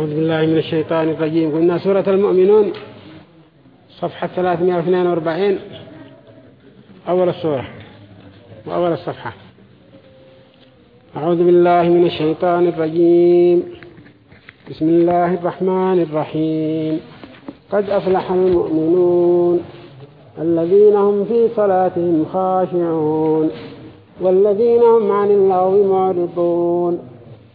أعوذ بالله من الشيطان الرجيم. قلنا سورة المؤمنون صفحة 342 أول السورة وأول الصفحة. أعوذ بالله من الشيطان الرجيم. بسم الله الرحمن الرحيم. قد أفلح المؤمنون الذين هم في صلاتهم خاشعون والذين هم عن اللغو معرضون.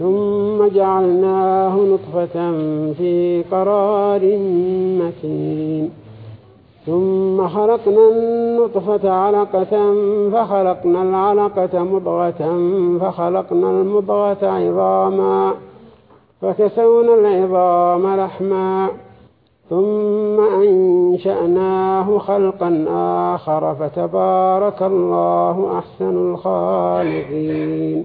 ثم جعلناه نطفة في قرار مكين. ثم خلقنا النطفة علقة فخلقنا العلقة مضغة فخلقنا المضغة عظاما فكسونا العظام لحما. ثم أنشأناه خلقا آخر فتبارك الله أحسن الخالقين.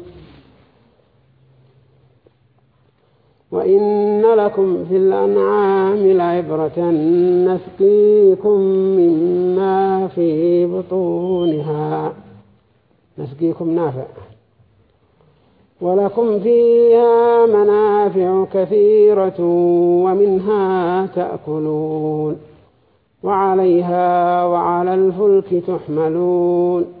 وإن لكم في الأنعام لعبرة نسقيكم مما في بطونها. نسقيكم نافع. ولكم فيها منافع كثيرة ومنها تأكلون. وعليها وعلى الفلك تحملون.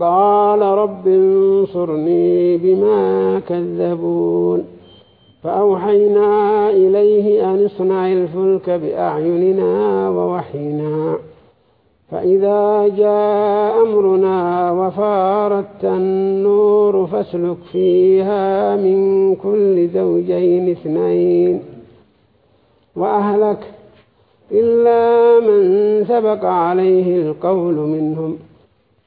قال رب انصرني بما كذبون فأوحينا إليه أن اصنع الفلك بأعيننا ووحينا فإذا جاء أمرنا وفارت النور فاسلك فيها من كل زوجين اثنين وأهلك إلا من سبق عليه القول منهم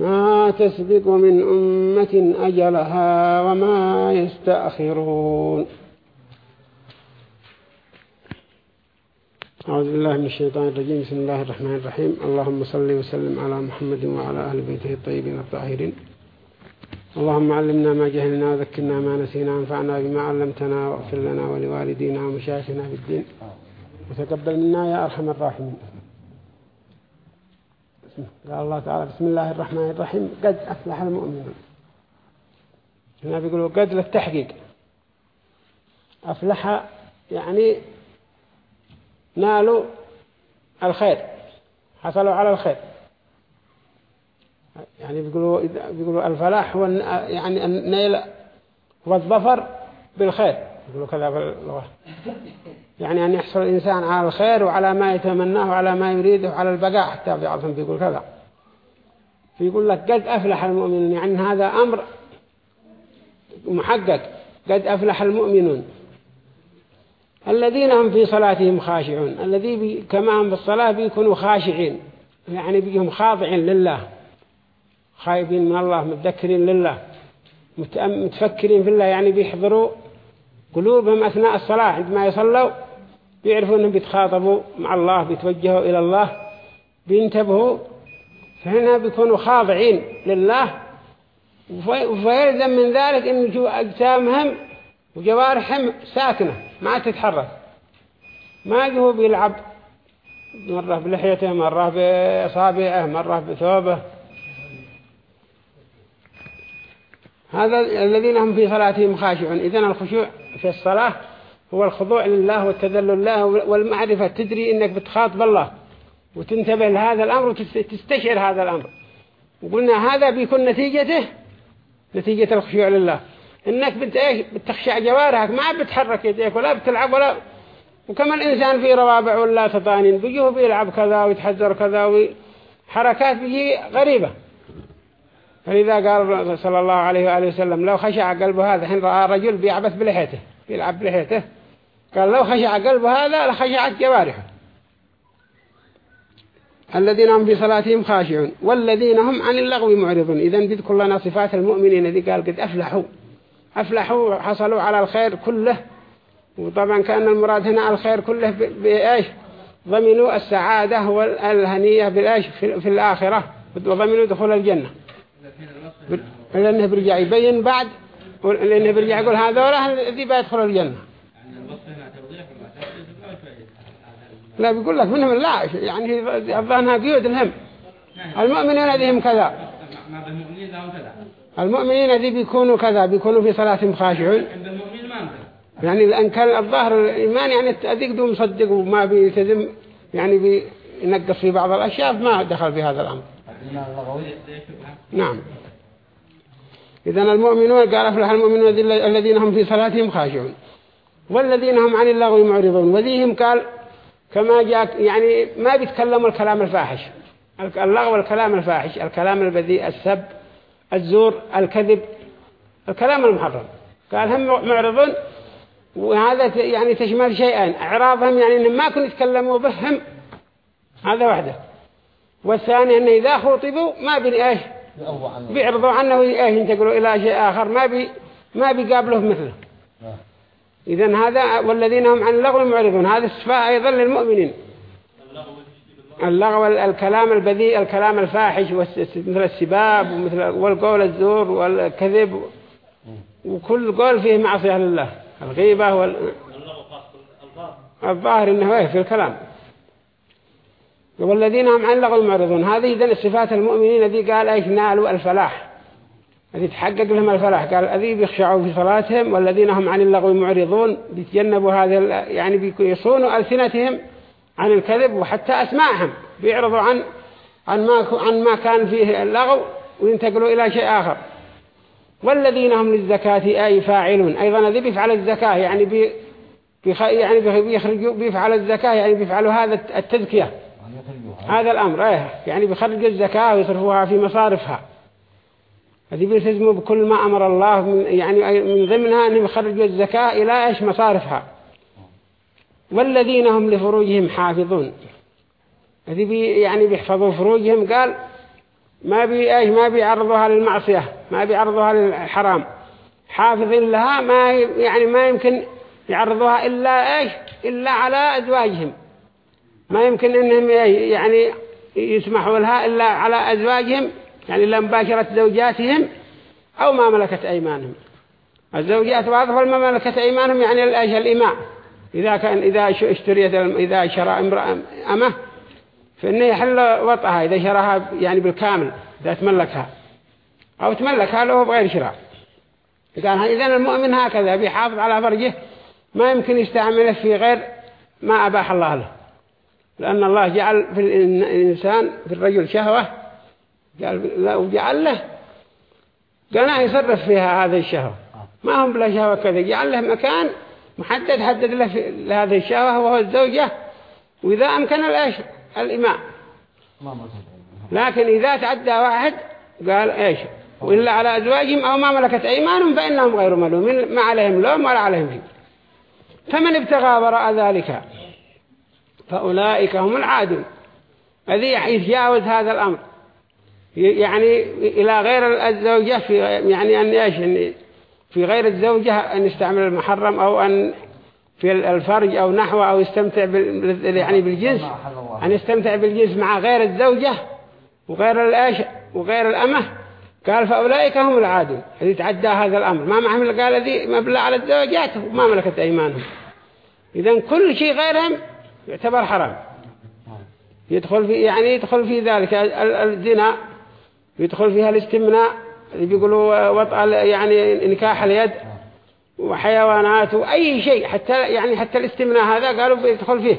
ما تسبق من أمة أجلها وما يستأخرون. أعوذ بالله من الشيطان الرجيم. بسم الله الرحمن الرحيم. اللهم صل وسلم على محمد وعلى أهل بيته الطيبين الطاهرين. اللهم علمنا ما جهلنا وذكرنا ما نسينا وانفعنا بما علمتنا واغفر لنا ولوالدينا ومشايخنا بالدين وتقبل منا يا أرحم الراحمين. قال الله تعالى بسم الله الرحمن الرحيم قد أفلح المؤمنون. هنا بيقولوا قد للتحقيق. أفلح يعني نالوا الخير حصلوا على الخير. يعني بيقولوا بيقولوا الفلاح هو يعني النيل والظفر بالخير. يقولوا كذا باللغة يعني أن يحصل الإنسان على الخير وعلى ما يتمناه وعلى ما يريده وعلى البقاء حتى في عظم بيقول كذا. فيقول لك قد أفلح المؤمنون يعني هذا أمر محقق. قد أفلح المؤمنون. الذين هم في صلاتهم خاشعون. الذي بي كما هم بالصلاة بيكونوا خاشعين. يعني بيهم خاضعين لله. خايبين من الله متذكرين لله. متفكرين في الله. يعني بيحضروا قلوبهم أثناء الصلاة عندما يصلوا بيعرفوا أنهم بيتخاطبوا مع الله بيتوجهوا إلى الله بينتبهوا فهنا بيكونوا خاضعين لله. وفيلزم من ذلك أن أجسامهم وجوارحهم ساكنة ما تتحرك. ما جهوا بيلعب مرة بلحيته مرة بأصابعه مرة بثوبه. هذا الذين هم في صلاتهم خاشعون. إذن الخشوع في الصلاة هو الخضوع لله والتذلل له والمعرفة تدري إنك بتخاطب الله وتنتبه لهذا الأمر وتستشعر هذا الأمر. وقلنا هذا بيكون نتيجته نتيجة الخشوع لله. إنك بتخشع جوارحك ما بتحرك يديك ولا بتلعب ولا وكما الإنسان في روابع ولا تطانين بيجيه بيلعب كذا ويتحذر كذا وي... حركات بيجي غريبة. فلذا قال صلى الله عليه وآله وسلم لو خشع قلبه هذا حين رأى رجل بيعبث بلحيته يلعب بلحيته قال لو خشع قلبه هذا لخشعت جوارحه. الذين هم في صلاتهم خاشعون والذين هم عن اللغو معرضون. إذا بذكر لنا صفات المؤمنين الذي قال قد أفلحوا. أفلحوا حصلوا على الخير كله. وطبعا كان المراد هنا الخير كله بإيش؟ ضمنوا السعادة والهنية بالإيش في الآخرة. وضمنوا دخول الجنة. لأنه برجع يبين بعد لأنه برجع يقول هذا الذي بيدخل الجنة. لا بيقول لك منهم لا يعني الظاهرها قيود الهم. المؤمنين هذه كذا. المؤمنين هذه بيكونوا كذا بيكونوا في صلاتهم خاشعون. يعني لأن كان الظاهر الإيمان يعني أذيك دوم صدق وما بيتزم يعني بينقص في بعض الأشياء ما دخل في هذا الأمر. نعم. إذا المؤمنون قال أفلح المؤمنون الذين هم في صلاتهم خاشعون. والذين هم عن اللغو معرضون. وذيهم قال كما جاء يعني ما بيتكلموا الكلام الفاحش. اللغو الكلام الفاحش الكلام البذيء السب الزور الكذب الكلام المحرم. قال هم معرضون وهذا يعني تشمل شيئين. إعراضهم يعني إنهم ما كانوا يتكلموا بهم. هذا واحدة والثاني انه إذا خطبوا ما إيش بيعرضوا عنه إيش ينتقلوا إلى شيء آخر ما بي ما بيقابلوه مثله. إذا هذا والذين هم عن اللغو معرضون. هذا الصفاء أيضا للمؤمنين. اللغو الكلام البذيء الكلام الفاحش مثل السباب ومثل والقول الزور والكذب. وكل قول فيه معصية لله. الغيبة وال الظاهر إنه إيه في الكلام. والذين هم عن اللغو معرضون هذه إذن الصفات المؤمنين الذي قال أيش نالوا الفلاح. الذي تحقق لهم الفلاح. قال الذي بيخشعوا في صلاتهم والذين هم عن اللغو معرضون بيتجنبوا هذا يعني بيصونوا ألسنتهم عن الكذب وحتى أسماعهم بيعرضوا عن عن ما عن ما كان فيه اللغو وينتقلوا إلى شيء آخر. والذين هم للزكاة أي فاعلون. أيضا الذي بيفعل الزكاة يعني بي يعني بيخرجوا بيفعل الزكاة يعني بيفعلوا هذا التذكية هذا الأمر إيه يعني بيخرجوا الزكاة ويصرفوها في مصارفها. هذه بيلتزموا بكل ما أمر الله من يعني من ضمنها أنهم يخرجوا الزكاة إلى إيش؟ مصارفها. والذين هم لفروجهم حافظون. هذه بي يعني بيحفظوا فروجهم قال ما بي إيش؟ ما بيعرضوها للمعصية ما بيعرضوها للحرام. حافظين لها ما يعني ما يمكن يعرضوها إلا إيش؟ إلا على أزواجهم. ما يمكن أنهم يعني يسمحوا لها إلا على أزواجهم يعني لمباشرة زوجاتهم أو ما ملكت أيمانهم. الزوجات واضح ما ملكت أيمانهم يعني الأيش الإماء إذا كان إذا اشتريت إذا شرى امرأة أمة فإنه يحل وطئها. إذا شراها يعني بالكامل إذا تملكها. أو تملكها له بغير شراء. قال إذا المؤمن هكذا بيحافظ على فرجه. ما يمكن يستعمله في غير ما أباح الله له. لأن الله جعل في الإنسان في الرجل شهوة قال لا وجعل له قناة يصرف فيها هذه الشهوة. ما هم بلا شهوة كذا جعل له مكان محدد حدد له لهذه الشهوة وهو الزوجة وإذا أمكن الإيش؟ الإماء. لكن إذا تعدى واحد قال إيش؟ وإلا على أزواجهم أو ما ملكت أيمانهم فإنهم غير ملومين ما عليهم لوم ولا عليهم فيه فمن ابتغى وراء ذلك فأولئك هم العادون. الذي يتجاوز هذا الأمر. يعني إلى غير الزوجة في يعني أن إيش في غير الزوجة أن يستعمل المحرم أو أن في الفرج أو نحوه أو يستمتع بال يعني بالجنس. أن يستمتع بالجنس مع غير الزوجة وغير الإيش وغير الأمة. قال فأولئك هم العادون. اللي تعدى هذا الأمر. ما معهم قال ذي مبلغ على الزوجات وما ملكت أيمانهم. إذا كل شيء غيرهم يعتبر حرام. يدخل في يعني يدخل في ذلك الزنا يدخل فيها الاستمناء اللي بيقولوا وطأ يعني نكاح اليد وحيوانات وأي شيء حتى يعني حتى الاستمناء هذا قالوا بيدخل فيه.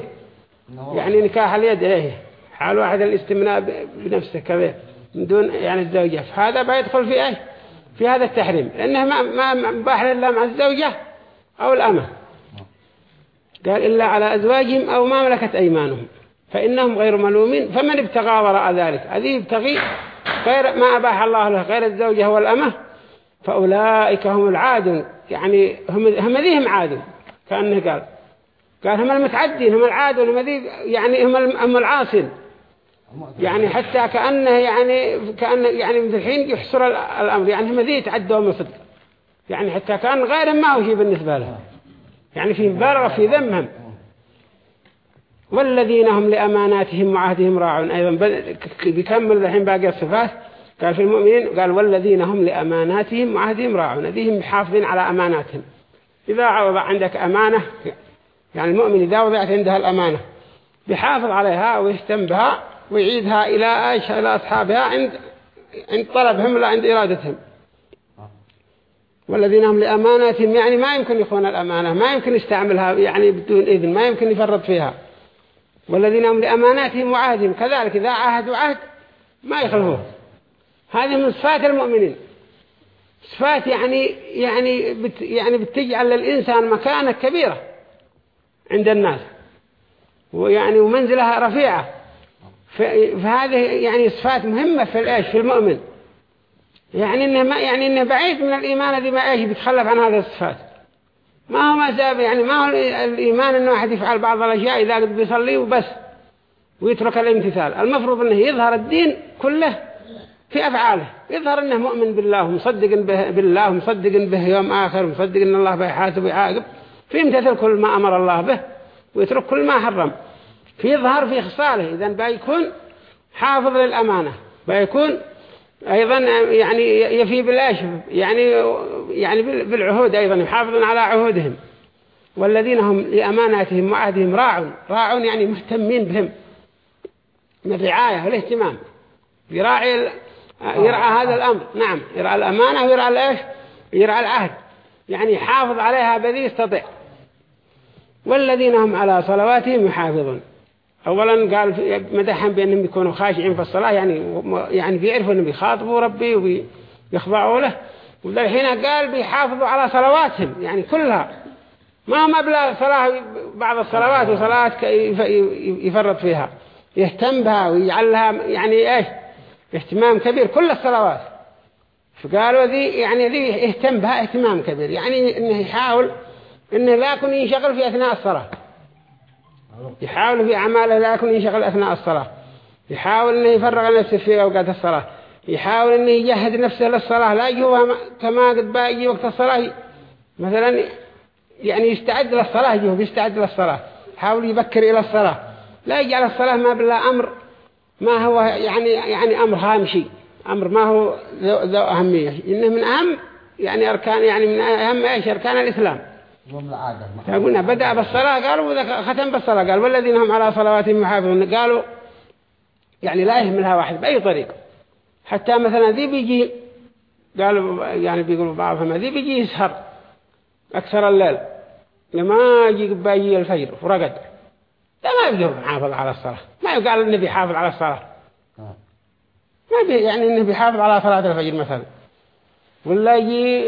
يعني نكاح اليد إيه حال واحد الاستمناء بنفسه كذا من دون يعني الزوجة. فهذا بيدخل في إيه؟ في هذا التحريم. لأنه ما ما مباح إلا مع الزوجة أو الأمة. قال إلا على أزواجهم أو ما ملكت أيمانهم فإنهم غير ملومين فمن ابتغى وراء ذلك؟ هذه يبتغي غير ما أباح الله له غير الزوجة والأمة فأولئك هم العادون يعني هم هم ذيهم عادون كأنه قال. قال هم المتعدين هم العادون هم ذي يعني هم هم العاصين. يعني حتى كأنه يعني كأن يعني من الحين يحصر الأمر يعني هم ذي يتعدوا من صدق. يعني حتى كان غير ما هو شيء بالنسبة له يعني في مبالغة في ذمهم. والذين هم لأماناتهم وعهدهم راعون. أيضا بيكمل الحين باقي الصفات. قال في المؤمنين قال والذين هم لأماناتهم وعهدهم راعون. ذيهم محافظين على أماناتهم. إذا وضع عندك أمانة يعني المؤمن إذا وضعت عندها الأمانة بيحافظ عليها ويهتم بها ويعيدها إلى أيش إلى أصحابها عند عند طلبهم لا عند إرادتهم. والذين هم لأماناتهم يعني ما يمكن يخون الأمانة ما يمكن يستعملها يعني بدون إذن ما يمكن يفرط فيها. والذين هم لأماناتهم وعهدهم كذلك إذا عهدوا عهد ما يخلفوه. هذه من صفات المؤمنين. صفات يعني يعني بت يعني بتجعل للإنسان مكانة كبيرة عند الناس. ويعني ومنزلها رفيعة. فهذه يعني صفات مهمة في الإيش في المؤمن. يعني إنه ما يعني إنه بعيد من الإيمان الذي ما إيش بيتخلف عن هذه الصفات. ما هو ما ساب يعني ما هو الإيمان إنه واحد يفعل بعض الأشياء إذا قد بيصلي وبس ويترك الامتثال. المفروض إنه يظهر الدين كله في أفعاله. يظهر أنه مؤمن بالله ومصدق بالله ومصدق به يوم آخر ومصدق أن الله بيحاسب ويعاقب. فيمتثل كل ما أمر الله به ويترك كل ما حرم. فيظهر في خصاله إذن بيكون حافظ للأمانة. بيكون أيضا يعني يفي بالأش يعني يعني بالعهود أيضا يحافظون على عهودهم. والذين هم لأماناتهم وعهدهم راعون. راعون يعني مهتمين بهم. من الرعاية والاهتمام. يراعي يرعى هذا الأمر. نعم. يرعى الأمانة ويرعى الإيش؟ يرعى العهد. يعني يحافظ عليها بذي يستطيع. والذين هم على صلواتهم يحافظون. أولا قال مدحهم بأنهم يكونوا خاشعين في الصلاة يعني يعني بيعرفوا أنهم يخاطبوا ربي ويخضعوا له. والحين قال بيحافظوا على صلواتهم يعني كلها. ما هم أبلا صلاة بعض الصلوات وصلاة يفرط فيها. يهتم بها ويجعلها يعني إيش؟ اهتمام كبير كل الصلوات. فقالوا ذي يعني ذي يهتم بها اهتمام كبير. يعني إنه يحاول إنه لا يكون ينشغل في أثناء الصلاة. يحاول في أعماله لا يكون ينشغل أثناء الصلاة. يحاول إنه يفرغ نفسه في أوقات الصلاة. يحاول إنه يجهد نفسه للصلاة. لا يجوها كما قد باقي وقت الصلاة. مثلا يعني يستعد للصلاة يجوه يستعد للصلاة. يحاول يبكر إلى الصلاة. لا يجعل الصلاة ما بالله أمر ما هو يعني يعني أمر هامشي. أمر ما هو ذو أهمية. إنه من أهم يعني أركان يعني من أهم إيش؟ أركان الإسلام. فقلنا بدأ بالصلاة قالوا ختم بالصلاة قال والذين هم على صلواتهم يحافظون قالوا يعني لا يهملها واحد بأي طريقة حتى مثلا ذي بيجي قالوا يعني بيقولوا بعضهم ذي بيجي يسهر أكثر الليل. لما يجي باجي الفجر ورقد. لا ما يقدر محافظ على الصلاة. ما يقال إنه بيحافظ على الصلاة. ما بي يعني إنه بيحافظ على صلاة الفجر مثلا. ولا يجي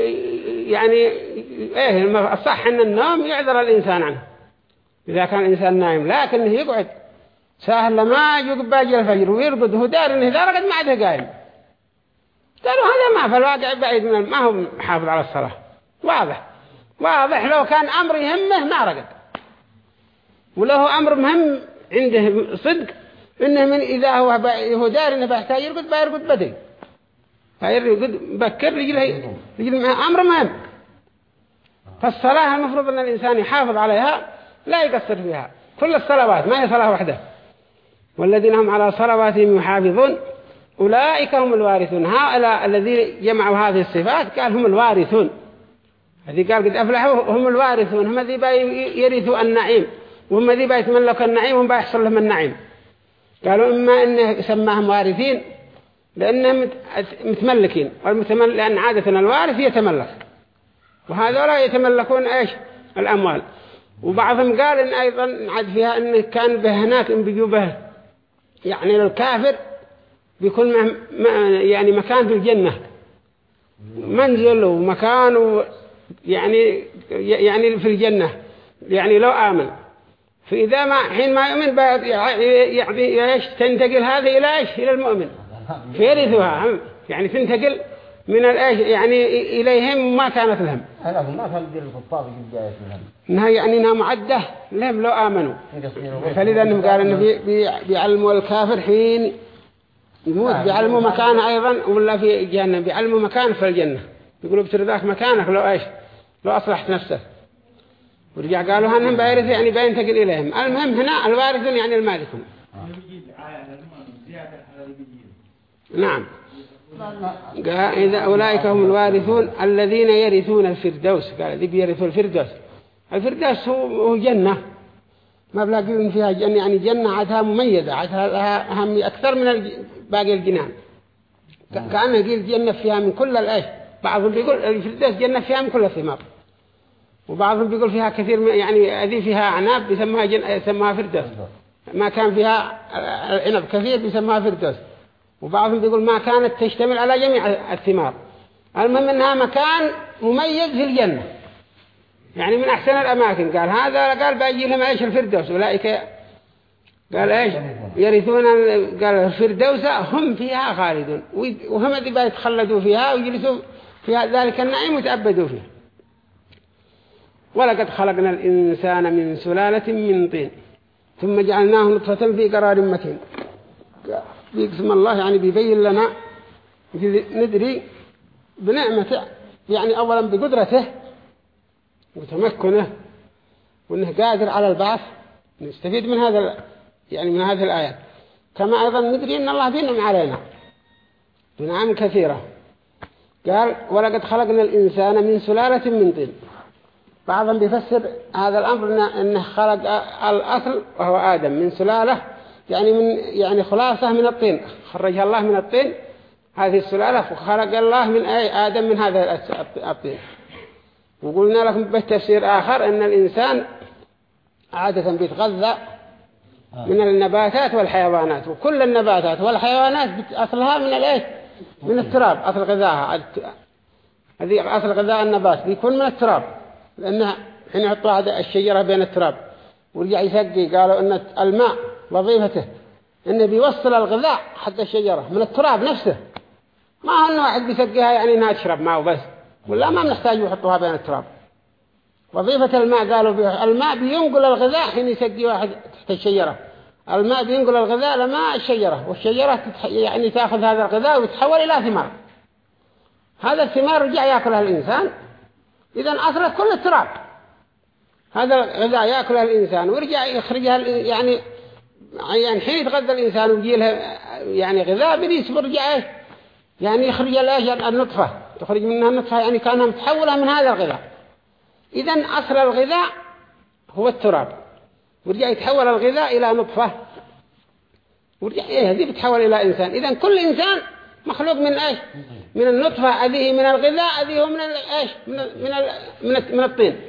يعني إيه الصح إن النوم يعذر الإنسان عنه. إذا كان الإنسان نايم لكنه يقعد. سهل ما باجي الفجر ويرقد. هو دار إنه اذا رقد ما عده قايم. قالوا هذا ما في الواقع بعيد من ما هو محافظ على الصلاة. واضح. واضح لو كان أمر يهمه ما رقد. وله أمر مهم عنده صدق إنه من إذا هو هو دار إنه بيحتاج يرقد بيرقد بدري. فيرقد بكر رجله رجل أمر مهم فالصلاة المفروض أن الإنسان يحافظ عليها لا يقصر فيها. كل الصلوات ما هي صلاة واحدة والذين هم على صلواتهم يحافظون أولئك هم الوارثون. هؤلاء الذين جمعوا هذه الصفات قال هم الوارثون. هذه قال قد أفلحوا هم الوارثون. هم الذين يرثوا النعيم. وهم ذي بيتملك النعيم وهم بيحصل لهم النعيم. قالوا إما إنه سماهم وارثين لأنهم متملكين. والمتملك لأن عادة الوارث يتملك. وهذولا يتملكون إيش؟ الأموال. وبعضهم قال إن أيضا عاد فيها إنه كان به هناك إن بيجوا به. يعني للكافر بيكون يعني مكان في الجنة. منزل ومكان يعني يعني في الجنة. يعني لو آمن. فإذا ما حين ما يؤمن يعني تنتقل هذه إلى إيش؟ إلى المؤمن. فيرثها يعني تنتقل من الإيش يعني إليهم ما كانت لهم ما كان الكفار في بداية لهم إنها يعني إنها معدة. لهم لو آمنوا؟ فلذا أنهم قال إنه بي بيعلموا الكافر حين يموت. بيعلموا مكانه أيضا ولا في جهنم. بيعلموا مكانه في الجنة. يقولوا بترضاك مكانك. لو إيش؟ لو أصلحت نفسه ورجع قالوا هنهم بيرث يعني بينتقل إليهم. المهم هنا الوارث يعني المالكون. نعم. قال إذا أولئك هم الوارثون الذين يرثون الفردوس. قال ذي بيرثوا الفردوس. الفردوس هو جنة. ما بلاقيون فيها جنة. يعني جنة عدها مميزة. عدها لها أهم أكثر من باقي الجنان. كأنه يقول جنة فيها من كل الأيش بعضهم بيقول الفردوس جنة فيها من كل الثمار. وبعضهم بيقول فيها كثير يعني هذه فيها عناب بيسموها جن... يسموها فردوس. ما كان فيها العنب كثير بيسموها فردوس. وبعضهم بيقول ما كانت تشتمل على جميع الثمار. المهم إنها مكان مميز في الجنة. يعني من أحسن الأماكن. قال هذا قال باجي لهم إيش؟ الفردوس. أولئك قال إيش؟ يرثون قال الفردوس هم فيها خالدون. وهم اللي بيتخلدوا فيها ويجلسوا فيها. ذلك النعيم وتأبدوا فيها. ولقد خلقنا الإنسان من سلالة من طين. ثم جعلناه نطفة في قرار مكين بيقسم الله يعني بيبين لنا ندري بنعمته يعني أولا بقدرته وتمكنه وأنه قادر على البعث. نستفيد من هذا يعني من هذه الآيات. كما أيضا ندري أن الله بينعم علينا بنعم كثيرة. قال ولقد خلقنا الإنسان من سلالة من طين. بعضهم بيفسر هذا الأمر أنه خلق الأصل وهو آدم من سلالة يعني من يعني خلاصة من الطين. خرجها الله من الطين. هذه السلالة وخلق الله من أي آدم من هذا الطين. وقلنا لكم بتفسير آخر أن الإنسان عادة بيتغذى من النباتات والحيوانات. وكل النباتات والحيوانات أصلها من الإيش؟ من التراب. أصل غذاها. هذه أصل غذاء النبات. بيكون من التراب. لأنها حين يحطوا هذا الشجرة بين التراب. ورجع يسقي. قالوا أن الماء وظيفته إنه بيوصل الغذاء حق الشجرة من التراب نفسه. ما هو انه واحد بيسقيها يعني إنها تشرب ماء وبس ولا ما نحتاج يحطوها بين التراب. وظيفة الماء قالوا بيه الماء بينقل الغذاء حين يسقي واحد تحت الشجرة. الماء بينقل الغذاء لماء الشجرة والشجرة تتح... يعني تأخذ هذا الغذاء ويتحول إلى ثمار. هذا الثمار رجع يأكلها الإنسان. إذا أصله كل التراب. هذا الغذاء يأكله الإنسان ويرجع يخرجها يعني يعني حين يتغذى الإنسان ويجي له يعني غذاء بريس برجع يعني يخرج له النطفة تخرج منها النطفة يعني كأنها متحولة من هذا الغذاء. إذا أصل الغذاء هو التراب. ورجع يتحول الغذاء إلى نطفة. ورجع إيه هذه بتحول إلى إنسان. إذا كل إنسان مخلوق من إيش؟ من النطفة هذه من الغذاء هذه من إيش؟ من من من الطين.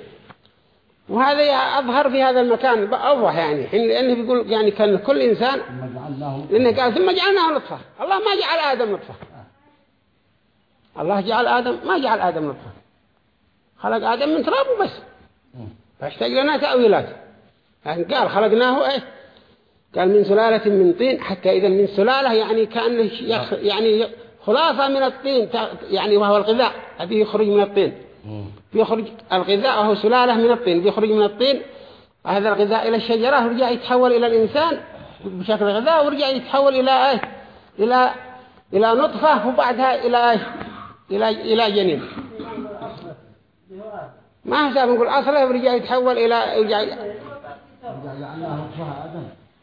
وهذا أظهر في هذا المكان أوضح يعني حين لأنه بيقول يعني كان كل إنسان لأنه قال ثم جعلناه نطفة. الله ما جعل آدم نطفة. الله جعل آدم ما جعل آدم نطفة. خلق آدم من تراب وبس. فاحتاج لنا تأويلات. يعني قال خلقناه إيه؟ قال من سلالة من طين حتى إذا من سلالة يعني كأنه يعني خلاصة من الطين يعني وهو الغذاء هذه يخرج من الطين. بيخرج الغذاء وهو سلالة من الطين. بيخرج من الطين هذا الغذاء إلى الشجرة ورجع يتحول إلى الإنسان بشكل غذاء ورجع يتحول إلى إيه إلى إلى نطفة وبعدها إلى إيه إلى إلى جنين. ما حساب نقول أصله ورجع يتحول إلى رجع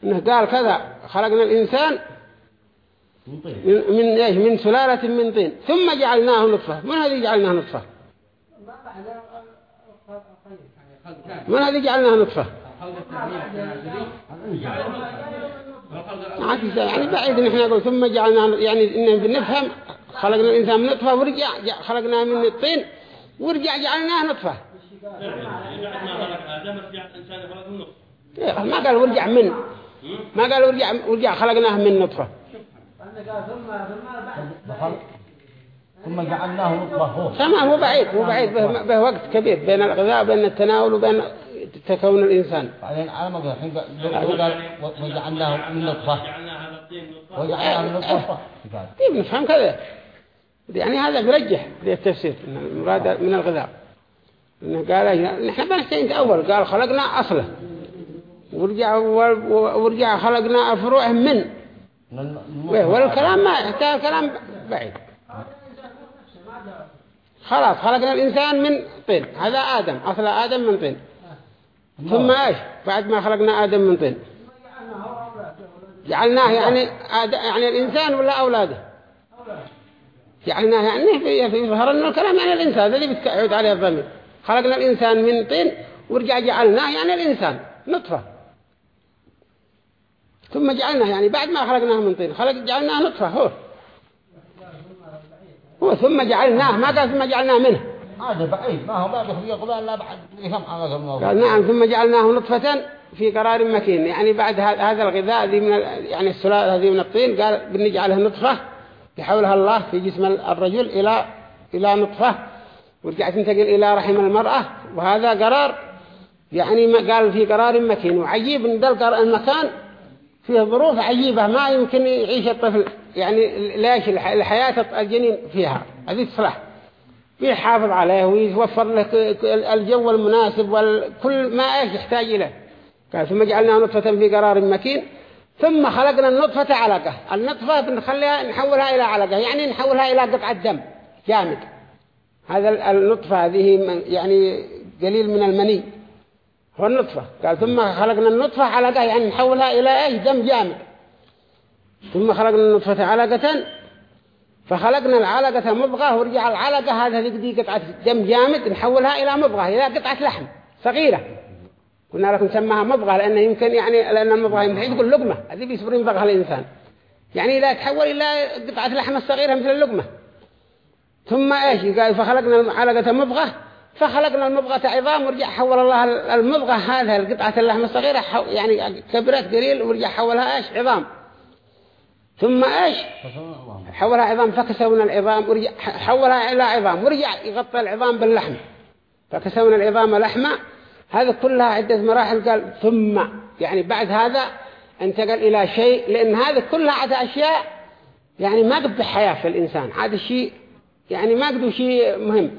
إنه قال كذا خلقنا الإنسان من من إيش؟ من سلالة من طين. ثم جعلناه نطفة. من هذه جعلناه نطفة؟ من هذه جعلناها نطفة؟ يعني بعيد نحن نقول ثم جعلنا يعني إن بنفهم خلقنا الإنسان من نطفة ورجع خلقناه من الطين ورجع جعلناه نطفة. إيه، ما قال ورجع من ما قال ورجع ورجع خلقناه من نطفة. ثم جعلناه نطفة تمام هو بعيد هو بعيد به, به وقت كبير بين الغذاء وبين التناول وبين تكون الإنسان. بعدين على ما قال الحين قال قال وجعلناه من نطفة وجعلناه من نطفة إيه بنفهم كذا. يعني هذا برجح التفسير إن المراد من الغذاء. إنه قال نحن بنحتاج أول قال خلقنا أصله ورجع ورجع خلقنا فروع من. والكلام ما يحتاج كلام بعيد. خلاص خلقنا الإنسان من طين. هذا آدم أصل آدم من طين. ثم إيش؟ بعد ما خلقنا آدم من طين. جعلناه يعني آد... يعني الإنسان ولا أولاده؟ جعلناه يعني في في ظهر لنا الكلام يعني الإنسان الذي بتعود عليه الضمير. خلقنا الإنسان من طين ورجع جعلناه يعني الإنسان نطفة. ثم جعلناه يعني بعد ما خلقناه من طين خلق جعلناه نطفة هو. ثم جعلناه ما قال ثم جعلناه منه. هذا بعيد ما هو بعد يقول لا بعد يفهم هذا الموضوع قال نعم ثم جعلناه نطفة في قرار مكين. يعني بعد هذا الغذاء ذي من يعني السلالة هذه من الطين قال بنجعلها نطفة يحولها الله في جسم الرجل إلى إلى نطفة. ورجعت تنتقل إلى رحم المرأة. وهذا قرار يعني قال في قرار مكين. وعجيب إن ذا المكان فيه ظروف عجيبة ما يمكن يعيش الطفل. يعني ليش الحياة الجنين فيها؟ هذه تصلح بيحافظ عليه ويوفر له الجو المناسب وكل ما إيش يحتاج إليه. قال ثم جعلنا نطفة في قرار مكين ثم خلقنا النطفة علقة. النطفة بنخليها نحولها إلى علقة يعني نحولها إلى قطعة دم جامد. هذا النطفة هذه يعني قليل من المني. هو النطفة. قال ثم خلقنا النطفة علقة يعني نحولها إلى إيش؟ دم جامد. ثم خلقنا النطفة علقة فخلقنا العلقة مضغة ورجع العلقة هذا دي قطعة دم جامد نحولها إلى مضغة إلى قطعة لحم صغيرة. قلنا لكم سماها مضغة لأن يمكن يعني لأن المضغة يمكن تقول لقمة هذه بيصبر يمضغها الإنسان. يعني لا تحول إلى قطعة لحم الصغيرة مثل اللقمة. ثم إيش؟ قال فخلقنا العلقة مضغة فخلقنا المضغة عظام ورجع حول الله المضغة هذه القطعة اللحم الصغيرة يعني كبرت قليل ورجع حولها إيش؟ عظام. ثم إيش؟ حولها عظام فكسونا العظام ورجع حولها إلى عظام ورجع يغطي العظام باللحم. فكسونا العظام لحمة هذا كلها عدة مراحل. قال ثم يعني بعد هذا انتقل إلى شيء لأن هذا كلها عدة أشياء يعني ما قد حياة في الإنسان. هذا الشيء يعني ما قد شيء مهم.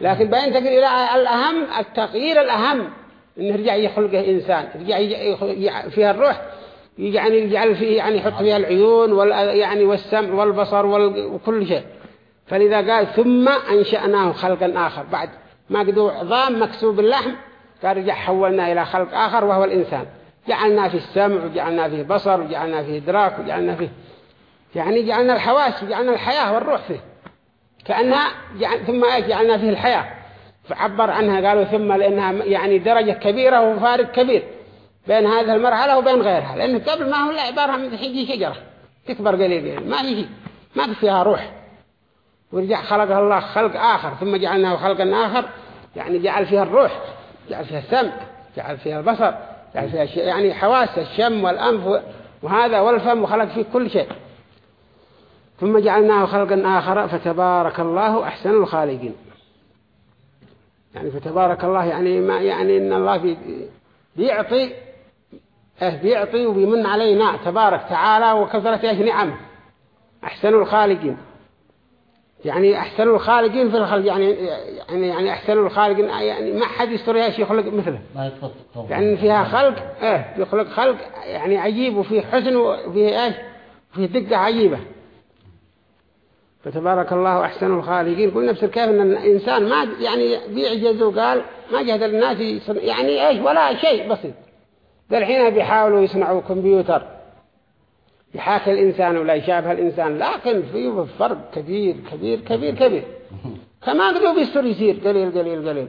لكن بينتقل إلى الأهم التغيير الأهم إنه يرجع يخلقه إنسان يرجع فيها الروح. يعني يجعل فيه يعني يحط فيها العيون وال يعني والسمع والبصر وكل شيء. فلذا قال ثم أنشأناه خلقا آخر. بعد ما قدوا عظام مكسوب اللحم قال رجع حولنا إلى خلق آخر وهو الإنسان. جعلنا فيه السمع وجعلنا فيه بصر وجعلنا فيه إدراك وجعلنا فيه يعني جعلنا الحواس وجعلنا الحياة والروح فيه. كأنها جعل ثم جعلنا فيه الحياة. فعبر عنها قالوا ثم لأنها يعني درجة كبيرة وفارق كبير. بين هذه المرحلة وبين غيرها لأنه قبل ما هو عبارة من حجي شجرة تكبر قليل قليل ما هي ما فيها روح. ورجع خلقها الله خلق آخر ثم جعلناه خلقا آخر يعني جعل فيها الروح جعل فيها السمع جعل فيها البصر جعل فيها يعني حواس الشم والأنف وهذا والفم وخلق فيه كل شيء. ثم جعلناه خلقا آخر فتبارك الله أحسن الخالقين. يعني فتبارك الله يعني ما يعني إن الله بيعطي إيه بيعطي وبيمن علينا تبارك تعالى وكثرة إيش نعم أحسن الخالقين. يعني أحسن الخالقين في الخلق يعني يعني يعني أحسن الخالقين يعني ما حد يستطيع إيش يخلق مثله. يعني فيها خلق إيه يخلق خلق يعني عجيب وفيه حسن وفيه إيش فيه دقة عجيبة. فتبارك الله أحسن الخالقين. قلنا بسر كيف أن الإنسان ما يعني بيعجز وقال ما جهد الناس يعني إيش ولا شيء بسيط. الحين بيحاولوا يصنعوا كمبيوتر. يحاكي الإنسان ولا يشابه الإنسان لكن فيه فرق كبير كبير كبير كبير. كما قدوا بيستر يصير قليل قليل قليل.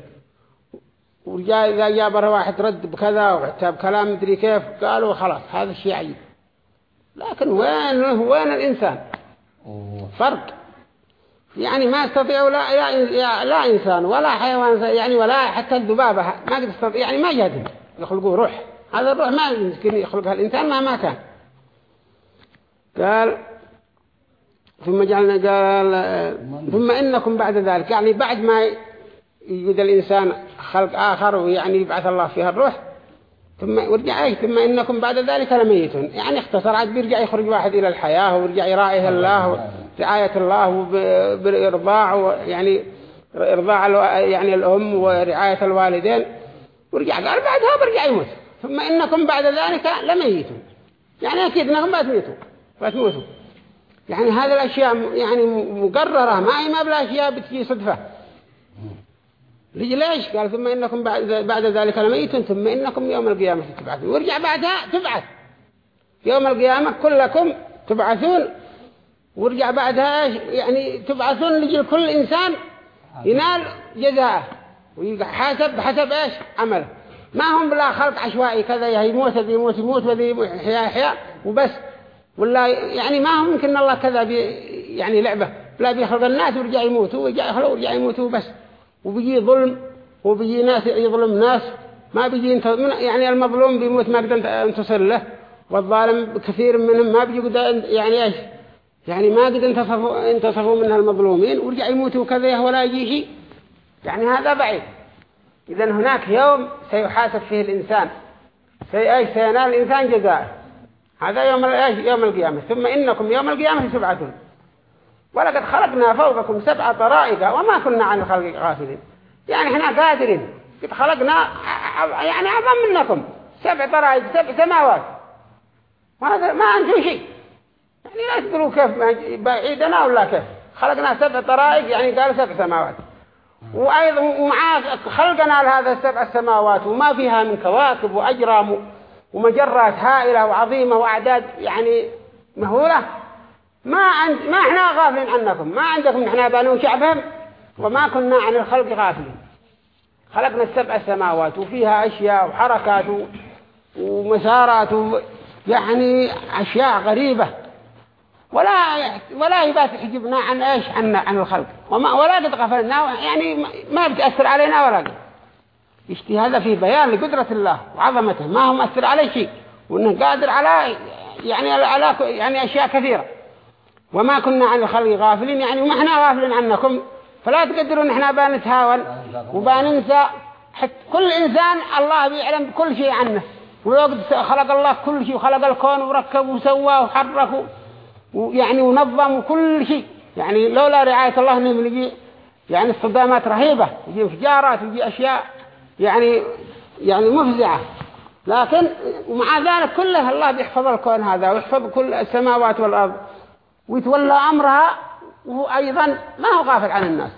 وجاء إذا جابر واحد رد بكذا وحتى بكلام مدري كيف قالوا خلاص هذا الشيء عجيب. لكن وين وين الإنسان؟ فرق. يعني ما يستطيع لا, لا, لا إنسان ولا حيوان يعني ولا حتى الذبابة ما يستطيع يعني ما يهدم يخلقوا روح. هذا الروح ما يمكن يخلقها الإنسان ما ما كان قال ثم جعلنا قال ثم إنكم بعد ذلك. يعني بعد ما يوجد الإنسان خلق آخر ويعني يبعث الله فيها الروح ثم ورجع إيش ثم إنكم بعد ذلك لميتون. يعني اختصر عاد بيرجع يخرج واحد إلى الحياة ويرجع يراعيه الله رعاية الله وبالارضاع يعني إرضاع يعني الأم ورعاية الوالدين. ورجع قال بعدها برجع يموت. ثم إنكم بعد ذلك لميتون. يعني أكيد إنكم بتموتوا بتموتوا يعني هذه الأشياء يعني مقررة ما هي ما بلا اشياء بتجي صدفة. ليش؟ قال ثم إنكم بعد ذلك لميتون ثم إنكم يوم القيامة تبعثون. ورجع بعدها تبعث. يوم القيامة كلكم تبعثون. ورجع بعدها يعني تبعثون لجل كل إنسان ينال جزاءه. ويحاسب بحسب إيش؟ عمله. ما هم بلا خلق عشوائي كذا يموت ذي يموت يموت وذي يحيا يحيا وبس. ولا يعني ما هم يمكن الله كذا بي يعني لعبة. لا بيخلق الناس ورجع يموتوا ورجع يخلقوا ورجع يموتوا بس وبيجي ظلم وبيجي ناس يظلم ناس. ما بيجي انت يعني المظلوم بيموت ما قدر انتصر له. والظالم كثير منهم ما بيجي قدر يعني إيش؟ يعني ما قدر انتصفوا انتصفوا منها المظلومين ورجع يموتوا كذا ولا يجي شيء. يعني هذا بعيد إذا هناك يوم سيحاسب فيه الإنسان. سينال الإنسان جزاء هذا يوم يوم القيامة. ثم إنكم يوم القيامة تبعثون ولقد خلقنا فوقكم سبع طرائق وما كنا عن الخلق غافلين. يعني إحنا قادرين. قد خلقنا يعني أعظم منكم. سبع طرائق سبع سماوات. ما ما أنتم شيء. يعني لا تقولوا كيف بعيدنا ولا كيف. خلقنا سبع طرائق يعني قال سبع سماوات. وأيضا ومع خلقنا لهذا السبع السماوات وما فيها من كواكب وأجرام ومجرات هائلة وعظيمة وأعداد يعني مهولة. ما عند ما إحنا غافلين عنكم. ما عندكم إحنا بنو شعبهم وما كنا عن الخلق غافلين. خلقنا السبع السماوات وفيها أشياء وحركات ومسارات يعني أشياء غريبة. ولا ولا يبات حجبنا عن إيش؟ عن عن الخلق. وما ولا قد غفلنا يعني ما بتأثر علينا ولا قد هذا في بيان لقدرة الله وعظمته. ما هو مأثر على شيء. وإنه قادر على يعني على يعني أشياء كثيرة. وما كنا عن الخلق غافلين. يعني وما إحنا غافلين عنكم. فلا تقدروا ان إحنا بنتهاون وبننسى حتى كل إنسان الله بيعلم بكل شيء عنه. ويقد خلق الله كل شيء. وخلق الكون وركب وسوى وحرك ويعني ونظم وكل شيء. يعني لولا رعاية الله إنه يجي يعني الصدامات رهيبة يجي انفجارات ويجي أشياء يعني يعني مفزعة. لكن ومع ذلك كله الله بيحفظ الكون هذا ويحفظ كل السماوات والأرض. ويتولى أمرها وهو أيضا ما هو غافل عن الناس.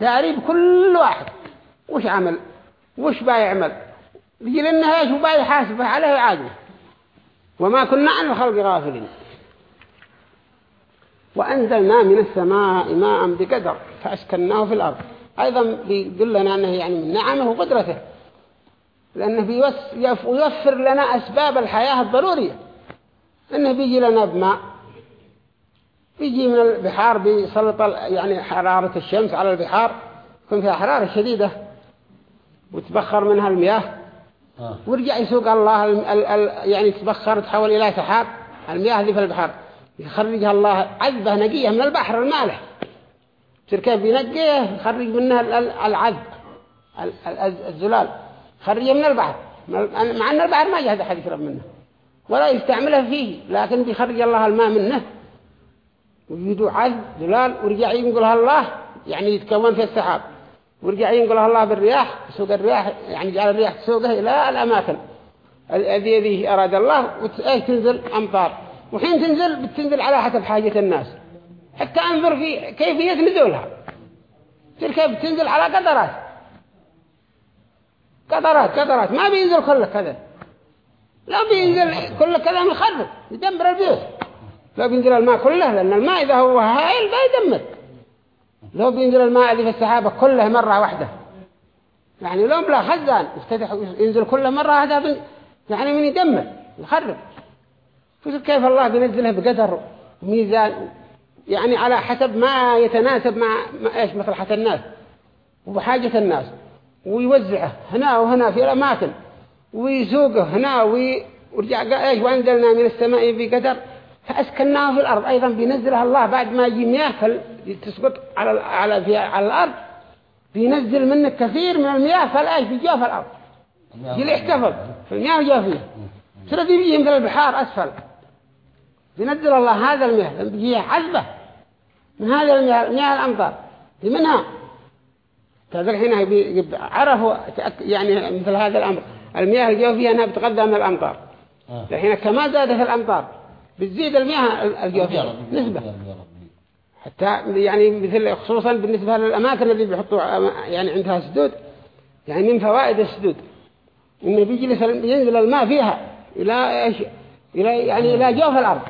تعريب كل واحد. وش عمل؟ وش بايعمل يجي لنا إيش؟ وباي يحاسبه عليه عادي وما كنا عن الخلق غافلين. وأنزلنا من السماء ماء بقدر فأسكناه في الأرض. أيضا بيقول لنا أنه يعني من نعمه وقدرته لأنه بيوفر لنا أسباب الحياة الضرورية. أنه بيجي لنا بماء بيجي من البحار بيسلط يعني حرارة الشمس على البحار يكون فيها حرارة شديدة وتبخر منها المياه. آه. ورجع يسوق الله ال ال ال يعني تبخر تحول إلى سحاب المياه اللي في البحر يخرجها الله عذبة نقية من البحر المالح. كيف بينقيه يخرج منها العذب الزلال. خرجه من البحر. مع أن البحر ما جهد أحد يشرب منه. ولا يستعمله فيه. لكن بيخرج الله الماء منه. ويجدوا عذب زلال. ورجع ينقلها الله. يعني يتكون في السحاب. ورجع ينقلها الله بالرياح. سوق الرياح يعني جعل الرياح تسوقه إلى الأماكن. الذي أراد الله. وتنزل أمطار. وحين تنزل بتنزل على حسب حاجة الناس. حتى أنظر في كيفية نزولها. تلك بتنزل على قدرات قدرات قدرات ما بينزل كله كذا. لا بينزل كله كذا يخرب يدمر البيوت. لو بينزل الماء كله لأن الماء إذا هو هائل بيدمر لو بينزل الماء اللي في السحابة كله مرة واحدة. يعني لو بلا خزان يفتتح ينزل كله مرة واحدة يعني من يدمر يخرب. كيف الله بينزلها بقدر ميزان؟ يعني على حسب ما يتناسب مع إيش مصلحة الناس وبحاجة الناس ويوزعه هنا وهنا في الأماكن ويسوقه هنا ويرجع إيش وأنزلنا من السماء بقدر؟ فأسكناه في الأرض. أيضا بينزلها الله بعد ما يجي مياه تسقط على على في على الأرض بينزل منك كثير من المياه فالآيش بيجوا في الأرض. يجي يحتفظ في المياه الجوفية سرد بيجي مثل البحار أسفل. بينزل الله هذا المياه بيجي عذبة من هذا المياه مياه الأمطار منها. هذا الحين عرفوا يعني مثل هذا الأمر. المياه الجوفية أنها بتغذى من الأمطار آه. الحين كما زادت الأمطار بتزيد المياه الجوفية نسبة. حتى يعني مثل خصوصا بالنسبة للأماكن اللي بيحطوا يعني عندها سدود. يعني من فوائد السدود. إنه بيجلس ينزل الماء فيها إلى إيش؟ إلى يعني إلى جوف الأرض.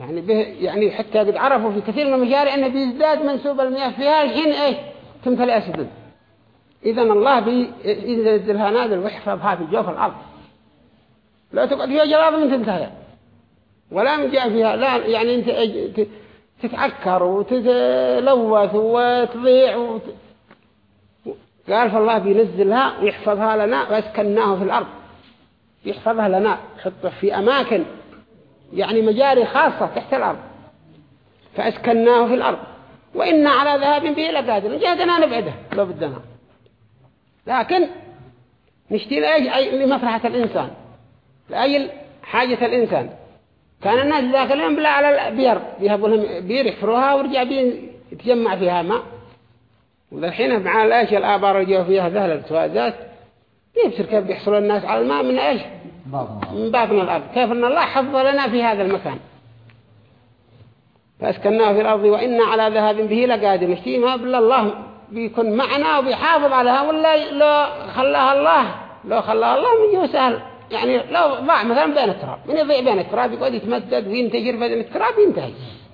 يعني به يعني حتى قد عرفوا في كثير من المجاري أنه بيزداد منسوب المياه فيها الحين إيش؟ تمثل أسد إذا الله بينزلها نازل ويحفظها في جوف الأرض. لا تقعد فيها جلاب من تنتهي ولا من جاء فيها. لا يعني أنت تتعكر وتتلوث وتضيع وت... قال فالله بينزلها ويحفظها لنا واسكناه في الأرض. يحفظها لنا. يحطه في أماكن يعني مجاري خاصة تحت الأرض. فأسكناه في الأرض. وإنا على ذهاب به لقادر جهدنا نبعده. لو بدنا. لكن نشتي لمفرحة الإنسان. لأجل حاجة الإنسان. كان الناس اليوم بلا على البير. بيهبوا لهم بير يحفروها ورجع بين يتجمع فيها ماء. والحين مع الآيش الآبار اللي فيها ذهل التوازات يبصر كيف بيحصل الناس على الماء من إيش من باطن الأرض كيف أن الله حفظ لنا في هذا المكان؟ فأسكناه في الأرض وإنا على ذهاب به لقادر مشتي ما بالله الله بيكون معنا وبيحافظ عليها ولا لو خلاها الله لو خلاها الله من جو سهل. يعني لو ضاع مثلا بين التراب. من يضيع بين التراب؟ يقعد يتمدد وينتجر بين التراب ينتهي.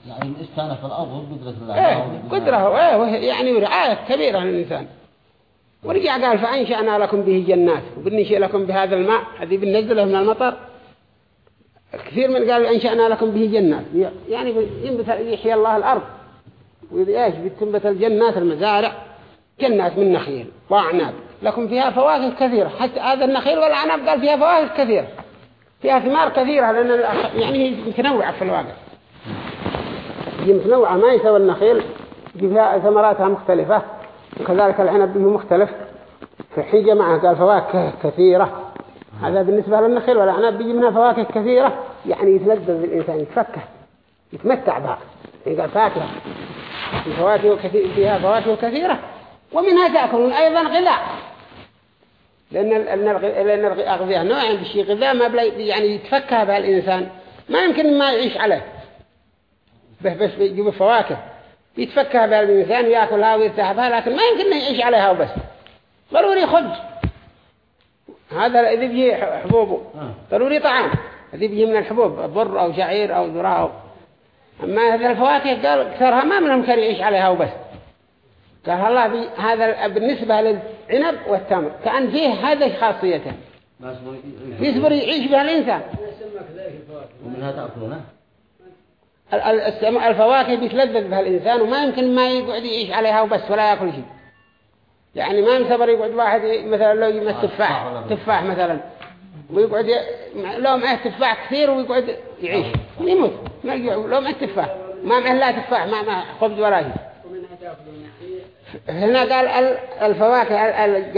يعني استانف في الأرض بقدرة الله إيه قدرة. إيه يعني ورعاية كبيرة للإنسان. ورجع قال فأنشأنا لكم به جنات وبنشئ لكم بهذا الماء هذه بننزله من المطر. كثير من قالوا أنشأنا لكم به جنات. يعني يحيي الله الأرض. وإيش بتنبت الجنات المزارع. جنات من نخيل وأعناب لكم فيها فواكه كثيرة. حتى هذا النخيل والأعناب قال فيها فواكه كثيرة. فيها ثمار كثيرة لأن يعني متنوعة في الواقع. هي متنوعة ما يسوى النخيل فيها ثمراتها مختلفة. وكذلك العنب به مختلف. في حين معه قال فواكه كثيرة. هذا بالنسبة للنخيل والأعناب بيجي منها فواكه كثيرة. يعني يتلذذ الإنسان يتفكه يتمتع بها. يعني قال فاكهة. فيها فواكه كثيرة. ومنها تأكلون أيضا غذاء. لأن لأن الأغذية نوع عند شيء غذاء ما بلا يعني يتفكها بها الإنسان. ما يمكن ما يعيش عليه. بس بس يجيب فواكه. يتفكها بها الإنسان ويأكلها ويرتاح بها لكن ما يمكن يعيش عليها وبس. ضروري خبز هذا إذا بيجي حبوبه. آه. ضروري طعام. إذا بيجي من الحبوب بر أو شعير أو ذرة أما هذا الفواكه قال أكثرها ما منهم كان يعيش عليها وبس. قال الله بي هذا بالنسبة للعنب والتمر. كأن فيه هذا خاصيته. يصبر يعيش بها الإنسان. ومنها تأكلونه؟ الفواكه بيتلذذ بها الإنسان وما يمكن ما يقعد يعيش عليها وبس ولا يأكل شيء. يعني ما ينصبر يقعد واحد مثلا لو يمس تفاح تفاح مثلا. ويقعد ي... لو معه تفاح كثير ويقعد يعيش. يموت. ما لو معه تفاح. ما معه لا تفاح ما معه خبز ولا شيء. هنا قال الفواكه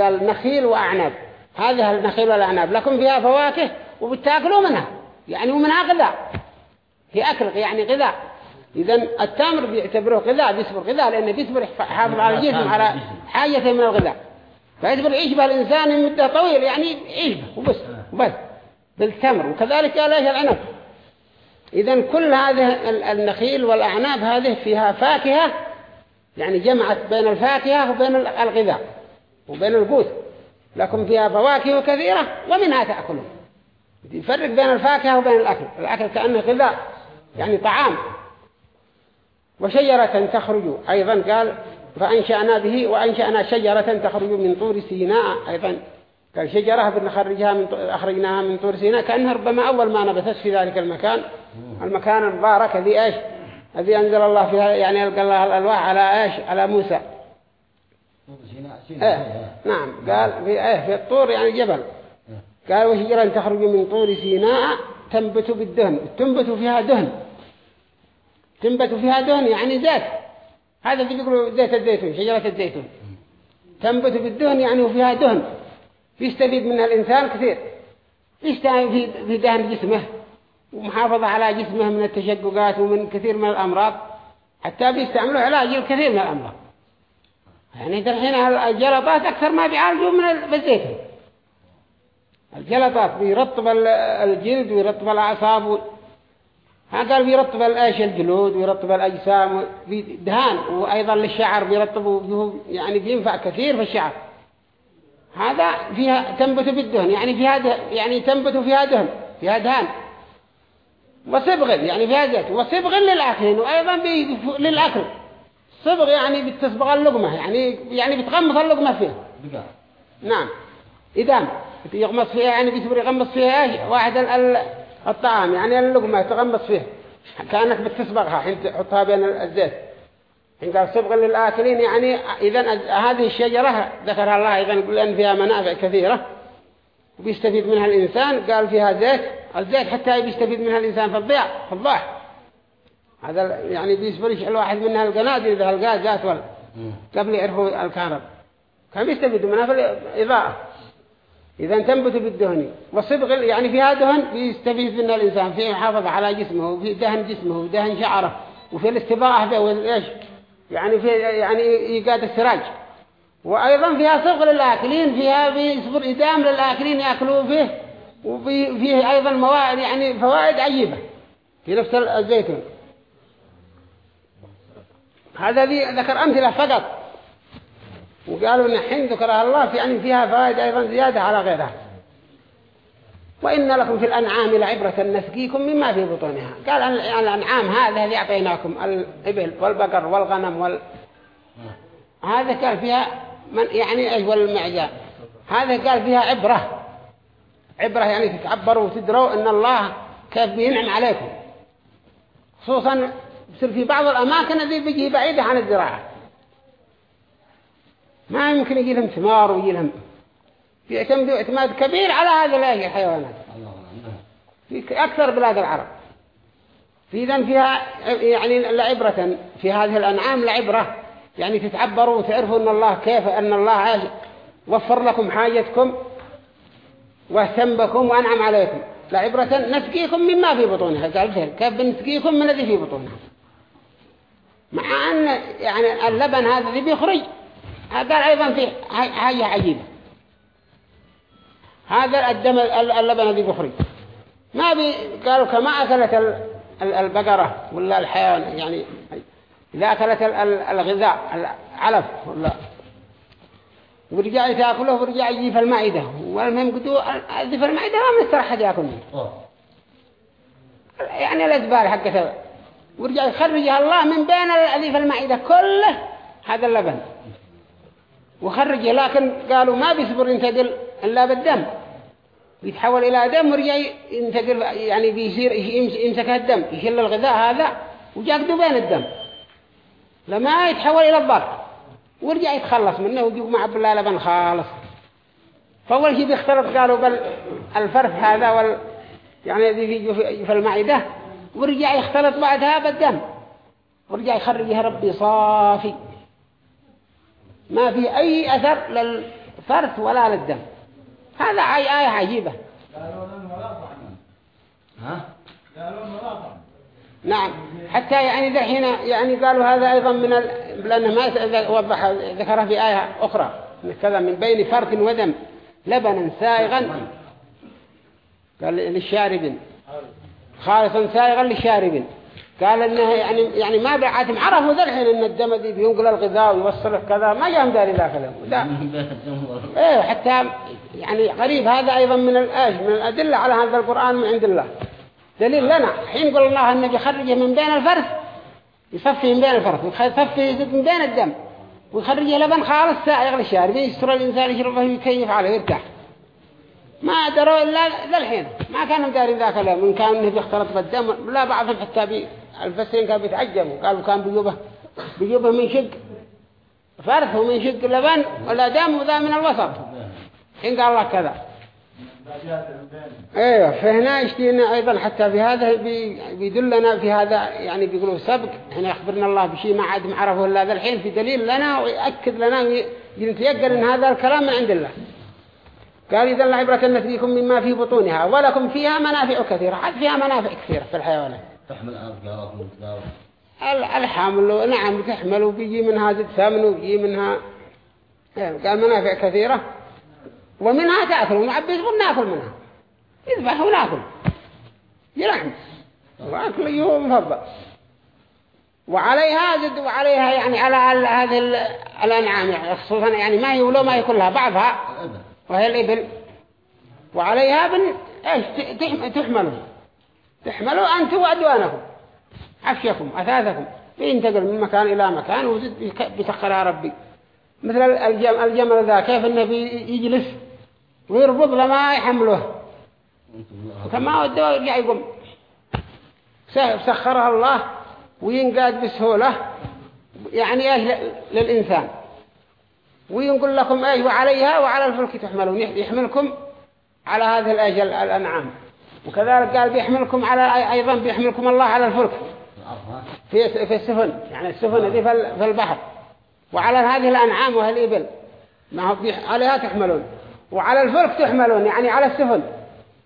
قال نخيل وأعناب. هذه النخيل والأعناب. لكم فيها فواكه وبتاكلوا منها. يعني ومنها غذاء في أكل يعني غذاء. إذا التمر بيعتبروه غذاء بيصبر غذاء لأنه بيصبر يحافظ على الجسم على حاجته من الغذاء. فيصبر يعيش به الإنسان مدة طويلة يعني يعيش به وبس وبس. بالتمر وكذلك قال إيش؟ العنب. إذا كل هذه النخيل والأعناب هذه فيها فاكهة يعني جمعت بين الفاكهة وبين الغذاء وبين القوت لكم فيها فواكه كثيرة ومنها تأكلون. يفرق بين الفاكهة وبين الأكل. الأكل كأنه غذاء. يعني طعام. وشجرة تخرج أيضا قال فأنشأنا به وأنشأنا شجرة تخرج من طور سيناء أيضا. قال شجرة بنخرجها من أخرجناها من طور سيناء كأنها ربما أول ما نبتت في ذلك المكان. المكان المبارك ذي إيش الذي أنزل الله فيها يعني ألقى الله الألواح على إيش؟ على موسى. إيه نعم. قال في إيه في الطور يعني جبل. قال وشجرة تخرج من طور سيناء تنبت بالدهن. تنبت فيها دهن. تنبت فيها دهن يعني زيت. هذا اللي بيقولوا زيت الزيتون شجرة الزيتون. تنبت بالدهن يعني وفيها دهن. يستفيد منها الإنسان كثير. يستفيد في دهن جسمه؟ ومحافظة على جسمه من التشققات ومن كثير من الأمراض. حتى بيستعملوا علاج الكثير من الأمراض. يعني الحين الجلطات أكثر ما بيعالجوا من بالزيتون. الجلطات بيرطب الجلد ويرطب الأعصاب قال بيرطب الايش الجلود ويرطب الأجسام دهان وأيضا للشعر بيرطبوا يعني بينفع كثير في الشعر. هذا فيها تنبت بالدهن يعني فيها يعني تنبت فيها دهن فيها دهان. وصبغ يعني فيها زيت وصبغ للآكلين وأيضا للأكل. صبغ يعني بتصبغ اللقمة يعني يعني بتغمص اللقمة فيه نعم. إدام يغمص فيها يعني بيصبر يغمص فيها واحد الطعام يعني اللقمة تغمص فيه كأنك بتصبغها حين تحطها بين الزيت. حين قال صبغ للآكلين يعني إذا هذه الشجرة ذكرها الله إذا يقول أن فيها منافع كثيرة. وبيستفيد منها الإنسان. قال فيها زيت. الزيت حتى بيستفيد منها الإنسان في الضياء في الضوح هذا يعني بيسبرش الواحد منها القنادل إذا الغازات ولا قبل يعرفوا الكهرب. كان بيستفيد منها في الإضاءة. إذا تنبت بالدهن. والصبغ يعني فيها دهن بيستفيد منها الإنسان. في محافظة على جسمه وفي دهن جسمه ودهن شعره وفي الاستباحة به وإيش يعني في يعني إيقاد السراج. وأيضا فيها صبغ للآكلين فيها بيصبر إدام للآكلين يأكلوا فيه وفيه أيضا مواد يعني فوائد عجيبة في نفس الزيتون. هذا ذكر أمثلة فقط. وقالوا إن حين ذكرها الله في يعني فيها فوائد أيضا زيادة على غيرها. وإن لكم في الأنعام لعبرة نسقيكم مما في بطونها. قال الأنعام هذا الذي أعطيناكم الإبل والبقر والغنم وال... هذا قال فيها من يعني أيوة المعجان هذا قال فيها عبرة. عبرة يعني تتعبروا وتدروا إن الله كيف بينعم عليكم. خصوصا في بعض الأماكن الذي بيجي بعيدة عن الزراعة. ما يمكن يجي لهم ثمار ويجي لهم بيعتمدوا اعتماد كبير على هذه الحيوانات. في أكثر بلاد العرب. ذن فيها يعني لعبرة. في هذه الأنعام لعبرة. يعني تتعبروا وتعرفوا أن الله كيف أن الله وفر لكم حاجتكم واهتم بكم وأنعم عليكم. لعبرة نسقيكم مما في بطونها. كيف بنسقيكم من الذي في بطونها؟ مع أن يعني اللبن هذا اللي بيخرج. قال أيضا في حاجة عجيبة. هذا الدم اللبن الذي بيخرج ما بي قالوا كما أكلت البقرة ولا الحيوان يعني إذا أكلت الغذاء العلف ولا. ورجع تاكله ورجع يجي في المعدة والمهم قدوا في المعدة ما مسترح حد يأكل. يعني الأزبال حقتها ورجع يخرجها الله من بين الذي في المعدة كله هذا اللبن. وخرجه لكن قالوا ما بيصبر ينتقل إلا بالدم. يتحول إلى دم ورجع ينتقل يعني بيصير يمسك الدم يشيل الغذاء هذا وجاكده بين الدم. لما يتحول إلى الضرق ورجع يتخلص منه ويجيب مع بالله لبن خالص. فأول شيء بيختلط قالوا بل الفرف هذا وال يعني يجي في المعدة ورجع يختلط بعدها بالدم. ورجع يخرجها ربي صافي. ما في أي أثر للفرث ولا للدم. هذا آية عجيبة. ها؟ نعم. حتى يعني ذحين يعني قالوا هذا أيضا من ال... لأنه ما وضح ذكره في آية أخرى. كذا من بين فرث ودم. لبنا سائغا. قال للشارب خالصا سائغا للشارب قال انه يعني يعني ما بعاتم عرفوا ذا الحين إن الدم دي بينقل الغذاء ويوصله كذا ما جاهم داري ذا كلام. إيه حتى يعني قريب هذا أيضا من الايش من الأدلة على هذا القرآن من عند الله. دليل لنا. حين يقول الله إنه بيخرجه من بين الفرث يصفي من بين الفرث ويصفي من بين الدم ويخرجه لبن خالص سائغ للشارب يستر الإنسان يشربه ويكيف عليه ويرتاح. ما دروا إلا ذا الحين. ما كانوا دارين ذاك اليوم من كان إنه بيختلط بالدم لا بعضهم حتى بي الفسرين كانوا بيتعجبوا قالوا كان بيجوبه بيجوبه من شق فرث ومن شق لبن ولا دم وذا من الوسط. حين قال الله كذا. أيوه فهنا يشتينا أيضا حتى في هذا بيدلنا في هذا يعني بيقولوا سبق إحنا يخبرنا الله بشيء ما عاد معرفه إلا ذا الحين في دليل لنا ويأكد لنا يتيقن إن هذا الكلام من عند الله. قال إذا العبرة فيكم مما في بطونها ولكم فيها منافع كثيرة حد فيها منافع كثيرة في الحيوانات. تحمل أرض الحامل نعم تحمل وبيجي منها زد ثمن وبيجي منها قال منافع كثيرة. ومنها تأكل ونعبي يقول نأكل منها. يذبح ونأكل. يلحم وأكل يوم مفضل وعليها زد وعليها يعني على هذه الأنعام يعني خصوصا يعني ما يولو ما يكلها بعضها. وهي الإبل. وعليها بن إيش تحملوا تحملوا أنتم وأدوانكم. عفشكم أثاثكم. ينتقل من مكان إلى مكان وزد ربي. مثل الجمل, ذا كيف إنه يجلس ويربط لما يحمله. كما وده يرجع يقوم. سخرها الله وينقاد بسهولة. يعني إيش للإنسان. وينقل لكم إيش وعليها وعلى الفلك تحملون. يحملكم على هذه الأجل الأنعام. وكذلك قال بيحملكم على أيضا بيحملكم الله على الفلك. في في السفن. يعني السفن دي في البحر. وعلى هذه الأنعام وهالإبل ما هو عليها تحملون. وعلى الفلك تحملون. يعني على السفن.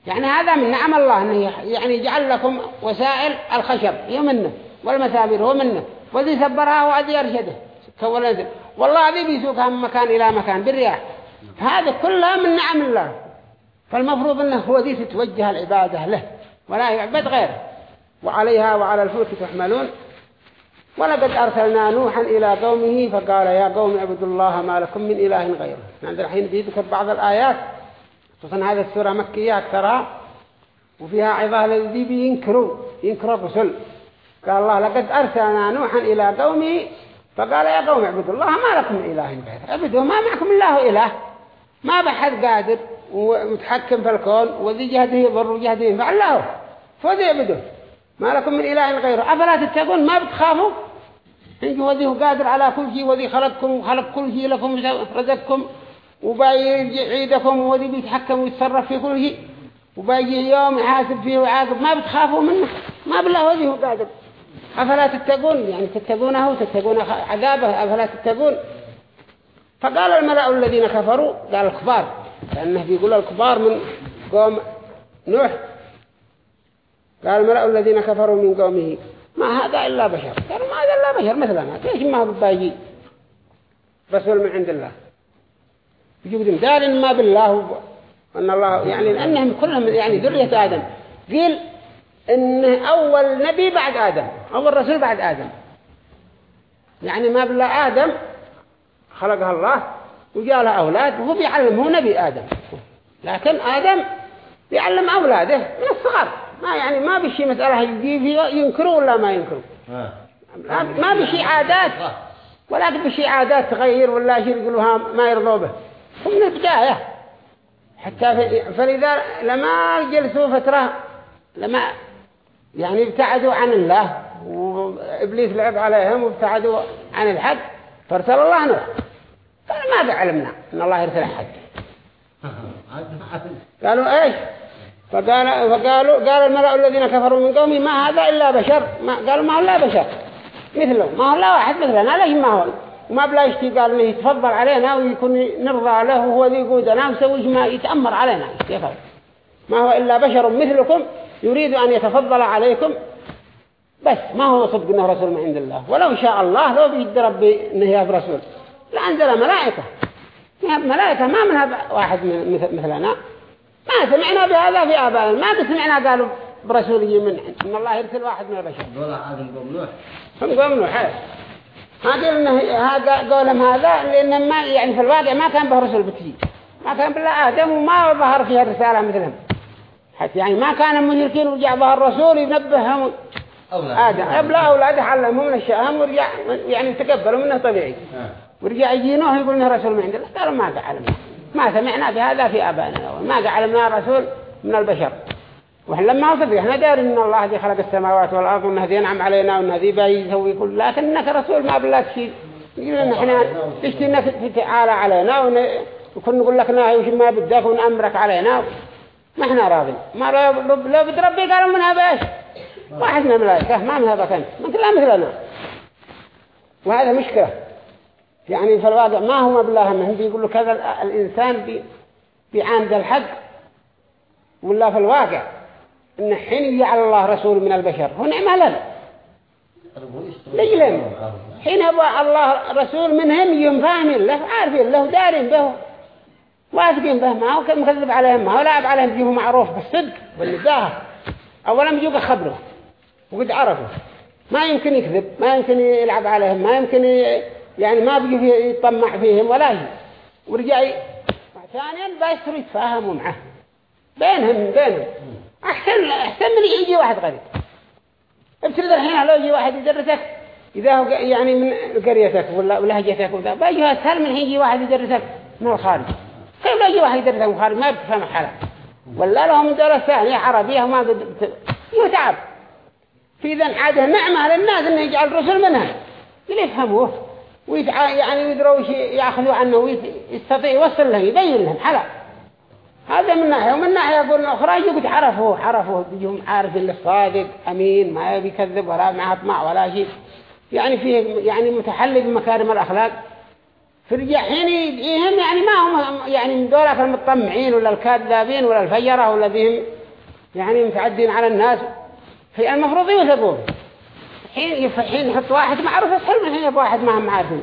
يعني هذا من نعم الله إنه يعني جعل لكم وسائل الخشب. هي منه. والمثابر هو منه. وذي سبرها وذي يرشده والله ذي بيسوقها من مكان إلى مكان بالرياح. هذا كلها من نعم الله. فالمفروض أنه هو ذي تتوجه العبادة له ولا يعبد غيره. وعليها وعلى الفلك تحملون. ولقد أرسلنا نوحا إلى قومه فقال يا قوم اعبدوا الله ما لكم من إله غيره. عند الحين بيذكر بعض الآيات خصوصا هذه السورة مكية أكثرها وفيها عظة الذي بينكروا ينكروا الرسل. قال الله لقد أرسلنا نوحا إلى قومه فقال يا قوم اعبدوا الله ما لكم من إله غيره. اعبدوا ما معكم الله إله. ما بحد قادر. ومتحكم في الكون وذي جهده يضر وجهده ينفع الله. فذي اعبدوا ما لكم من إله غيره. أفلا تتقون؟ ما بتخافوا؟ إنه وذي قادر على كل شيء وذي خلقكم وخلق كل شيء لكم رزقكم وبايجي عيدكم وذي بيتحكم ويتصرف في كل شيء. وبايجي يوم يحاسب فيه وعاقب ما بتخافوا منه؟ ما بالله وذي قادر. أفلا تتقون؟ يعني تتقونه تتقون عذابه. أفلا تتقون؟ فقال الملأ الذين كفروا قال الكبار لأنه بيقول الكبار من قوم نوح. قال الملأ الذين كفروا من قومه. ما هذا إلا بشر. قالوا ما هذا إلا بشر مثلنا ليش ما هو باجي رسول من عند الله؟ يجب دار ما بالله أن الله يعني لأنهم كلهم يعني ذرية آدم. قيل إنه أول نبي بعد آدم. أول رسول بعد آدم. يعني ما بالله آدم خلقها الله. وجاء له أولاد وهو بيعلمه نبي آدم. لكن آدم بيعلم أولاده من الصغر. ما يعني ما بشي مسألة يجي ينكروا ولا ما ينكروا؟ ما بشي عادات. ولا بشي عادات تغير ولا شيء يقولوها ما يرضوا به. هم من البداية. حتى فلذا لما جلسوا فترة لما يعني ابتعدوا عن الله وإبليس لعب عليهم وابتعدوا عن الحق فارسل الله نوح قال ماذا علمنا إن الله يرسل حد قالوا إيش؟ فقال فقالوا قال الملأ الذين كفروا من قومي ما هذا إلا بشر. ما قالوا ما هو إلا بشر. مثله. ما هو إلا واحد مثلنا ليش ما هو؟ وما بلا يشتي قال انه يتفضل علينا ويكون نرضى له وهو ذي يقودنا ويسوي ما يتأمر علينا. يفعل ما هو إلا بشر مثلكم يريد أن يتفضل عليكم. بس ما هو صدق إنه رسول من عند الله. ولو شاء الله لو بيد ربي إنه يهب رسول. لأنزل ملائكة. ملائكة ما منها واحد مثلنا. ما سمعنا بهذا في آبائنا. ما سمعنا قالوا برسولي من إن الله يرسل واحد من البشر دول عادم قوم نوح. هم قوم نوح. ما قال إنه هذا قولهم هذا لأن ما يعني في الواقع ما كان به رسول بتجي ما كان بالله آدم وما ظهر فيها الرسالة مثلهم. حتى يعني ما كان المشركين ورجع به الرسول ينبههم. آدم. أبلا أولاده علمهم من الشأهم ورجع يعني تقبلوا منه طبيعي. آه. ورجع يجي نوح يقول إنه رسول من عند الله قالوا ما علمنا ما سمعنا بهذا في آبائنا. الأول ما علمنا رسول من البشر. وإحنا لما وصف إحنا دار إن الله ذي خلق السماوات والأرض وإنه ذي ينعم علينا وإنه ذي يسوي كل. لكنك رسول ما بالله شيء. يقول إن إحنا تشتي إنك تتعالى علينا وكن نقول لك ناهي وش ما بدك ونأمرك علينا. ما إحنا راضين ما لو لو بد ربي قالوا منها باش واحد من الملائكة ما منها بكنت مثل مثلنا. وهذا مشكلة. يعني في الواقع ما هو مبلغ منهم بيقولوا كذا الإنسان بي بيعاند الحق. ولا في الواقع إن حين يجعل الله رسول من البشر هو نعمة له. ليلم حين يبقى الله رسول منهم يوم فاهمين له عارفين له دارين به. واثقين به ما هو مكذب عليهم ما هو لاعب عليهم بيه معروف بالصدق بالنزاهة أولا بيجوك خبره وقد عرفوا ما يمكن يكذب ما يمكن يلعب عليهم ما يمكن يعني ما بيجي يطمع فيهم ولا شيء ورجع ثانيا بيصير يتفاهموا معه. بينهم بينهم. أحسن أحسن من يجي واحد غريب. ابتدى الحين لو يجي واحد يدرسك إذا يعني من قريتك ولا لهجتك وذا بيجي أسهل من يجي واحد يدرسك من الخارج كيف لو يجي واحد يدرسك من الخارج ما بتفهم حالك ولا لهم دولة ثانية عربية وما يتعب في ذن عادة نعمة للناس إنه يجعل الرسل منها. يفهموه؟ ويتع... يعني يدروا ياخذوا عنه ويستطيع يوصل لهم يبين لهم حلا هذا من ناحية ومن ناحية يقول أخرى يقول عرفوا عرفوا بيجهم عارف اللي صادق أمين ما بيكذب ولا معه طمع ولا شيء. يعني فيه يعني متحلي بمكارم الأخلاق. فرجع حين يدعيهم يعني ما هم يعني من دولة المطمعين ولا الكاذابين ولا الفجرة ولا بهم يعني متعدين على الناس. في المفروض يوثقون حين حين يحط واحد معروف يسهل من حين واحد ما هم معارفين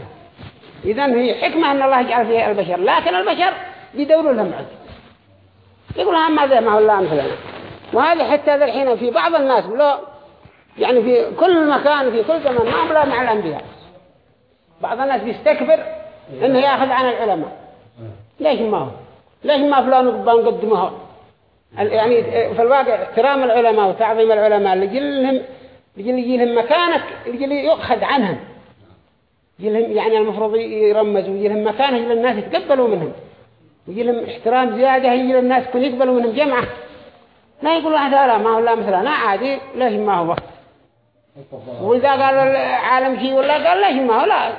إذا هي حكمة أن الله يجعل فيها البشر لكن البشر بيدوروا لهم عد يقول هم ماذا ما هو الله مثلنا وهذا حتى هذا الحين في بعض الناس لو يعني في كل مكان في كل زمن ما بلا مع الأنبياء بعض الناس بيستكبر إنه يأخذ عن العلماء. ليش ما هو؟ ليش ما فلان بنقدمه يعني في الواقع احترام العلماء وتعظيم العلماء اللي لهم يجي لهم مكانك اللي يؤخذ عنهم. يجي لهم يعني المفروض يرمزوا ويجي لهم مكانه يجي للناس يتقبلوا منهم. ويجي لهم احترام زيادة يجي للناس كل يقبلوا منهم جمعة. لا يقولوا هذا لا ما هو لا مثلا لا عادي ليش ما هو. وإذا قالوا العالم شيء ولا قال ليش ما هو لا.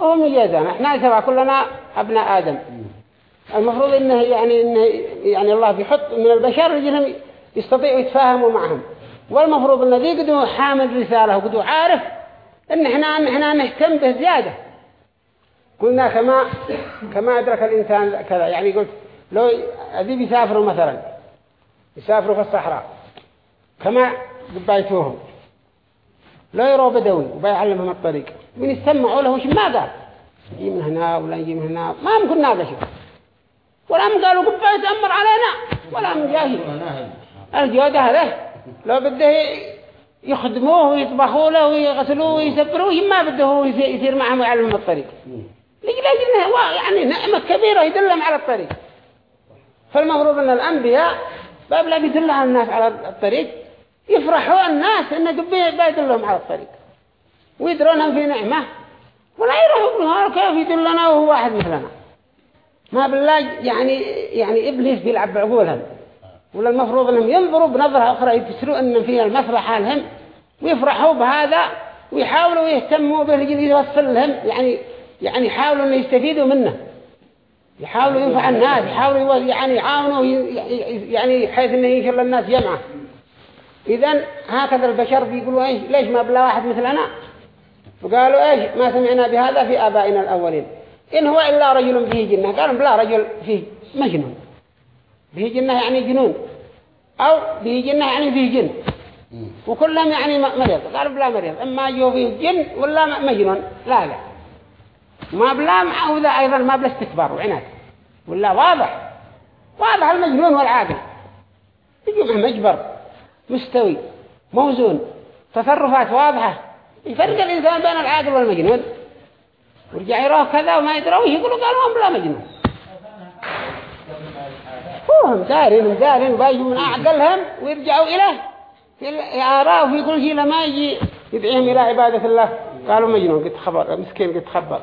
هو مجازان إحنا سوا كلنا أبناء آدم. المفروض إنه يعني إنه يعني الله بيحط من البشر رجلهم يستطيعوا يتفاهموا معهم. والمفروض ان ذي قدوا حامل رسالة وقدوا عارف ان إحنا إحنا نهتم به زيادة. قلنا كما كما أدرك الإنسان كذا. يعني قلت لو ذي بيسافروا مثلا يسافروا في الصحراء كما بيتوهم لا يروا بدوي وبيعلمهم الطريق. من يستمعوا له وش ما قال؟ يجي من هنا ولا يجي من هنا. ما ممكن ناقشه ولا هم قالوا قبعة يتأمر علينا ولا هم جاهل. الجودة هذا لو بده يخدموه ويطبخوا له ويغسلوه ويسبروه ما بده هو يصير معهم ويعلمهم الطريق. هو يعني نعمة كبيرة يدلهم على الطريق. فالمفروض أن الأنبياء باب لا يدل على الناس على الطريق. يفرحوا الناس أن قبيه بيدلهم على الطريق. ويدرونهم في نعمة. ولا يروحوا كيف يدلنا وهو واحد مثلنا. ما بالله يعني يعني إبليس بيلعب بعقولهم. ولا المفروض أنهم ينظروا بنظرة أخرى يفسروا أن فيها المسرح لهم ويفرحوا بهذا ويحاولوا يهتموا به لجل يوصل لهم يعني يعني يحاولوا أن يستفيدوا منه. يحاولوا ينفع الناس يحاولوا يعني يعاونوا يعني حيث أنه ينشر للناس جمعة. إذن هكذا البشر بيقولوا إيش؟ ليش ما بلا واحد مثلنا؟ وقالوا إيش؟ ما سمعنا بهذا في آبائنا الأولين. إن هو إلا رجل به جنة. قالوا بلا رجل فيه مجنون. به جنة يعني جنون أو به جنة يعني فيه جن. وكلهم يعني مريض. قالوا بلا مريض. إما جو فيه جن ولا مجنون. لا لا. ما بلا معه ذا أيضا ما بلا استكبار وعناد. ولا واضح. واضح المجنون والعاقل يجي معه مجبر مستوي. موزون. تصرفات واضحة. يفرق الإنسان بين العاقل والمجنون. ورجع يروح كذا وما يدروه يقولوا قالوا هم لا مجنون. هم دارين دارين بايجوا من أعقلهم ويرجعوا إليه. في آراء وفي كل شيء لما يجي يدعيهم إلى عبادة الله. قالوا مجنون قد خبر مسكين قد خبر.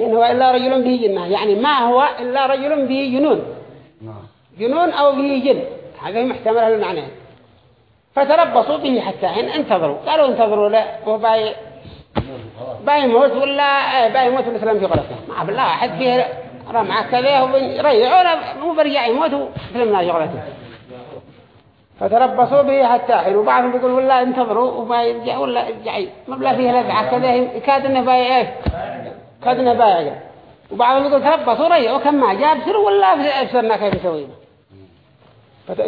إن هو إلا رجل به جنة. يعني ما هو إلا رجل به جنون. جنون أو به جن. هذا محتمل المعنى. فتربصوا به حتى حين انتظروا. قالوا انتظروا لا وباي باي موت ولا باي موت الإسلام في غلطه. ما بالله أحد فيه رمعة كذا ويريعوا مو برجع يموت وسلمنا شغلته. فتربصوا به حتى حين وبعضهم بيقول والله انتظروا وما يرجع ولا يرجع. ما بلا فيه لدعة كذا يكاد إنه بايع إيه كاد إنه بايع وبعضهم يقول تربصوا ريعوا كم ما جاب سر ولا ابصرنا كيف يسوي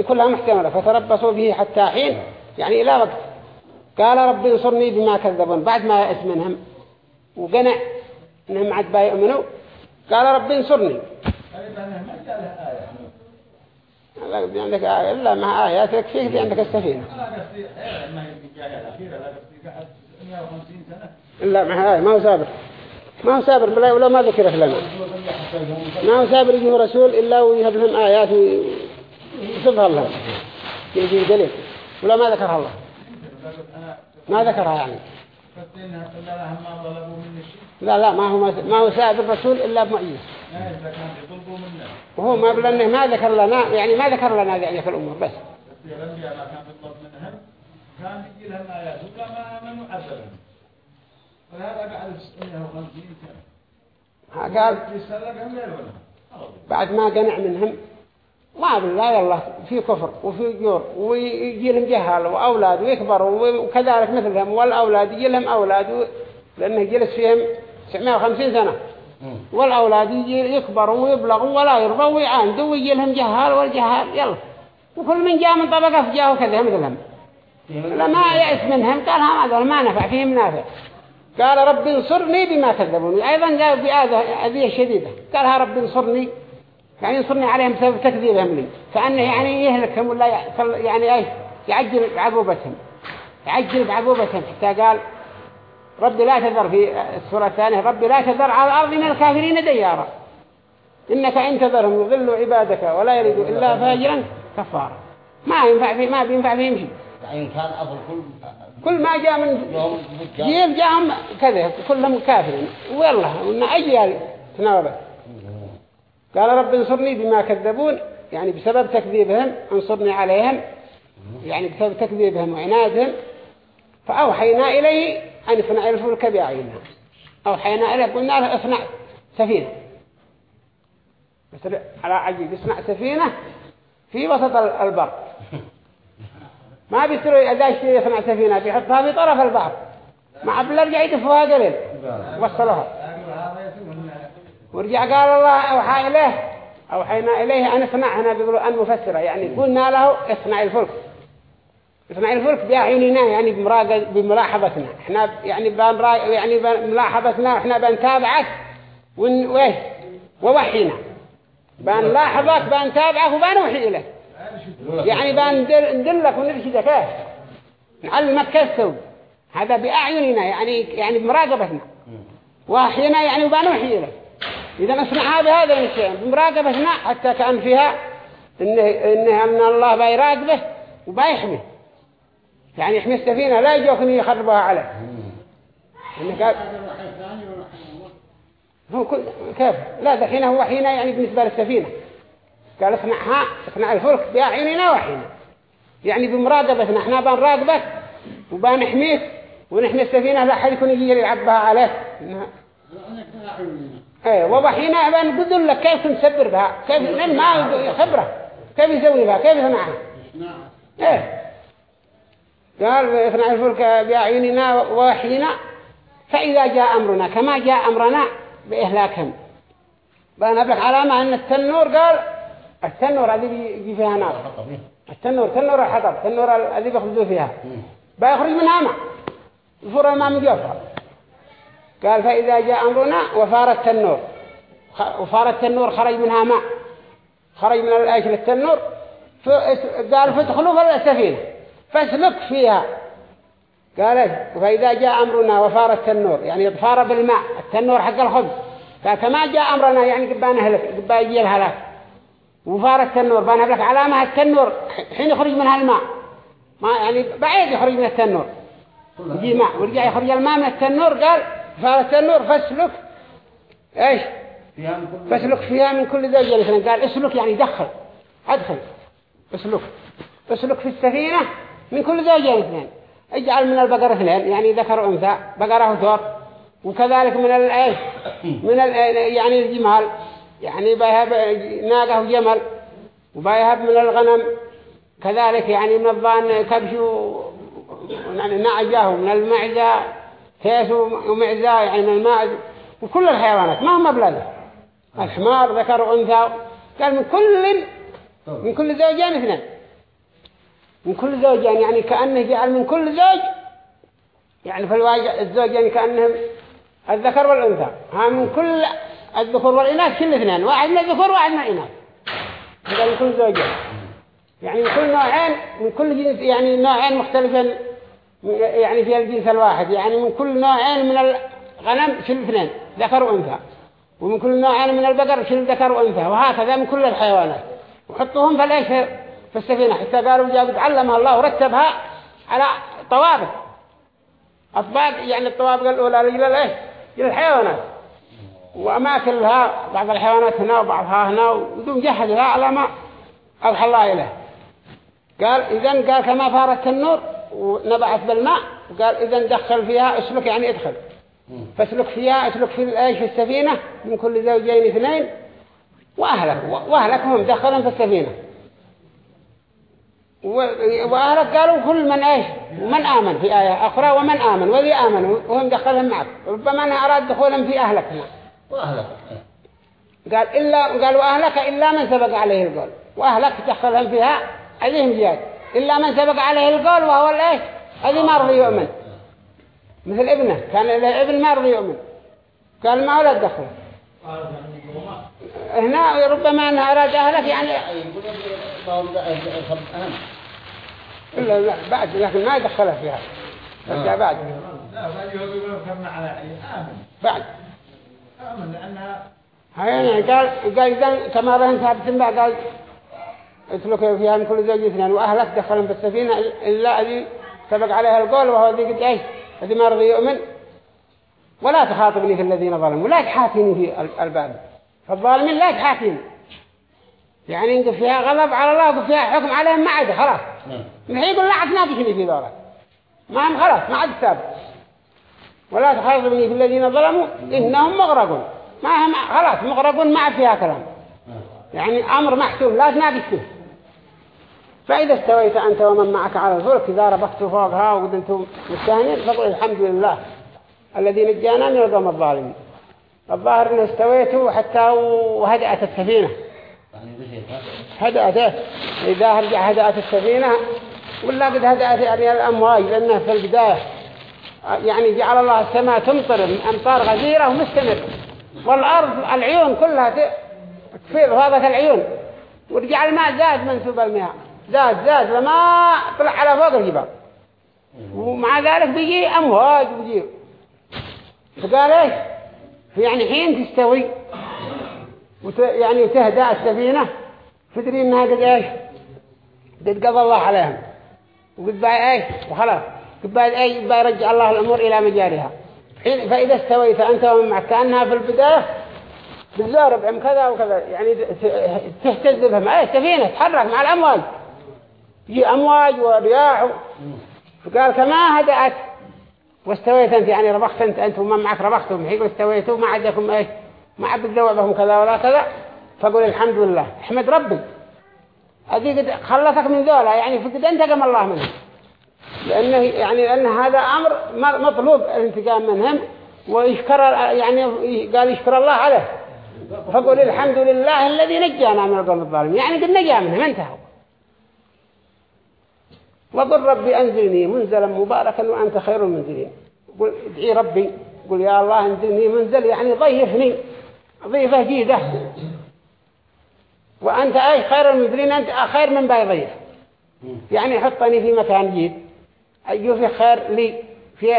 كلها محتملة فتربصوا به حتى حين يعني إلى وقت. قال ربي انصرني بما كذبون. بعد ما يأس منهم وقنع إنهم عد بايؤمنوا قال ربي انصرني. لا قصدي عندك آية. إلا ما آيات يكفيك دي عندك السفينة إلا ما آية ما هو سابر ما هو سابر بلا ولا ما ذكره لنا. ما هو سابر يجيه رسول إلا ويهب لهم آيات ويصفها الله. يجي دليل. ولا ما ذكرها الله. ما ذكرها يعني. لا لا ما هو ما هو سائد الرسول إلا بمعيز وهو ما بلنه ما ذكر لنا يعني ما ذكر لنا يعني في الأمور بس. كان آيات ولا ما آمنوا عذبهم ولهذا قعد 650 سنة قال بعد ما قنع منهم ما بالله يلا في كفر وفي جور ويجي لهم جهال وأولاد ويكبروا وكذلك مثلهم والأولاد يجي لهم أولاد لأنه جلس فيهم 950 سنة. والأولاد يكبروا ويبلغوا ولا يرضوا ويعاندوا ويجي لهم جهال والجهال يلا. وكل من جاء من طبقة فجاه كذا مثلهم لما يأس منهم. قال هذا ما نفع فيهم نافع. قال رب انصرني بما كذبوني. أيضا جاء بآذية شديدة. قالها رب انصرني. يعني ينصرني عليهم بسبب تكذيبهم لي. كأنه يعني يهلكهم ولا يعني إيش؟ يعجل بعقوبتهم. يعجل بعقوبتهم. حتى قال رب لا تذر في السورة الثانية رب لا تذر على الأرض من الكافرين ديارا. إنك إن تذرهم يضلوا عبادك ولا يريدوا إلا فاجرا كفارا. ما ينفع فيه ما بينفع فيهم شيء. يعني كان أفضل كل كل ما جاء من جيل جاءهم كذا كلهم كافرين. والله وإن أجيال تناوبت قال رب انصرني بما كذبون يعني بسبب تكذيبهم انصرني عليهم يعني بسبب تكذيبهم وعنادهم. فأوحينا إليه أن يصنع الفلك بأعيننا. أوحينا إليه قلنا له اصنع سفينة. على عجيب يصنع سفينة في وسط البر. ما بيصيروا إذا يشتري يصنع سفينة بيحطها في طرف البحر. مع بلرجع يدفوها قليل. وصلها. ورجع قال الله أوحى إليه. أوحينا إليه أن اصنع هنا بيقولوا أن مفسرة. يعني قلنا له اصنع الفلك. اصنع الفلك بأعيننا يعني بملاحظتنا. إحنا يعني بمرا يعني بملاحظتنا إحنا بنتابعك ون وإيش؟ ووحينا. بنلاحظك بنتابعك وبنوحي إليك. يعني بندلك ونرشدك كيف نعلمك تسوي. هذا بأعيننا يعني يعني بمراقبتنا. وحينا يعني وبنوحي إليك. إذا نصنعها بهذا الشيء بمراقبتنا حتى كان فيها إنه, إنه أن الله بيراقبه وبيحمي يعني يحمي السفينة لا يجوك أن يخربها إنه قال هو كل كيف؟ لا دحين هو حين يعني بالنسبة للسفينة. قال اصنعها اصنع الفلك بأعيننا وحينا يعني بمراقبتنا إحنا بنراقبك وبنحميك ونحمي السفينة لا حد يكون يجي يلعبها عليه إيه وضحينا بنقول لك كيف نسبر بها؟ كيف ما خبره كيف يسوي بها؟ كيف يصنعها؟ إيه. قال يصنع الفلك بأعيننا ووحينا فإذا جاء أمرنا كما جاء أمرنا بإهلاكهم. بنبلغ علامة أن التنور قال التنور الذي يجي فيها نار. التنور تنور الحطب التنور الذي بيخرجوا فيها. بيخرج منها ماء. الفرع ما مجوفها قال فإذا جاء أمرنا وفار التنور. وفار التنور خرج منها ماء. خرج من الأجل التنور قال فادخلوا في السفينة. فاسلك فيها. قال فإذا جاء أمرنا وفار التنور. يعني فار بالماء التنور حق الخبز. فكما جاء أمرنا يعني قبان هلك قبان يجي الهلاك. وفار التنور بان لك علامة التنور حين يخرج منها الماء ما يعني بعيد يخرج من التنور. يجي ماء ورجع يخرج الماء من التنور. قال فارت النور فاسلك. إيش؟ فاسلك فيها من كل ذا جلسنا قال اسلك يعني دخل أدخل اسلك. اسلك في السفينة من كل ذا جلسنا اجعل من البقرة اثنين يعني ذكر وأنثى بقرة وثور وكذلك من الايش من ال يعني الجمال يعني بيهب ناقة وجمل وبيهب من الغنم كذلك يعني من الظان كبش يعني نعجة ومن المعزة فيس ومعزة يعني من الماعز وكل الحيوانات ما هم بلاده الحمار ذكر وأنثى قال من كل من كل زوجين اثنين. من كل زوجين يعني كأنه جعل من كل زوج يعني في الواجع الزوجين كأنهم الذكر والأنثى. ها من كل الذكور والإناث كل اثنين واحد من الذكور واحد من الإناث. هذا من كل زوجين. يعني من كل نوعين من كل جنس يعني نوعين مختلفين يعني في الجنس الواحد. يعني من كل نوعين من الغنم شل اثنين ذكر وأنثى. ومن كل نوعين من البقر شل ذكر وأنثى. وهكذا من كل الحيوانات. وحطوهم في الإيش في السفينة حتى قالوا جاب تعلمها الله ورتبها على طوابق. أطباق يعني الطوابق الأولى للإيش للحيوانات وأماكنها بعض الحيوانات هنا وبعضها هنا ودون جهزها على ما أوحى الله إليه. قال إذن قال كما فارت النور ونبعت بالماء. قال إذن دخل فيها اسلك يعني ادخل. فاسلك فيها اسلك في الأيش في السفينة من كل زوجين اثنين. وأهلك وأهلك هم دخلهم في السفينة. وأهلك قالوا كل من إيش؟ من آمن في آية أخرى ومن آمن وذي آمنوا وهم دخلهم معك. ربما أنا أراد دخولهم في أهلك وأهلك. قال إلا قالوا أهلك إلا من سبق عليه القول. وأهلك دخلهم فيها عليهم زياد إلا من سبق عليه القول وهو الإيش هذه ما رضي يؤمن. مثل ابنه. كان له ابن ما رضي يؤمن. قال ما ولا دخل هنا ربما أنها أراد أهلك يعني إلا لا بعد لكن ما يدخلها فيها رجع بعد. بعد. آمن لأنها هاي قال قال إذا كما رهن ثابت بعد قال اتلك فيها من كل زوج اثنين. وأهلك دخلهم بالسفينة إلا الذي سبق عليها القول وهو ذي قد إيش الذي ما رضي يؤمن. ولا تخاطبني في الذين ظلموا لا تحاكيني في الباب. فالظالمين لا تحاكيني يعني انت فيها غضب على الله وفيها حكم عليهم ما عاد خلاص. من حين يقول لا عاد ناقشني في ذلك. ما هم خلاص ما عاد ثابت ولا تخاطبني في الذين ظلموا إنهم مغرقون. ما هم خلاص مغرقون ما فيها كلام. يعني أمر محتوم لا تناقش فيه. فإذا استويت أنت ومن معك على الفلك إذا ربحت فوقها وقدمتم مستهنين فقل الحمد لله الذي نجانا من القوم الظالمين. الظاهر أنه استويته حتى وهدأت السفينة. هدأت إذا رجع هدأت السفينة ولا قد هدأت يعني الأمواج لأنه في البداية. يعني جعل الله السماء تمطر أمطار غزيرة ومستمر. والأرض العيون كلها تفيض هذا العيون. ورجع الماء زاد منسوب المياه. زاد زاد لما طلع على فوق الجبال. ومع ذلك بيجي أمواج بيجي. فقال إيش؟ يعني حين تستوي وت... يعني تهدأ السفينة تدري إنها قد إيش؟ قد قضى الله عليهم. وقد باي إيش؟ وخلاص. قد باي إيش؟ يرجع الله الأمور إلى مجارها حين فإذا استويت أنت ومن معك كأنها في البداية بالزارب عم كذا وكذا. يعني تهتز بهم. إيه السفينة تحرك مع الأمواج يجي أمواج ورياح فقال كما هدأت واستويت أنت يعني ربخت أنت أنت ومن معك ربختم حيقول استويتوا ما عندكم إيش؟ ما عبد ذوبهم كذا ولا كذا. فقول الحمد لله. احمد ربي. هذه قد خلصك من ذولا يعني فقد انتقم الله منهم لأنه يعني لأن هذا أمر مطلوب الانتقام منهم ويشكر يعني قال يشكر الله عليه. فقول الحمد لله الذي نجانا من القوم الظالمين يعني قد نجا منهم انتهوا. وقل ربي أنزلني منزلا مباركا وأنت خير المنزلين. قل ادعي ربي. قل يا الله أنزلني منزل يعني ضيفني. ضيفة جيدة. وأنت أي خير المنزلين أنت خير من باي ضيف. يعني حطني في مكان جيد. أيو في خير لي في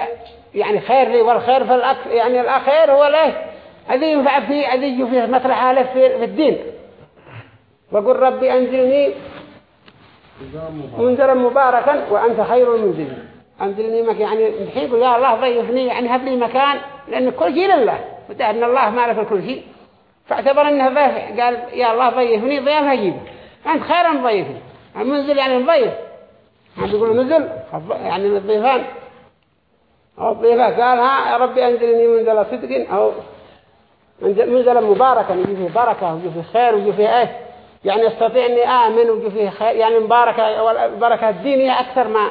يعني خير لي والخير في الأك يعني الأخير هو ليه هذه ينفع فيه هذه في مطرح في, في الدين. وقل ربي أنزلني منذرا مباركا وأنت خير المنزلين أنزلني مك يعني الحين يقول يا الله ضيفني يعني هب لي مكان لأن كل شيء لله. بدأ أن الله مالك كل شيء. فاعتبر أنه ضيف قال يا الله ضيفني ضيف هجيبه أنت خير ضيفني المنزل يعني الضيف هم يقولوا نزل يعني الضيفان. أو الضيفة قال ها يا ربي أنزلني منزل صدق أو منزل مباركا يجي فيه بركة ويجي فيه خير ويجي فيه إيه؟ يعني يستطيع أني آمن ويجي فيه خير يعني مباركة والبركة الدينية أكثر ما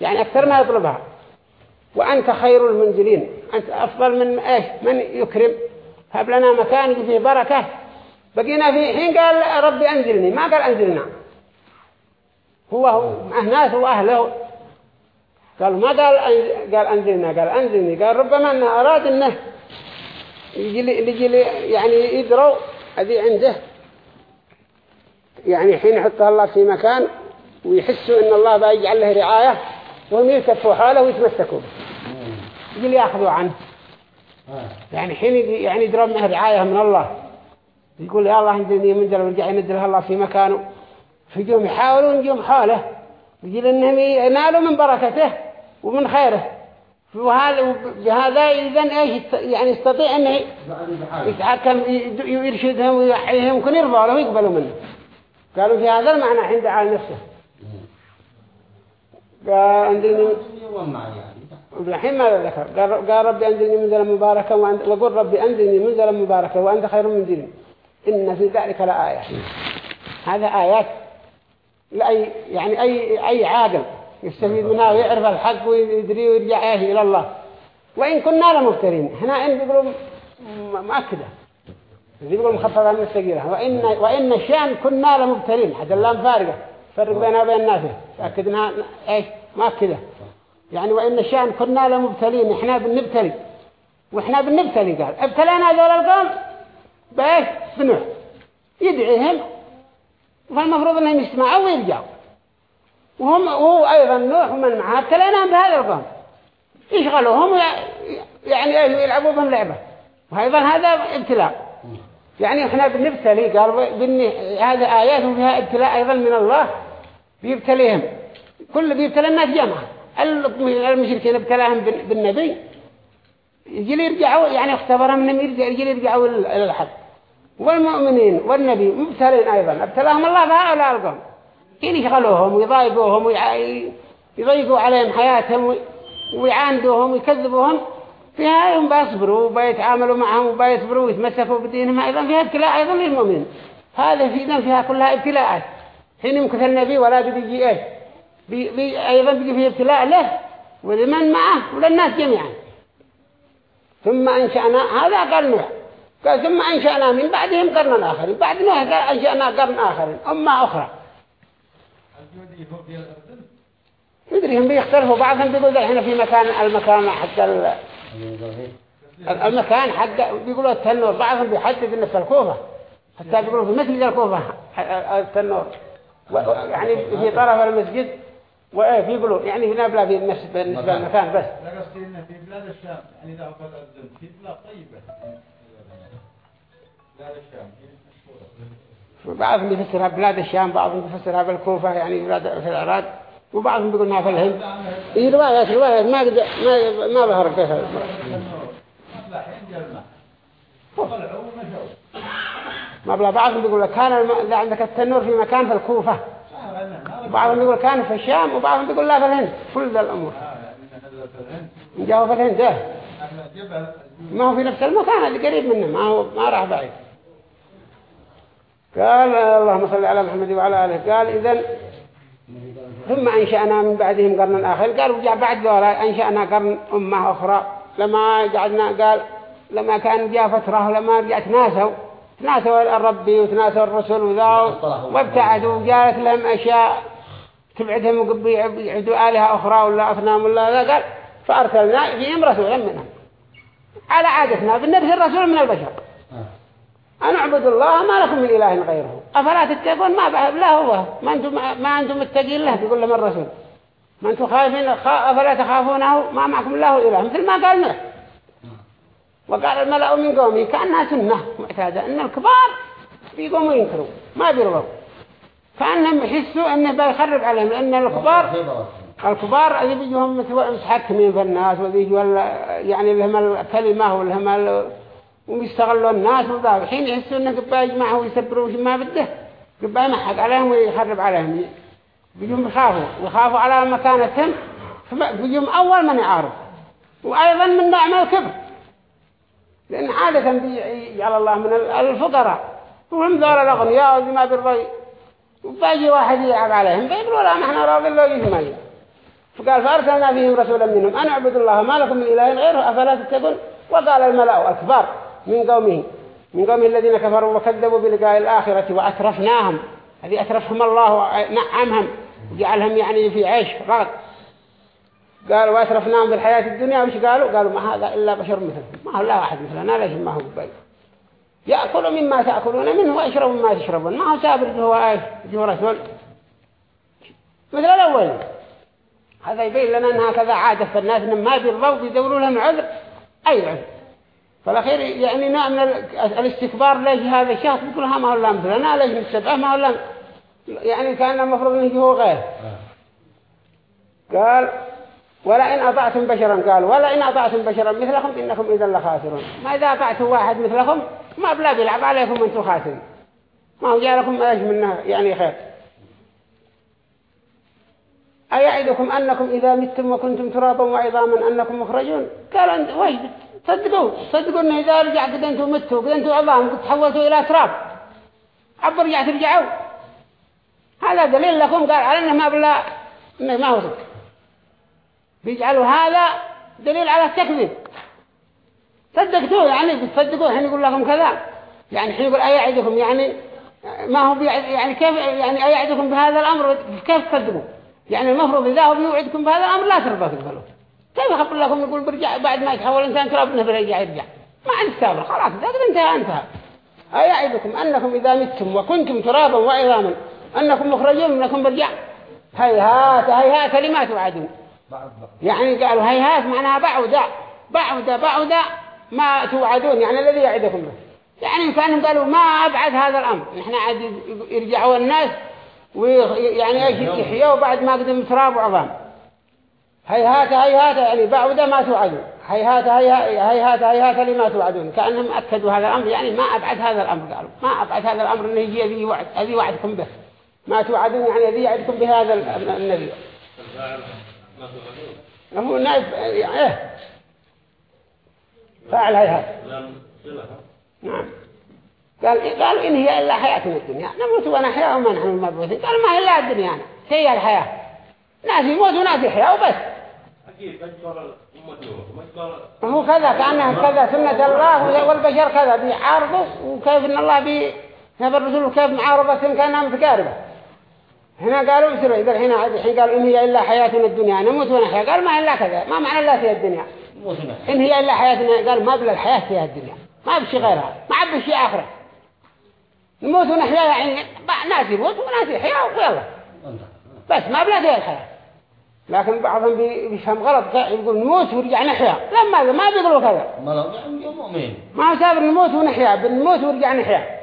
يعني أكثر ما يطلبها. وأنت خير المنزلين. أنت أفضل من إيش؟ من يكرم. هب لنا مكان فيه بركة. بقينا في حين قال ربي أنزلني ما قال أنزلنا. هو هو ناس وأهله. قال ما قال قال أنزلنا قال أنزلني. قال ربما أنه أراد أنه يجي يعني يدروا هذه عنده. يعني حين يحطها الله في مكان ويحسوا إن الله بيجعل له رعاية وهم يلتفوا حاله ويتمسكوا. به يجي لي ياخذوا عنه. يعني حين يعني يدروا منه رعاية من الله. يقول يا الله انزلني منزل ورجع ينزلها الله في مكانه. فيجوا يحاولوا يجوا حاله يجي لأنهم ينالوا من بركته ومن خيره. وهذا بهذا إذا إيش؟ يعني يستطيع أنه يتحكم يرشدهم ويوحيهم يمكن يرضوا له ويقبلوا منه. قالوا في هذا المعنى عند على نفسه. قال أنزلني الحين ماذا ذكر؟ قال, ربي أنزلني منزلا مباركا وقل ربي أنزلني منزلا مباركا وأنت خير منزلين إن في ذلك لآيات. هذا آيات لأي يعني أي أي عاقل يستفيد منها ويعرف الحق ويدري ويرجع إلى الله. وإن كنا لمفترين. هنا إن بيقولوا مؤكدة بيقولوا مخففة من الثقيلة وإن وإن الشأن كنا لمفترين حتى اللام فارقة. فرق بينها وبين الناس. أكدنا إيش؟ مؤكدة يعني وإن الشأن كنا لمبتلين إحنا بنبتلي. وإحنا بنبتلي قال. ابتلينا ذول القوم بإيش؟ بنوح. يدعيهم. فالمفروض أنهم يسمعوا ويرجعوا وهم هو أيضا نوح ومن معه. ابتليناهم بهذا القوم. يشغلوهم. يعني يلعبوا بهم لعبة. وأيضا هذا ابتلاء. يعني إحنا بنبتلي قال هذا آيات فيها ابتلاء أيضا من الله بيبتليهم. كل بيبتلى الناس جمعة المشركين ابتلاهم بالنبي. يجي يرجعوا يعني اختبرهم من يرجع يجي يرجعوا إلى الحق والمؤمنين والنبي مبتلين أيضا. ابتلاهم الله بهؤلاء القوم. يعني يشغلوهم ويضايقوهم ويضيقوا عليهم حياتهم ويعاندوهم ويكذبوهم. فيها يوم بيصبروا وبيتعاملوا معهم وبيصبروا ويتمسكوا بدينهم. أيضا فيها ابتلاء أيضا للمؤمنين. هذا في فيها كلها ابتلاءات حين يمكث النبي ولا بيجي إيه؟ بي بي أيضا بيجي فيه ابتلاء له ولمن معه وللناس جميعا. ثم أنشأنا هذا قال نوح قال ثم أنشأنا من بعدهم قرنا آخر بعد نوح قال أنشأنا قرن آخر أمة أخرى. يدري هم بيختلفوا بعضهم بيقول الحين في مكان المكان حتى المكان حق بيقولوا التنور بعضهم بيحدد إنه في الكوفة. حتى بيقولوا في مسجد الكوفة. التنور. يعني في طرف المسجد وإيه بيقولوا يعني هنا بلا في نفس بالنسبة للمكان بس. لا قصدي إنه في بلاد الشام. يعني ذا أفضل الدم في بلاد طيبة. بلاد الشام بعضهم بيفسرها بلاد الشام بعضهم بيفسرها بالكوفة يعني بلاد في العراق. وبعضهم بيقول انها في الهند. هي روايات روايات ما قد ما ما ظهر فيها. ما بلا بعضهم بيقول كان الم... عندك التنور في مكان في الكوفة. بعضهم يقول كان في الشام وبعضهم بيقول لا في الهند. كل ذا الأمور. جاءوا في الهند ده ما هو في نفس المكان اللي قريب منه ما هو ما راح بعيد. قال اللهم صل على محمد وعلى آله. قال إذن ثم أنشأنا من بعدهم قرنا آخر. قال وجاء بعد ذولا أنشأنا قرن أمة أخرى. لما قعدنا قال لما كان جاء فترة لما رجعت ناسوا تناسوا الرب وتناسوا الرسل وذا وابتعدوا وجاءت لهم أشياء تبعدهم ويعبدوا آلهة أخرى ولا أصنام ولا ذا قال فأرسلنا فيهم رسولا منهم. على عادتنا بنرسل رسول من البشر. أن اعبدوا الله ما لكم من إله غيره. أفلا تتقون؟ ما لا هو. ما أنتم ما أنتم متقين له يقول لهم الرسول. ما أنتم خايفين أفلا تخافونه؟ ما معكم الله إله. مثل ما قال نوح. وقال الملأ من قومه كأنها سنة معتادة أن الكبار بيقوموا ينكروا ما بيرضوا. كأنهم يحسوا أنه بيخرب عليهم لأن الكبار الكبار اللي بيجوهم متحكمين في الناس وبيجوا يعني لهم الكلمة ولهم ويستغلوا الناس وذا. حين يحسوا انه قبا يجمعوا ويسبروا ما بده قبا يمحق عليهم ويخرب عليهم. بيجوا يخافوا ويخافوا على مكانتهم بيجوا أول من يعارض. وأيضا من نوع من الكبر. لأن عادة بيجعل الله من الفقراء. وهم ذول الأغنياء وذي ما بالرأي وباجي واحد يلعب عليهم. بيقولوا لا ما إحنا راضي الله يجي فقال فأرسلنا فيهم رسولا منهم. أن اعبدوا الله ما لكم من إله غيره أفلا تتقون؟ وقال الملأ الكبار من قومه من قومه الذين كفروا وكذبوا بلقاء الآخرة وأترفناهم. هذه أترفهم الله نعمهم وجعلهم يعني في عيش رغد. قالوا وأترفناهم في الحياة الدنيا وش قالوا؟ قالوا ما هذا إلا بشر مثلكم ما هو لا واحد مثلنا ليش ما هو ببيت يأكل مما تأكلون منه ويشرب مما تشربون. ما هو سابر هو إيش؟ هو رسول. مثل الأول. هذا يبين لنا أن هكذا عادة في الناس إن ما بيرضوا بيدوروا لهم عذر. أي عذر فالأخير يعني نوع من الاستكبار ليش هذا الشخص بيقول ها ما هو الله مثلنا ليش نتسبه ما هو الله يعني كان المفروض أنه هو غير. قال ولا إن أطعتم بشرا قال ولا إن أطعتم بشرا مثلكم إنكم إذا لخاسرون. ما إذا أطعتم واحد مثلكم ما بلا بيلعب عليكم أنتم خاسرين. ما هو جاء لكم إيش منه؟ يعني خير. أيعدكم أنكم إذا متم وكنتم ترابا وعظاما أنكم مخرجون؟ قال أنت وش صدقوا صدقوا أنه إذا رجع قد أنتم متوا قد أنتم عظام قد تحولتوا إلى تراب. عبر رجع ترجعوا هذا دليل لكم قال على أنه ما بلا ما هو صدق. بيجعلوا هذا دليل على التكذيب. صدقتوه يعني بتصدقوه حين يقول لكم كذا. يعني حين يقول أيعدكم يعني ما هو يعني كيف يعني أيعدكم بهذا الأمر؟ كيف تصدقوا؟ يعني المفروض إذا هو بيوعدكم بهذا الأمر لا ترضى تقبلوا كيف يخبر لكم يقول برجع بعد ما يتحول إنسان تراب إنه برجع يرجع ما عند السابر خلاص ذاك انتهى انتهى. أيعدكم أنكم إذا متم وكنتم ترابا وعظاما أنكم مخرجون منكم برجع. هيهات هيهات لما توعدون يعني قالوا هيهات معناها بعودة بعودة بعودة ما توعدون يعني الذي يعدكم به. يعني كانوا قالوا ما أبعد هذا الأمر. نحن عاد يرجعوا الناس ويعني يحيوا بعد ما قدم تراب وعظام. هيهات هيهات يعني بعودة ما توعدون. هيهات هيهات هيهات لما توعدون. كأنهم أكدوا هذا الأمر. يعني ما أبعد هذا الأمر قالوا. ما أبعد هذا الأمر إنه يجي ذي وعد. ذي وعدكم به. ما توعدون يعني ذي يعدكم بهذا النبي. هو نائب إيه. فاعل هيهات. نعم. قال قال إن هي إلا حياتنا الدنيا. نموت ونحيا وما نحن المبعوثين قال ما هي إلا الدنيا. هي الحياة. ناس يموت وناس يحيا وبس. هو كذا كأنها كذا سنة الله والبشر كذا بيعارضوا وكيف إن الله بي نبى الرسول كيف معارضة كأنها متقاربة هنا قالوا بسرعة إذا الحين الحين قالوا إن هي إلا حياتنا الدنيا نموت ونحيا. قال ما إلا كذا ما معنى الله في الدنيا؟ إن هي إلا حياتنا قال ما بلا الحياة فيها الدنيا. ما بشي غيرها ما عبش شيء آخرة. نموت ونحيا يعني ناس يموت وناس يحيا ويلا. بس ما بلا فيها الحياة. لكن بعضهم بيفهم غلط. يقول نموت ورجع نحيا. لا ما ما بيقولوا كذا. ما هو سابر نموت ونحيا. بنموت ورجع نحيا.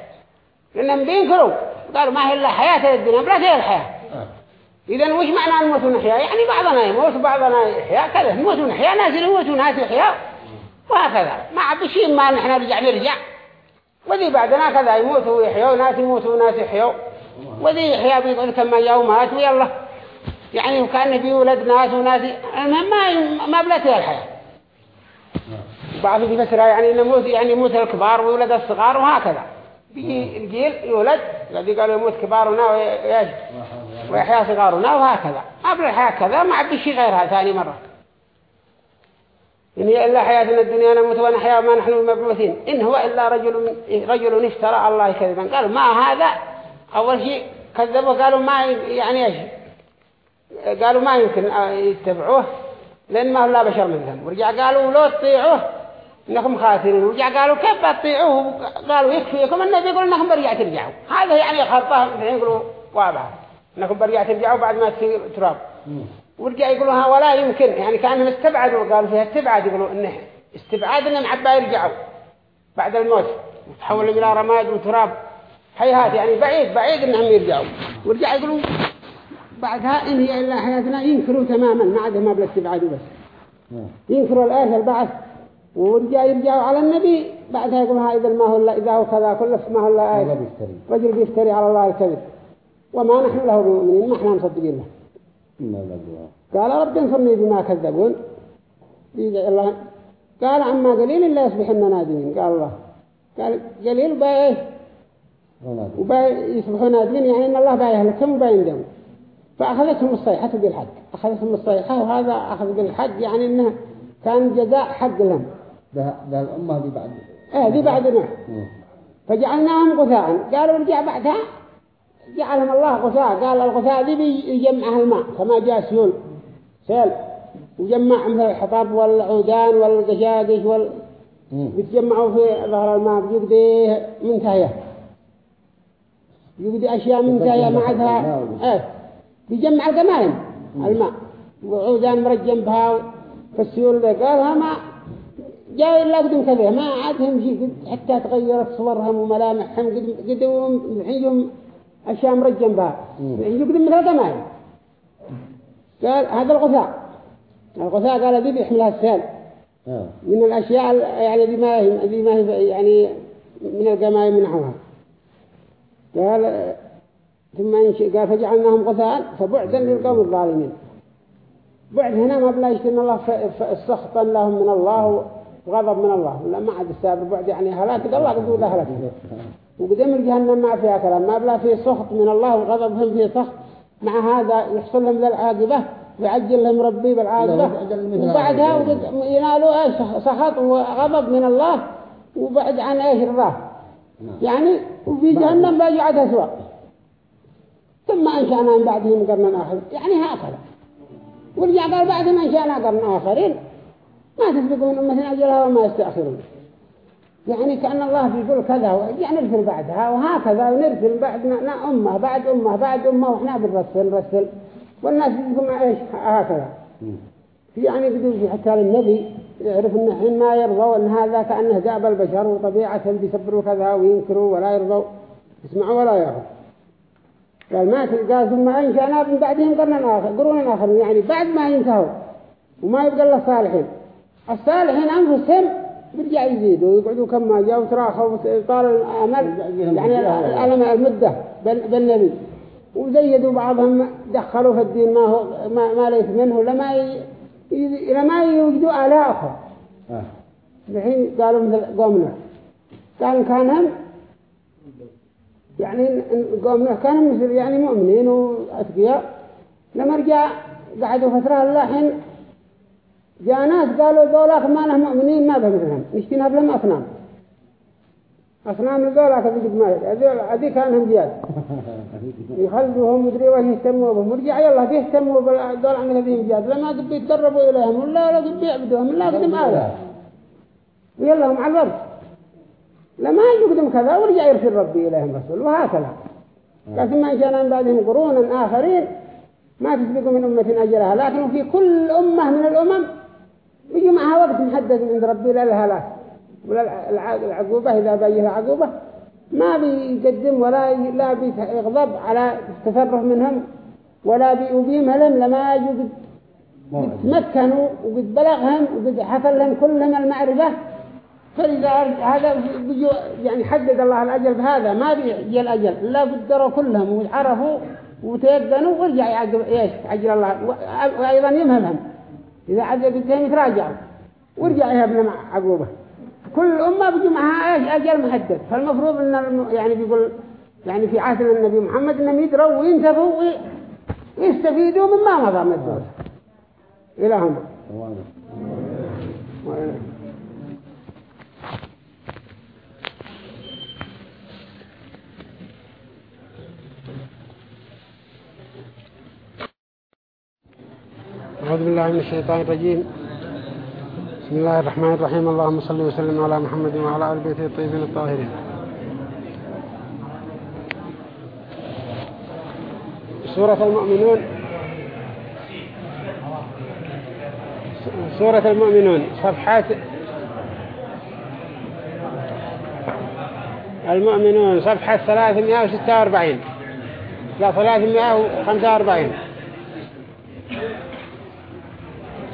لأنهم بينكروا. قالوا ما هي إلا حياة الدنيا بلا فيها الحياة. إذا وش معنى نموت ونحيا؟ يعني بعضنا يموت وبعضنا يحيا. كذا نموت ونحيا ناس يموت وناس يحيا. وهكذا. ما عبشين ما نحن نرجع نرجع. وذي بعدنا كذا يموتوا ويحيوا ناس يموتوا وناس يحيوا. وذي يحيا بيقعد كم يومات ويلا. يعني كان بيولد ناس وناس المهم ما ما بلته الحياة. بعض بيفسرها يعني نموت يعني يموت الكبار ويولد الصغار وهكذا. بيجي الجيل يولد الذي قالوا يموت كبارنا ويش ويحيا صغارنا وهكذا. بلا الحياة كذا ما عبي شيء غيرها ثاني مرة. إن هي إلا حياتنا الدنيا نموت ونحيا وما نحن مبعوثين. إن هو إلا رجل رجل افترى الله كذبا. قالوا ما هذا؟ أول شيء كذبوا قالوا ما يعني إيش قالوا ما يمكن يتبعوه لأن ما هو لا بشر منهم ورجع قالوا لو تطيعوه إنكم خاسرين ورجع قالوا كيف تطيعوه؟ قالوا يكفيكم النبي يقول إنكم برجع ترجعوا هذا يعني خلطه يقولوا واضح. إنكم برجع ترجعوا بعد ما تصير تراب. ورجع يقولوا ها ولا يمكن. يعني كانهم استبعدوا. قالوا فيها استبعاد. يقولوا إنه استبعاد إنهم عبا يرجعوا بعد الموت. وتحولوا إلى رماد وتراب. حيهات يعني بعيد بعيد إنهم يرجعوا ورجع يقولوا بعدها إن هي إلا حياتنا ينكروا تماما ما عندهم ما بالاستبعاد بس. ينكروا الآية البعث ورجع يرجعوا على النبي بعدها يقولوا إذا ما هو إلا إذا هو كذا كل ما هو إلا آية رجل بيفتري على الله الكذب. وما نحن له بمؤمنين ما إحنا مصدقين له. قال رب انصرني بما كذبون. الله قال عما قليل لا يصبحن نادمين. قال الله. قال قليل بايه؟ ويصبحوا نادمين يعني إن الله بايهلكهم وبايندموا فأخذتهم الصيحة بالحق. أخذتهم الصيحة وهذا أخذ بالحق يعني إنه كان جزاء حق لهم. ده ده الأمة دي بعد. إيه دي بعد نوح. فجعلناهم غثاء. قالوا رجع بعدها. جعلهم الله غثاء. قال الغثاء دي بيجمعها الماء. كما جاء سيول. سيل وجمع مثل الحطب والعودان والقشاقش وال... مم. بيتجمعوا في ظهر الماء. بيقضي منتهية. يقضي أشياء منتهية. ما إيه. بيجمع القمايم الماء. وعودان مرجم بها فالسيول ذا قالها ما جاء إلا قدم كذا. ما عادهم شيء حتى تغيرت صورهم وملامحهم قدم قدم حيهم أشياء مرجم بها. مم. يقدم مثل القمايم قال هذا الغثاء. الغثاء قال ذي بيحملها السيل آه. من الأشياء ال- يعني ذي ما هي ذي ما هي يعني من القمايم منحوها قال ثم قال فجعلناهم غثاء فبعدا للقوم الظالمين. بعد هنا ما بلا يشتن الله ف- ف- سخطا لهم من الله وغضب من الله. لا ما عاد السابق بعد يعني هلاك الله قد ذا هلاك وقدم الجهنم ما فيها كلام. ما بلا فيه سخط من الله وغضبهم فيه سخط. مع هذا يحصل لهم ذا العاقبة ويعجل لهم ربي بالعاقبة. وبعدها. وقد ينالوا إيش سخط وغضب من الله وبعد عن إيش رضاه نعم. يعني وفي جهنم باجعت أسوأ. ثم أنشأنا من بعدهم قرنا آخر يعني هكذا. ورجع قال بعدهم أنشأنا قرن آخرين. ما تسبقون أمة أجلها وما يستأخرون. يعني كأن الله بيقول كذا يعني نرسل بعدها وهكذا ونرسل بعدنا أمة بعد أمة بعد أمة وإحنا بنرسل نرسل. والناس يقولون إيش؟ هكذا. مم. في يعني قدوا في حتى للنبي يعرف إن حين ما يرضوا ان هذا كأنه داب البشر وطبيعة بيسبروا كذا وينكروا ولا يرضوا. يسمعوا ولا يأخذ قال ما قال ثم أنشأنا من بعدهم قرنا آخر قرون آخر يعني بعد ما ينتهوا وما يبقى إلا الصالحين. الصالحين أنفسهم برجع يزيدوا ويقعدوا كم ما جاءوا تراخوا وطال الأمل يعني الألم المدة بال- بالنبي. وزيدوا بعضهم دخلوا في الدين ما هو ما, ما ليس منه لما ي... لما يوجدوا آلاء أخرى آه. الحين قالوا مثل قومنا. قالوا كان هم يعني قومنا كانوا مثل يعني مؤمنين وأتقياء لما رجع قعدوا فترة الله حين جاء ناس قالوا ذولاك ما لهم مؤمنين ما بهم مثلهم بلهم أصنام. أصنام ذولاك ذيك ما هذي كانهم زياد يخلدوهم مدري وش يهتموا بهم. ورجع يلا بيهتموا بالدول عن هذين زياد لما قد بيتقربوا إليهم ولا لا قد بيعبدوهم لا قد آلة ويلا هم على الأرض. لما يقدم كذا ورجع يرسل ربي إليهم رسول وهكذا. قال ثم إنشأنا من بعدهم قرونا آخرين ما تسبق من أمة أجلها. لكن في كل أمة من الأمم يجي معها وقت محدد عند ربي للهلاك ولا الع- العقوبة إذا بيها عقوبة ما بيقدم ولا لا بيغضب على التصرف منهم ولا بيبيمهم لما يجد موعد. تمكنوا وقد بلغهم وقد حصل لهم كلهم المعرفة. فإذا هذا يعني حدد الله الأجل بهذا ما بيجي الأجل. إلا قدروا كلهم وعرفوا وتيقنوا ورجع يعجل إيش؟ عجل الله. وأيضا يمهمهم إذا عجل قدهم يتراجعوا ورجع مع عقوبة. كل أمة بيجي معها إيش؟ أجل محدد. فالمفروض أن الم- يعني بيقول يعني في عهد النبي محمد أنهم يدروا وينتفوا وي- ويستفيدوا مما مضى من الدول إلى هنا واضح. وإلى أعوذ بالله من الشيطان الرجيم. بسم الله الرحمن الرحيم. اللهم صل وسلم على محمد وعلى آل بيته الطيبين الطاهرين. سورة المؤمنون. سورة المؤمنون. صفحات المؤمنون. صفحة 346 لا 345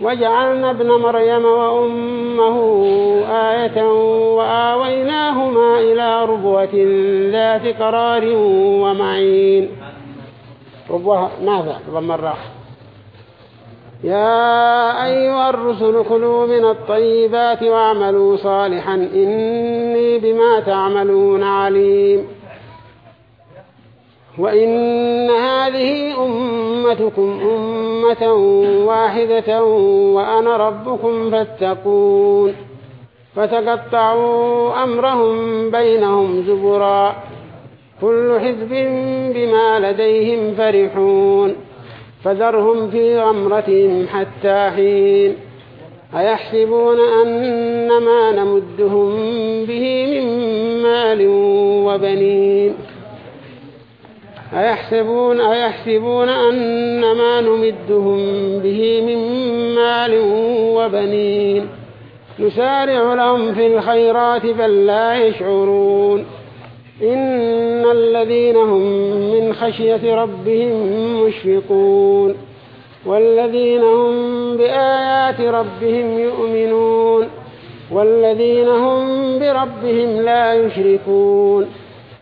وجعلنا ابن مريم وأمه آية وآويناهما إلى ربوة ذات قرار ومعين. ربوة نافع ضم الراح يا أيها الرسل كلوا من الطيبات واعملوا صالحا إني بما تعملون عليم. وإن هذه أمتكم أمة واحدة وأنا ربكم فاتقون فتقطعوا أمرهم بينهم زبرا كل حزب بما لديهم فرحون فذرهم في غمرتهم حتى حين أيحسبون أن ما نمدهم به من مال وبنين أيحسبون, أيحسبون أن ما نمدهم به من مال وبنين. نسارع لهم في الخيرات بل لا يشعرون. إن الذين هم من خشية ربهم مشفقون. والذين هم بآيات ربهم يؤمنون. والذين هم بربهم لا يشركون.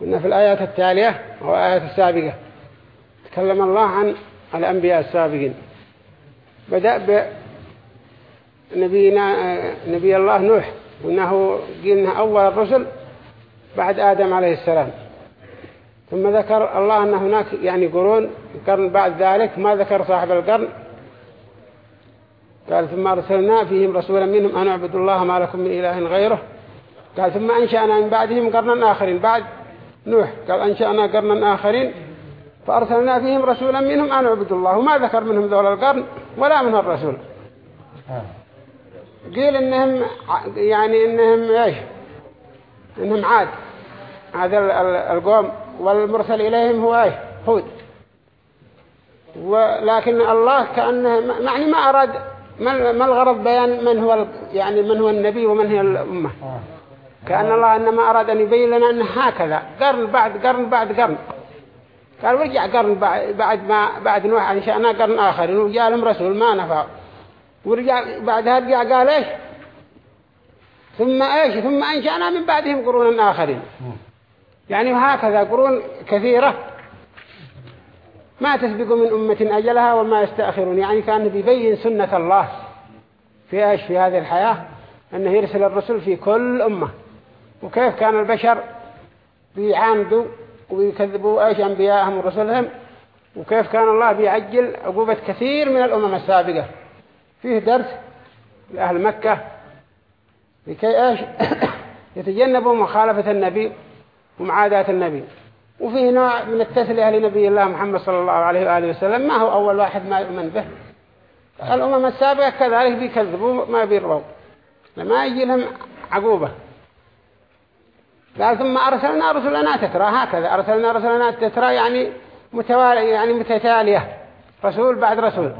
قلنا في الآيات التالية والآيات السابقة تكلم الله عن الأنبياء السابقين. بدأ بنبينا نبي الله نوح وأنه قلنا أول الرسل بعد آدم عليه السلام. ثم ذكر الله أن هناك يعني قرون قرن بعد ذلك ما ذكر صاحب القرن. قال ثم أرسلنا فيهم رسولا منهم أن اعبدوا الله ما لكم من إله غيره. قال ثم أنشأنا من بعدهم قرنا آخرين بعد نوح قال أنشأنا قرنا آخرين فأرسلنا فيهم رسولا منهم أن اعبدوا الله. وما ذكر منهم ذول القرن ولا منهم الرسول. قيل إنهم يعني إنهم إيش؟ إنهم عاد. هذا ال- ال- القوم والمرسل إليهم هو إيه هود. ولكن الله كأنه يعني ما أراد ما الغرض بيان من هو يعني من هو النبي ومن هي الأمة. آه. كأن الله إنما أراد أن يبين لنا أن هكذا قرن بعد قرن بعد قرن. قال ورجع قرن بعد ما بعد نوح أنشأنا قرن آخر وجاء لهم رسول ما نفع. ورجع بعدها رجع قال إيش؟ ثم إيش؟ ثم أنشأنا من بعدهم قرونا آخرين. يعني هكذا قرون كثيرة ما تسبق من أمة أجلها وما يستأخرون. يعني كان بيبين سنة الله في إيش؟ في هذه الحياة أنه يرسل الرسل في كل أمة. وكيف كان البشر بيعاندوا ويكذبوا إيش أنبياءهم ورسلهم وكيف كان الله بيعجل عقوبة كثير من الأمم السابقة. فيه درس لأهل مكة لكي إيش؟ يتجنبوا مخالفة النبي ومعاداة النبي. وفيه نوع من التسلية لنبي الله محمد صلى الله عليه وآله وسلم. ما هو أول واحد ما يؤمن به؟ الأمم السابقة كذلك بيكذبوا ما بيرضوا. لما يجي لهم عقوبة. قال ثم أرسلنا رسلنا تترى هكذا أرسلنا رسلنا تترى يعني متوالي يعني متتالية رسول بعد رسول.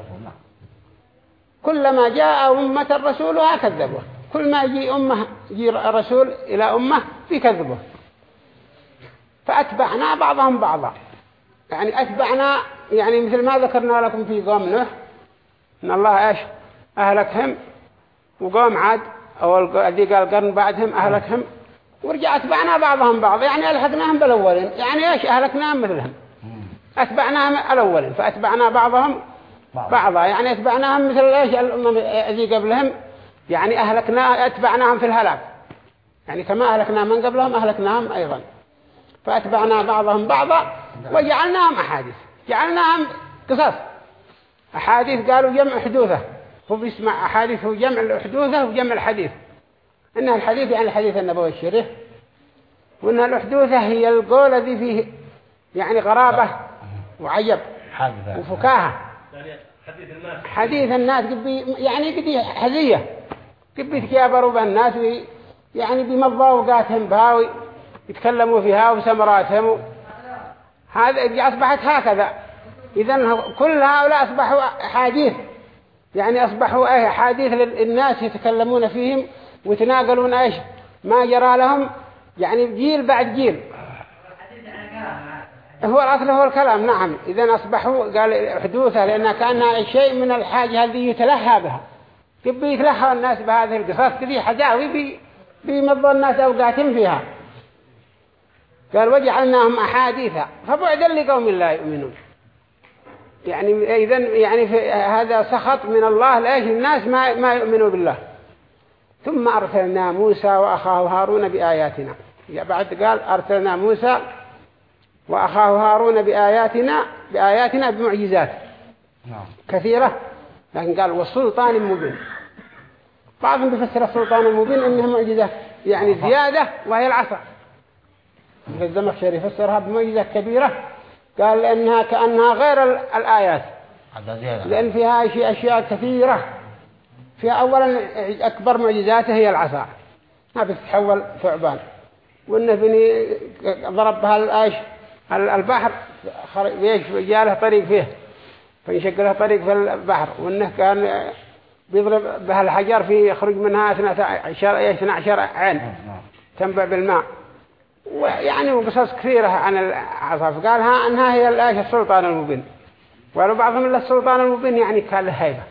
كلما جاء أمة رسولها كذبوه كل ما يجي أمة يجي رسول إلى أمة بيكذبوه فأتبعنا بعضهم بعضا. يعني أتبعنا يعني مثل ما ذكرنا لكم في قوم نوح إن الله إيش؟ أهلكهم. وقوم عاد أو الذي قال قرن بعدهم أهلكهم. ورجع أتبعنا بعضهم بعض. يعني ألحقناهم بالأولين. يعني إيش؟ أهلكناهم مثلهم. أتبعناهم الأولين. فأتبعنا بعضهم بعض. بعضا. يعني أتبعناهم مثل إيش؟ الأمم الذي قبلهم. يعني أهلكنا أتبعناهم في الهلاك. يعني كما أهلكنا من قبلهم أهلكناهم أيضا. فأتبعنا بعضهم بعضا. وجعلناهم أحاديث. جعلناهم قصص. أحاديث قالوا جمع حدوثة. هو بيسمع أحاديث هو جمع الحدوثة وجمع الحديث. إنها الحديث يعني الحديث النبوي الشريف وإنها الحدوثة هي القول الذي فيه يعني غرابة وعجب حادثة. وفكاهة. حديث الناس. حديث الناس قبي يعني قدي حزية قبي يتكابروا بالناس يعني بمضى أوقاتهم بها يتكلموا فيها وسمراتهم هذا أصبحت هكذا. إذا كل هؤلاء أصبحوا أحاديث. يعني أصبحوا أحاديث للناس يتكلمون فيهم ويتناقلون إيش؟ ما جرى لهم يعني جيل بعد جيل. هو الأصل هو الكلام. نعم. إذا أصبحوا قال حدوثها لأنها كأنها شيء من الحاجة التي يتلهى بها. يبي يتلهى الناس بهذه القصص كذي حجاوي بي بيمضوا الناس أوقاتهم فيها. قال وجعلناهم أحاديثا. فبعدا لقوم لا يؤمنون. يعني إذا يعني هذا سخط من الله لأيش الناس ما ما يؤمنوا بالله. ثم أرسلنا موسى وأخاه هارون بآياتنا. بعد قال أرسلنا موسى وأخاه هارون بآياتنا بآياتنا بمعجزات. نعم. كثيرة. لكن قال والسلطان المبين بعضهم بيفسر السلطان المبين إنها معجزة. يعني زيادة وهي العصا. الزمخشري فسرها بمعجزة كبيرة. قال لأنها كأنها غير ال- الآيات. لأن فيها أشياء كثيرة. فيها أولا أكبر معجزاته هي العصا ما بتتحول ثعبان. وإنه بني ضرب بها البحر جاله طريق فيه. فينشق له طريق في البحر. وإنه كان بيضرب بها الحجر في يخرج منها 12 12 عين. تنبع بالماء. ويعني وقصص كثيرة عن العصا. فقال ها أنها هي الآية السلطان المبين. ولو بعضهم إلا السلطان المبين يعني كان له هيبة.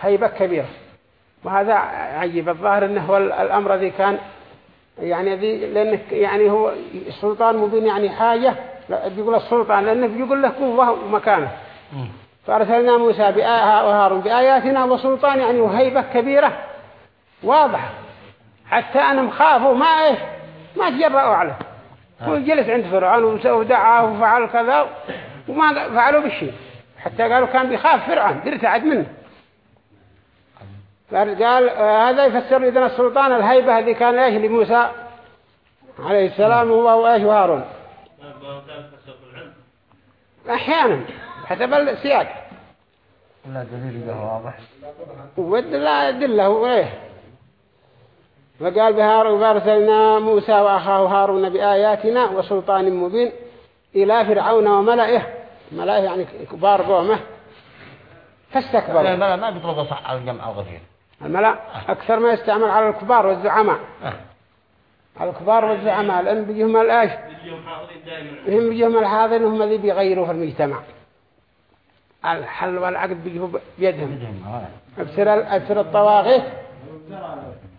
هيبة كبيرة. وهذا عجيب. الظاهر أنه هو الأمر الذي كان يعني ذي لأنه يعني هو السلطان مبين يعني حاجة. بيقول السلطان لأنه بيقول له قوة ومكانه مم. فأرسلنا موسى وهارون بآياتنا وسلطان يعني وهيبة كبيرة. واضحة. حتى أنهم خافوا ما إيه ما تجرأوا عليه. هو جلس عند فرعون ودعاه وفعل كذا وما فعلوا بالشيء حتى قالوا كان بيخاف فرعون بيرتعد منه. قال قال، آه، هذا يفسر إذن السلطان الهيبة هذه كان إيش لموسى عليه السلام هو وإيش وهارون أحيانا حسب السياق. لا دليل له واضح. ود لا دله إيه فقال بهارون فأرسلنا موسى وأخاه هارون بآياتنا وسلطان مبين إلى فرعون وملئه. ملئه يعني كبار قومه. فاستكبروا. الملأ ما بيطلق صح الجمع الغفير الملأ أكثر ما يستعمل على الكبار والزعماء. آه. على الكبار والزعماء لأن بيجهم الآش؟ هم بيجهم الحاضر هم الذي بيغيروا في المجتمع. الحل والعقد بيجوا بيدهم. أبصر أبصر الطواغيت.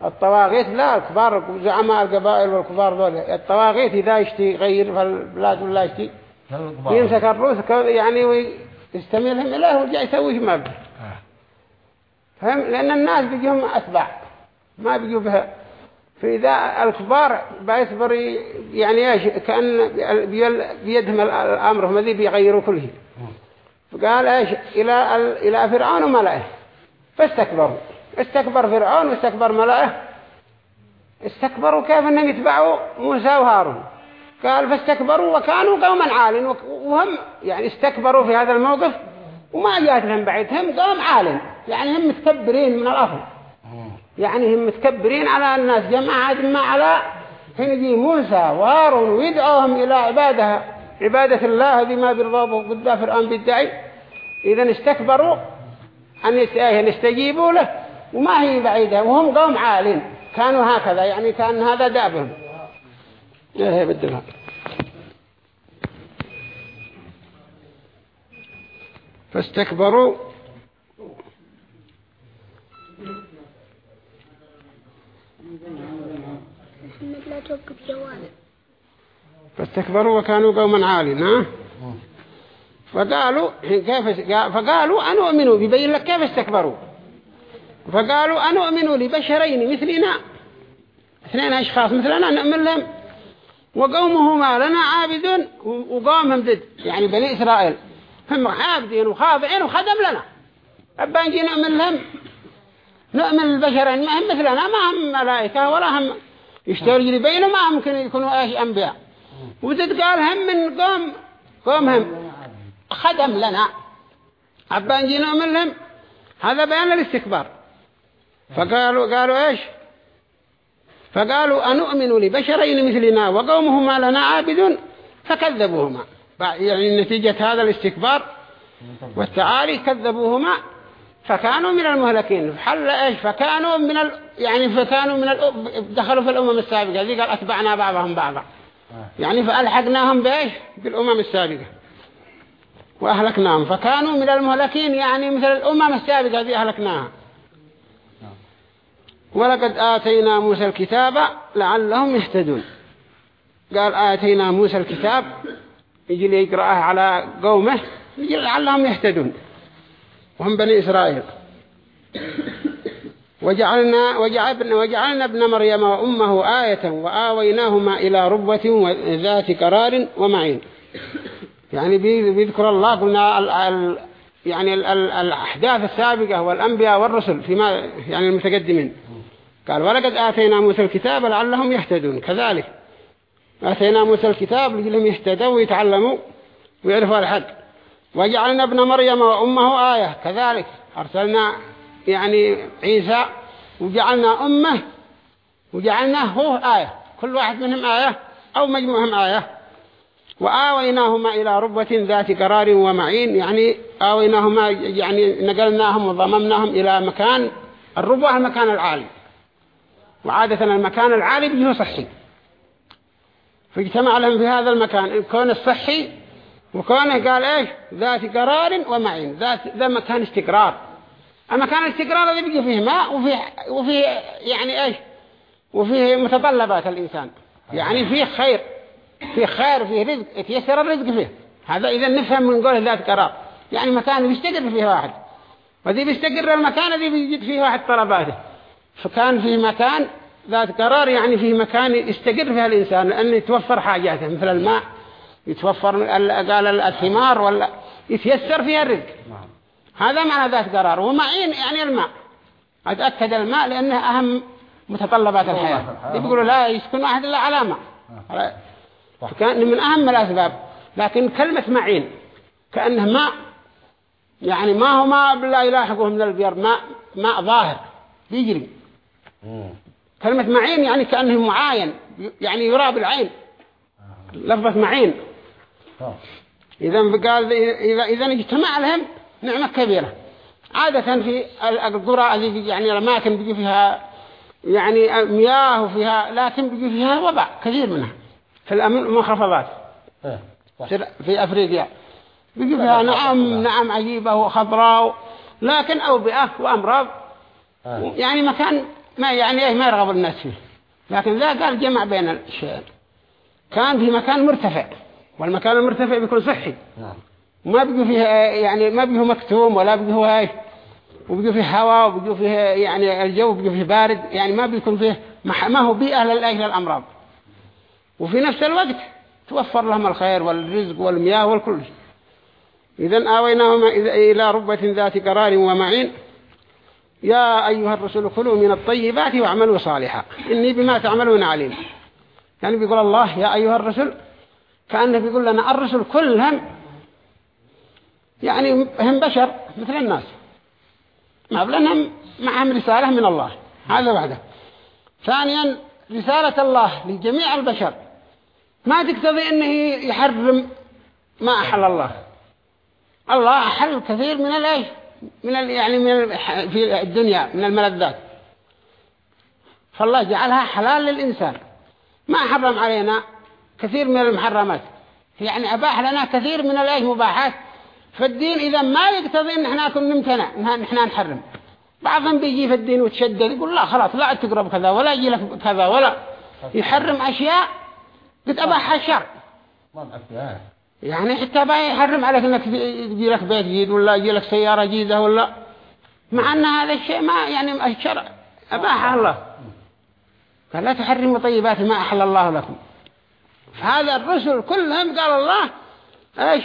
الطواغيت لا الكبار زعماء القبائل والكبار دول الطواغيت إذا يشتي يغير في البلاد ولا يشتي يمسك الروس يعني ويستميلهم إليه ويرجع يسوي ما فهم؟ لأن الناس بيجهم أتباع. ما بيجوا بها. فإذا الكبار بيصبر يعني إيش؟ كأن بيدهم الأمر هم ذي بيغيروا كل شيء فقال إيش؟ إلى إلى فرعون وملئه فاستكبروا. استكبر فرعون واستكبر ملئه استكبروا كيف إنهم يتبعوا موسى وهارون؟ قال فاستكبروا وكانوا قوما عال وهم يعني استكبروا في هذا الموقف وما جاءت لهم بعيد هم قوم عال يعني هم متكبرين من الأصل. يعني هم متكبرين على الناس. جماعة ما على حين موسى وهارون ويدعوهم إلى عبادة عبادة الله هذه ما بيرضوا قد فرعون بيدعي إذا استكبروا أن يستجيبوا له. وما هي بعيدة. وهم قوم عالين. كانوا هكذا. يعني كان هذا دابهم إيه بدلها. فاستكبروا فاستكبروا وكانوا قوما عالين فقالوا كيف فقالوا أنؤمنوا بيبين لك كيف استكبروا؟ فقالوا أنؤمنوا لبشرين مثلنا اثنين أشخاص مثلنا نؤمن لهم. وقومهما لنا عابدون وقومهم ضد يعني بني إسرائيل. هم عابدين وخاضعين وخدم لنا. أبا نجي نؤمن لهم. نؤمن البشرين ما هم مثلنا ما هم ملائكة ولا هم يشتغل يبينوا ما ممكن يكونوا إيش أنبياء. وزد قال هم من قوم قومهم خدم لنا. أبا نجي نؤمن لهم هذا بيان الاستكبار فقالوا قالوا إيش؟ فقالوا أنؤمن لبشرين مثلنا وقومهما لنا عابدون فكذبوهما. يعني نتيجة هذا الاستكبار. والتعالي كذبوهما. فكانوا من المهلكين. حل إيش؟ فكانوا من ال... يعني فكانوا من ال... دخلوا في الأمم السابقة. ذي قال أتبعنا بعضهم بعضا. يعني فألحقناهم بإيش؟ بالأمم السابقة. وأهلكناهم. فكانوا من المهلكين يعني مثل الأمم السابقة ذي أهلكناها. ولقد آتينا موسى الكتاب لعلهم يهتدون. قال آتينا موسى الكتاب. يجي لي يقرأه على قومه. يجي لعلهم يهتدون. وهم بني إسرائيل. وجعلنا وجعلنا وجعلنا ابن مريم وأمه آية وآويناهما إلى ربوة ذات قرار ومعين. يعني بي- بيذكر الله قلنا ال ال يعني ال ال الأحداث السابقة والأنبياء والرسل فيما يعني المتقدمين. قال ولقد آتينا موسى الكتاب لعلهم يهتدون. كذلك. آتينا موسى الكتاب لعلهم يهتدوا ويتعلموا ويعرفوا الحق. وجعلنا ابن مريم وأمه آية. كذلك أرسلنا يعني عيسى وجعلنا أمه وجعلناه هو آية. كل واحد منهم آية أو مجموعهم آية. وآويناهما إلى ربوة ذات قرار ومعين. يعني آويناهما يعني نقلناهم وضممناهم إلى مكان الربوة المكان العالي وعادة المكان العالي بيه صحي فاجتمع لهم في هذا المكان. الكون الصحي وكونه قال إيش؟ ذات قرار ومعين. ذات ذا مكان استقرار. المكان الاستقرار الذي بيجي فيه ماء وفيه وفيه يعني إيش؟ وفيه متطلبات الإنسان. يعني فيه خير. فيه خير فيه رزق. يتيسر الرزق فيه. هذا إذا نفهم من قوله ذات قرار. يعني مكان بيستقر فيه واحد. وذي بيستقر المكان الذي بيجد فيه واحد طلباته. فكان فيه مكان ذات قرار يعني فيه مكان يستقر فيها الإنسان لأن يتوفر حاجاته مثل الماء. يتوفر ال- قال الثمار ولا يتيسر فيها الرزق. هذا معنى ذات قرار. ومعين يعني الماء. أتأكد الماء لأنه أهم متطلبات الحياة. يقولوا لا يسكن واحد إلا على ماء. فكان من أهم الأسباب. لكن كلمة معين كأنه ماء. يعني ما هو ماء بالله يلاحقه من البير. ماء ماء ظاهر. بيجري. كلمة معين يعني كأنه معاين. يعني يرى بالعين لفظة معين. إذا قال إذا إذا اجتمع لهم نعمة كبيرة. عادة في القرى اللي يعني الأماكن بيجي فيها يعني مياه وفيها لكن بيجي فيها وباء كثير منها في المنخفضات صح. في- أفريقيا. بيجي فيها نعم نعم عجيبة وخضراء لكن أوبئة وأمراض. آه. يعني مكان ما يعني إيه ما يرغب الناس فيه. لكن ذا قال جمع بين الشيئين كان في مكان مرتفع. والمكان المرتفع بيكون صحي. نعم. ما بيجي فيه يعني ما بيجي مكتوم ولا بيجي هو إيش وبيجي فيه هواء وبيجي فيه يعني الجو بيجي فيه بارد يعني ما بيكون فيه ما ما هو بيئة للأجل الأمراض وفي نفس الوقت توفر لهم الخير والرزق والمياه والكل. إذن آويناهما إذ- إلى ربة ذات قرار ومعين. يا أيها الرسل كلوا من الطيبات واعملوا صالحا. إني بما تعملون عليم. يعني بيقول الله يا أيها الرسل كأنه بيقول لنا الرسل كلهم يعني هم بشر مثل الناس. ما لأنهم معهم رسالة من الله. هذا وحده ثانيا رسالة الله لجميع البشر. ما تقتضي أنه يحرم ما أحل الله. الله أحل كثير من الإيش؟ من ال يعني من في الدنيا من الملذات. فالله جعلها حلال للإنسان. ما حرم علينا كثير من المحرمات. يعني أباح لنا كثير من الأيش مباحات. فالدين إذا ما يقتضي إن إحنا كنا نمتنع إن إحنا نحرم. بعضهم بيجي في الدين وتشدد يقول لا خلاص لا تقرب كذا ولا يجي لك كذا ولا. يحرم أشياء قد أباحها الشرع يعني حتى بقى يحرم عليك إنك يجي لك بيت جديد ولا يجي لك سيارة جديدة ولا. مع إن هذا الشيء ما يعني الشرع اباح الله. قال لا تحرموا طيبات ما أحل الله لكم. هذا الرسل كلهم قال الله إيش؟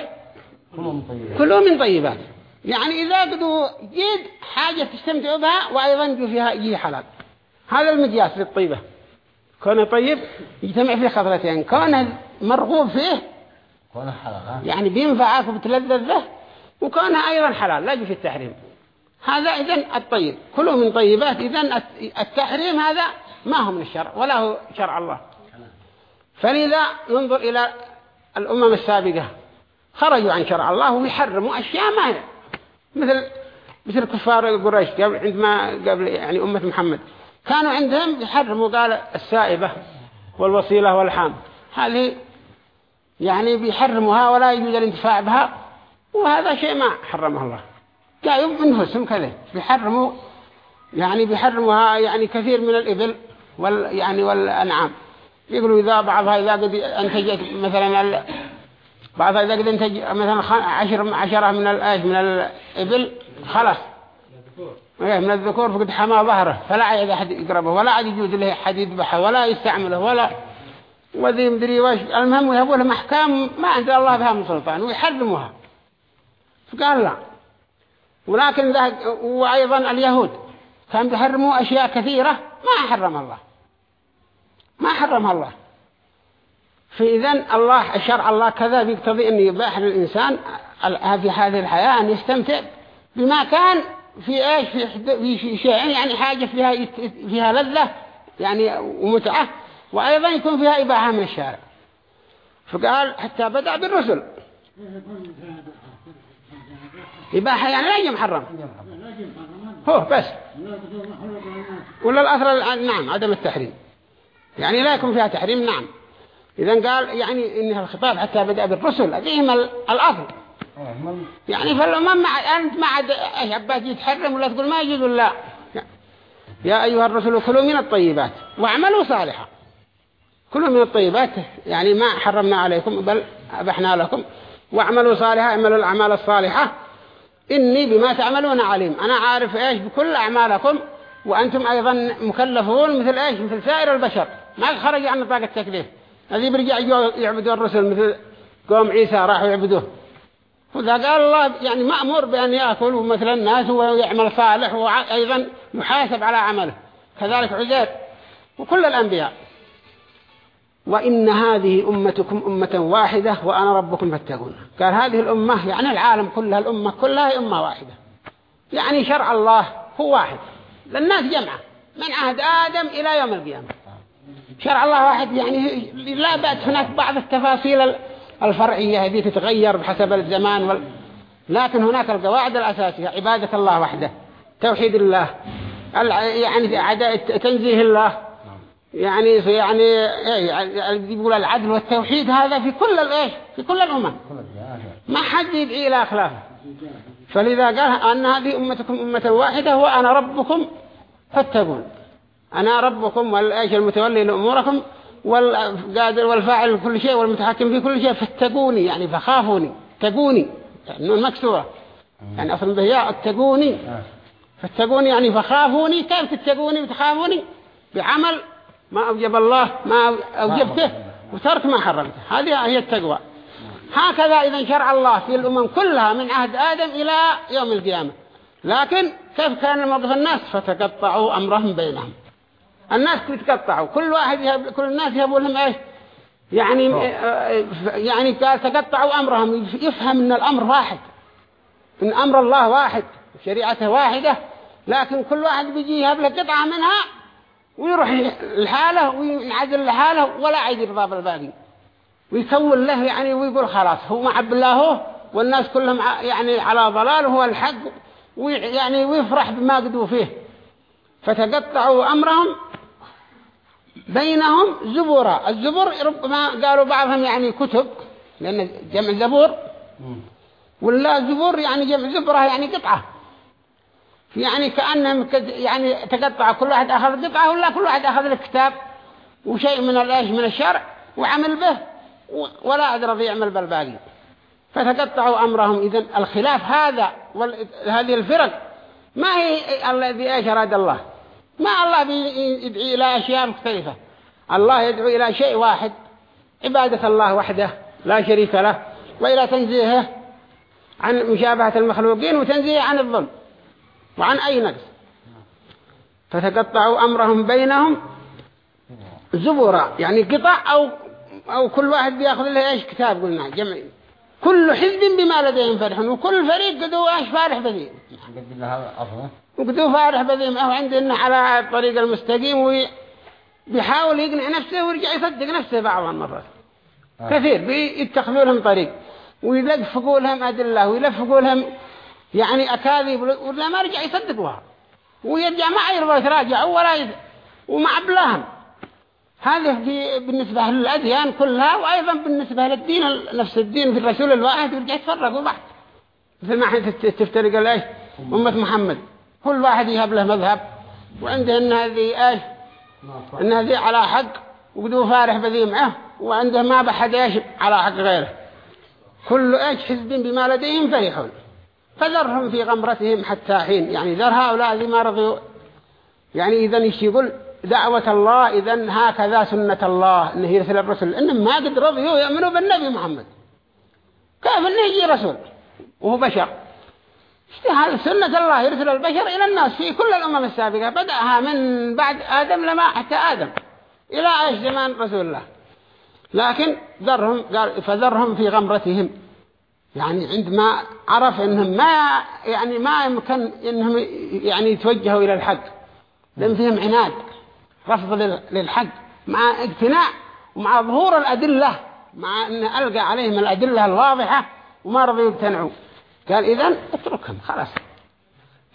كلهم من طيبات. يعني إذا قدوا جيد حاجة تستمتعوا بها وأيضا يجوا فيها يجي حلال. هذا المقياس للطيبة. كونه طيب يجتمع فيه خطرتين. كونه مرغوب فيه كونه حلال يعني بينفعك وبتلذذ به وكونها أيضا حلال لا يجي في التحريم. هذا إذن الطيب. كله من طيبات إذن التحريم هذا ما هو من الشرع ولا هو شرع الله. فلذا ننظر إلى الأمم السابقة. خرجوا عن شرع الله ويحرموا أشياء ما هي. مثل مثل كفار قريش قبل عندما قبل يعني أمة محمد. كانوا عندهم يحرموا قال السائبة والوصيلة والحام. هذه يعني بيحرموها ولا يجوز الانتفاع بها. وهذا شيء ما حرمه الله. جاء من نفسهم كذا. بيحرموا يعني بيحرموها يعني كثير من الإبل وال يعني والأنعام. يقولوا إذا بعضها إذا قد أنتجت مثلا. بعضها إذا قد أنتج مثلا عشر عشرة من الآيش من الإبل خلاص. إيه من الذكور فقد حمى ظهره. فلا عاد أحد يقربه ولا عاد يجوز له أحد يذبحه ولا يستعمله ولا وذي مدري وش المهم يهبوا لهم أحكام ما أنزل الله بها من سلطان ويحرموها. فقال لا. ولكن ذا وأيضا اليهود كان بيحرموا أشياء كثيرة ما حرم الله. ما حرمها الله. فإذن الله شرع الله كذا بيقتضي أن يباح للإنسان في هذه الحياة أن يستمتع بما كان في إيش؟ في, شيء يعني حاجة فيها فيها لذة يعني ومتعة وأيضا يكون فيها إباحة من الشارع. فقال حتى بدأ بالرسل. إباحة يعني لا يجي محرم. هو بس. ولا الأثر نعم عدم التحريم. يعني لا يكون فيها تحريم نعم. إذا قال يعني إن الخطاب حتى بدأ بالرسل ال- الأصل. يعني فالأمم مع أنت ما عاد إيش عباس يتحرم ولا تقول ما يجوز ولا يا أيها الرسل كلوا من الطيبات واعملوا صالحا. كلوا من الطيبات يعني ما حرمنا عليكم بل أبحنا لكم. واعملوا صالحا اعملوا الأعمال الصالحة. إني بما تعملون عليم. أنا عارف إيش بكل أعمالكم وأنتم أيضا مكلفون مثل إيش مثل سائر البشر. ما خرج عن نطاق التكليف الذي برجع يعبدوا الرسل مثل قوم عيسى راحوا يعبدوه. وذا قال الله يعني مأمور بأن يأكل مثل الناس ويعمل صالح وأيضا يحاسب على عمله. كذلك عزير وكل الأنبياء. وإن هذه أمتكم أمة واحدة وأنا ربكم فاتقون. قال هذه الأمة يعني العالم كلها الأمة كلها أمة واحدة. يعني شرع الله هو واحد. للناس جمعة من عهد آدم إلى يوم القيامة. شرع الله واحد يعني لا بأس هناك بعض التفاصيل الفرعية هذه تتغير بحسب الزمان وال... لكن هناك القواعد الأساسية عبادة الله وحده توحيد الله يعني عدا- تنزيه الله يعني يعني إيه يقول العدل والتوحيد هذا في كل الايش في كل الأمم. ما حد يدعي إلى خلافه فلذا قال أن هذه أمتكم أمة واحدة وأنا ربكم فاتقون أنا ربكم والأيش المتولي لأموركم والقادر والفاعل لكل شيء والمتحكم في كل شيء فاتقوني يعني فخافوني اتقوني النون مكسورة. يعني أصلا بهياء اتقوني. آه. فاتقوني يعني فخافوني. كيف تتقوني؟ وتخافوني بعمل ما أوجب الله ما أوجبته وترك ما حرمته. هذه هي التقوى. هكذا إذا شرع الله في الأمم كلها من عهد آدم إلى يوم القيامة. لكن كيف كان الموقف الناس؟ فتقطعوا أمرهم بينهم. الناس يتقطعوا. كل واحد يهب كل الناس يهبوا لهم إيش؟ يعني آه، يعني قال تقطعوا أمرهم. يفهم أن الأمر واحد. إن أمر الله واحد شريعته واحدة لكن كل واحد بيجي يهب له قطعة منها ويروح لحاله وينعزل لحاله ولا عيد يرضى بالباقي. ويكون له يعني ويقول خلاص هو مع بالله هو والناس كلهم يعني على ضلال وهو الحق ويعني ويفرح بما قدوا فيه. فتقطعوا أمرهم بينهم زبورا. الزبور ربما قالوا بعضهم يعني كتب لأن جمع زبور. ولا زبور يعني جمع زبرة يعني قطعة. يعني كأنهم يعني تقطع كل واحد أخذ قطعة ولا كل واحد أخذ الكتاب. وشيء من الإيش من الشرع وعمل به. ولا أدرى يعمل بالباقي. فتقطعوا أمرهم. إذن الخلاف هذا وهذه الفرق. ما هي الذي إيش أراد الله؟ ما الله يدعي إلى أشياء مختلفة. الله يدعو إلى شيء واحد. عبادة الله وحده لا شريك له. وإلى تنزيهه عن مشابهة المخلوقين وتنزيه عن الظلم وعن أي نقص. فتقطعوا أمرهم بينهم زبورا. يعني قطع أو أو كل واحد بيأخذ له إيش كتاب قلنا. جمع. كل حزب بما لديهم فرحون وكل فريق قدوا إيش فارح بذي وقدوا فارح بذي ما هو عندنا على الطريق المستقيم وبيحاول يقنع نفسه ويرجع يصدق نفسه بعض المرات. آه. كثير بيتخذوا لهم طريق ويلفقوا لهم أدلة ويلفقوا لهم يعني أكاذيب ولا ما رجع يصدقوها. ويرجع ما يرضى يتراجع ولا يد... ومع بلاهم هذا في بالنسبة للأديان كلها وأيضا بالنسبة للدين نفس الدين في الرسول الواحد يرجع يتفرقوا بعض. مثل ما حين تفترق الأيش؟ أمة محمد. كل واحد يهب له مذهب. وعنده ان هذه إيش؟ ان هذه على حق وقدو فارح بذي معه وعنده ما بحد إيش على حق غيره. كل إيش حزب بما لديهم فرحون. فذرهم في غمرتهم حتى حين. يعني ذر هؤلاء الذي ما رضوا. يعني إذا إيش يقول؟ دعوة الله إذا هكذا سنة الله. إنه يرسل الرسل. إنهم ما قد رضيوا يؤمنوا بالنبي محمد. كيف إنه يجي رسول؟ وهو بشر. هذا سنة الله يرسل البشر إلى الناس في كل الأمم السابقة. بدأها من بعد آدم لما حتى آدم. إلى إيش زمان رسول الله. لكن ذرهم قال فذرهم في غمرتهم. يعني عندما عرف إنهم ما يعني ما يمكن إنهم يعني يتوجهوا إلى الحق. لأن فيهم عناد. رفض لل- للحق. مع اقتناع ومع ظهور الأدلة. مع أن ألقى عليهم الأدلة الواضحة وما رضوا يقتنعوا قال اذا اتركهم خلاص.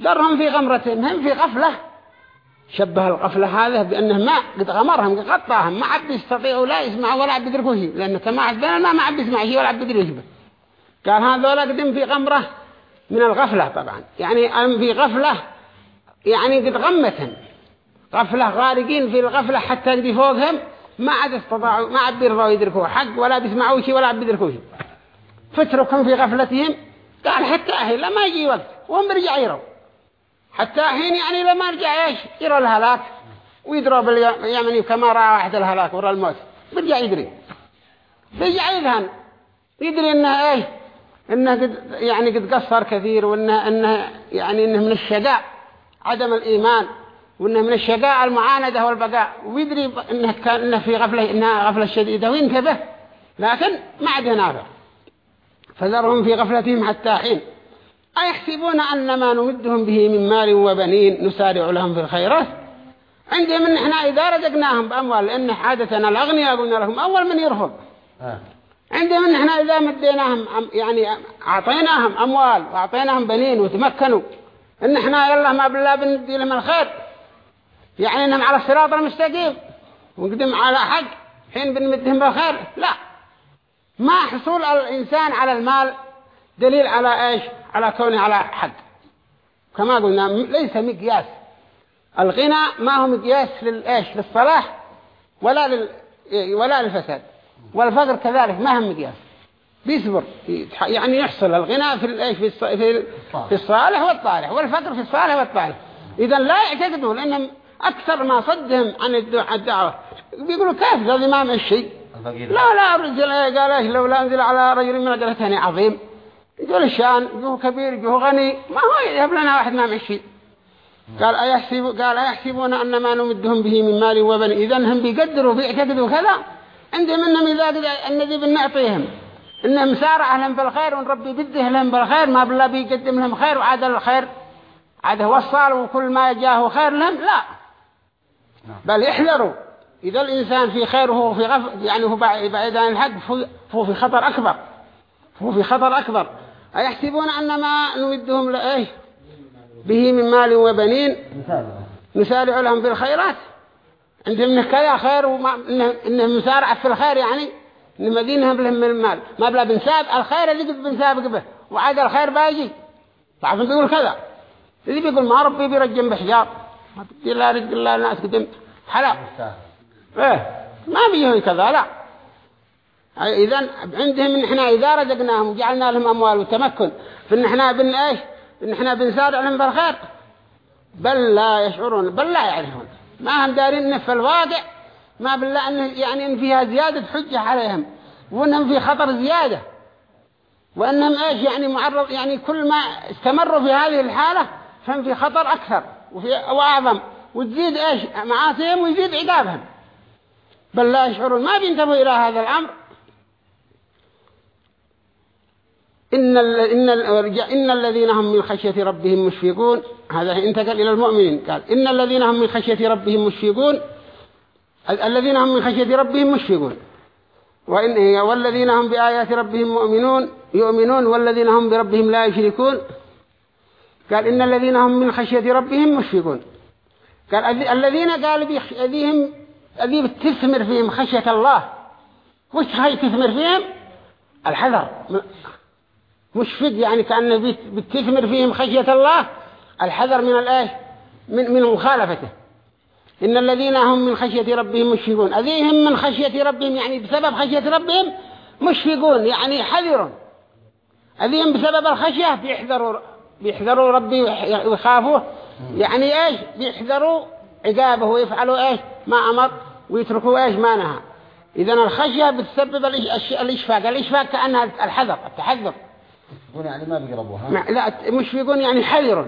ذرهم في غمرتهم هم في غفلة. شبه الغفلة هذا بأنه ما قد غمرهم قد قطعهم ما عاد يستطيعوا لا يسمعوا ولا عاد يدركوا شيء لأنه كما عندنا ما عاد يسمع شيء ولا عاد يدري شيء قال هذول قدم في غمرة من الغفلة طبعا. يعني في غفلة يعني قد غمتهم. غفلة غارقين في الغفلة حتى قد فوقهم ما عاد استطاعوا ما عاد بيرضوا يدركوا حق ولا بيسمعوا شيء ولا عاد بيدركوا شيء. فتركهم في غفلتهم. قال حتى أهل لما يجي وقت وهم بيرجع يروا. حتى حين يعني لما يرجع إيش؟ يرى الهلاك. ويدروا باليمني كما رأى واحد الهلاك ورى الموت. بيرجع يدري. بيرجع يذهن. يدري إنه إيه إنه قد يعني قد قصر كثير وانه إنه يعني إنه من الشقاء. عدم الإيمان. وإنه من الشقاء المعاندة والبقاء. ويدري إنه كان إنه في غفلة إنها غفلة شديدة. وينتبه. لكن ما عاد نافع فذرهم في غفلتهم حتى حين. أيحسبون أن ما نمدهم به من مال وبنين نسارع لهم في الخيرات؟ عندهم إن إحنا إذا رزقناهم بأموال لأن عادتنا الأغنياء قلنا لهم أول من يرفض. آه. عندهم إن إحنا إذا مديناهم يعني أعطيناهم أموال وأعطيناهم بنين وتمكنوا إن إحنا يلا ما بالله بندي لهم الخير. يعني إنهم على الصراط المستقيم ونقدم على حق حين بنمدهم بالخير. لا. ما حصول الإنسان على المال دليل على إيش؟ على كونه على حق كما قلنا ليس مقياس. الغنى ما هو مقياس للايش للصلاح ولا لل ولا للفساد. والفقر كذلك ما هم مقياس. بيصبر. يعني يحصل الغنى في الايش في في ال- في الصالح والطالح والفقر في الصالح والطالح اذا لا يعتقدوا لانهم أكثر ما صدهم عن الدع- الدعوة. بيقولوا كيف الذي ما الفقير لا لا رجل قال إيش لولا أنزل على رجل من قريتين عظيم. يقول الشان يقول كبير يقول غني. ما هو يهب لنا واحد ما معشي قال أيحسب قال أيحسبون أن ما نمدهم به من مال وبن. إذا هم بيقدروا بيعتقدوا كذا. عندهم إنهم إذا قد الذي بنعطيهم إنهم سارع لهم بالخير ونربي بده لهم بالخير. ما بالله بيقدم لهم خير وعاد الخير. عاد وصل وكل ما جاه خير لهم لا. بل يحذروا. إذا الإنسان في خير وهو في غف يعني هو بعيد عن الحق فهو- في خطر أكبر. فهو في خطر أكبر. أيحسبون أن ما نمدهم لإيه به من مال وبنين؟ نسارع لهم في الخيرات عندهم كذا خير وما إنه, إنه مسارع في الخير يعني. إنه مدينهم لهم من المال. ما بلا بنساب الخير اللي بنسابق به وعاد الخير باجي. تعرفون بيقول كذا. اللي بيقول ما ربي بيرجم بحجار ما بدي لا رجل الله الناس قدم حلا إيه ما بيجوا كذا لا. اذا عندهم ان إحنا إذا رزقناهم وجعلنا لهم أموال وتمكن. فان إحنا بن إيش؟ ان إحنا بنسارع لهم بالخير. بل لا يشعرون بل لا يعرفون. ما هم دارين إن في الواقع ما بالله إنه يعني إن فيها زيادة حجة عليهم وانهم في خطر زيادة. وانهم إيش يعني معرض يعني كل ما استمروا في هذه الحالة فهم في خطر أكثر وفي واعظم وتزيد إيش؟ معاصيهم ويزيد عقابهم. بل لا يشعرون. ما بينتبهوا إلى هذا الأمر. إن ال إن ال إن الذين هم من خشية ربهم مشفقون. هذا انتقل إلى المؤمنين. قال إن الذين هم من خشية ربهم مشفقون. ال- الذين هم من خشية ربهم مشفقون. وإن والذين هم بآيات ربهم مؤمنون يؤمنون والذين هم بربهم لا يشركون. قال إن الذين هم من خشية ربهم مشفقون. قال الذ- الذين قال بيخ- أذي بتثمر فيهم خشية الله. وش هاي تثمر فيهم؟ الحذر. مشفق يعني كأنه بيت- بتثمر فيهم خشية الله؟ الحذر من الآية من, من مخالفته. إن الذين هم من خشية ربهم مشفقون. أذيهم من خشية ربهم يعني بسبب خشية ربهم مشفقون يعني حذرون. أذيهم بسبب الخشية بيحذروا بيحذروا ربي ويخافوه. يعني إيش؟ بيحذروا عقابه ويفعلوا إيش؟ ما أمر ويتركوا إيش؟ ما نهى. إذا الخشية بتسبب الإشفاق. الإشفاق كأنها الحذر التحذر. يعني ما بيقربوها لا مشفقون يعني حذر.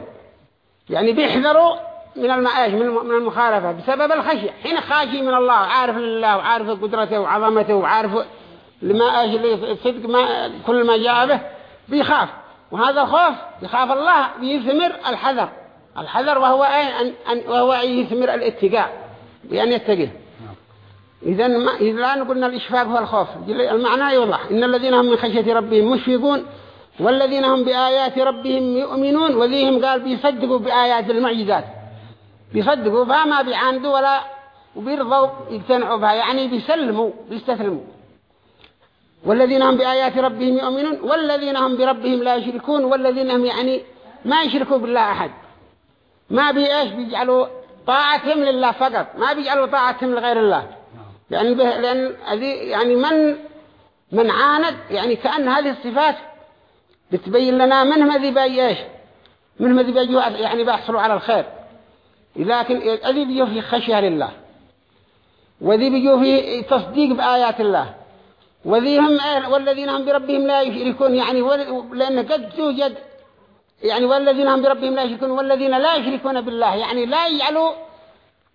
يعني بيحذروا من المعاش من الم- من المخالفة. بسبب الخشية. حين خاشي من الله عارف لله وعارف قدرته وعظمته وعارف لما إيش؟ اللي صدق ما كل ما جاء به بيخاف. وهذا الخوف يخاف الله بيثمر الحذر. الحذر وهو أن وهو يثمر الاتقاء بأن يتقيه إذا لا قلنا الإشفاق هو الخوف. المعنى يوضح. إن الذين هم من خشية ربهم مشفقون والذين هم بآيات ربهم يؤمنون وذيهم قال بيصدقوا بآيات المعجزات. بيصدقوا بها ما بيعاندوا ولا وبيرضوا يقتنعوا بها. يعني بيسلموا بيستسلموا. والذين هم بآيات ربهم يؤمنون والذين هم بربهم لا يشركون والذين هم يعني ما يشركوا بالله أحد. ما بيأش بيجعلوا طاعتهم لله فقط ما بيجعلوا طاعتهم لغير الله. لأن به لأن يعني من من عاند يعني كأن هذه الصفات بتبين لنا من الذي بيجي إيش؟ من الذي بيجوا يعني بيحصلوا على الخير. لكن الذي بيجوا في خشية لله. وذي بيجوا في تصديق بآيات الله. وذي هم والذين هم بربهم لا يشركون يعني لأن قد توجد يعني والذين هم بربهم لا يشركون والذين لا يشركون بالله يعني لا يجعلوا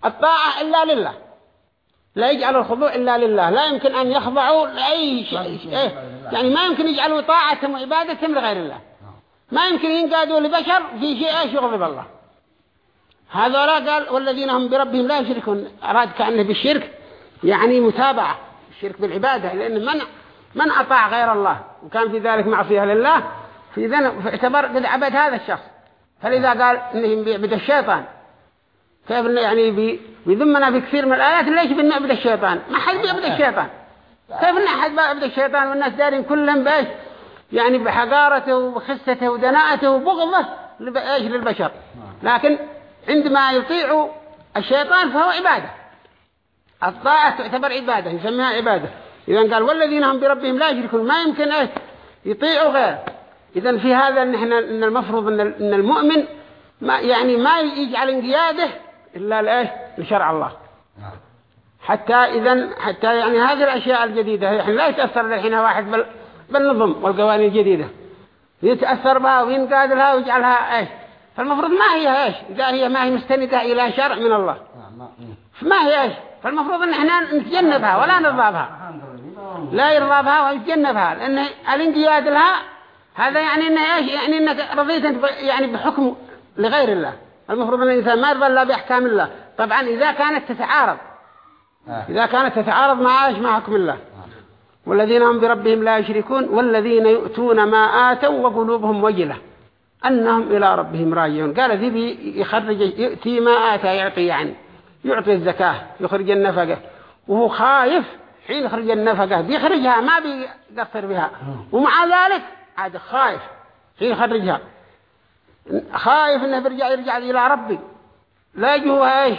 الطاعة إلا لله. لا يجعلوا الخضوع إلا لله لا يمكن أن يخضعوا لأي شيء. إيه؟ يعني ما يمكن يجعلوا طاعتهم وعبادتهم لغير الله. ما يمكن ينقادوا لبشر في شيء إيش يغضب الله. هذولا قال والذين هم بربهم لا يشركون. أراد كأنه بالشرك يعني متابعة. الشرك بالعبادة لأن من من أطاع غير الله؟ وكان في ذلك معصية لله في ذن فاعتبر قد عبد هذا الشخص. فلذا قال إنهم بيعبد الشيطان. كيف يعني بي بيذمنا في كثير من الآيات ليش بنعبد الشيطان؟ ما حد بيعبد الشيطان. كيف إن أحد بيعبد الشيطان والناس دارين كلهم بإيش؟ يعني بحقارته وخسته ودناءته وبغضه إيش للبشر. لكن عندما يطيع الشيطان فهو عبادة. الطاعة تعتبر عبادة يسميها عبادة. إذا قال والذين هم بربهم لا يشركون ما يمكن إيه يطيعوا غير إذا في هذا إن إحنا إن المفروض إن ال- إن المؤمن ما يعني ما يجعل انقياده إلا لإيه لشرع الله. نعم. حتى إذا حتى يعني هذه الأشياء الجديدة يعني لا يتأثر الحين واحد بال بالنظم والقوانين الجديدة. يتأثر بها وينقاد لها ويجعلها إيش؟ فالمفروض ما هي إيش؟ إذا هي ما هي مستندة إلى شرع من الله. نعم. ما- هي إيش؟ فالمفروض إن إحنا نتجنبها ولا نرضى بها. لا يرضى بها ويتجنبها لأن الانقياد لها هذا يعني إنه إيش؟ يعني إنك رضيت يعني بحكم لغير الله. المفروض أن الإنسان ما يرضى إلا بأحكام الله. طبعا إذا كانت تتعارض آه. إذا كانت تتعارض مع إيش؟ مع حكم الله. والذين هم بربهم لا يشركون والذين يؤتون ما آتوا وقلوبهم وجلة. أنهم إلى ربهم راجعون. قال ذي بي يخرج يؤتي ما آتى يعطي يعني يعطي الزكاة يخرج النفقة. وهو خايف حين يخرج النفقة. بيخرجها ما بيقصر بها. ومع ذلك عاد خايف. حين يخرجها خايف إنه بيرجع يرجع إلى ربي. لا يجوه إيش؟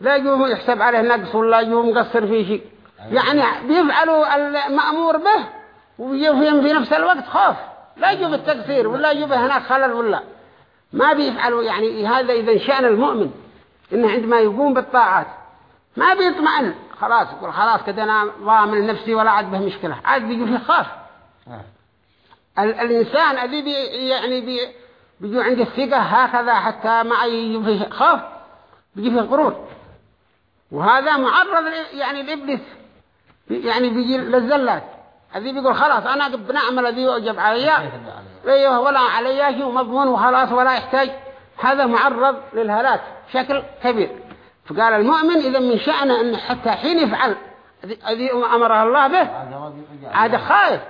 لا يجوه يحسب عليه نقص ولا يجوه مقصر في شيء. يعني بيفعلوا المأمور به ويجوه في نفس الوقت خوف. لا يجوه بالتقصير ولا يجوه هناك خلل ولا. ما بيفعلوا يعني هذا إذا شأن المؤمن. إنه عندما يقوم بالطاعات ما بيطمئن. خلاص يقول خلاص كده أنا ضامن نفسي ولا عاد به مشكلة. عاد بيجي فيه خاف آه. الإنسان الذي بي يعني بي بيجي عند الثقة هكذا حتى ما يجي خوف بيجي فيه غرور. وهذا معرض يعني الإبليس يعني بيجي للزلات. الذي بيقول خلاص أنا بنعمل الذي يعجب علي أيوه ولا علي شيء مضمون وخلاص ولا يحتاج. هذا معرض للهلاك بشكل كبير. فقال المؤمن إذا من شأنه أن حتى حين يفعل الذي- أمره الله به. عاد خايف.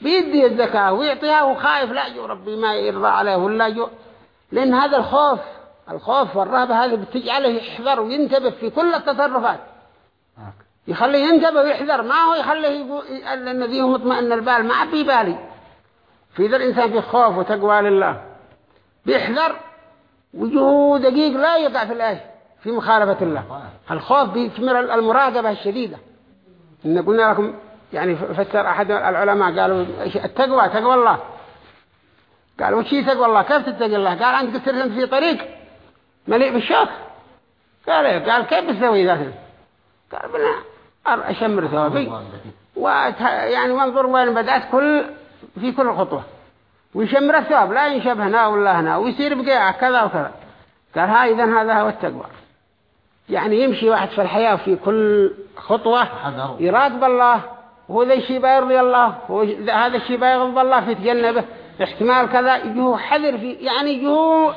بيدي الزكاة ويعطيها وخايف لا جو ربي ما يرضى عليه ولا جو لأن هذا الخوف الخوف والرهبة هذه بتجعله يحذر وينتبه في كل التصرفات. يخليه ينتبه ويحذر. ما هو يخليه يقول لأن ذيه مطمئن البال ما في بالي. في ذا الإنسان في خوف وتقوى لله. بيحذر وجهه دقيق لا يقع في الآية في مخالفة الله. الخوف بيثمر المراقبة الشديدة. إن قلنا لكم يعني فسر أحد العلماء قالوا التقوى تقوى الله. قال وش هي تقوى الله؟ كيف تتقي الله؟ قال عندك ترسم في طريق مليء بالشوك. قال إيه؟ قال كيف بتسوي ذاته؟ قال بنا أشمر ثوابي. وأت- يعني وانظر وين بدأت كل في كل خطوة. ويشمر الثواب لا ينشب هنا ولا هنا ويصير بقيعة كذا وكذا. قال ها إذن هذا هو التقوى. يعني يمشي واحد في الحياة في كل خطوة. يراقب الله وهو ذا الشيء بيرضي الله هو ذا- هذا الشيء بيغضب الله في تجنبه احتمال كذا يجوه حذر في يعني يجوه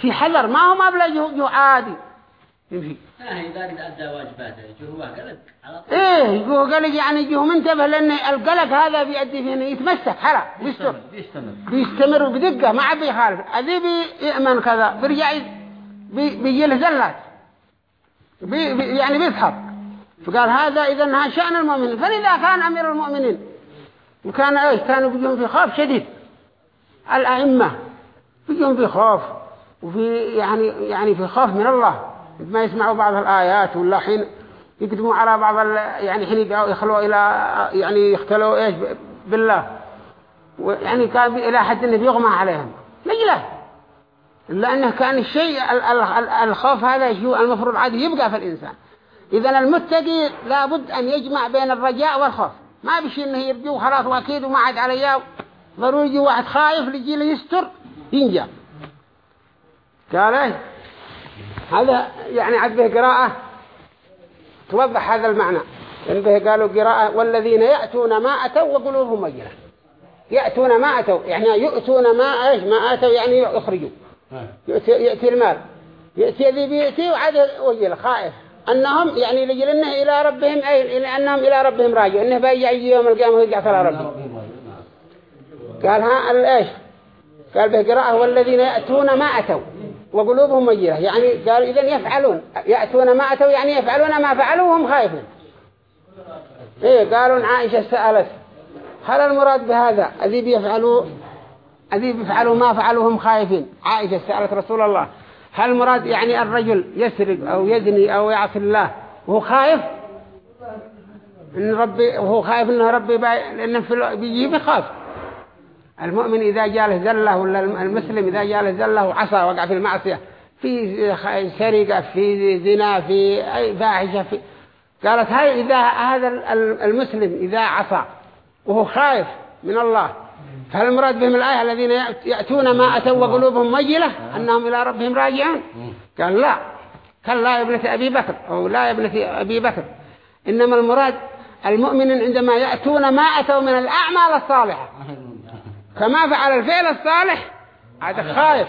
في حذر. ما هو ما بلا يجوه عادي. يمشي آه إذا قد أدى واجباته. يجوه هو قلق إيه يجوه قلق يعني يجوه منتبه لأن القلق هذا بيؤدي فيه يتمسك حلا بيستر بيستمر. بيستمر بدقة ما عاد بيخالف. هذي بيأمن كذا بيرجع بيجي له زلات. بي يعني بيسحب. فقال هذا إذا شأن المؤمنين. فلذا كان أمير المؤمنين. وكان إيش؟ كانوا بيجون في خوف شديد. الأئمة بيجون في خوف. وفي يعني يعني في خوف من الله. ما يسمعوا بعض الآيات ولا حين يقدموا على بعض يعني حين يخلوا إلى يعني يختلوا إيش؟ ب- بالله. ويعني كان إلى حد إنه بيغمى عليهم. لجله إلا أنه كان الشيء ال- ال- ال- الخوف هذا شيء المفروض عاد يبقى في الإنسان. إذا المتقي لابد أن يجمع بين الرجاء والخوف. ما بشي إنه يرجو خلاص وأكيد وما عاد عليه ضروري يجي واحد خايف ليجي له يستر ينجى قال إيه؟ هذا يعني عاد به قراءة توضح هذا المعنى. لأن به قالوا قراءة والذين يأتون ما أتوا وقلوبهم وجلة يأتون ما أتوا يعني يؤتون ما إيش ما أتوا يعني يخرجوا. يأتي, يأتي المال. يأتي ذي بيأتي وعاد وجل خائف أنهم يعني لجل إنه إلى ربهم أي لأنهم إلى ربهم راجعون. إنه بيجي يوم القيامة ويرجع إلى ربهم. قال ها الإيش قال به قراءة والذين يأتون ما أتوا. وقلوبهم وجلة يعني قال إذن يفعلون. يأتون ما أتوا يعني يفعلون ما فعلوا وهم خايفون. إيه قالوا عائشة سألت هل المراد بهذا؟ الذي بيفعلوا الذي بيفعلوا ما فعلوا هم خايفين. عائشة سألت رسول الله هل المراد يعني الرجل يسرق أو يزني أو يعصي الله وهو خايف؟ إن ربي وهو خايف إنه ربي لأنه بيجي بخاف المؤمن إذا جاله زلة ولا المسلم إذا جاله زلة وعصى وقع في المعصية في سرقة في زنا في أي فاحشة في قالت هاي إذا هذا المسلم إذا عصى وهو خايف من الله فهل المراد بهم الآية الذين يأتون ما أتوا وقلوبهم مجلة أنهم إلى ربهم راجعون. قال لا. كلا يا ابنة أبي بكر أو لا يا ابنة أبي بكر. إنما المراد المؤمن عندما يأتون ما أتوا من الأعمال الصالحة. كما فعل الفعل الصالح. هذا خايف.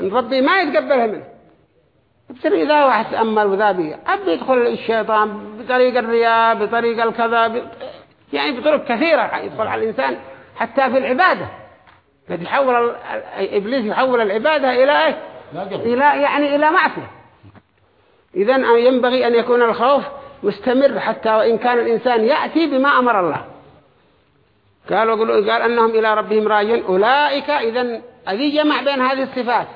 إن ربي ما يتقبلها منه. بصير إذا واحد تأمل وذابي أبي يدخل الشيطان بطريق الرياء بطريق الكذا. يعني بطرق كثيرة. يدخل على الإنسان حتى في العبادة. قد يحول إبليس يحول العبادة إلى إيه؟ إلى يعني إلى معصية. إذا ينبغي أن يكون الخوف مستمر حتى وإن كان الإنسان يأتي بما أمر الله. قالوا قال أنهم إلى ربهم راجون أولئك إذا أذي جمع بين هذه الصفات.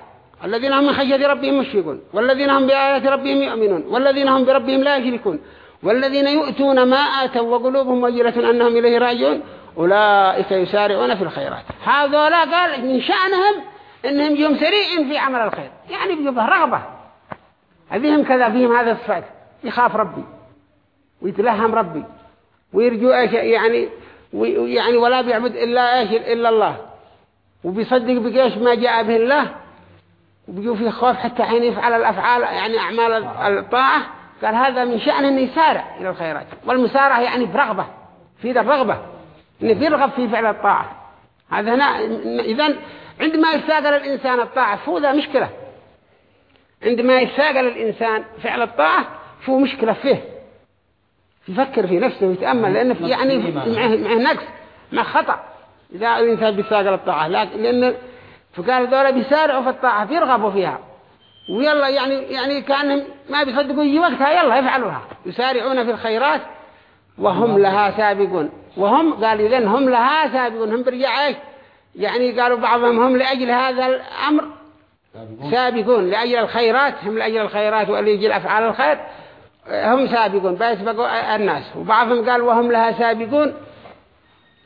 الذين هم من خشية ربهم مشفقون. والذين هم بآيات ربهم يؤمنون. والذين هم بربهم لا يشركون. والذين يؤتون ما آتوا وقلوبهم وجلة أنهم إليه راجعون. أولئك يسارعون في الخيرات. هذولا قال من شأنهم إنهم يوم سريع في عمل الخير. يعني بيبقى رغبة. هذهم كذا فيهم هذا الصفات يخاف ربي. ويتلهم ربي. ويرجو يعني ويعني ولا بيعبد إلا إيش إلا الله. وبيصدق بقيش ما جاء به الله. وبيجوا فيه خوف حتى حين يفعل الأفعال يعني أعمال الطاعة. قال هذا من شأن أن يسارع إلى الخيرات. والمسارعة يعني برغبة. في ذا الرغبة. أنه يرغب في فعل الطاعة. هذا هنا إذن عندما يستاقل الإنسان الطاعة فهو ذا مشكلة. عندما يستاقل الإنسان فعل الطاعة فهو مشكلة فيه. يفكر في نفسه ويتأمل لأنه في يعني معه, نقص مع خطأ. إذا الإنسان بيساقل الطاعة لكن لأن فقال ذولا بيسارعوا في الطاعة بيرغبوا فيها. ويلا يعني يعني كأنهم ما بيصدقوا يجي وقتها يلا يفعلوها. يسارعون في الخيرات وهم لها سابقون. وهم قال إذن هم لها سابقون هم برجع إيش؟ يعني قالوا بعضهم هم لأجل هذا الأمر سابقون. لأجل الخيرات هم لأجل الخيرات ولأجل أفعال الخير هم سابقون بيسبقوا الناس. وبعضهم قال وهم لها سابقون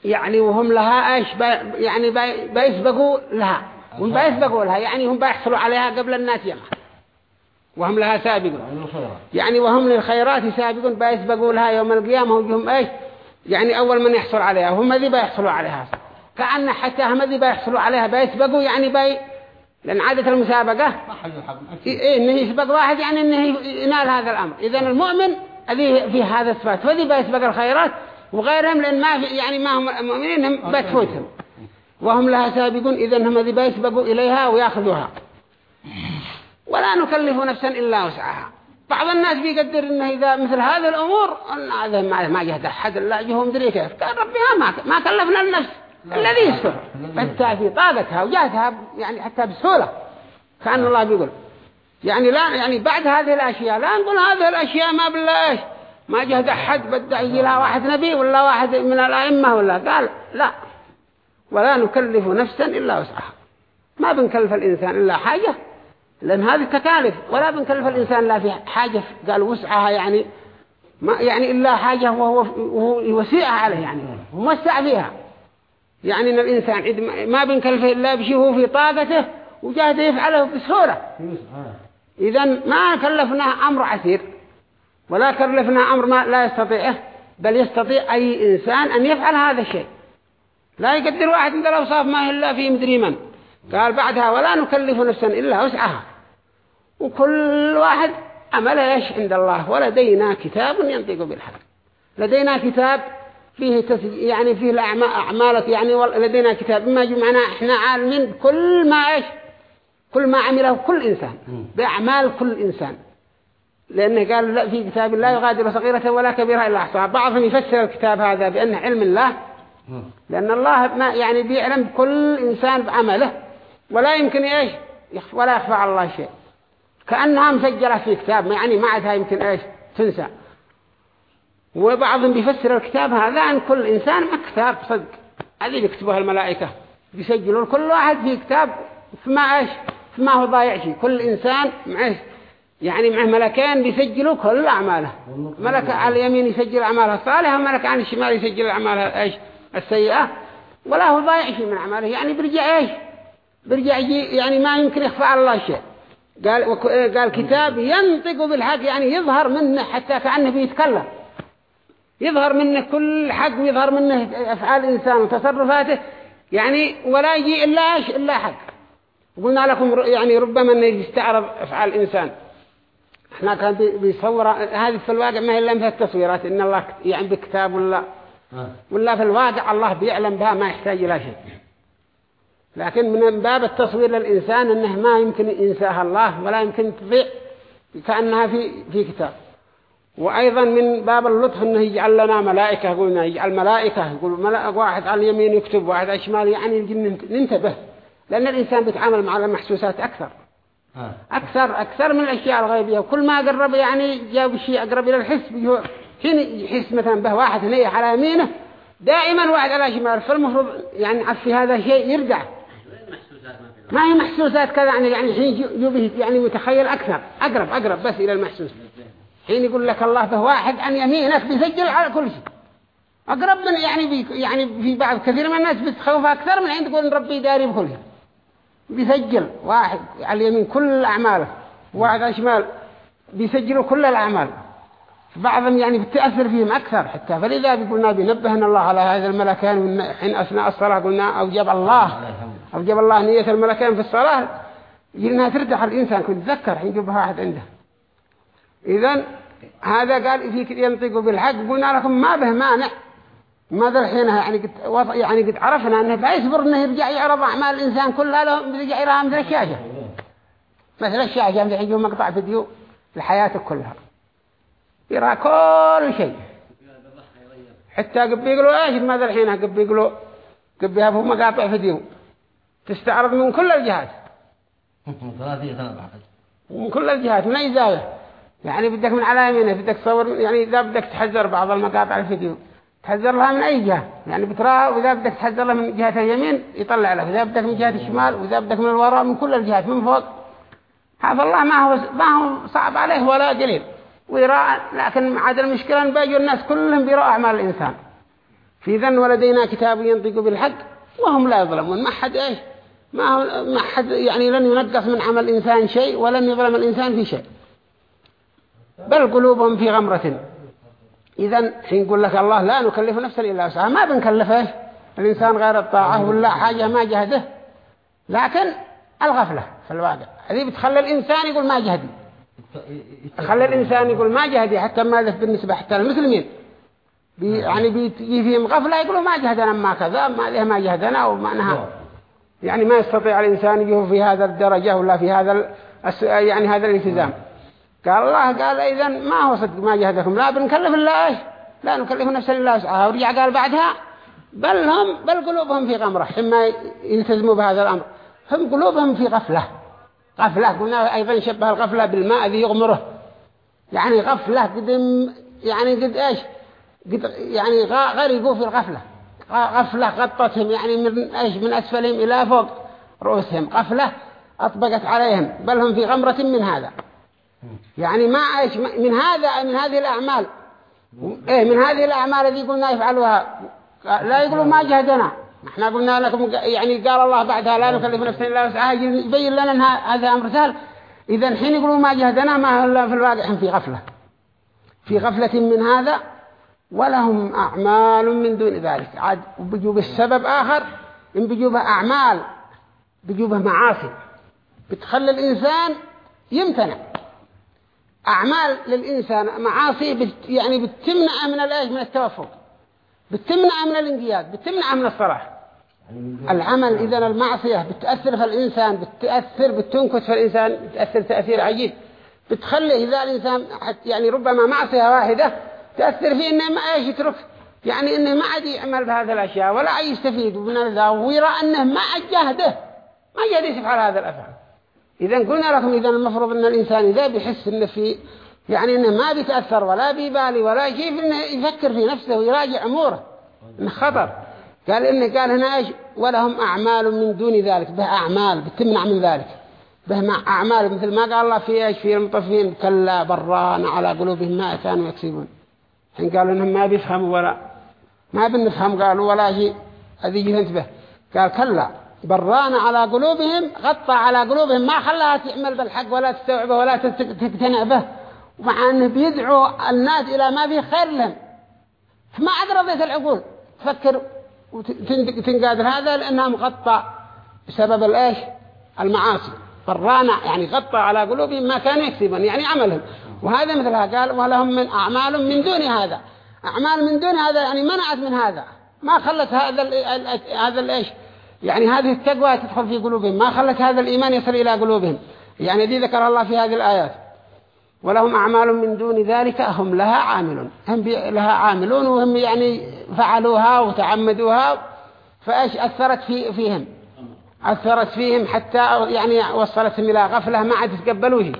يعني وهم لها إيش؟ يعني بيسبقوا لها. هم بيسبقوا لها يعني هم بيحصلوا عليها قبل الناس يما وهم لها سابقون. يعني وهم للخيرات سابقون بيسبقوا لها يوم القيامة وهم إيش؟ يعني أول من يحصل عليها هم ذي بيحصلوا عليها. كأن حتى هم ذي بيحصلوا عليها بيسبقوا يعني بي لأن عادة المسابقة إيه إنه يسبق واحد يعني إنه ينال هذا الأمر. إذا المؤمن الذي في هذا الصفات فذي بيسبق الخيرات وغيرهم لأن ما في يعني ما هم مؤمنين هم بتفوتهم. وهم لها سابقون إذا هم ذي بيسبقوا إليها ويأخذوها. ولا نكلف نفسا إلا وسعها. بعض الناس بيقدر إنه إذا مثل هذه الأمور هذا ما ما جهد أحد إلا جههم دري كيف قال ربي ما ما كلفنا النفس. الذي يستر حتى في طاقتها وجاتها يعني حتى بسهولة. كأن الله بيقول. يعني لا يعني بعد هذه الأشياء لا نقول هذه الأشياء ما بالله إيش. ما جهد أحد بدأ يجي لها واحد نبي ولا واحد من الأئمة ولا. قال لا. ولا نكلف نفسا إلا وسعها. ما بنكلف الإنسان إلا حاجة. لأن هذه تكالف ولا بنكلف الإنسان لا في حاجة قال وسعها يعني ما يعني إلا حاجة وهو, وهو يوسعها عليه يعني وموسع فيها. يعني إن الإنسان ما بنكلفه إلا بشيء هو في طاقته وجاهد يفعله بسهولة. إذا ما كلفناه أمر عسير ولا كلفناه أمر ما لا يستطيعه بل يستطيع أي إنسان أن يفعل هذا الشيء. لا يقدر واحد من الأوصاف ما هي إلا في مدري من. قال بعدها ولا نكلف نفسا إلا وسعها. وكل واحد عمله إيش عند الله. ولدينا كتاب ينطق بالحق. لدينا كتاب فيه. يعني فيه الأعمالك يعني لدينا كتاب. ما معنا إحنا عالمين بكل ما إيش؟ كل ما عمله كل إنسان. بأعمال كل إنسان. لأنه قال لا في كتاب لا يغادر صغيرة ولا كبيرة إلا أحصاها. بعضهم يفسر الكتاب هذا بأنه علم الله. لأن الله ما يعني بيعلم كل إنسان بعمله. ولا يمكن يخ- ولا يخفى على الله شيء. كأنها مسجلة في كتاب ما يعني ما عادها يمكن إيش؟ تنسى. وبعضهم بيفسر الكتاب هذا عن كل إنسان مع كتاب صدق. هذه بيكتبوها الملائكة. بيسجلون كل واحد في كتاب فيما إيش؟ فيما هو ضايع شيء كل إنسان معه يعني معه ملكان بيسجلوا كل أعماله. ملك على اليمين يسجل أعمالها الصالحة وملك على الشمال يسجل أعمالها إيش؟ السيئة. ولا هو ضايع شيء من أعماله. يعني برجع إيش؟ برجع يجي يعني ما يمكن يخفى على الله شيء. قال وك- قال كتاب ينطق بالحق يعني يظهر منه حتى كأنه بيتكلم. يظهر منه كل حق ويظهر منه أفعال الإنسان وتصرفاته. يعني ولا يجي إلا إلا حق. قلنا لكم يعني ربما أنه يستعرض أفعال الإنسان. إحنا كان بي- بيصور هذه في الواقع ما هي إلا مثل التصويرات إن الله يعني بكتاب ولا آه. ولا في الواقع الله بيعلم بها ما يحتاج إلى شيء. لكن من باب التصوير للإنسان أنه ما يمكن ينساها الله ولا يمكن تضيع كأنها في في كتاب. وأيضا من باب اللطف أنه يجعل لنا ملائكة قلنا يجعل ملائكة يقول ملائكة واحد على اليمين يكتب واحد على الشمال يعني ننتبه. لأن الإنسان بيتعامل مع المحسوسات أكثر. آه. أكثر أكثر من الأشياء الغيبية. وكل ما قرب يعني جاب شيء أقرب إلى الحس حين يحس مثلا به واحد هنا على يمينه دائما واحد على شمال فالمفروض يعني في هذا شيء يرجع. ما هي محسوسات كذا يعني يعني حين يبه يعني متخيل أكثر. أقرب أقرب بس إلى المحسوس. حين يقول لك الله به واحد عن يمينك بيسجل على كل شيء. أقرب من يعني بي يعني في بعض كثير من الناس بتخوف أكثر من عند تقول ربي داري بكل شيء. بيسجل واحد على اليمين كل أعماله واحد على الشمال بيسجلوا كل الأعمال. بعضهم يعني بتأثر فيهم أكثر حتى. فلذا قلنا بينبهنا الله على هذا الملكان حين أثناء الصلاة قلنا أوجب الله أوجب الله نية الملكان في الصلاة. إنها ترتاح الإنسان كنت تذكر حين جبها واحد عنده. إذن هذا قال فيك ينطق بالحق قلنا لكم ما به مانع. ماذا الحين يعني قد وضع يعني قد عرفنا أنه بيصبر أنه يرجع يعرض أعمال الإنسان كلها له يرجع يراها مثل الشاشة. مثل الشاشة مثل يجوا مقطع فيديو لحياتك كلها. يرى كل شيء. حتى قب يقولوا إيش؟ ماذا الحين قب يقولوا قب يهبوا مقاطع فيديو. تستعرض من كل الجهات. من كل الجهات من أي زاوية؟ يعني بدك من على يمينه بدك تصور يعني إذا بدك تحذر بعض المقاطع الفيديو تحذر لها من أي جهة؟ يعني بتراها وإذا بدك تحذر لها من جهة اليمين يطلع لك. إذا بدك من جهة الشمال وإذا بدك من الوراء من كل الجهات من فوق. هذا الله ما هو ما هو صعب عليه ولا قليل. ويرى لكن عاد المشكلة أن باقي الناس كلهم بيروا أعمال الإنسان. في ذن ولدينا كتاب ينطق بالحق وهم لا يظلمون. ما حد إيش؟ ما ما حد يعني لن ينقص من عمل الإنسان شيء ولن يظلم الإنسان في شيء. بل قلوبهم في غمرة. إذا حين يقول لك الله لا نكلف نفسا إلا وسعها ما بنكلفه؟ الإنسان غير الطاعة ولا حاجة ما جهده. لكن الغفلة في الواقع. هذه بتخلي الإنسان يقول ما جهدي خلي الإنسان يقول ما جهدي حتى ما ذف بالنسبة حتى للمسلمين بي يعني بيجي فيهم غفلة يقولوا ما جهدنا ما كذا ما له ما جهدنا وما نهى. يعني ما يستطيع الإنسان يجيه في هذا الدرجة ولا في هذا يعني هذا الالتزام. قال الله قال إذا ما هو صدق ما جهدكم. لا بنكلف الله. لا نكلف نفسا إلا وسعها. ورجع قال بعدها بل هم بل قلوبهم في غمرة. حما يلتزموا بهذا الأمر. هم قلوبهم في غفلة. غفلة قلنا أيضا شبه الغفلة بالماء الذي يغمره. يعني غفلة قدم يعني قد إيش؟ قد يعني غرقوا في الغفلة. غفلة غطتهم يعني من إيش من أسفلهم إلى فوق رؤوسهم. غفلة أطبقت عليهم بل هم في غمرة من هذا. يعني ما إيش من هذا من هذه الأعمال. إيه من هذه الأعمال التي قلنا يفعلوها لا يقولوا ما جهدنا. إحنا قلنا لكم يعني قال الله بعدها لا نكلف نفسا إلا وسعها. يبين لنا إن هذا أمر سهل. اذا حين يقولوا ما جهدنا ما إلا في الواقع في غفلة. في غفلة من هذا. ولهم أعمال من دون ذلك. عاد بيجوا بالسبب آخر إن بيجوا به أعمال بيجوا معاصي. بتخلي الإنسان يمتنع. أعمال للإنسان معاصي بت يعني بتمنع من الإيش؟ من التوفق. بتمنع من الانقياد بتمنع من الصلاح. العمل إذا المعصية بتأثر في الإنسان بتأثر بتنكت في الإنسان بتأثر تأثير عجيب. بتخلي إذا الإنسان يعني ربما معصية واحدة تأثر فيه إنه ما إيش يترك. يعني إنه ما عاد يعمل بهذه الأشياء ولا عاد يستفيد. من ذا ويرى أنه ما جهده ما جهد يفعل هذا الأفعال. إذا قلنا لكم إذا المفروض أن الإنسان إذا بيحس إنه في يعني إنه ما بيتأثر ولا بيبالي ولا شيء إنه يفكر في نفسه ويراجع أموره. إنه خطر. قال إنه قال هنا إيش؟ ولهم أعمال من دون ذلك. به أعمال بتمنع من ذلك. به أعمال مثل ما قال الله في إيش؟ في المطفين كلا بران على قلوبهم ما كانوا يكسبون. حين قالوا إنهم ما بيفهموا ولا ما بنفهم قالوا ولا شيء هذه انتبه قال كلا بران على قلوبهم غطى على قلوبهم ما خلاها تعمل بالحق ولا تستوعبه ولا تقتنع به. ومع أنه بيدعو الناس إلى ما فيه خير لهم. فما عاد رضيت العقول. تفكر وتنقادر هذا لأنها مغطى بسبب الإيش؟ المعاصي. برانا يعني غطى على قلوبهم ما كانوا يكسبون يعني عملهم. وهذا مثلها قال ولهم من أعمال من دون هذا. أعمال من دون هذا يعني منعت من هذا. ما خلت هذا ال هذا الإيش يعني هذه التقوى تدخل في قلوبهم. ما خلت هذا الإيمان يصل إلى قلوبهم. يعني دي ذكر الله في هذه الآيات. ولهم أعمال من دون ذلك هم لها عاملون. هم لها عاملون وهم يعني فعلوها وتعمدوها فإيش؟ أثرت في فيهم. أثرت فيهم حتى يعني وصلتهم إلى غفلة ما عاد تقبلوه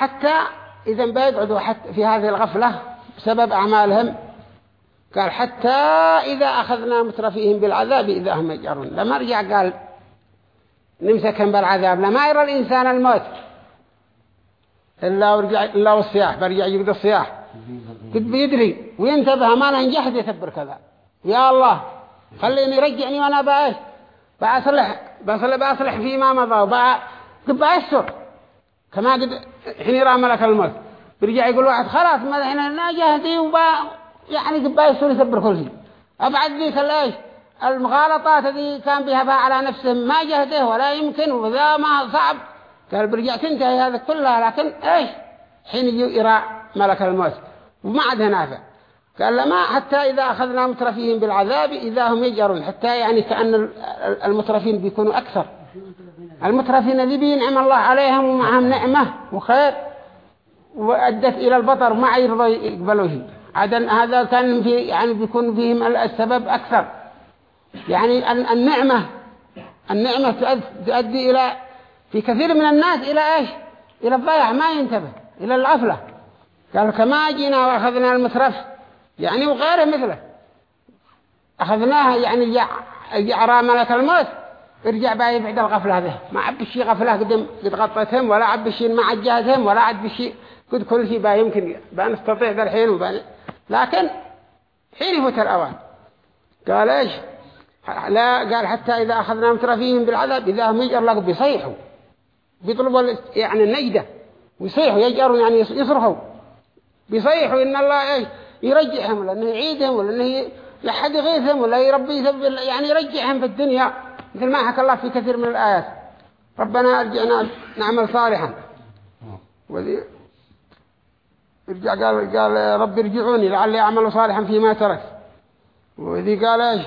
حتى إذا بيقعدوا حتى في هذه الغفلة بسبب أعمالهم قال حتى إذا أخذنا مترفيهم بالعذاب إذا هم يجرون لما رجع قال نمسكهم بالعذاب لما يرى الإنسان الموت إلا ورجع إلا والصياح برجع يقضي الصياح. قد بيدري وينتبه ما له نجحد يثبر كذا. يا الله خليني يرجعني وأنا بايش بأصلح بأصلح بأصلح فيما مضى وبأ بأسر كما قد حين يرى ملك الموت. برجع يقول واحد خلاص ما إحنا نجهدي وبا يعني بأسر يثبر كل شيء. أبعد ذيك الايش المغالطات التي كان بها على نفسه ما جهده ولا يمكن وذا ما صعب. قال برجع تنتهي هذا كلها لكن إيش؟ حين يرى ملك الموت. وما عاد نافع قال لما حتى إذا أخذنا مترفيهم بالعذاب إذا هم يجرون حتى يعني كأن المترفين بيكونوا أكثر. المترفين الذي بينعم الله عليهم ومعهم نعمة وخير وأدت إلى البطر ما يرضى يقبلوه. عدن هذا كان في يعني بيكون فيهم السبب أكثر. يعني النعمة النعمة تؤدي إلى في كثير من الناس إلى إيش؟ إلى الضياع ما ينتبه إلى الغفلة قال كما جينا وأخذنا المترف يعني وغيره مثله. أخذناها يعني جعرى ملك الموت. ارجع بقى يبعد الغفلة هذه ما عب شيء غفلة قد قد غطتهم ولا عب شيء ما عجهتهم ولا عب شيء قد كل شيء بقى يمكن بقى نستطيع ذا الحين وبقى لكن حين يفوت الأوان. قال إيش؟ لا قال حتى إذا أخذنا مترفيهم بالعذاب إذا هم يجر لقوا بيصيحوا. بيطلبوا يعني النجدة. ويصيحوا يجروا يعني يصرخوا. بيصيحوا إن الله إيش؟ يرجعهم ولا إنه يعيدهم ولا إنه يحد يغيثهم ولا يربي يعني يرجعهم في الدنيا. مثل ما حكى الله في كثير من الآيات. ربنا أرجعنا نعمل صالحا. وذي ارجع قال قال رب ارجعوني لعلي أعمل صالحا فيما ترك. وذي قال إيش؟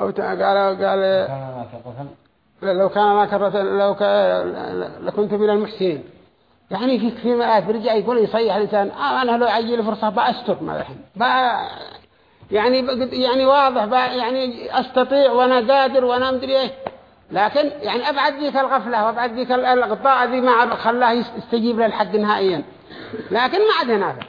أو قال قال لو كان ما كرة لو لكنت من المحسنين. يعني في كثير من الآيات برجع يقول يصيح الإنسان آه أنا لو عجل فرصة بأستر ما الحين. يعني يعني واضح يعني أستطيع وأنا قادر وأنا مدري إيه. لكن يعني أبعد ذيك الغفلة وأبعد ذيك الغطاء ذي ما خلاه يستجيب للحق نهائيا. لكن ما عاد نافع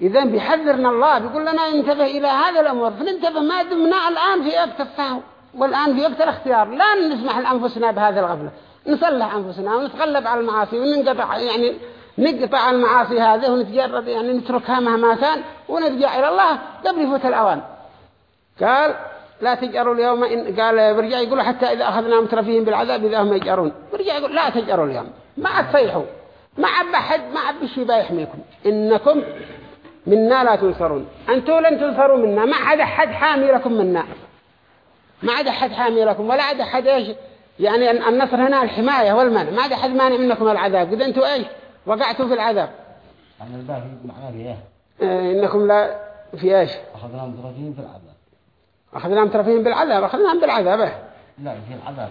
إذا بيحذرنا الله بيقول لنا انتبه إلى هذا الأمور فننتبه ما دمنا الآن في وقت الصحو والآن في وقت الاختيار لا نسمح لأنفسنا بهذه الغفلة. نصلح أنفسنا ونتغلب على المعاصي وننقطع يعني نقطع المعاصي هذه ونتجرد يعني نتركها مهما كان ونرجع إلى الله قبل يفوت الأوان. قال لا تجأروا اليوم إن قال برجع يقول حتى إذا أخذنا مترفيهم بالعذاب إذا هم يجأرون. برجع يقول لا تجأروا اليوم. ما تصيحوا. ما عب أحد ما عب شيء بيحميكم إنكم منا لا تنصرون. أنتوا لن تنصروا منا. ما عاد أحد حامي لكم منا. ما عاد أحد حامي لكم. ولا عاد أحد إيش يعني النصر هنا الحماية والمنع. ما عاد أحد مانع منكم العذاب. قد أنتوا إيش؟ وقعتوا في العذاب. عن الباب معناه إيه إنكم لا في إيش؟ أخذناهم مترفين في العذاب. أخذناهم ترفيهم بالعذاب أخذناهم بالعذاب؟ لا في العذاب.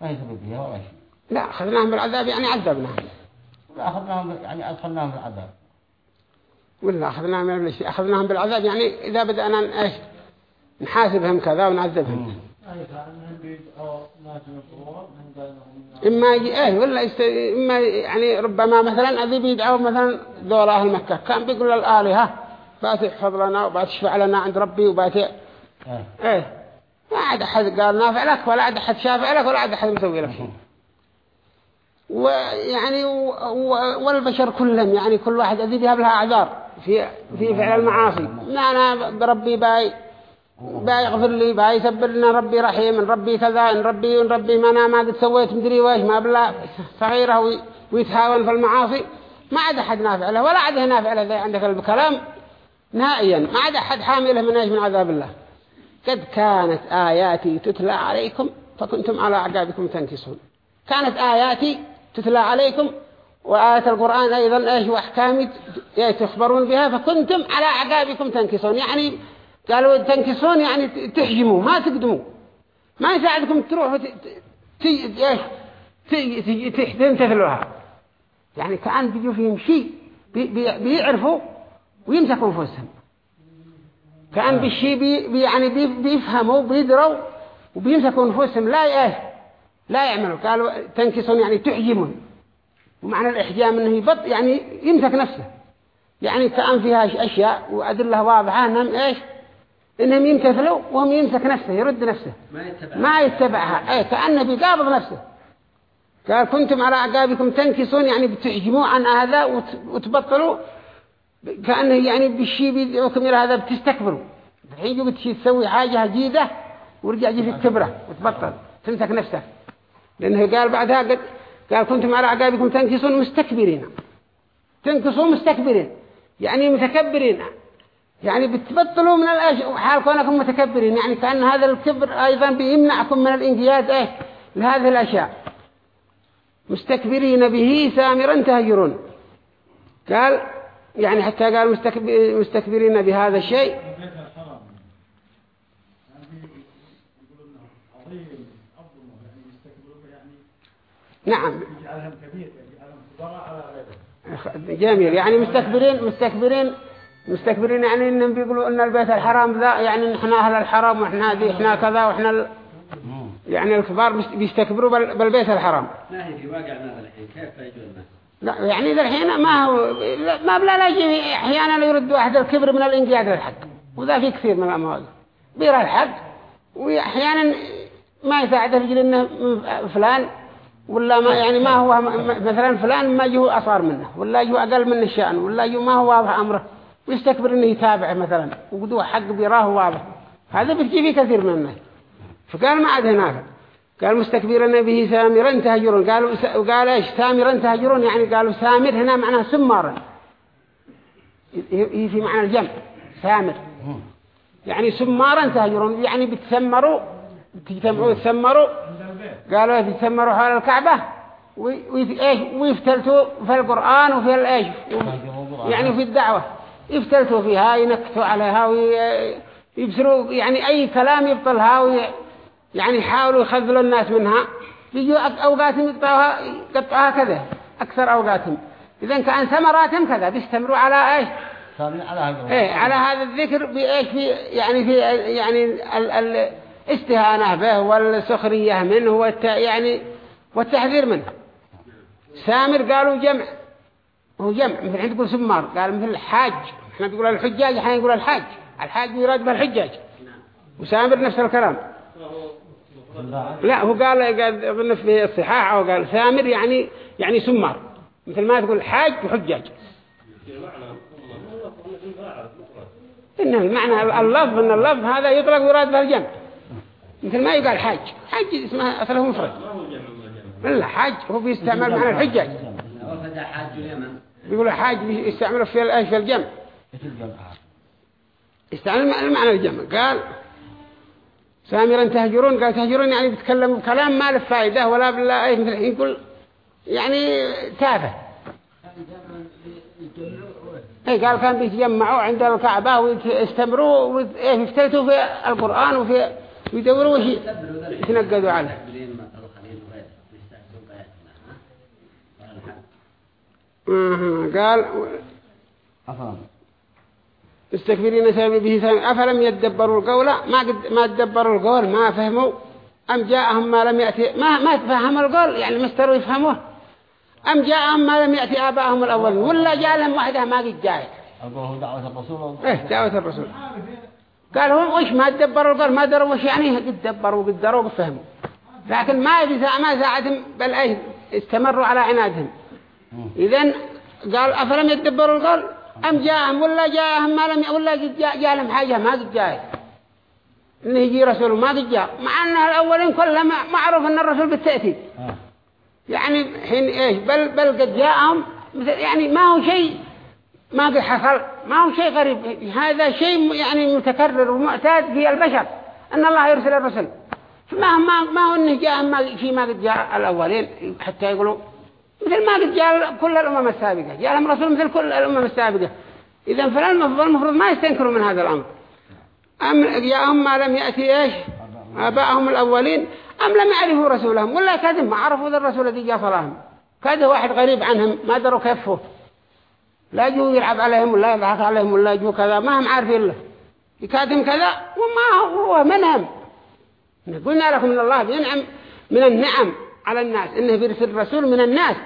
ما يسبب فيها ولا شيء. لا أخذناهم بالعذاب يعني عذبناهم لا أخذناهم يعني أدخلناهم في العذاب. ولا أخذناهم من الشيء أخذناهم بالعذاب يعني إذا بدأنا إيش؟ نحاسبهم كذا ونعذبهم. أي كأنهم بيدعوا ناس من من بينهم إما إيه ولا يست... إما يعني ربما مثلا أذي بيدعوا مثلا دول أهل مكة. كان بيقول للآلهة بات يحفظ لنا وبات يشفع لنا عند ربي وبات آه. إيه. ما عاد أحد قال نافع لك ولا عاد أحد شافع لك ولا عاد أحد مسوي لك شيء. ويعني و... و... والبشر كلهم يعني كل واحد أذي بيهب لها أعذار في في فعل المعاصي. لا أنا بربي باي. باي يغفر لي باي يسبر لنا ربي رحيم ربي كذا ربي ربي ما أنا ما قد سويت مدري وإيش ما بلا صغيرة وي- ويتهاون في المعاصي. ما عاد أحد نافع له ولا عاد نافع له زي عندك الكلام. نهائيا ما عاد أحد حامله من إيش من عذاب الله. قد كانت آياتي تتلى عليكم فكنتم على أعقابكم تنكسون. كانت آياتي تتلى عليكم وآيات القرآن أيضا إيش وأحكامي ت- تخبرون بها فكنتم على أعقابكم تنكسون. يعني قالوا تنكسون يعني تحجموا ما تقدموا. ما يساعدكم تروحوا تمتثلوها يعني كأن بيجوا فيهم شيء بي بي بيعرفوا ويمسكوا أنفسهم. كأن بالشيء بي بي يعني بي بيفهموا بيدروا وبيمسكوا أنفسهم. لا إيش؟ لا يعملوا. قالوا تنكصون يعني تحجمون. ومعنى الإحجام أنه يبط يعني يمسك نفسه. يعني كأن فيها أش- أشياء وأدلة واضحة أنهم إيش؟ إنهم يمتثلوا وهم يمسك نفسه يرد نفسه. ما يتبع ما يتبعها. أي كأنه بيقابض نفسه. قال كنتم على أعقابكم تنكصون. يعني بتحجموا عن هذا وت- وتبطلوا. كأنه يعني بالشيء بيدعوكم إلى هذا بتستكبروا. الحين جو بتشي تسوي حاجة جديدة ورجع جي في الكبرة وتبطل تمسك نفسك لأنه قال بعدها قد قال كنتم على أعقابكم تنكسون مستكبرين. تنكسون مستكبرين. يعني متكبرين. يعني بتبطلوا من الأش... حال كونكم متكبرين. يعني كأن هذا الكبر أيضا بيمنعكم من الانقياد إيه؟ لهذه الأشياء. مستكبرين به سامرا تهجرون. قال يعني حتى قال مستكب- مستكبرين بهذا الشيء. نعم. جميل. يعني مستكبرين مستكبرين مستكبرين يعني إنهم بيقولوا إن البيت الحرام ذا يعني إحنا أهل الحرام وإحنا ذي إحنا كذا وإحنا ال... يعني الكبار بيست- بيستكبروا بال- بالبيت الحرام. ما هي في واقعنا الحين؟ كيف يجوز لا يعني ذا الحين ما هو ما بلا لا يجي أحيانا يرد واحد الكبر من الإنقياد للحق وذا في كثير من المواقف بيرى الحق وأحيانا ما يساعده يجي انه فلان ولا ما يعني ما هو مثلا فلان ما يجيه أصغر منه ولا يجيه أقل منه الشأن ولا يجيه ما هو واضح أمره. ويستكبر إنه يتابعه مثلا. وقدوه حق بيراه واضح. هذا بتجي في كثير من الناس فقال ما عاد هناك. قال مستكبرا به سامرا تهجرون. قالوا وقال إيش؟ سامرا تهجرون. يعني قالوا سامر هنا معناه سمارا ي- ي- في معنى الجمع. سامر. يعني سمارا تهجرون. يعني بتسمروا. بتجتمعوا تسمروا. قالوا بتسمروا حول الكعبة. ويفتلتوا في القرآن وفي الايش يعني في الدعوة. يفتلتوا فيها ينكتوا عليها ويبصروا يعني أي كلام يبطلها وي يعني يحاولوا يخذلوا الناس منها. بيجوا أوقاتهم يقطعوها يقطعوها كذا أكثر أوقاتهم. إذا كأن ثمراتهم كذا بيستمروا على إيش؟ على هذا إيه على هذا الذكر بإيش؟ في يعني في يعني ال ال الاستهانة به والسخرية منه والت يعني والتحذير منه. سامر قالوا جمع. هو جمع مثل عند تقول سمار قال مثل الحاج. إحنا بنقول الحجاج إحنا نقول الحاج. الحاج يراد بالحجاج وسامر نفس الكلام. لا هو قال قال في الصحاح أو قال سامر يعني يعني سمار. مثل ما تقول حاج وحجاج. إن المعنى اللفظ إن اللفظ هذا يطلق ويراد به الجمع. مثل ما يقال حاج. حاج اسمها أصله مفرد. لا حاج هو بيستعمل معنى الحجاج. وفد حاج اليمن. بيقولوا حاج بيستعمله في الآية في الجمع. يستعمل معنى- معنى الجمع. قال سامرا تهجرون؟ قال تهجرون يعني بيتكلموا بكلام ما له فائدة ولا بالله أي مثل. الحين يقول يعني تافه. إيه قال كان بيتجمعوا عند الكعبة ويستمروا ويفتتوا في القرآن وفي ويدوروا شيء يتنقدوا عليه تبرين ما طلق عليه وغيره يستعجلون بآياتنا ها؟ وعلى الحق. أها، قال أفهم مستكبرين سبب به ثاني أفلم يدبروا القول؟ ما قد ما تدبروا القول ما فهموا. أم جاءهم ما لم يأتي ما ما تفهموا القول يعني مستروا يفهموه. أم جاءهم ما لم يأتي آبائهم الأولين ولا جاء لهم واحدة ما قد جاءت. دعوة الرسول؟ إيه دعوة الرسول. قال هم وش ما تدبروا القول؟ ما دروا وش يعني؟ قد دبروا قد دروا قد فهموا. لكن ما ما ساعدهم بل أي استمروا على عنادهم. إذن قال أفلم يتدبروا القول أم جاءهم ولا جاءهم ما لم ولا جاء, جاء لهم حاجة ما قد جاءت إنه يجي رسول ما قد جاء. مع أن الأولين كلهم معروف أن الرسول بالتأتي آه. يعني حين إيش؟ بل بل قد جاءهم مثل يعني ما هو شيء ما قد حصل. ما هو شيء غريب. هذا شيء يعني متكرر ومعتاد في البشر. أن الله يرسل الرسل. فما ما ما هو إنه جاء ما شيء ما قد جاء الأولين. حتى يقولوا مثل ما قد جاء كل الأمم السابقة جاء لهم رسول مثل كل الأمم السابقة. إذا فالمفروض المفروض ما يستنكروا من هذا الأمر. أم جاءهم ما لم يأتي إيش؟ آبائهم الأولين. أم لم يعرفوا رسولهم ولا كذب ما عرفوا ذا الرسول الذي جاء صلاهم كذا واحد غريب عنهم ما دروا كيفه. لا يجوا يلعب عليهم ولا يضحك عليهم ولا يجوا كذا ما هم عارفين له. يكادم كذا وما هو منهم. قلنا لكم من الله بينعم من النعم. على الناس إنه بيرسل رسول من الناس.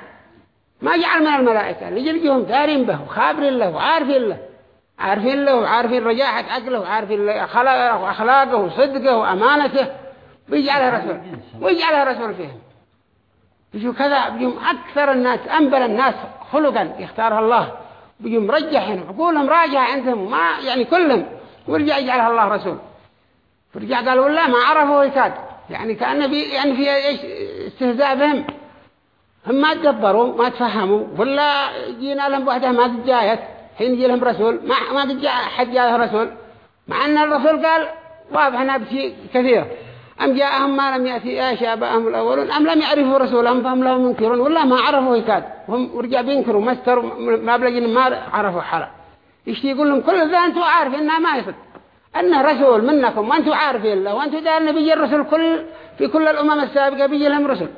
ما جعل من الملائكة اللي يجيهم دارين به وخابرين له وعارفين له. عارفين له وعارفين رجاحة عقله وعارفين أخلاقه وصدقه وأمانته. ويجعلها رسول ويجعلها رسول فيهم. بيجوا كذا بيجوا أكثر الناس أنبل الناس خلقا يختارها الله. بيجوا مرجحين عقولهم راجعة عندهم ما يعني كلهم. ورجع يجعلها الله رسول. فرجع قال والله ما عرفوا يكاد يعني كأنه بي يعني في إيش؟ استهزاء بهم. هم ما تدبروا ما تفهموا ولا جينا لهم بوحدة ما قد جايت حين يجي لهم رسول ما ما جاء حد جاء رسول. مع أن الرسول قال واضح بشيء كثير. أم جاءهم ما لم يأتي إيش آبائهم الأولون؟ أم لم يعرفوا رسولهم فهم لهم منكرون ولا ما عرفوا يكاد هم ورجع بينكروا ما استروا ما بلجين ما عرفوا حلا يشتي يقول لهم؟ كل ذا أنتوا عارفين إنها ما يصد أنه رسول منكم وأنتوا عارفين الله وأنتوا دارين بيجي الرسل كل في كل الأمم السابقة بيجي لهم رسل.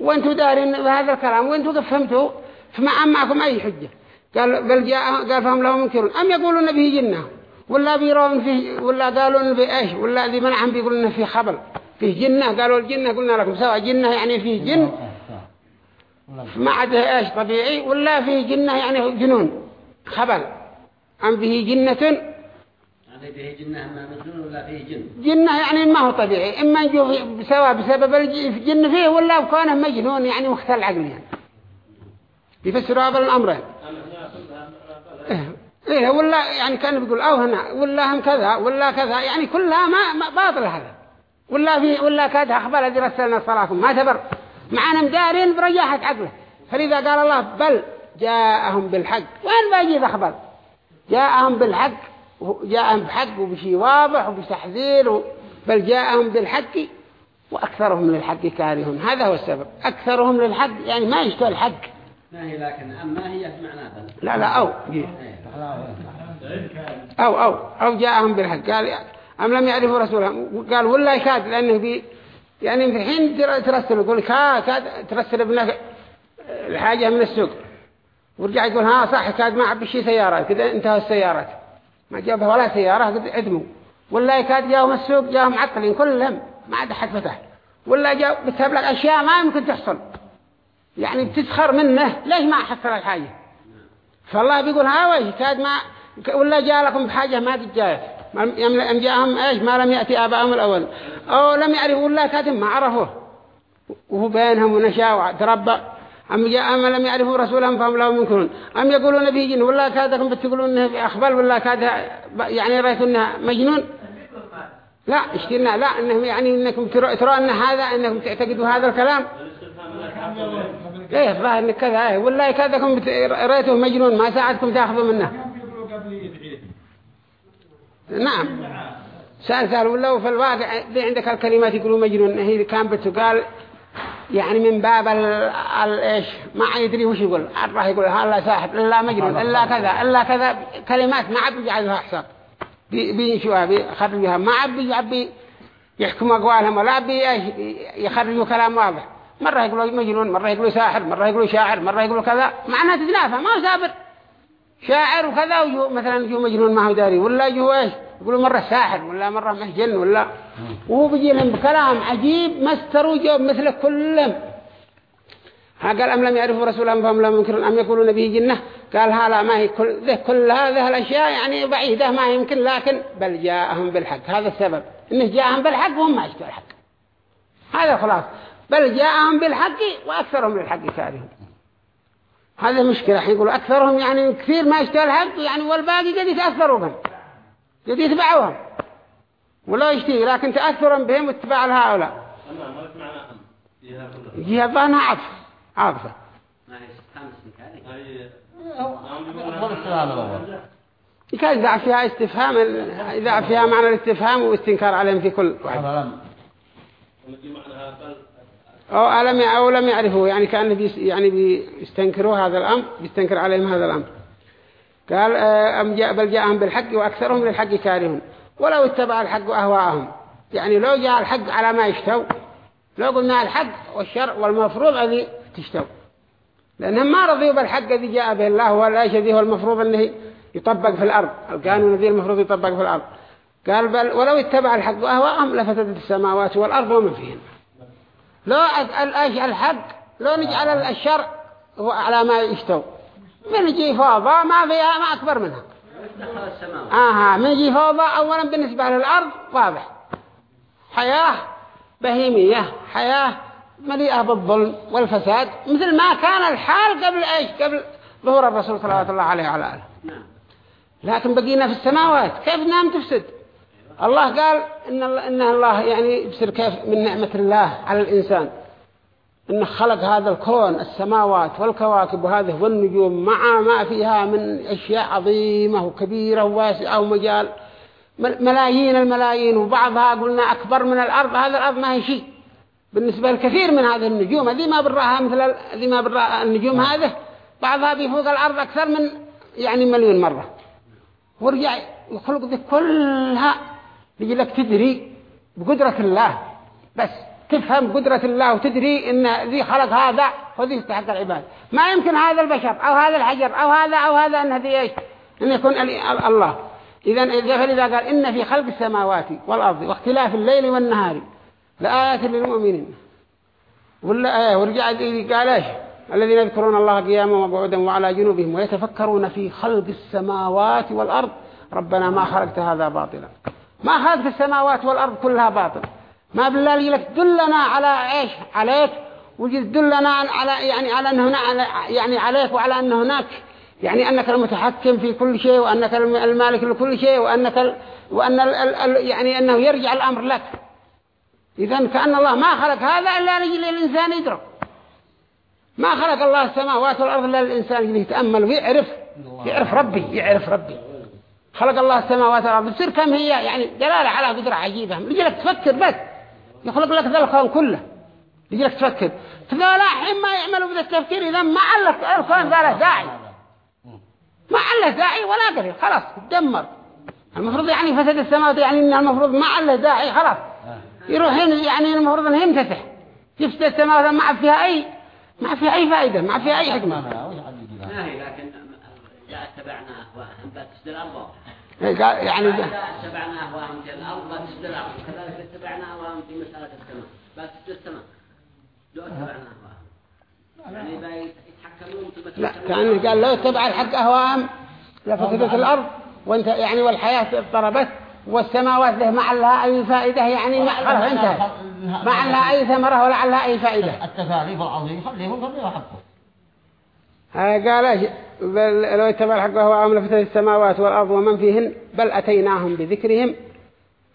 وأنتوا دارين بهذا الكلام وأنتوا فهمتوا فما معكم أي حجة. قال بل جاء قال فهم لهم منكرون. أم يقولون به جنة؟ ولا بيرون فيه ولا قالوا إنه بإيش ولا ذي منعهم بيقولون إنه فيه خبل فيه جنة؟ قالوا الجنة قلنا لكم سواء جنة يعني فيه جن. ما عده إيش؟ طبيعي. ولا فيه جنة يعني جنون؟ خبل أم فيه جنة؟ جنة ما مجنون ولا فيه جن؟ جنة يعني ما هو طبيعي. إما يجوا سواء بسبب الجن فيه ولا كونه مجنون يعني مختل عقليا يفسروا هذا الأمرين إيه ولا يعني كان بيقول أو هنا ولا هم كذا ولا كذا يعني كلها ما, باطل هذا. ولا في ولا كذا أخبار الذي رسلنا صلاكم ما تبر. معنا مدارين برجاحة عقله. فلذا قال الله بل جاءهم بالحق. وين باجي ذا خبر جاءهم بالحق. جاءهم بحق وبشي واضح وبتحذير. بل جاءهم بالحق وأكثرهم للحق كارهون. هذا هو السبب. أكثرهم للحق يعني ما يشتغل الحق. ما هي لكن أما هي معناها؟ لا لا أو. أو أو. أو جاءهم بالحق. قال أم لم يعرفوا رسولهم؟ قال ولا يكاد لأنه بي يعني في الحين ترسل يقول كاد كاد ترسل ابنك الحاجة من السوق. ورجع يقول ها صح كاد ما عبي شي سيارات كذا انتهى السيارات ما جابها ولا سيارة قد عدموا ولا يكاد جاهم السوق جاهم معطلين كلهم ما عاد حد فتح. ولا جاء بتهب لك أشياء ما يمكن تحصل. يعني بتسخر منه ليش ما حصل الحاجة؟ فالله بيقول ها وجه كاد ما ولا جاء لكم بحاجة ما قد جاءت. أم جاءهم إيش؟ ما لم يأتي آبائهم الأول. أو لم يعرفوا ولا كاد ما عرفوه. وهو بينهم ونشاء وتربى. أم جاء أم لم يعرفوا رسولهم فهم لهم منكرون. أم يقولون به جن ولا كادكم بتقولون إنه أخبال ولا كاد يعني رأيتوا إنه مجنون؟ لا اشترنا لا إنهم يعني إنكم ترى أن هذا إنكم تعتقدوا هذا الكلام. إيه الظاهر إن كذا إيه ولا كادكم. رأيته مجنون ما ساعدكم تأخذوا منه. نعم. سأل سأل ولا في الواقع دي عندك الكلمات يقولوا مجنون هي كان بتقال يعني من باب ال ال إيش؟ ما يدري وش يقول. الله يقول هلا ساحر إلا مجنون إلا كذا إلا كذا كلمات ما عاد يجعلها حساب. بينشوها بيخرجوها ما عاد بيعبي يحكموا أقوالهم ولا بيخرجوا كلام واضح. مرة يقولوا مجنون مرة يقولوا ساحر مرة يقولوا شاعر مرة يقولوا كذا. معناه تتنافى ما هو سابر شاعر وكذا ويجو مثلا يجوا مجنون ما هو داري ولا يجوا إيش؟ يقولوا مرة ساحر ولا مرة محجن ولا وهو بيجي لهم بكلام عجيب مستروا جواب مثل كلهم. قال أم لم يعرفوا رسولهم فهم لم ينكرون أم يقولون به جنة؟ قال هذا ما هي كل, ذه كل هذه الأشياء يعني بعيدة ما يمكن لكن بل جاءهم بالحق. هذا السبب. إنه جاءهم بالحق وهم ما يشتوا الحق. هذا خلاص. بل جاءهم بالحق وأكثرهم للحق كارهون. هذا مشكلة. يقولوا أكثرهم يعني كثير ما يشتوا الحق يعني والباقي قد يتأثروا بهم قد يتبعوهم. ولا يشتي لكن تأثرا بهم واتباع لهؤلاء. جهة الظاهر عطف. عاطفة كان إذا فيها استفهام إذا فيها معنى الاستفهام واستنكار عليهم في كل واحد. أو ألم أو لم يعرفوا يعني كأنه بيس يعني بيستنكروا هذا الأمر بيستنكر عليهم هذا الأمر. قال أم جاء بل جاءهم بالحق وأكثرهم للحق كارهون. ولو اتبع الحق أهواءهم. يعني لو جاء الحق على ما يشتوا لو قلنا الحق والشرع والمفروض الذي تشتوا لأنهم ما رضيوا بالحق الذي جاء به الله ولا الذي هو المفروض أنه يطبق في الأرض. القانون الذي المفروض يطبق في الأرض. قال بل ولو اتبع الحق أهواءهم لفتدت السماوات والأرض ومن فيهن. لو الحق لو نجعل الشرع هو على ما يشتوا من يجي فوضى ما فيها ما أكبر منها. آها من يجي فوضى أولا بالنسبة للأرض واضح. حياة بهيمية حياة مليئة بالظلم والفساد مثل ما كان الحال قبل إيش؟ قبل ظهور الرسول صلى الله عليه وعلى آله. لكن بقينا في السماوات. كيف نام تفسد؟ الله قال إن, إن الله يعني يبصر كيف من نعمة الله على الإنسان. إنه خلق هذا الكون السماوات والكواكب وهذه والنجوم مع ما فيها من أشياء عظيمة وكبيرة وواسعة ومجال. ملايين الملايين وبعضها قلنا أكبر من الأرض هذا الأرض ما هي شيء. بالنسبة لكثير من هذه النجوم هذه ما براها مثل هذه ما براها النجوم هذه. بعضها بيفوق الأرض أكثر من يعني مليون مرة. ورجع يخلق ذي كلها بيجي لك تدري بقدرة الله. بس تفهم قدرة الله وتدري إن ذي خلق هذا وذي يستحق العباد. ما يمكن هذا البشر أو هذا الحجر أو هذا أو هذا أن هذه إيش؟ أن يكون الله. إذا إذا قال إن في خلق السماوات والأرض واختلاف الليل والنهار لآيات للمؤمنين. ولا آية ورجع قال إيش؟ الذين يذكرون الله قياما وقعودا وعلى جنوبهم ويتفكرون في خلق السماوات والأرض. ربنا ما خلقت هذا باطلا. ما خلقت السماوات والأرض كلها باطل ما بالله لك دلنا على إيش؟ عليك. وجد دلنا على يعني على أن هنا يعني عليك وعلى أن هناك. يعني أنك المتحكم في كل شيء وأنك المالك لكل شيء وأنك ال وأن ال ال يعني أنه يرجع الأمر لك. إذا كأن الله ما خلق هذا إلا لجل الإنسان يدرك. ما خلق الله السماوات والأرض إلا الإنسان يتأمل ويعرف. يعرف ربي. يعرف ربي. خلق الله السماوات والأرض. تصير كم هي يعني دلالة على قدرة عجيبة. يجي لك تفكر بس. يخلق لك ذا الكون كله. يجي لك تفكر. فذولا حين ما يعملوا بذا التفكير إذا ما علق الكون ذا له داعي. ما علق داعي ولا قريب خلاص تدمر. المفروض يعني فسد السماوات يعني إن المفروض ما علق داعي خلاص. يروح يعني المفروض إنه يمتسح يفسد السماوات ما فيها أي ما فيها أي فائدة ما فيها أي حكمة. هي لكن لا اتبعنا أهواءهم بتسد الأرض. يعني لا اتبعنا أهواءهم في الأرض الأرض كذلك اتبعنا أهواءهم في مسألة السماء. بتسد السماء. لو اتبعنا أهواءهم. يعني يتحكمون لا كان قال لو اتبع الحق أهواءهم لفسدت الأرض وانت يعني والحياة اضطربت والسماوات له ما لها أي فائدة يعني ما خلاص انتهت ما لها أي ثمرة ولا لها أي فائدة. التكاليف العظيمة خليهم خليهم حقه قال إيش بل لو اتبع الحق وهو عامل فتح السماوات والأرض ومن فيهن بل أتيناهم بذكرهم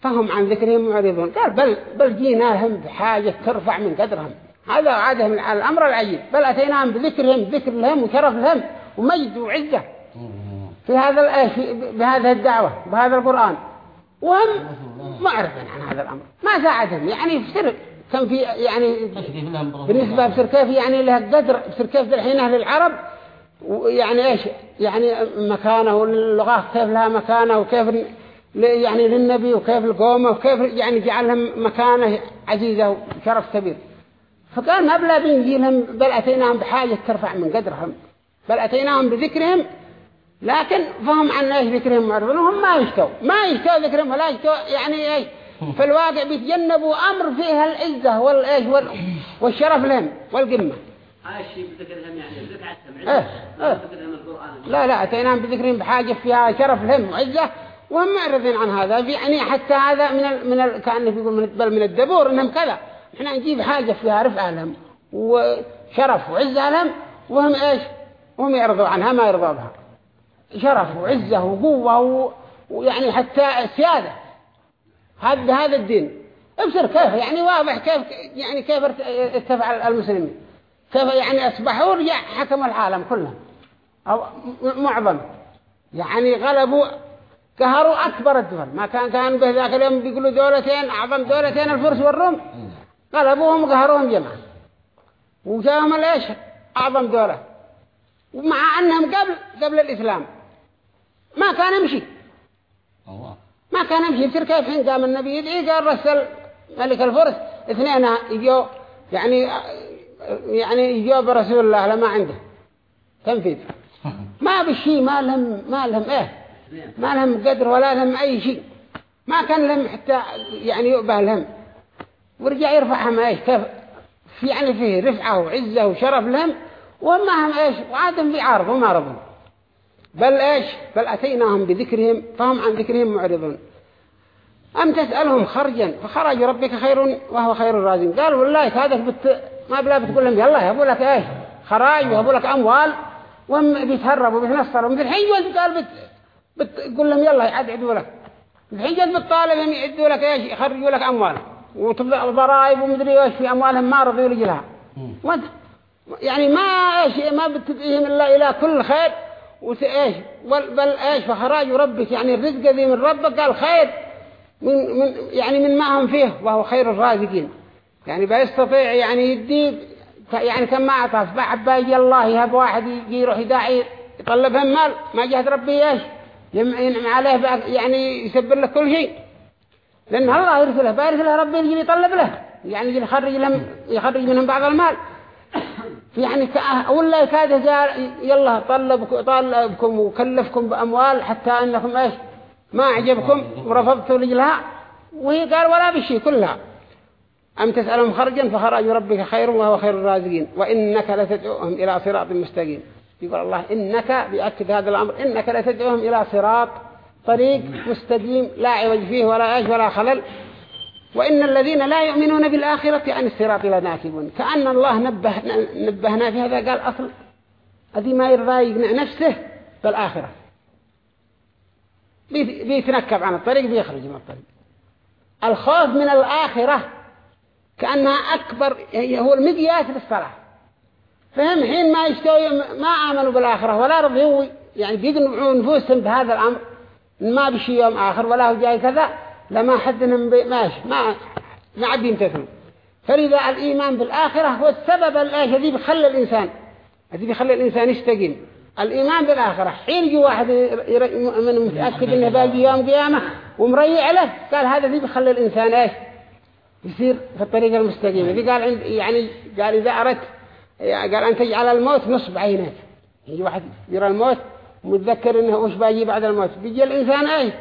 فهم عن ذكرهم معرضون. قال بل بل جيناهم بحاجة ترفع من قدرهم. هذا عادهم الأمر العجيب. بل أتيناهم بذكرهم ذكر لهم وشرف لهم ومجد وعزة. في هذا بهذه الدعوة بهذا القرآن. وهم معرضين عن هذا الأمر. ما ساعدهم يعني في سر كم في يعني بالنسبة الله. بصير كيف يعني له قدر بصير كيف الحين أهل العرب ويعني إيش؟ يعني مكانه واللغة كيف لها مكانه وكيف يعني للنبي وكيف القوم وكيف يعني جعلهم مكانة عزيزة وشرف كبير. فقال ما بلا بنجيلهم بل أتيناهم بحاجة ترفع من قدرهم بل أتيناهم بذكرهم لكن فهم عن إيش ذكرهم؟ معرضون وهم ما يشتوا ما يشتوا ذكرهم ولا يشتوا يعني إيش؟ في الواقع بيتجنبوا أمر فيها العزة والايش وال- والشرف لهم والقمة. هذا الشيء بذكرهم يعني إيه، إيه. بذكرهم القرآن. لا لا أتيناهم بذكرهم بحاجة فيها شرف لهم وعزة وهم معرضين عن هذا. يعني حتى هذا من ال من ال كأنه بيقول من بل من الدبور إنهم كذا. إحنا نجيب حاجة فيها رفعة لهم وشرف وعزة لهم وهم إيش؟ وهم يرضوا عنها ما يرضوا بها. شرف وعزة وقوة و... ويعني حتى سيادة. هذا هذا الدين. ابصر كيف يعني واضح كيف يعني كيف ارت- ارتفع المسلمين. كيف يعني أصبحوا رجع حكموا العالم كلهم أو م- معظم. يعني غلبوا قهروا أكبر الدول. ما كان كان به ذاك اليوم بيقولوا دولتين أعظم دولتين الفرس والروم. غلبوهم قهروهم جمعا وجاهم الإيش؟ أعظم دولة. ومع أنهم قبل قبل الإسلام. ما كان يمشي. ما كان يمشي يصير كيف حين قام النبي؟ يدعي قال رسل ملك الفرس؟ اثنين يجوا يعني يعني يجوا برسول الله لما عنده. تنفيذ. ما بشي ما لهم ما لهم إيه؟ ما لهم قدر ولا لهم أي شيء. ما كان لهم حتى يعني يؤبه لهم. ورجع يرفعهم إيش؟ كيف؟ في يعني فيه رفعة وعزة وشرف لهم. وما هم إيش؟ وعادهم بيعارض وما رضوا. بل إيش؟ بل أتيناهم بذكرهم فهم عن ذكرهم معرضون. أم تسألهم خرجا فخرج ربك خير وهو خير الرازقين. قال والله هذا بت... ما بلا بتقول لهم يلا يهبوا لك إيش؟ خراج ويهبوا لك أموال. وهم بيتهربوا بيتنصروا مثل الحين جوز قال بت... بتقول لهم يلا يعدوا لك. الحين جوز بتطالبهم يعدوا لك إيش؟ يخرجوا لك أموال. وتبدأ ضرائب ومدري إيش في أموالهم ما رضوا لجلها يعني ما إيش ما بتدعيهم إلا إلى كل خير. وت إيش بل, إيش؟ فخراج ربك يعني الرزق ذي من ربك قال خير من من يعني من ما هم فيه وهو خير الرازقين. يعني بيستطيع يعني يدي يعني كم ما أعطاه بعد باجي الله يهب واحد يجي يروح يداعي يطلبهم مال ما جهد ربي يم- ينعم عليه يعني يسبر له كل شيء. لأن الله يرسله بيرسله ربي يجي يطلب له. يعني يخرج لهم يخرج منهم بعض المال. يعني ولا كاد قال يلا طلبكم طالبكم وكلفكم بأموال حتى أنكم إيش؟ ما أعجبكم ورفضتوا رجلها وهي قال ولا بشي كلها. أم تسألهم خرجا؟ فخرج ربك خير وهو خير الرازقين. وإنك لتدعوهم إلى صراط مستقيم. يقول الله إنك بيأكد هذا الأمر إنك لتدعوهم إلى صراط طريق مستقيم. لا عوج فيه ولا إيش ولا خلل. وإن الذين لا يؤمنون بالآخرة عن الصراط لناكبون كأن الله نبه نبهنا في هذا قال أصل هذه ما يرضى يقنع نفسه بالآخرة بيت- بيتنكب عن الطريق بيخرج من الطريق. الخوف من الآخرة كأنها أكبر هو المقياس للصلاة. فهم حين ما يشتوي ما آمنوا بالآخرة ولا رضيوا يعني بيقنعوا نفوسهم بهذا الأمر ما بشي يوم آخر ولا هو جاي كذا لما حدنهم ماشي ما ما عاد يمتثلوا فلذا الإيمان بالآخرة هو السبب الذي بيخلي الإنسان الذي بيخلي الإنسان يستقيم الإيمان بالآخرة. حين يجي واحد من متأكد إنه باقي يوم قيامة ومريع له قال هذا الذي بيخلي الإنسان إيش؟ يصير في الطريق المستقيم. الذي قال عند يعني قال إذا أردت قال أن تجعل الموت نصب عينيك يجي واحد يرى الموت ومتذكر إنه وش باقي بعد الموت؟ بيجي الإنسان إيش؟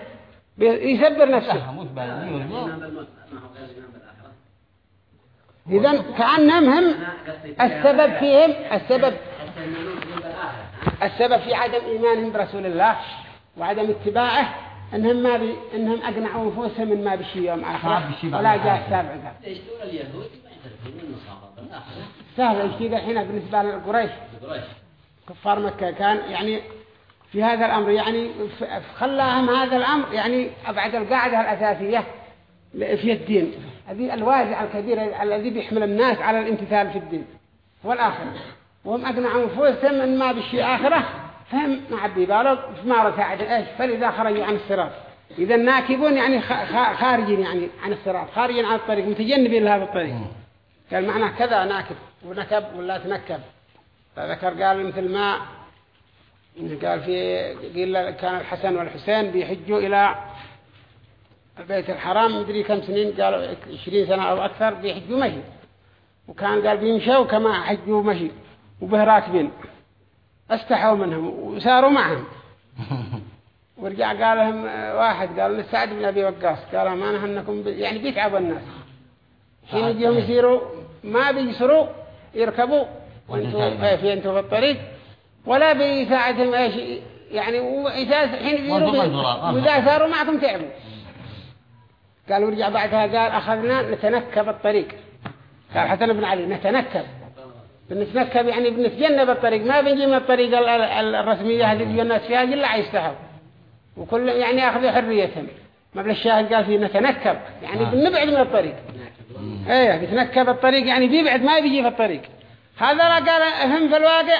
يسبر نفسه. بالآخرة إذا كأنهم السبب فيهم السبب السبب في عدم إيمانهم برسول الله وعدم اتباعه إنهم ما بي إنهم أقنعوا أنفسهم من ما بشي يوم بعد ولا جاء. السابع قال ليش تقول اليهود؟ سهل الشيء الحين بالنسبة لقريش. قريش كفار مكة كان يعني في هذا الأمر. يعني خلاهم هذا الأمر يعني أبعد القاعدة الأساسية في الدين. هذه الوازع الكبير الذي بيحمل الناس على الامتثال في الدين. والآخرة وهم أقنعوا أنفسهم من ما بشي آخرة فهم ما عبي بالغ ما رسعد إيش؟ فلذا خرجوا عن الصراط. إذا ناكبون يعني خارجين يعني عن الصراط. خارجين عن الطريق متجنبين لهذا الطريق. قال معنى كذا ناكب ونكب ولا تنكب. فذكر قال مثل ما قال في قيل كان الحسن والحسين بيحجوا إلى البيت الحرام مدري كم سنين قالوا 20 سنة أو أكثر بيحجوا مشي وكان قال بيمشوا كما حجوا مشي وبه راكبين استحوا منهم وساروا معهم. ورجع قال لهم واحد قال لسعد بن أبي وقاص. قال ما نهنكم يعني بيتعبوا الناس. حين يجيهم يسيروا ما بيسروا يركبوا. وانتوا في أنتوا في الطريق. ولا بيساعدهم إيش يعني وإذا حين وإذا ساروا معكم تعبوا. قال ورجع بعدها قال أخذنا نتنكب الطريق. قال حسن بن علي نتنكب. بنتنكب يعني بنتجنب الطريق. ما بنجي من الطريق الرسمية هذه اللي الناس فيها إلا يستحوا وكل يعني ياخذوا حريتهم ما الشاهد قال فيه نتنكب. يعني بنبعد من الطريق. إيه بيتنكب الطريق يعني بيبعد ما بيجي في الطريق. هذا قال هم في الواقع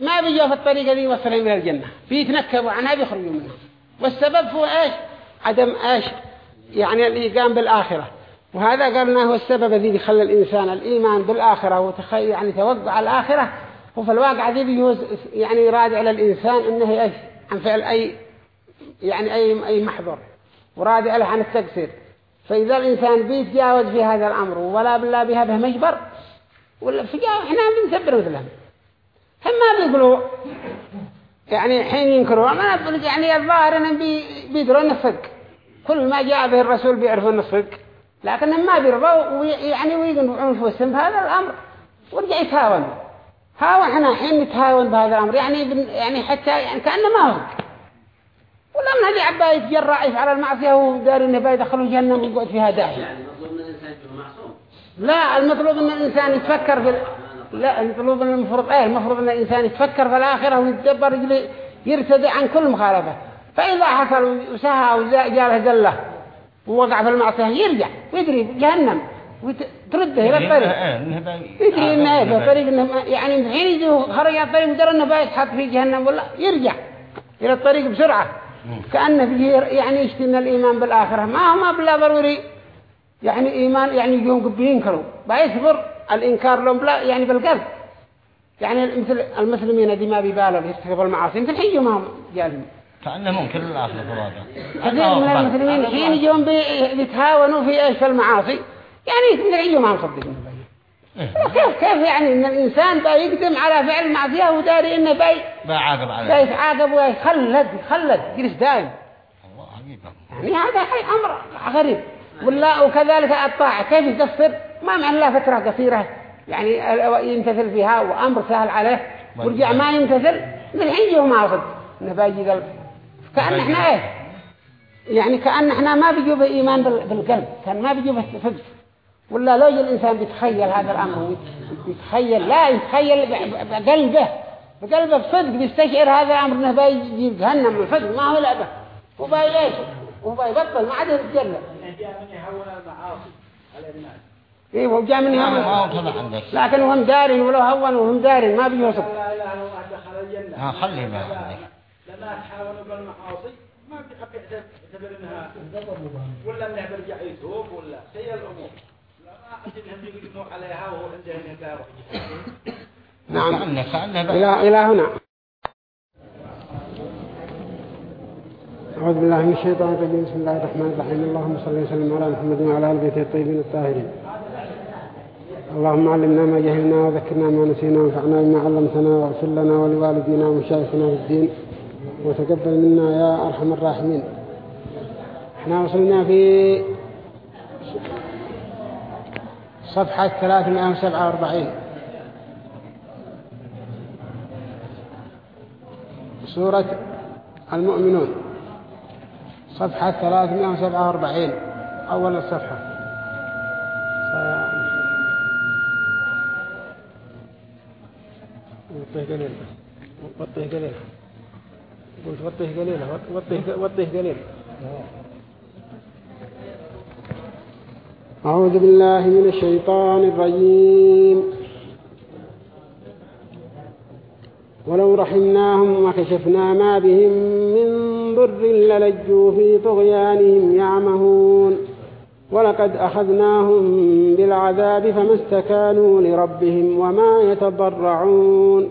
ما بيجوا في الطريقة دي يوصلهم إلى الجنة. بيتنكبوا عنها بيخرجوا منها. والسبب هو إيش؟ عدم إيش؟ يعني الإيقام بالآخرة. وهذا قالنا هو السبب الذي يخلي الإنسان الإيمان بالآخرة. وتخيل يعني توقع الآخرة. وفي الواقع ذي بيجوز يعني يراد على الإنسان إنه إيش؟ عن فعل أي يعني أي أي محظور ورادع له عن التقصير. فإذا الإنسان بيتجاوز في هذا الأمر ولا بالله بها به مجبر ولا في إحنا بنسبر مثلهم هم ما بيقولوا. يعني حين ينكروا. ما يعني الظاهر إنهم بيدرون الصدق كل ما جاء به الرسول بيعرفون الصدق لكنهم ما بيرضوا يعني ويقنوا أنفسهم بهذا الأمر. ورجع يتهاون. هاون إحنا حين نتهاون بهذا الأمر. يعني يعني حتى يعني كأنه ما هو. ولا من هذه عبا يتجرع يفعل المعصية ودار إنه بيدخلوا جهنم ويقعد فيها داعي. يعني المطلوب من الإنسان يكون معصوم. لا المطلوب إن الإنسان يتفكر في. لا المطلوب ان المفروض. إيه المفروض أن الإنسان يتفكر في الآخرة ويتدبر يرتدع عن كل مخالفة. فإذا حصل وسهى وجاله زلة ووقع في المعصية يرجع ويدري جهنم وترده إلى الطريق يدري انه إيه في طريق إنه يعني حين يجي خرج على الطريق ودر إنه بيتحط في جهنم ولا يرجع إلى الطريق بسرعة. كأنه فيه يعني يشتنا الإيمان بالآخرة. ما هو ما بلا ضروري يعني إيمان يعني يجون قبل ينكروا بيصبر الإنكار لهم بلا يعني بالقلب. يعني مثل المسلمين دي ما بيبالوا بيستخدموا المعاصي مثل حيجوا ما هم جالهم كأنه منكر الآخرة فرادة كثير من المسلمين حين يجون بيتهاونوا في إيش؟ في المعاصي. يعني مثل حيجوا ما هم صدقين كيف كيف يعني إن الإنسان بيقدم على فعل معصيه وداري إنه بي بيعاقب عليه. بيتعاقب ويخلد يخلد جلس دائم. يعني هذا حي أمر غريب. ولا وكذلك الطاعة كيف يقصر؟ ما معنى الله فترة قصيرة؟ يعني يمتثل فيها وأمر سهل عليه ورجع ما يمتثل. من الحين يوم ما صد انه باجي قلب كأن إحنا إيه؟ يعني كأن إحنا ما بيجوا بإيمان بالقلب. كان ما بيجوا بالفقه ولا لو الإنسان بيتخيل هذا الأمر بيتخيل لا يتخيل بقلبه. بقلبه بصدق بيستشعر هذا الأمر إنه بيجي جهنم من فضل ما هو لعبة. وباي إيش وبيبطل ما عاد يتجلى. إيه وجاء من هون لكن هم دارين ولو هون وهم دارين ما بيوصل ها خليه ما لما تحاولوا بالمعاصي. ما بيعتبر إنها ولا انه بيرجع يتوب ولا سيء الأمور نعم. إلى إلى هنا. أعوذ بالله من الشيطان الرجيم. بسم الله الرحمن الرحيم. اللهم صل وسلم على محمد وعلى آل بيته الطيبين الطاهرين. اللهم علمنا ما جهلنا وذكرنا ما نسينا وانفعنا بما علمتنا واغفر لنا ولوالدينا ومشايخنا في الدين وتقبل منا يا أرحم الراحمين. إحنا وصلنا في صفحة 347 سورة المؤمنون. صفحة 347 أول الصفحة. وطيه قليل وطيه قليل قلت وطيه قليل وطيه وطيه قليل أعوذ بالله من الشيطان الرجيم. ولو رحمناهم وكشفنا ما بهم من ضر للجوا في طغيانهم يعمهون. ولقد أخذناهم بالعذاب فما استكانوا لربهم وما يتضرعون.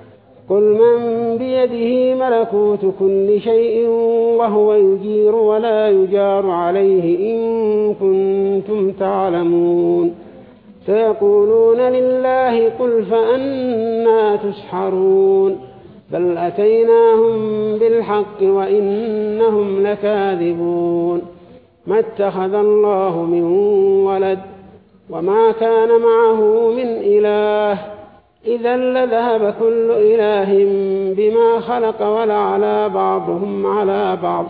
قل من بيده ملكوت كل شيء وهو يجير ولا يجار عليه إن كنتم تعلمون. سيقولون لله قل فأنا تسحرون. بل أتيناهم بالحق وإنهم لكاذبون. ما اتخذ الله من ولد وما كان معه من إله. إذا لذهب كل إله بما خلق ولعلى بعضهم على بعض.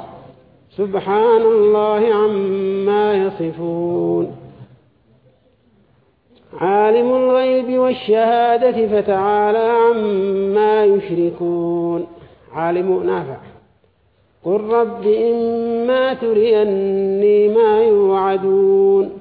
سبحان الله عما يصفون. عالم الغيب والشهادة فتعالى عما يشركون. عالم نافع. قل رب إما تريني ما يوعدون.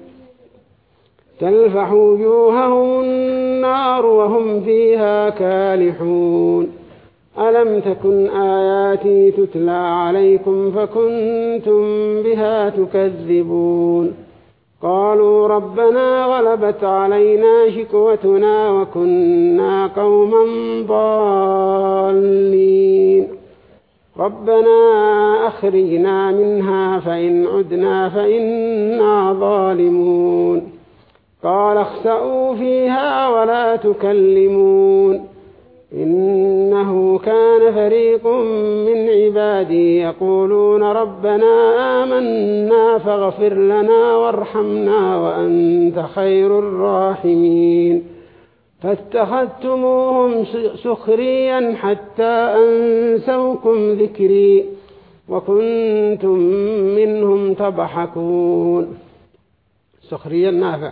تلفح وجوههم النار وهم فيها كالحون. ألم تكن آياتي تتلى عليكم فكنتم بها تكذبون؟ قالوا ربنا غلبت علينا شكوتنا وكنا قوما ضالين. ربنا أخرجنا منها فإن عدنا فإنا ظالمون. قال اخسأوا فيها ولا تكلمون إنه كان فريق من عبادي يقولون ربنا آمنا فاغفر لنا وارحمنا وأنت خير الراحمين فاتخذتموهم سخريا حتى أنسوكم ذكري وكنتم منهم تضحكون سخريا نافع.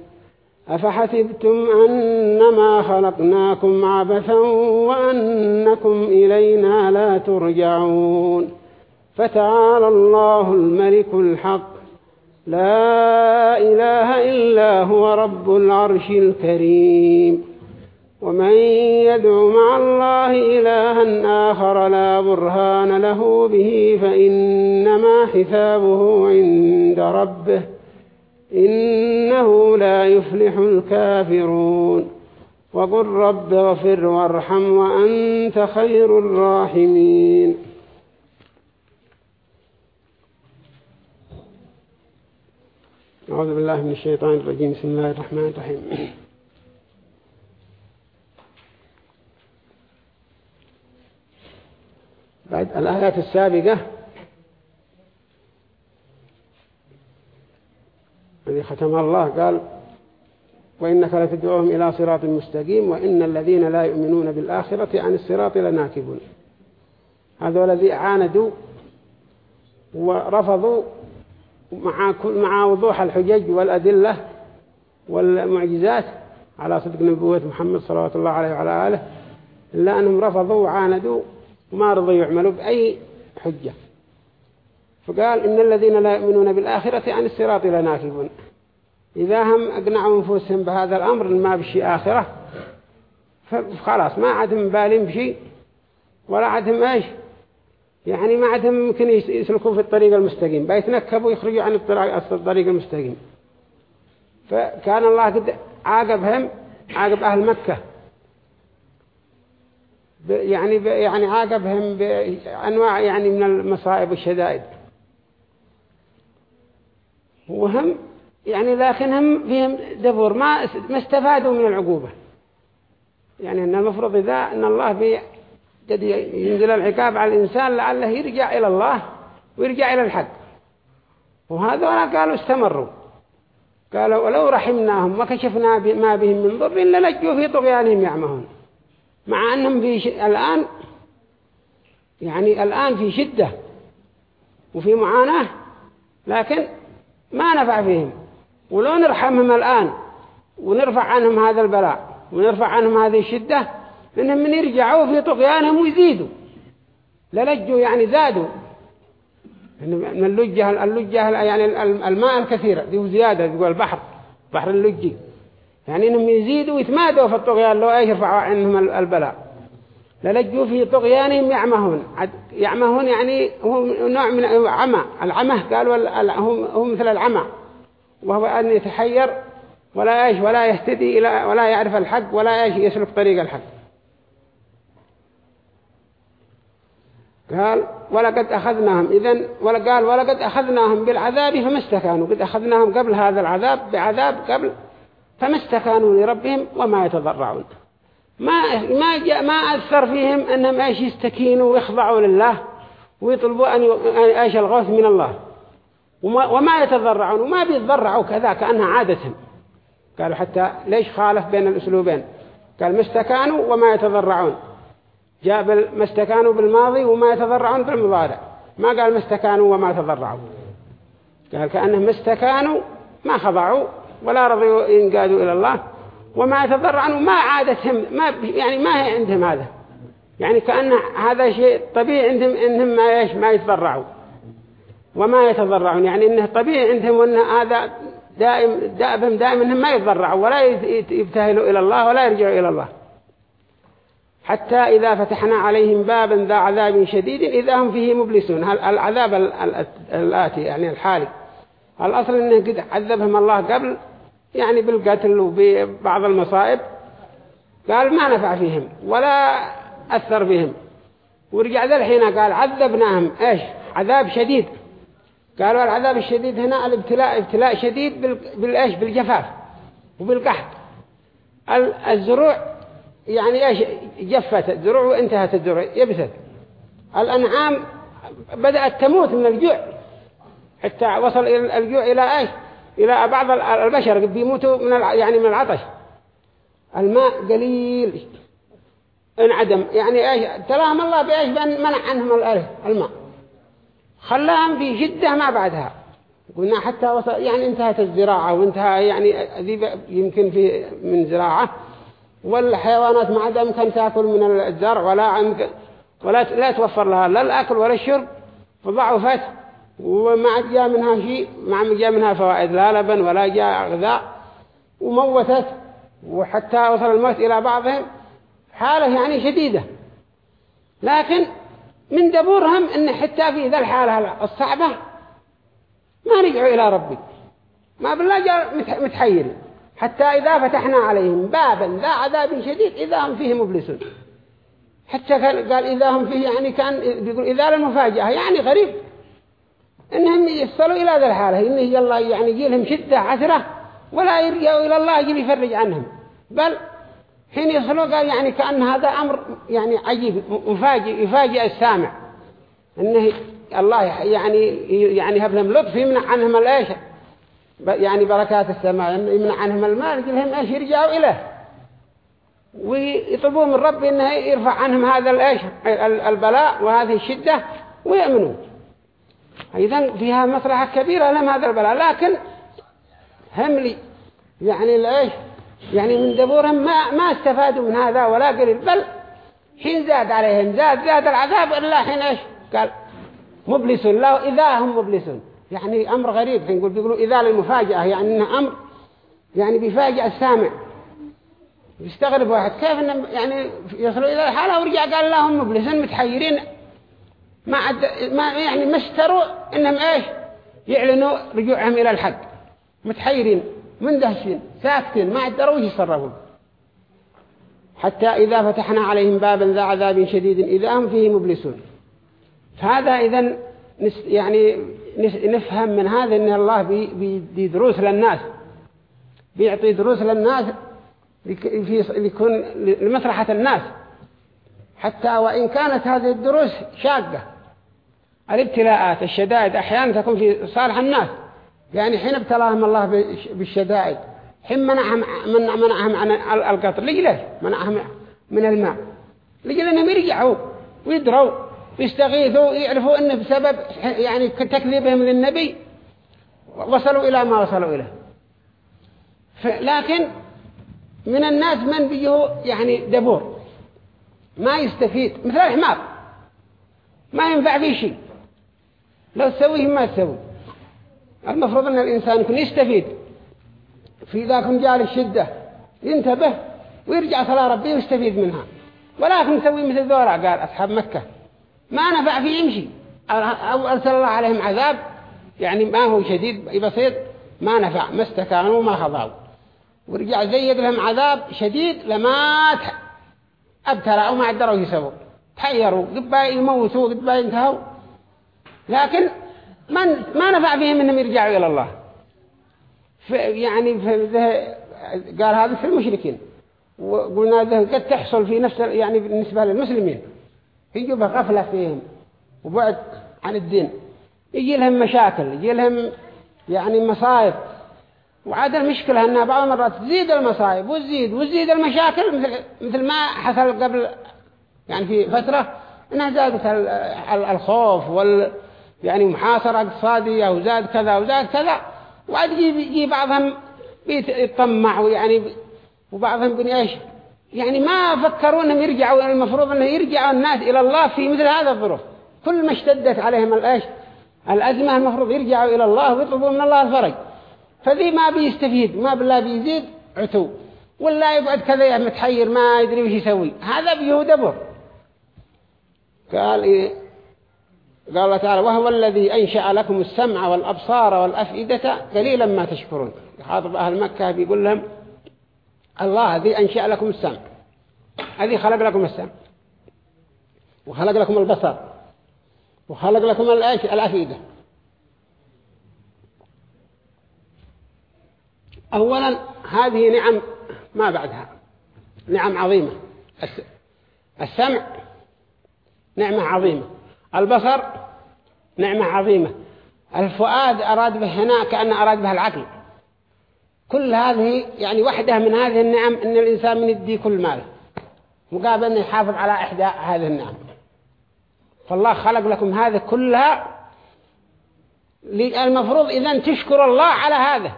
أفحسبتم أنما خلقناكم عبثا وأنكم إلينا لا ترجعون فتعالى الله الملك الحق. لا إله إلا هو رب العرش الكريم. ومن يدع مع الله إلها آخر لا برهان له به فإنما حسابه عند ربه. إنه لا يفلح الكافرون. وقل رب اغفر وارحم وأنت خير الراحمين. أعوذ بالله من الشيطان الرجيم. بسم الله الرحمن الرحيم. بعد الآيات السابقة الذي ختم الله قال وإنك لتدعوهم إلى صراط مستقيم وإن الذين لا يؤمنون بالآخرة عن الصراط لناكبون. هذا الذي عاندوا ورفضوا مع كل مع وضوح الحجج والأدلة والمعجزات على صدق نبوة محمد صلى الله عليه وعلى آله إلا أنهم رفضوا وعاندوا وما رضوا يعملوا بأي حجة. فقال إن الذين لا يؤمنون بالآخرة عن الصراط لناكبون. إذا هم أقنعوا أنفسهم بهذا الأمر ما بشي آخرة فخلاص ما عدهم بالين بشيء ولا عدهم إيش يعني ما عدهم ممكن يسلكوا في الطريق المستقيم بيتنكبوا ويخرجوا عن الطريق المستقيم. فكان الله قد عاقبهم عاقب أهل مكة. يعني يعني عاقبهم بأنواع يعني من المصائب والشدائد. وهم يعني لكنهم فيهم دبور ما ما استفادوا من العقوبة. يعني أن المفروض إذا أن الله بي قد ينزل العقاب على الإنسان لعله يرجع إلى الله ويرجع إلى الحق. وهذا قالوا استمروا. قالوا ولو رحمناهم وكشفنا ما بهم من ضر لنجوا في طغيانهم يعمهون. مع أنهم في ش... الآن يعني الآن في شدة وفي معاناة لكن ما نفع فيهم. ولو نرحمهم الآن ونرفع عنهم هذا البلاء ونرفع عنهم هذه الشدة إنهم من يرجعوا في طغيانهم ويزيدوا. للجوا يعني زادوا. من اللجة اللجة يعني الماء الكثير دي زيادة يقول البحر بحر اللجي. يعني إنهم يزيدوا ويتمادوا في الطغيان لو إيش يرفعوا عنهم البلاء. للجوا في طغيانهم يعمهون. يعمهون يعني هو نوع من عمى العمى قالوا هو مثل العمى. وهو أن يتحير ولا إيش ولا يهتدي إلى ولا يعرف الحق ولا إيش يسلك طريق الحق. قال ولقد أخذناهم. إذن قال ولقد أخذناهم بالعذاب فما استكانوا. قد أخذناهم قبل هذا العذاب بعذاب قبل فما استكانوا لربهم وما يتضرعون. ما ما جاء ما أثر فيهم أنهم إيش يستكينوا ويخضعوا لله ويطلبوا أن إيش الغوث من الله. وما, يتضرعون وما بيتضرعوا كذا كأنها عادتهم قالوا حتى ليش خالف بين الأسلوبين؟ قال ما استكانوا وما يتضرعون جاء ما استكانوا بالماضي وما يتضرعون بالمضارع. ما قال ما استكانوا وما تضرعوا قال كأنهم استكانوا ما خضعوا ولا رضوا ينقادوا إلى الله وما يتضرعون وما عادتهم ما يعني ما هي عندهم هذا. يعني كأن هذا شيء طبيعي عندهم إنهم ما يش ما يتضرعوا وما يتضرعون. يعني إنه طبيعي عندهم وإن هذا دائم دائم دائما إنهم ما يتضرعوا ولا يبتهلوا إلى الله ولا يرجعوا إلى الله. حتى إذا فتحنا عليهم بابا ذا عذاب شديد إذا هم فيه مبلسون. العذاب الآتي يعني الحالي. الأصل أنه قد عذبهم الله قبل يعني بالقتل وببعض المصائب. قال ما نفع فيهم ولا أثر بهم. ورجع ذا الحين قال عذبناهم. إيش؟ عذاب شديد. قالوا العذاب الشديد هنا الابتلاء ابتلاء شديد بالإيش؟ بالجفاف وبالقحط. الزروع يعني إيش؟ جفت الزروع وانتهت الزروع يبست. الأنعام بدأت تموت من الجوع. حتى وصل إلى الجوع إلى إيش؟ إلى بعض البشر بيموتوا من يعني من العطش. الماء قليل. انعدم. يعني إيش؟ تلاهم الله بإيش؟ بأن منع عنهم الماء. خلاهم في جدة ما بعدها. قلنا حتى وصل يعني انتهت الزراعة وانتهى يعني يمكن في من زراعة. والحيوانات ما عاد يمكن تأكل من الزرع ولا ولا لا توفر لها لا الأكل ولا الشرب. فضعفت وما عاد جاء منها شيء ما عاد جاء منها فوائد لا لبن ولا جاء غذاء. وموتت. وحتى وصل الموت إلى بعضهم. حالة يعني شديدة. لكن من دبورهم إن حتى في ذا الحالة الصعبة. ما رجعوا إلى ربي. ما بالله جاء متحيرين حتى إذا فتحنا عليهم بابا ذا عذاب شديد إذا هم فيه مبلسون. حتى قال إذا هم فيه يعني كان بيقول إذا المفاجأة يعني غريب. إنهم يصلوا إلى ذا الحالة إنه يلا يعني يجي لهم شدة عسرة ولا يرجعوا إلى الله يجي يفرج عنهم. بل حين يصلوا قال يعني كأن هذا أمر يعني عجيب مفاجئ يفاجئ السامع. إنه الله يعني يعني هب لهم لطف يمنع عنهم الإيش؟ يعني بركات السماء يمنع عنهم المال يقول لهم إيش؟ يرجعوا إليه. ويطلبوا من ربي إنه يرفع عنهم هذا الإيش؟ البلاء وهذه الشدة ويأمنوا إذا فيها مصلحة كبيرة لهم هذا البلاء لكن هم لي يعني الإيش؟ يعني من دبورهم ما ما استفادوا من هذا ولا قليل بل حين زاد عليهم زاد زاد العذاب إلا حين إيش؟ قال مبلسون لا إذا هم مبلسون. يعني أمر غريب حين يقول بيقولوا إذا للمفاجأة يعني إنه أمر يعني بيفاجئ السامع. يستغرب واحد كيف إنه يعني يصلوا إلى الحالة ورجع قال لهم مبلسون متحيرين ما عد ما يعني ما إنهم إيش؟ يعلنوا رجوعهم إلى الحق متحيرين. مندهشين ساكتين ما عدروا يصرفوا؟ حتى إذا فتحنا عليهم بابا ذا عذاب شديد إذا هم فيه مبلسون. فهذا إذا يعني نفهم من هذا أن الله بيدي دروس للناس. بيعطي دروس للناس يكون لمصلحة الناس. حتى وإن كانت هذه الدروس شاقة. الابتلاءات الشدائد أحيانا تكون في صالح الناس. يعني حين ابتلاهم الله بالشدائد حين منعهم, منع منعهم عن القطر ليش منعهم من الماء. لجل أنهم يرجعوا ويدروا ويستغيثوا يعرفوا أنه بسبب يعني تكذيبهم للنبي وصلوا إلى ما وصلوا إليه. لكن من الناس من بيجوا يعني دبور ما يستفيد مثل الحمار ما ينفع فيه شيء. لو تسويه ما تسوي المفروض أن الإنسان يكون يستفيد في ذاك جال الشدة ينتبه ويرجع صلاة ربي ويستفيد منها. ولكن يسوي مثل ذورع قال أصحاب مكة ما نفع فيه يمشي. أو أرسل الله عليهم عذاب يعني ما هو شديد بسيط ما نفع ما استكانوا وما خضعوا. ورجع زيد لهم عذاب شديد لما ابتلعوا ما عدروا يسووا تحيروا قبا يموتوا قبا ينتهوا لكن ما ما نفع فيهم إنهم يرجعوا إلى الله. يعني قال هذا في المشركين. وقلنا ذه قد تحصل في نفس يعني بالنسبة للمسلمين. يجوا بغفلة فيهم. وبعد عن الدين. يجي لهم مشاكل يجي لهم يعني مصايب. وعاد المشكلة أنها بعض المرات تزيد المصايب وتزيد وتزيد المشاكل مثل, مثل ما حصل قبل يعني في فترة أنها زادت الخوف وال يعني محاصرة اقتصادية وزاد كذا وزاد كذا وعاد يجي بعضهم بيتطمع ويعني وبعضهم بني إيش؟ يعني ما فكروا إنهم يرجعوا المفروض إنه يرجعوا الناس إلى الله في مثل هذا الظروف. كل ما اشتدت عليهم الايش الأزمة المفروض يرجعوا إلى الله ويطلبوا من الله الفرج. فذي ما بيستفيد ما بالله بيزيد عتو. ولا يقعد كذا متحير ما يدري وش يسوي. هذا بيه دبر قال إيه؟ قال الله تعالى وهو الذي أنشأ لكم السمع والأبصار والأفئدة قليلا ما تشكرون. يخاطب أهل مكة بيقول لهم الله الذي أنشأ لكم السمع. الذي خلق لكم السمع. وخلق لكم البصر. وخلق لكم الأفئدة. أولا هذه نعم ما بعدها. نعم عظيمة. السمع نعمة عظيمة. البصر نعمة عظيمة. الفؤاد أراد به هنا كأن أراد به العقل. كل هذه يعني واحدة من هذه النعم أن الإنسان من يدي كل ماله. مقابل أن يحافظ على إحدى هذه النعم. فالله خلق لكم هذا كلها المفروض إذا تشكر الله على هذا.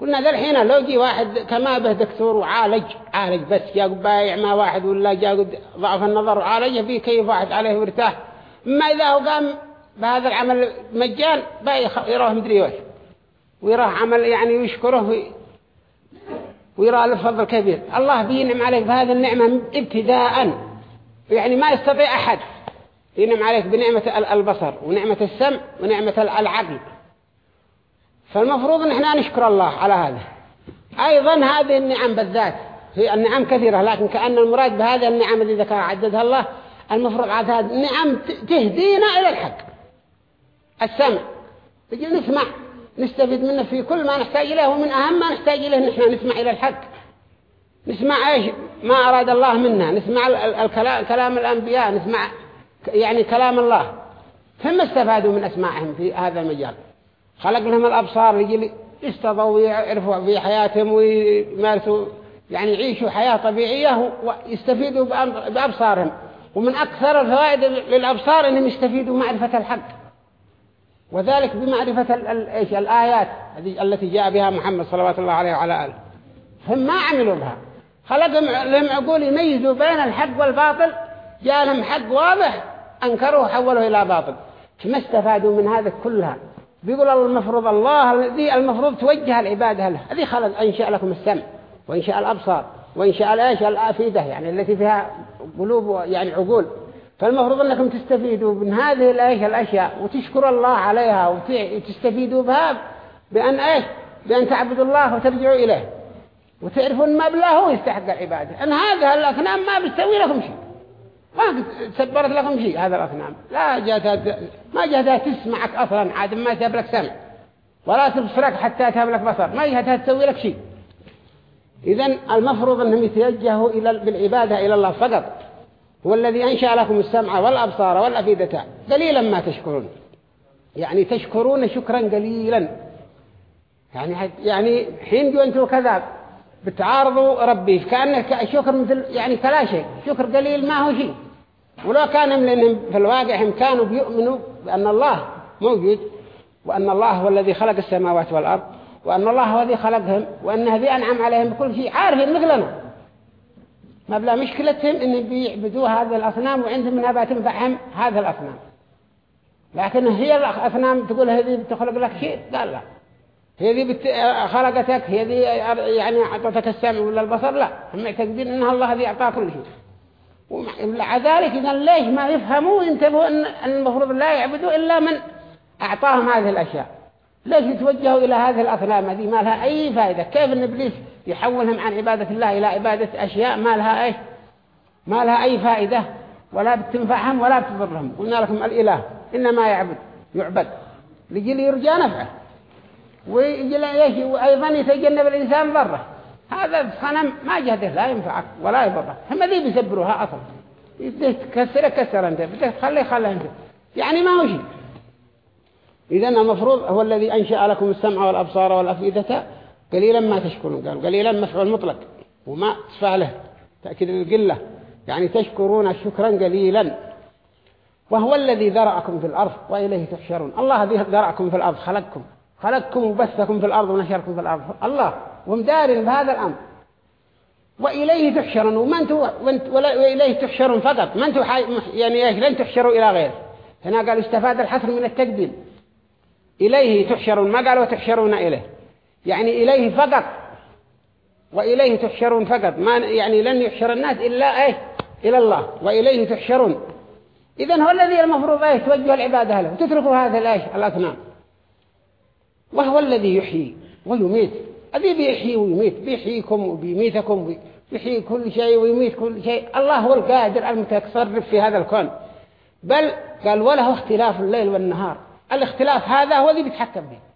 قلنا ذا الحين لو جي واحد كما به دكتور وعالج عالج بس جاء بايع ما واحد ولا جاء ضعف النظر وعالج فيه كيف واحد عليه وارتاح. ما إذا هو قام بهذا العمل مجان يروح مدري وش. ويروح عمل يعني يشكره ويرى له فضل كبير. الله بينعم عليك بهذه النعمة ابتداء. يعني ما يستطيع أحد ينعم عليك بنعمة البصر ونعمة السمع ونعمة العقل. فالمفروض ان إحنا نشكر الله على هذا. أيضا هذه النعم بالذات هي النعم كثيرة لكن كأن المراد بهذه النعم التي ذكر عددها الله المفروض عاد هذه النعم تهدينا إلى الحق. السمع. تجي نسمع. نستفيد منه في كل ما نحتاج إليه ومن أهم ما نحتاج إليه نحن نسمع إلى الحق. نسمع إيش؟ ما أراد الله منا. نسمع الكلام كلام الأنبياء. نسمع يعني كلام الله. ثم استفادوا من أسماعهم في هذا المجال. خلق لهم الأبصار لجل يستضوا ويعرفوا في حياتهم ويمارسوا يعني يعيشوا حياة طبيعية ويستفيدوا بأبصارهم. ومن أكثر الفوائد للأبصار أنهم يستفيدوا معرفة الحق. وذلك بمعرفة إيش الآيات التي جاء بها محمد صلى الله عليه وعلى آله. هم ما عملوا بها. خلق لهم عقول يميزوا بين الحق والباطل. جاء لهم حق واضح. أنكروا وحولوا إلى باطل. فما استفادوا من هذا كلها. بيقول المفروض الله الذي المفروض توجه العبادة له. الذي خلق. أنشأ لكم السمع وإنشاء الأبصار وإنشاء الأيش الأفيدة يعني التي فيها قلوب يعني عقول. فالمفروض أنكم تستفيدوا من هذه الأيش الأشياء وتشكر الله عليها وتستفيدوا بها بأن إيش؟ بأن تعبدوا الله وترجعوا إليه. وتعرفون ما بالله هو يستحق العبادة. أن هذا الأصنام ما بتسوي لكم شيء. ما تسبرت لكم شيء هذا الأصنام. لا جاتها ما جاتها تسمعك أصلا عاد ما تهب لك سمع. ولا تبصرك حتى تهب لك بصر. ما جاتها تسوي لك شيء. إذن المفروض أنهم يتوجهوا إلى بالعبادة إلى الله فقط. هو الذي أنشأ لكم السمع والأبصار والأفئدة. قليلا ما تشكرون. يعني تشكرون شكرا قليلا. يعني يعني حين جو أنتم كذا بتعارضوا ربي كأنه شكر مثل يعني كلا شيء. شكر قليل ما هو شيء. ولو كان لأنهم في الواقع هم كانوا بيؤمنوا بأن الله موجود وأن الله هو الذي خلق السماوات والأرض وأن الله هو الذي خلقهم وأنه ذي أنعم عليهم بكل شيء عارفين مثلنا. ما بلا مشكلتهم إن بيعبدوا هذه الأصنام وعندهم من أبا تنفعهم هذه الأصنام. لكن هي الأصنام تقول هذه بتخلق لك شيء؟ قال لا. هي ذي بت... خلقتك هي ذي يعني أعطتك السمع ولا البصر؟ لا. هم يعتقدون إن الله ذي أعطاه كل شيء. ومع ذلك إذا ليش ما يفهموا؟ وينتبهوا أن المفروض لا يعبدوا إلا من أعطاهم هذه الأشياء. ليش يتوجهوا إلى هذه الأصنام هذه؟ ما لها أي فائدة. كيف أن إبليس يحولهم عن عبادة الله إلى عبادة أشياء ما لها أي ما لها أي فائدة ولا بتنفعهم ولا بتضرهم. قلنا لكم الإله إنما يعبد يعبد. لجل يرجى نفعه. ويجي وأيضا يتجنب الإنسان ضره. هذا الصنم ما جهده لا ينفعك ولا يضرك هم ذي بيسبروها أصلا. بدك تكسر كسر أنت. بدك تخلي خلي أنت. يعني ما هو شيء. إذن المفروض هو الذي أنشأ لكم السمع والأبصار والأفئدة قليلا ما تشكرون قالوا قليلا مفعول مطلق وما تفعله. تأكيد القلة يعني تشكرون شكرا قليلا. وهو الذي ذرأكم في الأرض وإليه تحشرون. الله الذي ذرأكم في الأرض خلقكم. خلقكم وبثكم في الأرض ونشركم في الأرض. الله ومدار بهذا الأمر. وإليه تحشرون. أنتوا وإليه تحشرون فقط. أنتوا يعني لن تحشروا إلى غيره. هنا قال استفاد الحصر من التقديم. إليه تحشرون. ما قالوا تحشرون إليه؟ يعني إليه فقط وإليه تحشرون فقط. ما يعني لن يحشر الناس إلا إيه؟ إلى الله وإليه تحشرون. إذن هو الذي المفروض إيه؟ توجه العبادة له. وتتركوا هذا الإيش؟ الأثنام وهو الذي يحيي ويميت. الذي بيحيي ويميت. بيحييكم وبيميتكم ويحيي كل شيء ويميت كل شيء. الله هو القادر المتصرف في هذا الكون. بل قال وله اختلاف الليل والنهار. الاختلاف هذا هو الذي بيتحكم به.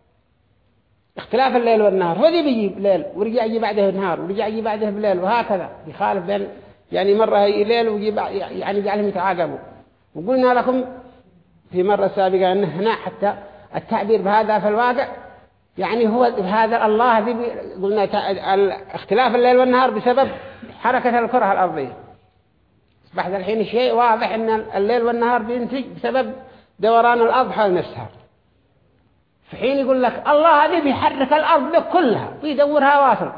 اختلاف الليل والنهار. هو ذي بيجيب ليل ورجع يجي بعده نهار ورجع يجي بعده بليل وهكذا. يخالف بين يعني مرة ليل ويجي يعني يجعلهم يتعاقبوا. وقلنا لكم في مرة سابقة أن هنا حتى التعبير بهذا في الواقع يعني هو هذا الله ذي قلنا اختلاف الليل والنهار بسبب حركة الكرة الأرضية. ذا الحين شيء واضح أن الليل والنهار بينتج بسبب دوران الأرض حول نفسها في حين يقول لك الله هذه بيحرك الأرض كلها ويدورها واصل.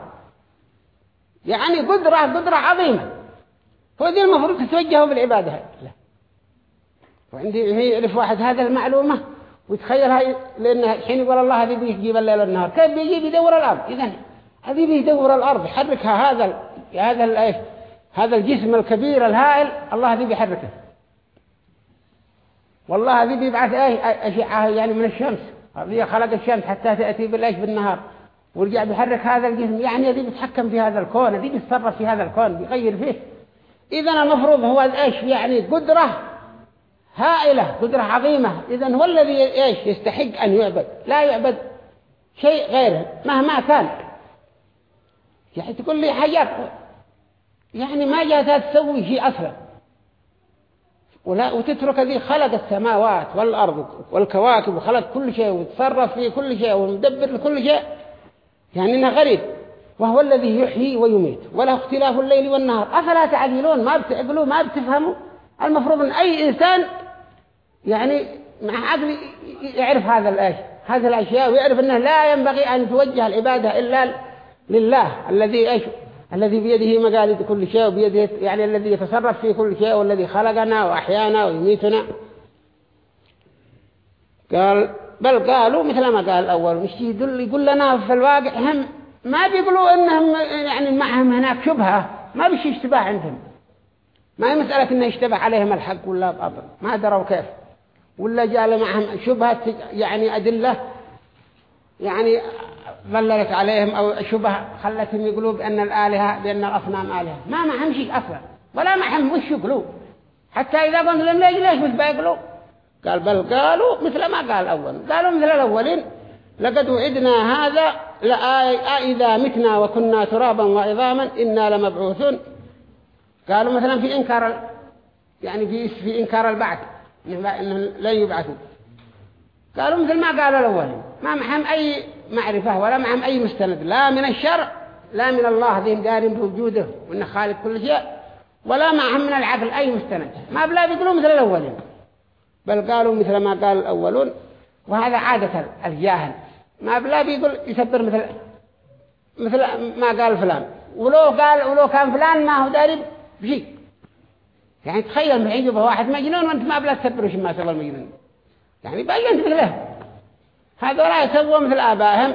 يعني قدرة قدرة عظيمة. فدي المفروض تتوجهوا بالعبادة. له وعندي يعرف واحد هذا المعلومة ويتخيلها لأن حين يقول الله هذه بيجيب الليل والنهار. كيف بيجي يدور الأرض. إذن هذه بيدور الأرض يحركها هذا هذا ال- هذا الجسم الكبير الهائل الله هذه بيحركه. والله هذه بيبعث أشعة يعني من الشمس. هذه خلق الشمس حتى تأتي بالإيش بالنهار. ورجع بيحرك هذا الجسم. يعني هذه بيتحكم في هذا الكون هذه بيتصرف في هذا الكون بيغير فيه. إذا المفروض هو إيش؟ يعني قدرة هائلة قدرة عظيمة. إذا هو الذي إيش؟ يستحق أن يعبد. لا يعبد شيء غيره مهما كان. يعني تقول لي حاجات يعني ما جاتها تسوي شيء أصلا. وتترك ذي خلق السماوات والأرض والكواكب وخلق كل شيء وتصرف في كل شيء ومدبر لكل شيء. يعني إنه غريب. وهو الذي يحيي ويميت. وله اختلاف الليل والنهار. أفلا تعقلون ما بتعقلوا؟ ما بتفهموا؟ المفروض أن أي إنسان يعني مع عقل يعرف هذا الأشياء هذه الأشياء ويعرف أنه لا ينبغي أن توجه العبادة إلا لله الذي الذي بيده مقاليد كل شيء وبيده يعني الذي يتصرف في كل شيء والذي خلقنا وأحيانا ويميتنا. قال بل قالوا مثل ما قال الأول مش يدل يقول لنا في الواقع هم ما بيقولوا إنهم يعني معهم هناك شبهة ما بيش اشتباه عندهم. ما هي مسألة إنه يشتبه عليهم الحق ولا الباطل ما دروا كيف. ولا جاء معهم شبهة يعني أدلة يعني ظللت عليهم أو شبه خلتهم يقولوا بأن الآلهة بأن الأصنام آلهة. ما معهم شيء أصلا. ولا معهم وش يقولوا؟ حتى إذا قلت لهم ليش ليش مش بيقولوا؟ قال بل قالوا مثل ما قال الأول قالوا مثل الأولين لقد وعدنا هذا إذا متنا وكنا ترابا وعظاما إنا لمبعوثون. قالوا مثلا في إنكار. يعني في في إنكار البعث. إنه لن يبعثوا. قالوا مثل ما قالوا الأولين ما معهم أي معرفة ولا معهم أي مستند. لا من الشرع لا من الله ذي قارن بوجوده وإنه خالق كل شيء ولا معهم من العقل أي مستند. ما بلا بيقولوا مثل الأولين. بل قالوا مثل ما قال الأولون وهذا عادة الجاهل. ما بلا بيقول يسبر مثل مثل ما قال فلان. ولو قال ولو كان فلان ما هو داري بشيء. يعني تخيل من يجيبه واحد مجنون وأنت ما بلا تسبر وش ما سوى المجنون. يعني باقي انت مثله هذولا يسووا مثل آبائهم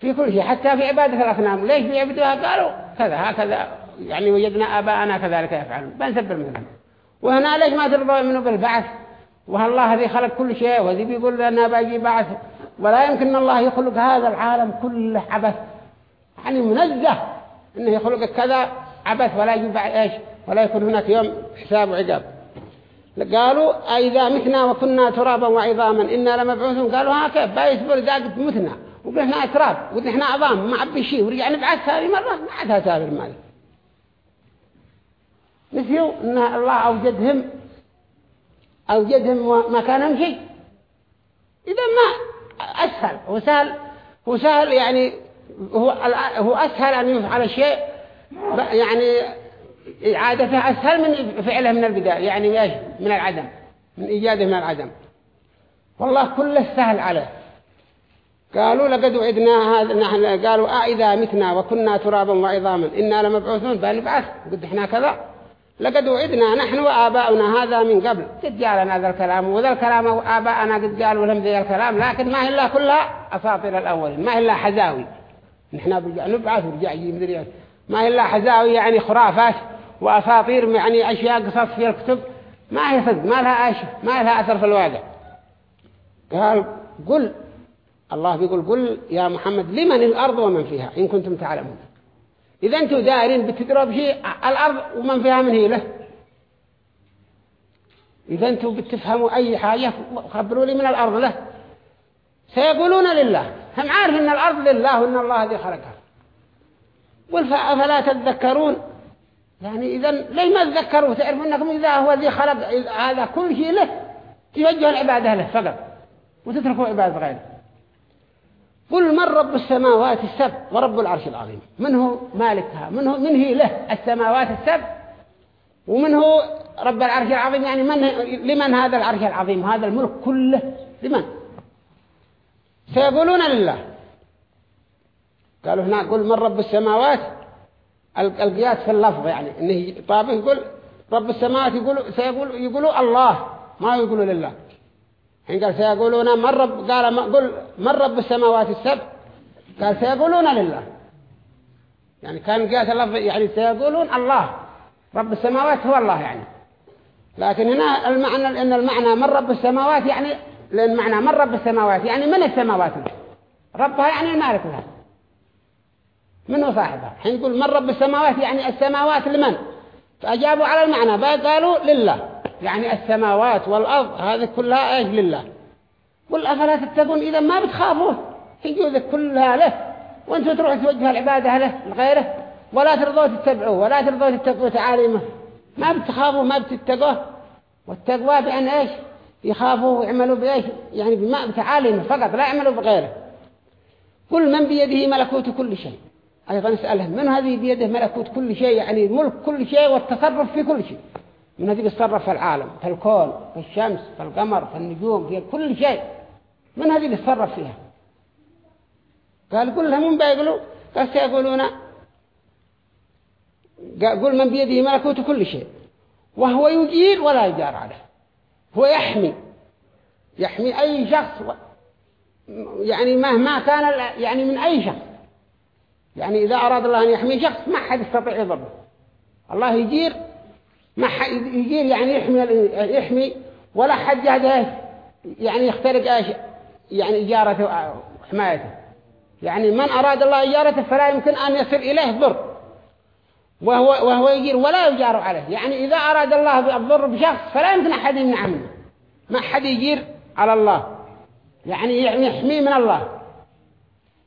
في كل شيء حتى في عبادة الأصنام. ليش بيعبدوها؟ قالوا كذا هكذا يعني وجدنا آباءنا كذلك يفعلون. بنسبر مثلهم وهنا ليش ما ترضوا يؤمنوا بالبعث؟ وهالله الذي خلق كل شيء وذي بيقول لنا باقي بعث. ولا يمكن الله يخلق هذا العالم كله عبث. يعني منزه إنه يخلق كذا عبث ولا يجب إيش؟ ولا يكون هناك يوم حساب وعقاب. قالوا أئذا متنا وكنا ترابا وعظاما إنا لمبعوثون. قالوا ها كيف بايسبر إذا قد متنا وقلنا تراب وقلنا عظام. ما عبي شيء ورجع نبعث هذه مرة. ما عادها سابر مالي نسيوا إن الله أوجدهم أوجدهم وما كانهم شيء. إذا ما أسهل. هو سهل. هو سهل يعني هو هو أسهل أن يفعل شيء. يعني إعادته أسهل من فعله من البداية يعني إيش؟ من العدم من إيجاده من العدم. والله كله سهل عليه. قالوا لقد وعدنا هذا نحن قالوا آه إذا متنا وكنا ترابا وعظاما إنا لمبعوثون. بنبعث قد إحنا كذا. لقد وعدنا نحن وآباؤنا هذا من قبل. قد جالنا هذا الكلام وذا الكلام آباءنا قد قالوا لهم ذا الكلام لكن ما هي إلا كلها أساطير الأول ما هي إلا حزاوي. نحن برجع نبعث ورجع يجي ما هي إلا حزاوي يعني خرافات. وأساطير يعني أشياء قصص في الكتب. ما هي صدق ما لها أش ما لها أثر في الواقع. قال قل. الله بيقول قل يا محمد لمن الأرض ومن فيها؟ إن كنتم تعلمون. إذا أنتم دارين بتدروا بشيء الأرض ومن فيها من هي له؟ إذا أنتم بتفهموا أي حاجة خبروا لي من الأرض له. سيقولون لله. هم عارف أن الأرض لله وأن الله الذي خلقها. قل فلا تذكرون؟ يعني إذا ليه ما تذكروا تعرفوا أنكم إذا هو ذي خلق هذا كل شيء له توجهوا العبادة له فقط وتتركوا عبادة غيره. قل من رب السماوات السبع؟ ورب العرش العظيم. من هو مالكها من هو من هي له؟ السماوات السبع. ومن هو رب العرش العظيم؟ يعني من لمن هذا العرش العظيم؟ هذا الملك كله. لمن؟ سيقولون لله. قالوا هنا قل من رب السماوات؟ القياس في اللفظ يعني إنه طابه يقول رب السماوات يقول سيقول يقولوا الله ما يقولوا لله. حين قال سيقولون من رب قال ما قل من رب السماوات السبع؟ قال سيقولون لله. يعني كان قياس اللفظ يعني سيقولون الله. رب السماوات هو الله يعني. لكن هنا المعنى إن المعنى من رب السماوات يعني لأن معنى من رب السماوات يعني من السماوات؟ ربها يعني المالك لها. من هو صاحبها حين يقول من رب السماوات يعني السماوات لمن؟ فأجابوا على المعنى بقى قالوا لله. يعني السماوات والأرض هذه كلها إيش؟ لله. قل أفلا تتقون؟ إذا ما بتخافوه. ذلك كلها له. وأنتم تروحوا توجهوا العبادة له لغيره. ولا ترضوا تتبعوه ولا ترضوا تتقوا تعاليمه. ما بتخافوا ما بتتقوه. والتقوى بأن إيش؟ يخافوا ويعملوا بإيش؟ يعني بما بتعاليمه فقط لا يعملوا بغيره. كل من بيده ملكوت كل شيء. أيضا نسأله من هذه بيده ملكوت كل شيء؟ يعني ملك كل شيء والتصرف في كل شيء. من هذه بيتصرف في العالم في الكون في الشمس في القمر في النجوم في كل شيء. من هذه بيتصرف فيها؟ قال قل لهم من بيقولوا؟ قال سيقولون قل من بيده ملكوت كل شيء. وهو يجير ولا يجار عليه. هو يحمي. يحمي أي شخص يعني مهما كان يعني من أي شخص. يعني إذا أراد الله أن يحمي شخص ما حد يستطيع يضره. الله يجير ما حد يجير يعني يحمي يحمي ولا حد يعني يخترق إيش يعني إجارته وحمايته يعني من أراد الله إجارته فلا يمكن أن يصل إليه ضر. وهو, وهو يجير ولا يجار عليه. يعني إذا أراد الله الضر بشخص فلا يمكن أحد يمنع منه. ما حد يجير على الله. يعني يحميه من الله.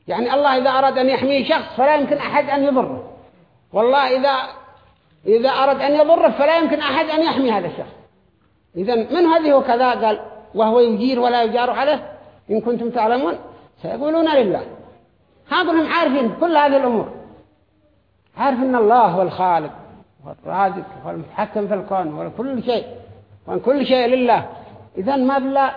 يعني الله إذا أراد أن يحميه شخص فلا يمكن أحد أن يضره. والله إذا إذا أراد أن يضره فلا يمكن أحد أن يحمي هذا الشخص. إذا من هذه وكذا؟ قال وهو يجير ولا يجار عليه؟ إن كنتم تعلمون؟ سيقولون لله. هذول عارفين كل هذه الأمور. عارف أن الله هو الخالق والرازق والمتحكم في الكون وكل شيء وأن كل شيء لله. إذا ما بلا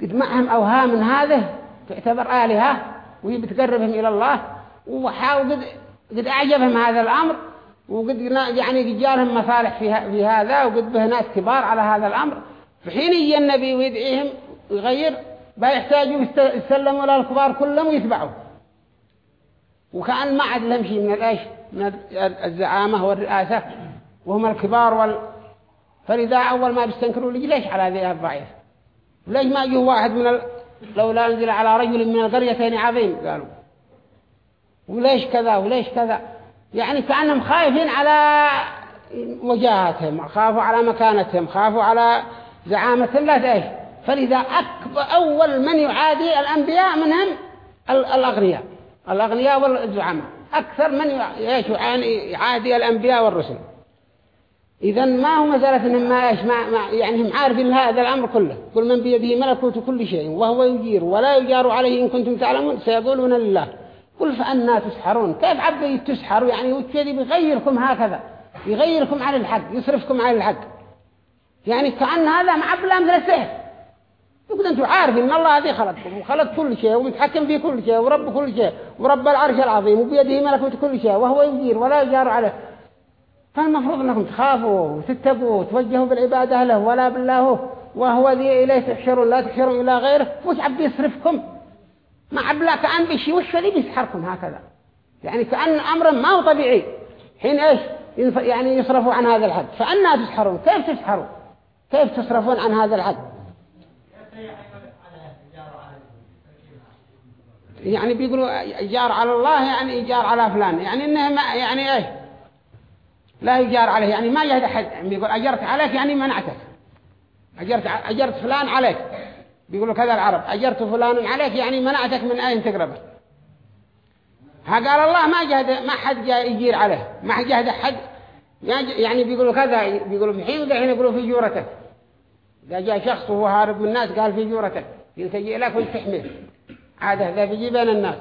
قد معهم أوهام من هذا تعتبر آلهة وهي بتقربهم إلى الله وحاول قد, قد أعجبهم هذا الأمر وقد يعني قد جالهم مصالح في, هذا وقد به ناس كبار على هذا الأمر. في حين يجي النبي ويدعيهم ويغير بيحتاجوا يسلموا للكبار كلهم ويتبعوا. وكأن ما عاد لهم شيء من الإيش؟ من الزعامة والرئاسة وهم الكبار وال فلذا أول ما بيستنكروا لي ليش على ذي الضعيف؟ ليش ما جه واحد من ال... لولا أنزل على رجل من القريتين عظيم قالوا. وليش كذا؟ وليش كذا؟ يعني كأنهم خايفين على وجاهتهم خافوا على مكانتهم خافوا على زعامة لا إيش فلذا أكبر أول من يعادي الأنبياء منهم الأغنياء. الأغنياء والزعماء. أكثر من يعادي الأنبياء والرسل. إذا ما هو مسألة إنهم ما إيش ما, ما يعني هم عارفين هذا الأمر كله. كل من بيده ملكوت كل شيء وهو يجير ولا يجار عليه إن كنتم تعلمون سيقولون لله. قل فأنا تسحرون. كيف عبد تسحروا يعني وكذي بيغيركم هكذا. يغيركم على الحق يصرفكم على الحق. يعني كأن هذا مع بلا مثل السحر يقول أنتم عارفين إن الله هذه خلقكم وخلق كل شيء ومتحكم في كل شيء ورب كل شيء ورب العرش العظيم وبيده ملكوت كل شيء وهو يجير ولا يجار عليه. فالمفروض أنكم تخافوا وتتقوا وتوجهوا بالعبادة له ولا بالله وهو ذي إليه تحشرون لا تحشرون إلى غيره. وش عبد يصرفكم؟ ما عبلا كأن بشي وش ذي بيسحركم هكذا؟ يعني كأن أمر ما هو طبيعي. حين إيش؟ يعني يصرفوا عن هذا الحد. فأنا تسحرون. كيف تسحروا كيف تصرفون عن هذا الحد؟ يعني بيقولوا إيجار على الله يعني إيجار على فلان. يعني إنه ما يعني إيش؟ لا يجار عليه يعني ما يهد أحد بيقول أجرت عليك يعني منعتك. أجرت أجرت فلان عليك. بيقولوا كذا العرب أجرت فلان عليك يعني منعتك من أين تقربه قال الله ما جهد ما حد يجير عليه. ما جهد أحد يعني بيقولوا كذا بيقولوا في حين الحين يقولوا في جورتك. إذا جاء شخص وهو هارب من الناس قال في جورتك. يلتجئ لك وتحميه. عادة هذا بيجي بين الناس.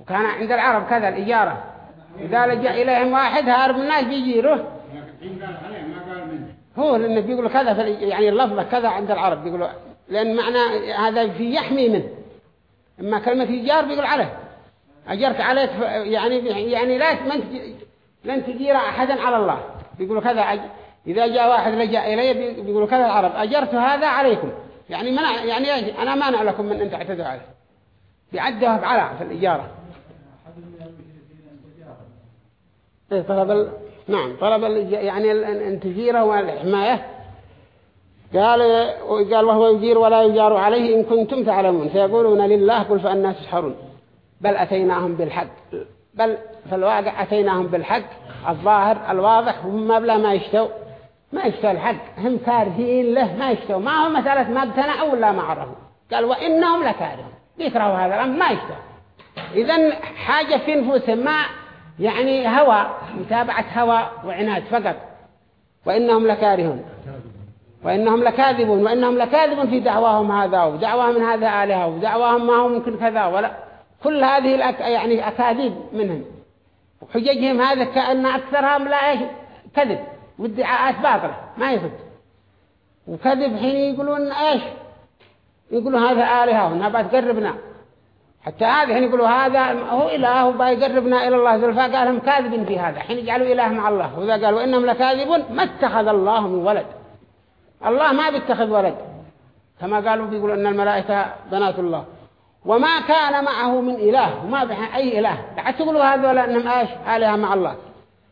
وكان عند العرب كذا الإجارة. إذا لجأ إليهم واحد هارب الناس بيجيره هو لأنه بيقولوا كذا في يعني اللفظة كذا عند العرب بيقولوا لأن معنى هذا في يحمي منه. إما كلمة إيجار بيقول عليه. أجرت عليك يعني يعني لا لن تجير أحدا على الله. بيقولوا كذا. إذا جاء واحد لجأ إلي بيقولوا كذا العرب أجرت هذا عليكم. يعني منع يعني أنا مانع لكم من أن تعتدوا عليه. بيعدها بعلى في الإجارة إيه طلب ال... نعم طلب ال... يعني التجيرة والحماية قال قال وهو يجير ولا يجار عليه إن كنتم تعلمون. فيقولون لله قل فأنا تسحرون بل أتيناهم بالحق. بل في الواقع أتيناهم بالحق. الظاهر الواضح هم بلا ما يشتوا ما يشتوا الحق. هم كارهين له ما يشتوا ما هو مسألة ما اقتنعوا ولا ما عرفوا. قال وإنهم لكارهون. يكرهوا هذا الأمر ما يشتوا إذن حاجة في نفوسهم ما يعني هوى متابعة هوى وعناد فقط. وإنهم لكارهون. وإنهم لكاذبون. وإنهم لكاذبون في دعواهم هذا ودعواهم هذا آلهة ودعواهم ما هو ممكن كذا ولا. كل هذه الأك... يعني أكاذيب منهم. وحججهم هذا كأن أكثرها لا كذب. وادعاءات باطلة. ما يفد. وكذب حين يقولون إيش؟ يقولوا هذا آلهة ونبات تقربنا حتى هذا حين يقولوا هذا هو إله وبيقربنا إلى الله زلفا قال هم كاذبين في هذا. حين يجعلوا إله مع الله. وإذا قالوا إنهم لكاذبون ما اتخذ الله من ولد. الله ما بيتخذ ولد. كما قالوا بيقولوا أن الملائكة بنات الله. وما كان معه من إله. وما بح أي إله. بعد تقولوا هذول أنهم إيش؟ آلهة مع الله.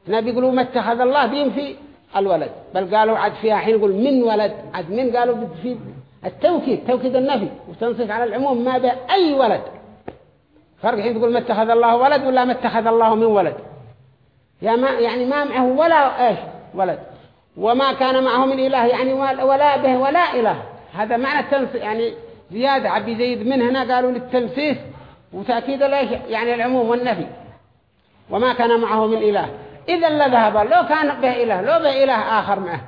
هنا بيقولوا ما اتخذ الله بينفي الولد. بل قالوا عد فيها حين يقول من ولد. عد من قالوا في التوكيد. توكيد النفي. وتنصف على العموم. ما به أي ولد. فرق حين تقول ما اتخذ الله ولد ولا ما اتخذ الله من ولد. يا ما يعني ما معه ولا إيش؟ ولد. وما كان معه من إله يعني ولا به ولا إله. هذا معنى التنص يعني زيادة. عبي زيد من هنا قالوا للتنسيس وتأكيد ليش يعني العموم والنفي. وما كان معه من إله. إذا لذهب. لو كان به إله. لو به إله آخر معه.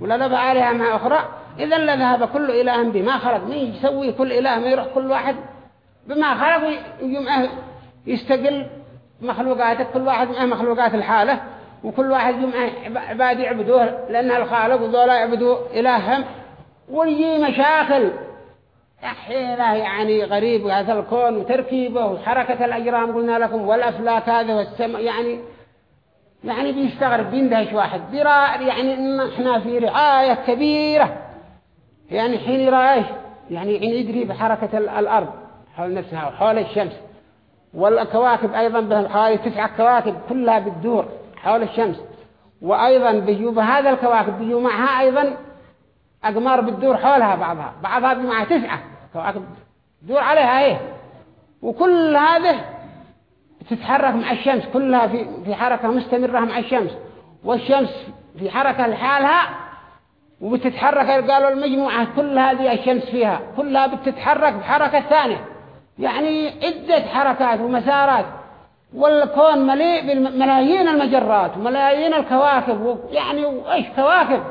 ولا له آلهة مع أخرى. إذا لذهب كل إله بما خلق. من يسوي كل إله؟ ما يروح كل واحد. بما خلق ويجمعه يستقل مخلوقاتك كل واحد معه مخلوقات الحالة وكل واحد يجمعه عباد يعبدوه لأنها الخالق وذولا يعبدوا إلههم ويجي مشاكل. حينه يعني غريب هذا الكون وتركيبه وحركة الأجرام قلنا لكم والأفلاك هذا والسماء يعني يعني بيستغرب بيندهش واحد. برا يعني إن إحنا في رعاية كبيرة. يعني حين يرى يعني حين يدري بحركة الأرض. حول نفسها وحول الشمس. والكواكب أيضا بهم حوالي تسعة كواكب كلها بتدور حول الشمس. وأيضا بيجوا بهذا الكواكب بيجوا معها أيضا أقمار بتدور حولها بعضها بعضها معها تسعة كواكب تدور عليها إيه. وكل هذه تتحرك مع الشمس كلها في في حركة مستمرة مع الشمس. والشمس في حركة لحالها وبتتحرك قالوا المجموعة كل هذه الشمس فيها كلها بتتحرك بحركة ثانية. يعني عدة حركات ومسارات والكون مليء بملايين المجرات وملايين الكواكب يعني وإيش كواكب؟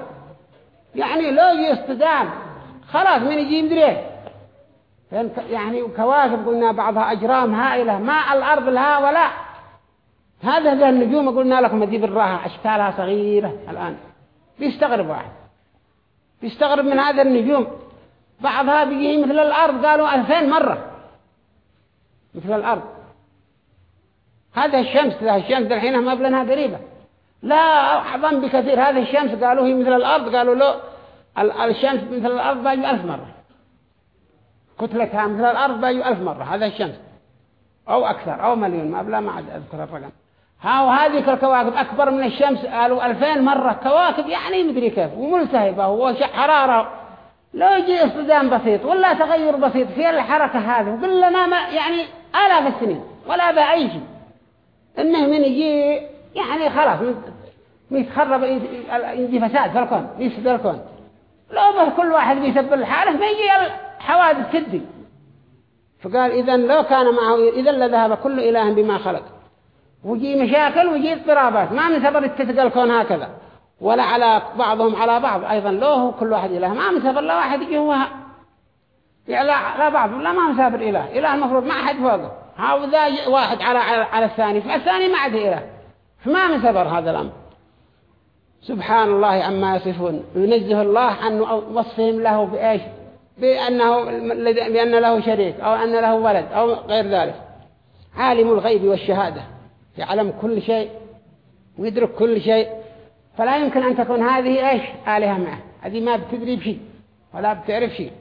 يعني لو يجي اصطدام خلاص من يجي مدري يعني كواكب قلنا بعضها أجرام هائلة ما الأرض لها ولا. هذا ذا النجوم قلنا لكم أجيب الراحة أشكالها صغيرة الآن. بيستغرب واحد. بيستغرب من هذا النجوم. بعضها بيجي مثل الأرض قالوا ألفين مرة. مثل الأرض. هذا الشمس ذا الشمس الحين ما بلنها قريبة. لا أعظم بكثير. هذه الشمس قالوا هي مثل الأرض قالوا له الشمس مثل الأرض باجوا ألف مرة. كتلتها مثل الأرض باجوا ألف مرة هذا الشمس. أو أكثر أو مليون ما بلا ما عاد أذكر الرقم. ها وهذه الكواكب أكبر من الشمس قالوا ألفين مرة. كواكب يعني مدري كيف وملتهبة وحرارة لو يجي اصطدام بسيط ولا تغير بسيط في الحركة هذه وقل لنا ما يعني آلاف السنين ولا بأي شيء. إنه من يجي يعني خلاص يتخرب يجي فساد في الكون يفسد الكون. لو به كل واحد بيسبب الحالة ما يجي الحوادث تدي. فقال إذا لو كان معه إذا لذهب كل إله بما خلق. وجي مشاكل وجي اضطرابات. ما من سبب اتفق الكون هكذا. ولا على بعضهم على بعض. أيضا لو كل واحد إله ما سبب الله واحد يجي هو. يعني لا لا بعض لا ما مسافر إله. إله المفروض ما حد فوقه. هذا واحد على على, على الثاني فالثاني ما عاد إله. فما مسافر هذا الأمر. سبحان الله عما يصفون. ينزه الله عن وصفهم له بإيش؟ بأنه بأن له شريك أو أن له ولد أو غير ذلك. عالم الغيب والشهادة. يعلم كل شيء ويدرك كل شيء. فلا يمكن أن تكون هذه إيش؟ آلهة معه. هذه ما بتدري بشيء ولا بتعرف شيء.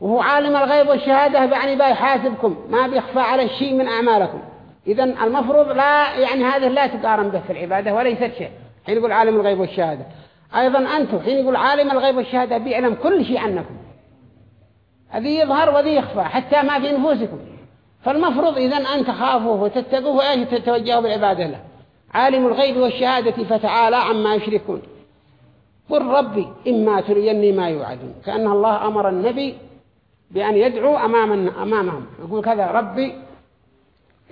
وهو عالم الغيب والشهادة يعني بيحاسبكم ما بيخفى على شيء من أعمالكم. إذا المفروض لا يعني هذه لا تقارن به في العبادة وليست شيء. حين يقول عالم الغيب والشهادة. أيضا أنتم حين يقول عالم الغيب والشهادة بيعلم كل شيء عنكم. هذه يظهر وذي يخفى حتى ما في نفوسكم. فالمفروض إذا أن تخافوه وتتقوه وإيش؟ تتوجهوا بالعبادة له. عالم الغيب والشهادة فتعالى عما يشركون. قل ربي إما تريني ما يوعدون. كأن الله أمر النبي بأن يدعو أمام أمامهم. يقول كذا ربي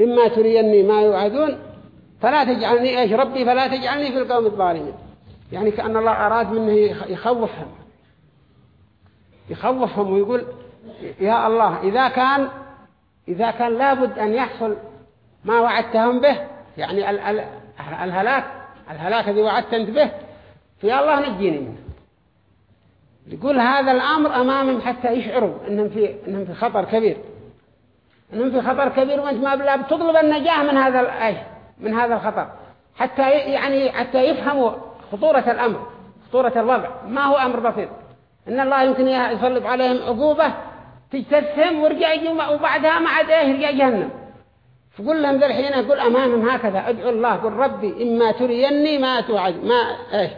إما تريني ما يوعدون فلا تجعلني إيش ربي؟ فلا تجعلني في القوم الظالمين. يعني كأن الله أراد منه يخوفهم. يخوفهم ويقول يا الله إذا كان إذا كان لابد أن يحصل ما وعدتهم به يعني الهلاك الهلاك الذي وعدت أنت به في الله نجيني منه. يقول هذا الأمر أمامهم حتى يشعروا إنهم في إنهم في خطر كبير. إنهم في خطر كبير وأنت ما بلا بتطلب النجاة من هذا الأي من هذا الخطر. حتى يعني حتى يفهموا خطورة الأمر خطورة الوضع. ما هو أمر بسيط. إن الله يمكن يسلط عليهم عقوبة تجتثهم ورجع وبعدها ما عاد إيه يرجع جهنم. فقول لهم ذا الحين أقول أمامهم هكذا أدعو الله قل ربي إما تريني ما توعد. ما إيش؟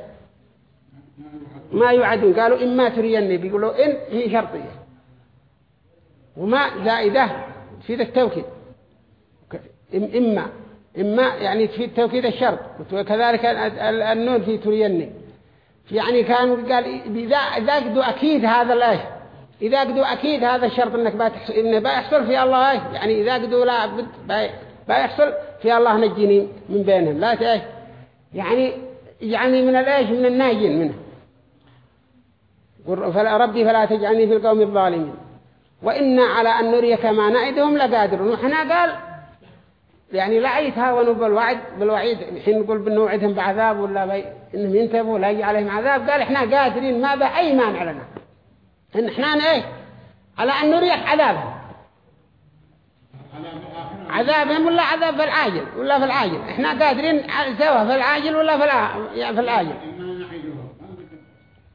ما يوعدون. قالوا إما تريني. بيقولوا إن هي شرطية. وما زائدة تفيد التوكيد. إما إما يعني تفيد توكيد الشرط. وكذلك النون في تريني. يعني كانوا قال إذا قدوا أكيد هذا الآية إذا قدوا أكيد هذا الشرط إنك بتحصل إنه بيحصل في الله. يعني إذا قدوا لا بد بيحصل في الله نجيني من بينهم. لا تأيه يعني يعني من الآية من الناجين منه. فلا ربي فلا تجعلني في القوم الظالمين. وإنا على أن نريك ما نعدهم لقادرون. وحنا قال يعني لا يتهاونوا بالوعد بالوعيد. حين نقول بنوعدهم بعذاب ولا بي إنهم ينتبهوا لا يجي عليهم عذاب. قال إحنا قادرين. ما بأي مانع لنا. إن إحنا إيه؟ على أن نريك عذابهم. عذابهم ولا عذاب في العاجل؟ ولا في العاجل؟ إحنا قادرين سوا في العاجل ولا في العاجل؟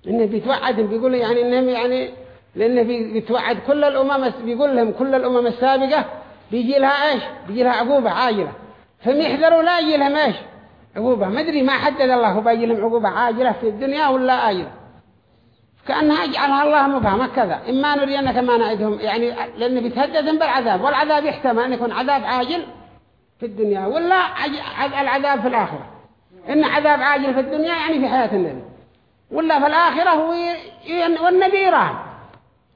إنه بيتوعدهم بيقول يعني إنهم يعني لأنه بيتوعد كل الأمم بيقول لهم كل الأمم السابقة بيجي لها إيش؟ بيجي لها عقوبة عاجلة. فهم يحذروا لا يجي لهم إيش؟ عقوبة. ما أدري ما حدد الله هو بيجي لهم عقوبة عاجلة في الدنيا ولا آجلة. كأنها يجعلها الله مبهمة كذا. إما نرينك ما نعدهم يعني لأنه بيتهددهم بالعذاب والعذاب يحتمل أن يكون عذاب عاجل في الدنيا ولا العذاب في الآخرة. إن عذاب عاجل في الدنيا يعني في حياة النبي. ولا في الآخرة هو والنبي يراه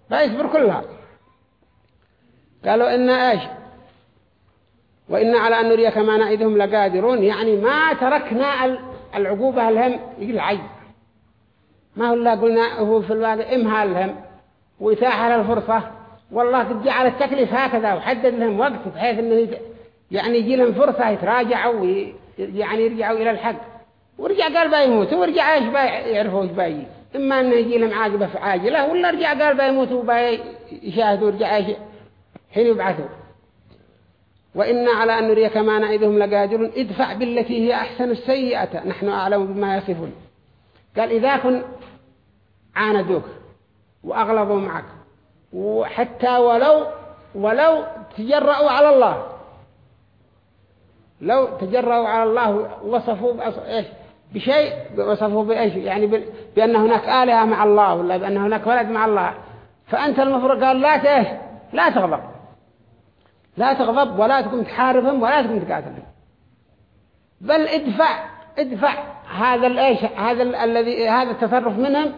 فيصبر كلها قالوا إن إيش؟ وإن على أن نريك ما نعدهم لقادرون يعني ما تركنا العقوبة الهم يقول عي ما هو الله قلنا هو في الواقع إمها لهم؟ وإتاحة للفرصة والله قد جعل التكليف هكذا وحدد لهم وقت بحيث أنه يعني يجي لهم فرصة يتراجعوا ويعني يرجعوا إلى الحق. ورجع قال بيموت ورجع إيش بيعرفوا إيش بأي. إما إنه يجي لهم عاقبة في عاجلة ولا رجع قال بيموت وبيشاهدوا ورجع إيش حين يبعثوا. وإن على أن نريك ما نعدهم لقادرون ادفع بالتي هي أحسن السيئة. نحن أعلم بما يصفون. قال إذا كن عاندوك وأغلظوا معك وحتى ولو ولو تجرأوا على الله. لو تجرأوا على الله وصفوا إيش؟ بشيء وصفوا بإيش؟ يعني بأن هناك آلهة مع الله ولا بأن هناك ولد مع الله. فأنت المفروض قال لا تإيش لا تغضب. لا تغضب ولا تكون تحاربهم ولا تكون تقاتلهم. بل ادفع ادفع هذا الإيش؟ هذا الذي هذا التصرف منهم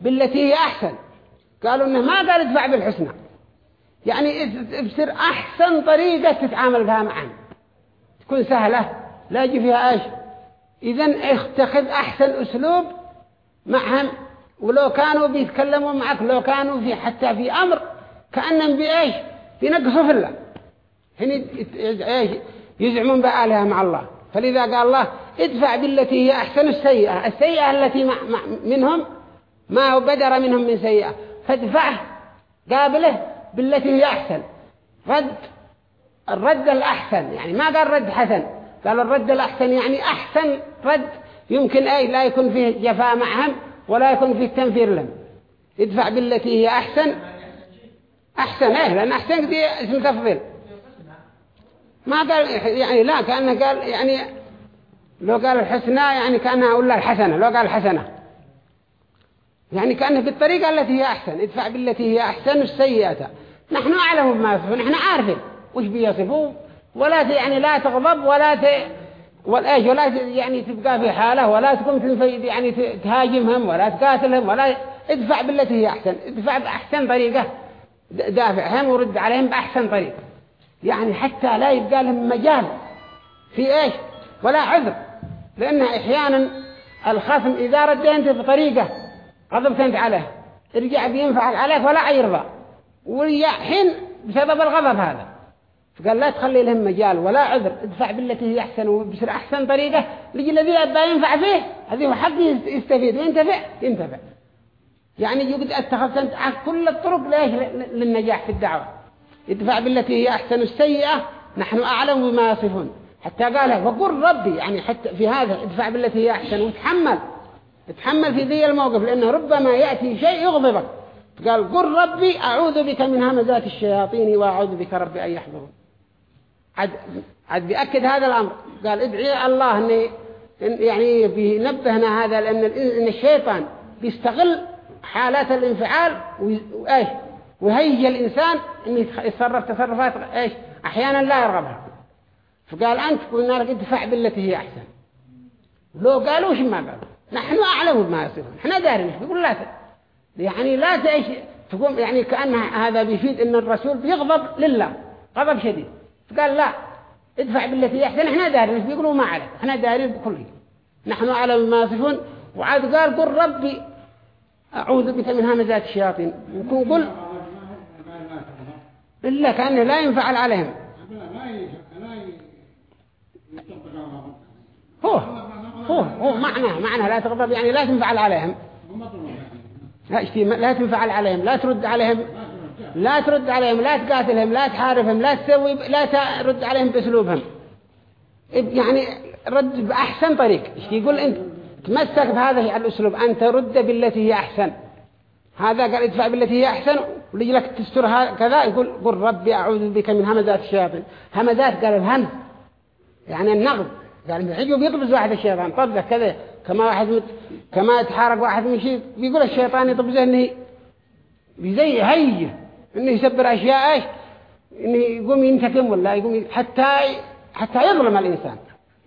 بالتي هي أحسن. قالوا إنه ما قال ادفع بالحسنى. يعني ابصر أحسن طريقة تتعامل بها معهم تكون سهلة. لا يجي فيها إيش؟ اذا اتخذ أحسن أسلوب معهم. ولو كانوا بيتكلموا معك لو كانوا في حتى في أمر كأنهم بإيش؟ بينقصوا في الله. هنا إيش؟ يزعمون بآلهة مع الله. فلذا قال الله ادفع بالتي هي أحسن السيئة. السيئة التي منهم ما بدر منهم من سيئة. فادفعه قابله بالتي هي أحسن. رد الرد الأحسن يعني ما قال رد حسن. قال الرد الأحسن يعني أحسن رد يمكن أي لا يكون فيه جفاء معهم ولا يكون فيه تنفير لهم. ادفع بالتي هي أحسن. أحسن لأن أحسن دي اسم تفضيل. ما قال يعني لا كأنه قال يعني لو قال الحسنى يعني كأنها أقول الحسنة لو قال الحسنة. يعني كأنه بالطريقة التي هي أحسن ادفع بالتي هي أحسن السيئة. نحن أعلم بما يصفون نحن عارفين وش بيصفوا ولا يعني لا تغضب ولا ت... ولا ولا يعني تبقى في حالة ولا تقوم يعني تهاجمهم ولا تقاتلهم ولا ادفع بالتي هي أحسن. ادفع بأحسن طريقة دافعهم ورد عليهم بأحسن طريقة. يعني حتى لا يبقى لهم مجال في إيش؟ ولا عذر. لأن أحيانا الخصم إذا رد أنت بطريقة غضبت أنت عليه. رجع بينفعل عليك ولا يرضى. حين بسبب الغضب هذا. فقال لا تخلي لهم مجال ولا عذر. ادفع بالتي هي أحسن وبسر أحسن طريقة. لجي الذي أبا ينفع فيه. هذه حق يستفيد. وينتفع ينتفع. يعني يقد أتخذت كل الطرق ليش للنجاح في الدعوة. ادفع بالتي هي أحسن السيئة نحن أعلم بما يصفون. حتى قالها وقل ربي يعني حتى في هذا ادفع بالتي هي أحسن وتحمل. تحمل في ذي الموقف لأنه ربما يأتي شيء يغضبك. قال قل ربي أعوذ بك من همزات الشياطين وأعوذ بك ربي أن يحضرون. عد, عد بيأكد هذا الأمر. قال ادعي الله أن يعني بينبهنا هذا لأن الشيطان بيستغل حالات الانفعال وإيش؟ وهيج الإنسان أن يتصرف تصرفات إيش؟ أحيانا لا يرغبها. فقال أنت قلنا لك ادفع بالتي هي أحسن. لو قالوا وش ما قالوا؟ نحن أعلم بما يصيرون إحنا دارين. يقول لا ت... يعني لا تعيش تقوم يعني كأن هذا بيفيد إن الرسول بيغضب لله. غضب شديد. فقال لا ادفع بالتي أحسن. إحنا دارين. بيقولوا؟ ما عليك إحنا دارين بكل نحن أعلم بما يصفون. وعاد قال قل ربي أعوذ بك من همزات الشياطين. وكون قل إلا كأنه لا ينفعل عليهم. هو هو هو معنى معنى لا تغضب يعني لا تنفعل عليهم. لا لا تنفعل عليهم لا ترد عليهم لا ترد عليهم لا تقاتلهم لا تحاربهم لا تسوي لا ترد عليهم بأسلوبهم. يعني رد بأحسن طريق. يقول أنت؟ تمسك بهذا الأسلوب أن ترد بالتي هي أحسن. هذا قال ادفع بالتي هي أحسن وليجي لك تسترها كذا يقول قل ربي أعوذ بك من همزات الشياطين. همزات قال الهمز يعني النغض قال يحجوا بيطبز واحد الشيطان. طبزه كذا كما واحد مت... كما يتحارق واحد من شيء بيقول الشيطان يطبزه إنه زي هيج إنه يسبر أشياء إيش؟ إنه يقوم ينتكم ولا يقوم حتى حتى يظلم الإنسان.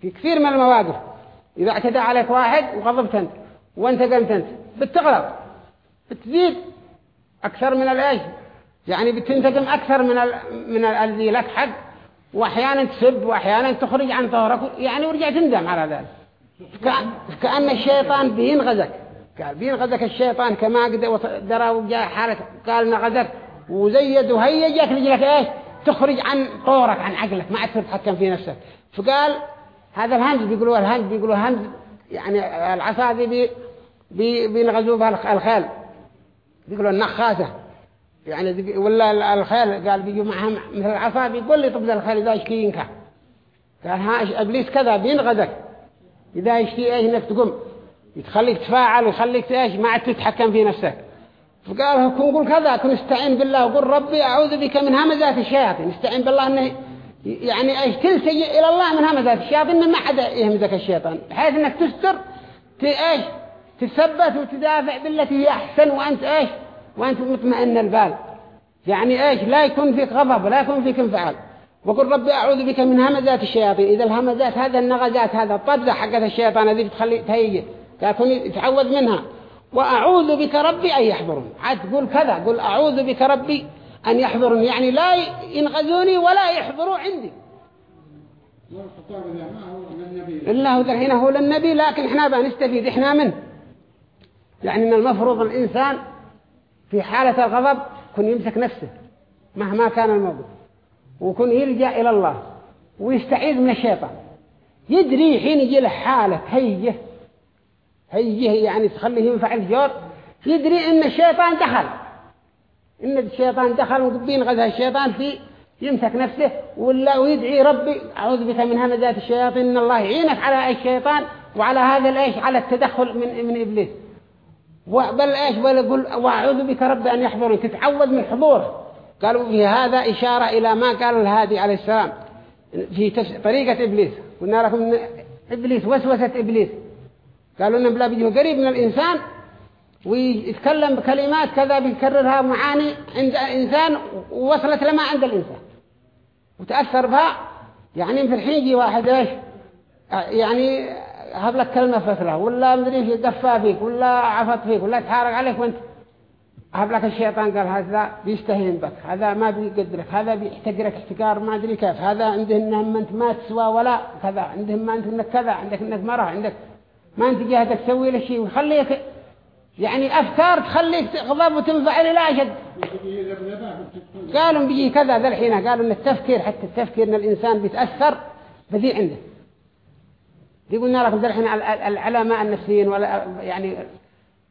في كثير من المواقف. إذا اعتدى عليك واحد وغضبت أنت وانت قمت أنت بتغلط بتزيد أكثر من الايش يعني بتنتقم أكثر من ال... من الذي لك حق وأحيانا تسب وأحيانا تخرج عن طهرك. يعني ورجع تندم على ذلك. كأن الشيطان بينغزك. قال بينغزك الشيطان كما درى وجاء حالة قال نغزك وزيد وهيجك رجلك إيش؟ تخرج عن طورك عن عقلك. ما عاد تتحكم في نفسك. فقال هذا الهمز بيقولوا الهمز بيقولوا همز يعني العصا دي بي بي بينغزوا بها بيقولوا النخاسة يعني ولا الخيل قال بيجوا معهم مثل العصا بيقول لي طب الخيل إذا يشكينك قال ها إبليس كذا بينغزك إذا يشتي إيش إنك تقوم؟ يتخليك تفاعل ويخليك إيش؟ ما عاد تتحكم في نفسك. فقال كن قول كذا كن استعين بالله وقل ربي أعوذ بك من همزات الشياطين. استعين بالله إنه يعني إيش تلتجئ إلى الله من همزات الشياطين ما حد يهمزك الشيطان. بحيث إنك تستر إيش؟ تثبت وتدافع بالتي هي أحسن وأنت إيش؟ وأنت مطمئن البال. يعني إيش؟ لا يكون فيك غضب ولا يكون فيك انفعال. وقل ربي أعوذ بك من همزات الشياطين. إذا الهمزات هذا النغزات هذا الطبزة حقت الشيطان هذه بتخلي تهيج. تكون يتعوذ منها. وأعوذ بك ربي أن يحضرون عاد تقول كذا قل أعوذ بك ربي أن يحضرون يعني لا ينغزوني ولا يحضروا عندي. إلا هو الحين هو للنبي. لكن إحنا بنستفيد إحنا منه يعني ان المفروض الإنسان في حالة الغضب كن يمسك نفسه مهما كان الموقف ويكون يلجأ إلى الله ويستعيذ من الشيطان. يدري حين يجي له حالة هيه هيه يعني تخليه ينفعل جور يدري إن الشيطان دخل. إن الشيطان دخل وقبين غزها الشيطان في يمسك نفسه ولا ويدعي ربي أعوذ بك من همزات الشياطين إن الله يعينك على الشيطان وعلى هذا الإيش على التدخل من من إبليس. بل إيش؟ بل يقول وأعوذ بك ربي أن يحضرني. تتعوذ من حضوره قالوا في هذا إشارة إلى ما قال الهادي عليه السلام في طريقة إبليس. قلنا لكم إن إبليس وسوسة إبليس. قالوا إنه بلا بيجيه قريب من الإنسان ويتكلم بكلمات كذا بيكررها معاني عند الإنسان ووصلت لما عند الإنسان. وتأثر بها يعني في الحين يجي واحد إيش؟ يعني هب لك كلمة فترة ولا مدري قفا فيك ولا عفط فيك ولا تحارق عليك وأنت. هب لك الشيطان قال هذا بيستهين بك هذا ما بيقدرك هذا بيحتقرك احتقار ما أدري كيف هذا عنده انهم أنت ما تسوى ولا كذا عندهم ما أنت إنك كذا عندك إنك مرة عندك ما أنت جاهدك تسوي له شيء ويخليك يعني أفكار تخليك تغضب وتنفعل إلى أشد. قالوا بيجي كذا ذا الحين قالوا إن التفكير حتى التفكير إن الإنسان بيتأثر بذي عنده. دي قلنا لكم ذا الحين العلماء النفسيين ولا يعني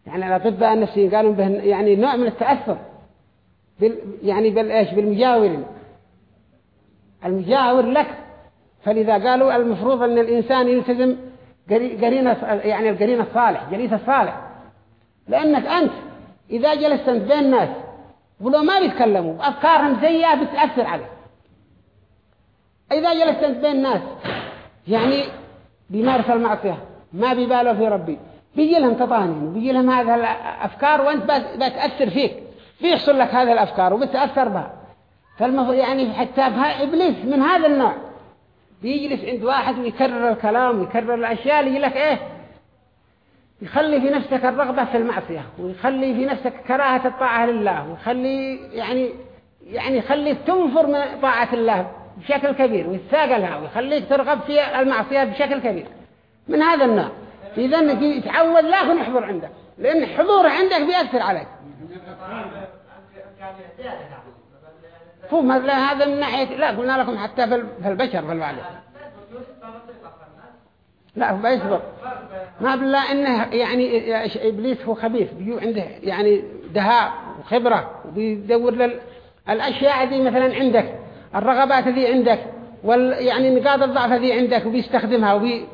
يعني الأطباء النفسيين قالوا به يعني نوع من التأثر بال يعني بالايش بالمجاورين. المجاور لك. فلذا قالوا المفروض أن الإنسان يلتزم قرينة يعني القرين الصالح جليس الصالح. لأنك أنت إذا جلست بين الناس ولو ما بيتكلموا أفكارهم سيئة بتأثر عليه إذا جلست أنت بين الناس يعني بيمارس المعصية. ما بيبالوا في ربي. بيجي لهم تطانين وبيجي لهم هذه الأفكار وأنت بتأثر فيك. بيحصل لك هذه الأفكار وبتأثر بها. فالمفروض يعني حتى إبليس من هذا النوع. بيجلس عند واحد ويكرر الكلام ويكرر الأشياء اللي لك إيه؟ يخلي في نفسك الرغبة في المعصية ويخلي في نفسك كراهة الطاعة لله ويخلي يعني يعني يخليك تنفر من طاعة الله. بشكل كبير ويتثاقلها ويخليك ترغب في المعصية بشكل كبير. من هذا النوع. إذا يتعود لا يكون يحضر عندك لأن حضوره عندك بيأثر عليك. هو هذا من ناحية لا قلنا لكم حتى في البشر في الوعد لا هو بيصبر ما بالله إنه يعني إبليس هو خبيث بيجو عنده يعني دهاء وخبرة وبيدور للاشياء ذي مثلا عندك. الرغبات ذي عندك وال يعني نقاط الضعف ذي عندك وبيستخدمها وبي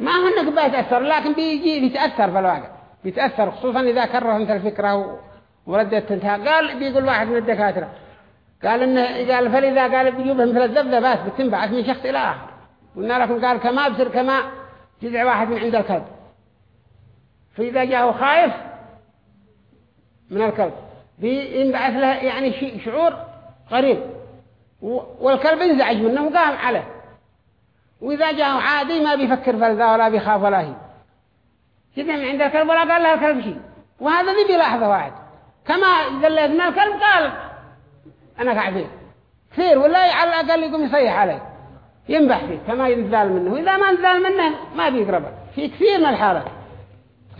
ما هو انك بيتأثر لكن بيجي بيتأثر في الواقع بيتأثر خصوصا إذا كرر أنت الفكرة وردت انتهى قال بيقول واحد من الدكاترة قال إنه قال فلذا قال بيجيبه مثل الذبذبات بتنبعث من شخص إلى آخر. قلنا لكم قال كما بصير كما جزع واحد من عند الكلب. فإذا جاءه خايف من الكلب. بينبعث له يعني شعور قريب. والكلب ينزعج منه وقام عليه. وإذا جاءه عادي ما بيفكر في ذا ولا بيخاف ولا هي. من عند الكلب ولا قال له الكلب شيء. وهذا ذي بيلاحظه واحد. كما ذلتنا الكلب قال أنا قاعد كثير ولا على الأقل يقوم يصيح عليه. ينبح فيه كما ينزال منه. وإذا ما نزال منه ما بيقربه. في كثير من الحالات.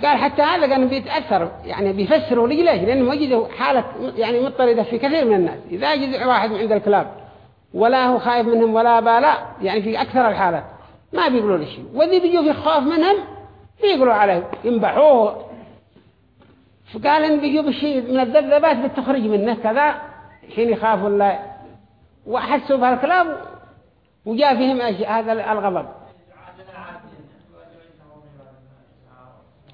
قال حتى هذا كان بيتأثر يعني بيفسروا لي ليش لأنه وجدوا حالة يعني مضطردة في كثير من الناس. إذا جزع واحد عند الكلاب ولا هو خايف منهم ولا بالا يعني في أكثر الحالات ما بيقولوا له شيء. وذي بيجوا في خوف منهم بيقولوا عليه ينبحوه. فقال إن بيجوا بالشيء من الذبذبات بتخرج منه كذا حين يخافوا الله. وحسوا بهالكلام وجاء فيهم هذا الغضب.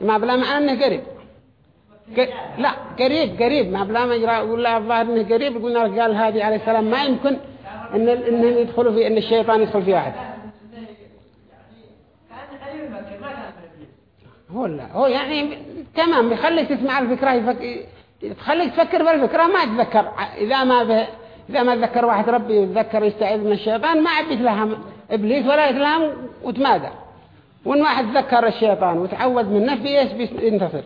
ما بلا معنى إنه قريب. لا قريب قريب. ما بلا ما يجرى ولا الظاهر إنه قريب. قلنا قال هذه عليه السلام ما يمكن إن انهم يدخلوا في إن الشيطان يدخل في واحد هو لا هو يعني تمام. يخليك تسمع الفكرة يفك... تخليك تفكر بالفكرة ما تذكر إذا ما به إذا ما تذكر واحد ربي يتذكر يستعيذ من الشيطان ما عاد يتلهم إبليس ولا يتلهم وتمادى. وإن واحد ذكر الشيطان وتعود منه بيش بينتصر.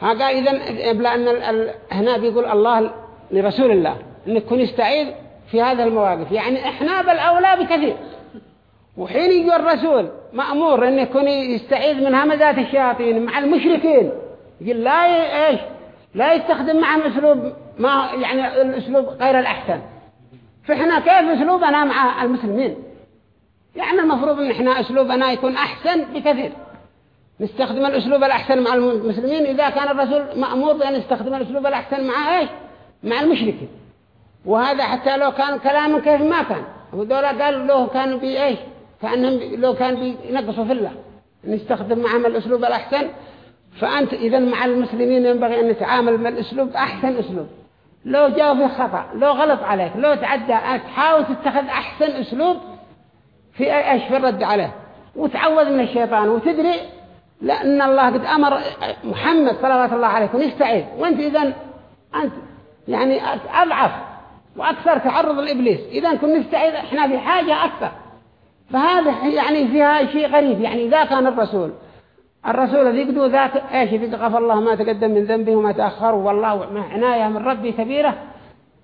ها قال إذن بلا أن. هنا بيقول الله لرسول الله أن يكون يستعيذ في هذا المواقف. يعني إحنا بالأولى بكثير. وحين يجي الرسول مأمور أن يكون يستعيذ من همزات الشياطين مع المشركين. يقول لا إيش؟ لا يستخدم معهم أسلوب ما يعني الأسلوب غير الأحسن. فإحنا كيف أسلوبنا مع المسلمين؟ يعني المفروض أن إحنا أسلوبنا يكون أحسن بكثير. نستخدم الأسلوب الأحسن مع المسلمين. إذا كان الرسول مأمور بأن يستخدم الأسلوب الأحسن مع إيش؟ مع المشركين. وهذا حتى لو كان كلام كيف ما كان. ودولا قال لو كانوا بي إيش؟ كأنهم لو كان بينقصوا في الله. نستخدم معهم الأسلوب الأحسن. فأنت إذا مع المسلمين ينبغي أن نتعامل مع الأسلوب أحسن أسلوب. لو جاء في خطأ لو غلط عليك لو تعدى تحاول تتخذ أحسن أسلوب في إيش في الرد عليه. وتعوذ من الشيطان. وتدري لأن الله قد أمر محمد صلوات الله عليه أن يستعيد وأنت إذا أنت يعني أضعف وأكثر تعرض لإبليس. إذا كنا نستعيد إحنا في حاجة أكثر. فهذا يعني فيها شيء غريب. يعني إذا كان الرسول الرسول الذي يقدو ذات إيش غفر الله ما تقدم من ذنبه وما تأخر. والله عناية من ربي كبيرة.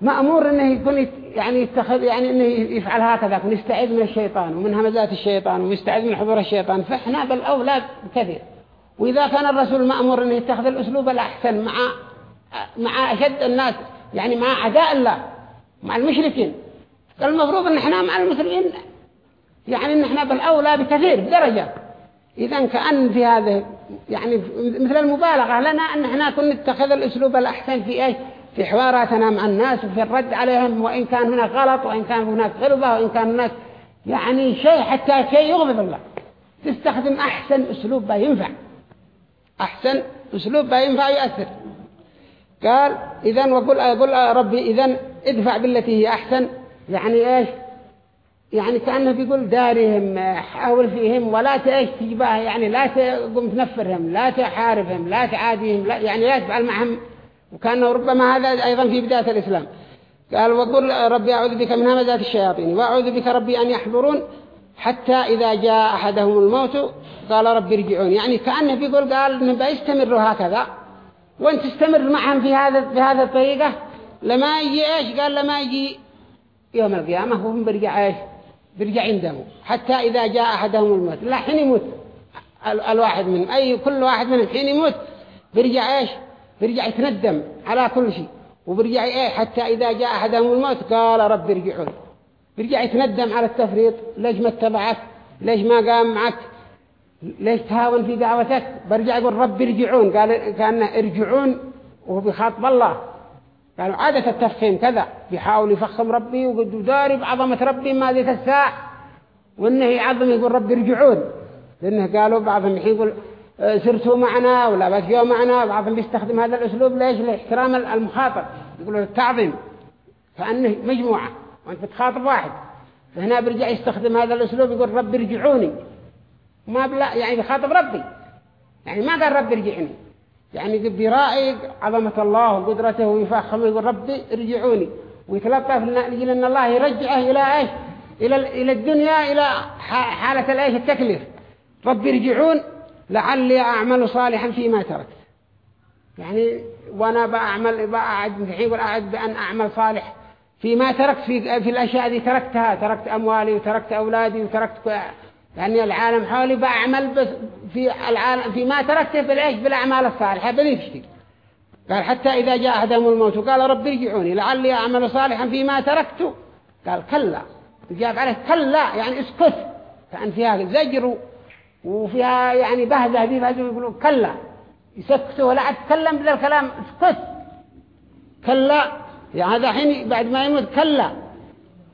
مأمور إنه يكون يعني يتخذ يعني إنه يفعل هكذا ويستعيذ من الشيطان ومن همزات الشيطان ويستعيذ من حضور الشيطان. فإحنا بالاولاد كثير. وإذا كان الرسول مأمور إنه يتخذ الأسلوب الأحسن مع مع أشد الناس يعني مع أعداء الله مع المشركين. المفروض إن إحنا مع المسلمين يعني إن إحنا بالاولى بكثير بدرجة. إذا كأن في هذا يعني مثل المبالغة لنا أن إحنا كنا نتخذ الأسلوب الأحسن في إيش؟ في حواراتنا مع الناس وفي الرد عليهم وإن كان هناك غلط وإن كان هناك غلظة وإن كان هناك يعني شيء حتى شيء يغضب الله. تستخدم أحسن أسلوب ينفع. أحسن أسلوب ينفع يؤثر. قال إذا وقل أقول ربي إذا ادفع بالتي هي أحسن. يعني إيش؟ يعني كأنه بيقول دارهم حاول فيهم ولا تأيش تجباه يعني لا تقوم تنفرهم لا تحاربهم لا تعاديهم لا يعني لا تفعل معهم وكانه ربما هذا أيضا في بداية الإسلام. قال وقل ربي أعوذ بك من همزات الشياطين وأعوذ بك ربي أن يحضرون حتى إذا جاء أحدهم الموت قال ربي ارجعون يعني كأنه بيقول قال إنه بيستمروا هكذا. وانت تستمر معهم في هذا في هذا الطريقة لما يجي إيش؟ قال لما يجي يوم القيامة هم برجع إيش؟ بيرجع يندموا حتى إذا جاء أحدهم الموت. لا حين يموت. الواحد منهم أي كل واحد منهم حين يموت بيرجع إيش؟ بيرجع يتندم على كل شيء. وبيرجع إيه حتى إذا جاء أحدهم الموت قال رب ارجعون. بيرجع يتندم على التفريط. ليش ما اتبعك؟ ليش ما قام معك؟ ليش تهاون في دعوتك؟ برجع يقول رب ارجعون. قال كأنه ارجعون وهو الله. قالوا عادة التفخيم كذا. بيحاول يفخم ربي وقد داري بعظمة ربي ما ذيك الساعة وانه يعظم يقول ربي ارجعون. لأنه قالوا بعضهم يقول سرتوا معنا ولا بقيوا معنا بعضهم بيستخدم هذا الأسلوب ليش؟ لاحترام المخاطب. يقولوا التعظيم. فأنه مجموعة. وأنت بتخاطب واحد. فهنا برجع يستخدم هذا الأسلوب يقول ربي ارجعوني. ما بلا يعني بيخاطب ربي. يعني ما قال ربي ارجعني. يعني بيراعي عظمة الله وقدرته ويفخم ويقول ربي ارجعوني. ويتلطف لأجل أن الله يرجعه إلى إيش؟ إلى إلى الدنيا إلى حالة الإيش؟ التكليف. ربي ارجعون لعلي أعمل صالحا فيما تركت يعني وأنا بعمل بعد الحين أعد بأن أعمل صالح فيما تركت في في الأشياء دي تركتها. تركت أموالي وتركت أولادي وتركت يعني العالم حولي بعمل بس في العالم في ما تركته بالعيش بالأعمال الصالحة. بنفسي قال حتى إذا جاء أحدهم الموت قال رب ارجعوني. لعلي أعمل صالحا فيما تركته. قال كلا. جاب عليه كلا. يعني اسكت. كان فيها زجر وفيها يعني بهزة دي فهزوا يقولوا كلا. يسكتوا ولا أتكلم بذا الكلام اسكت كلا. يعني هذا حين بعد ما يموت كلا.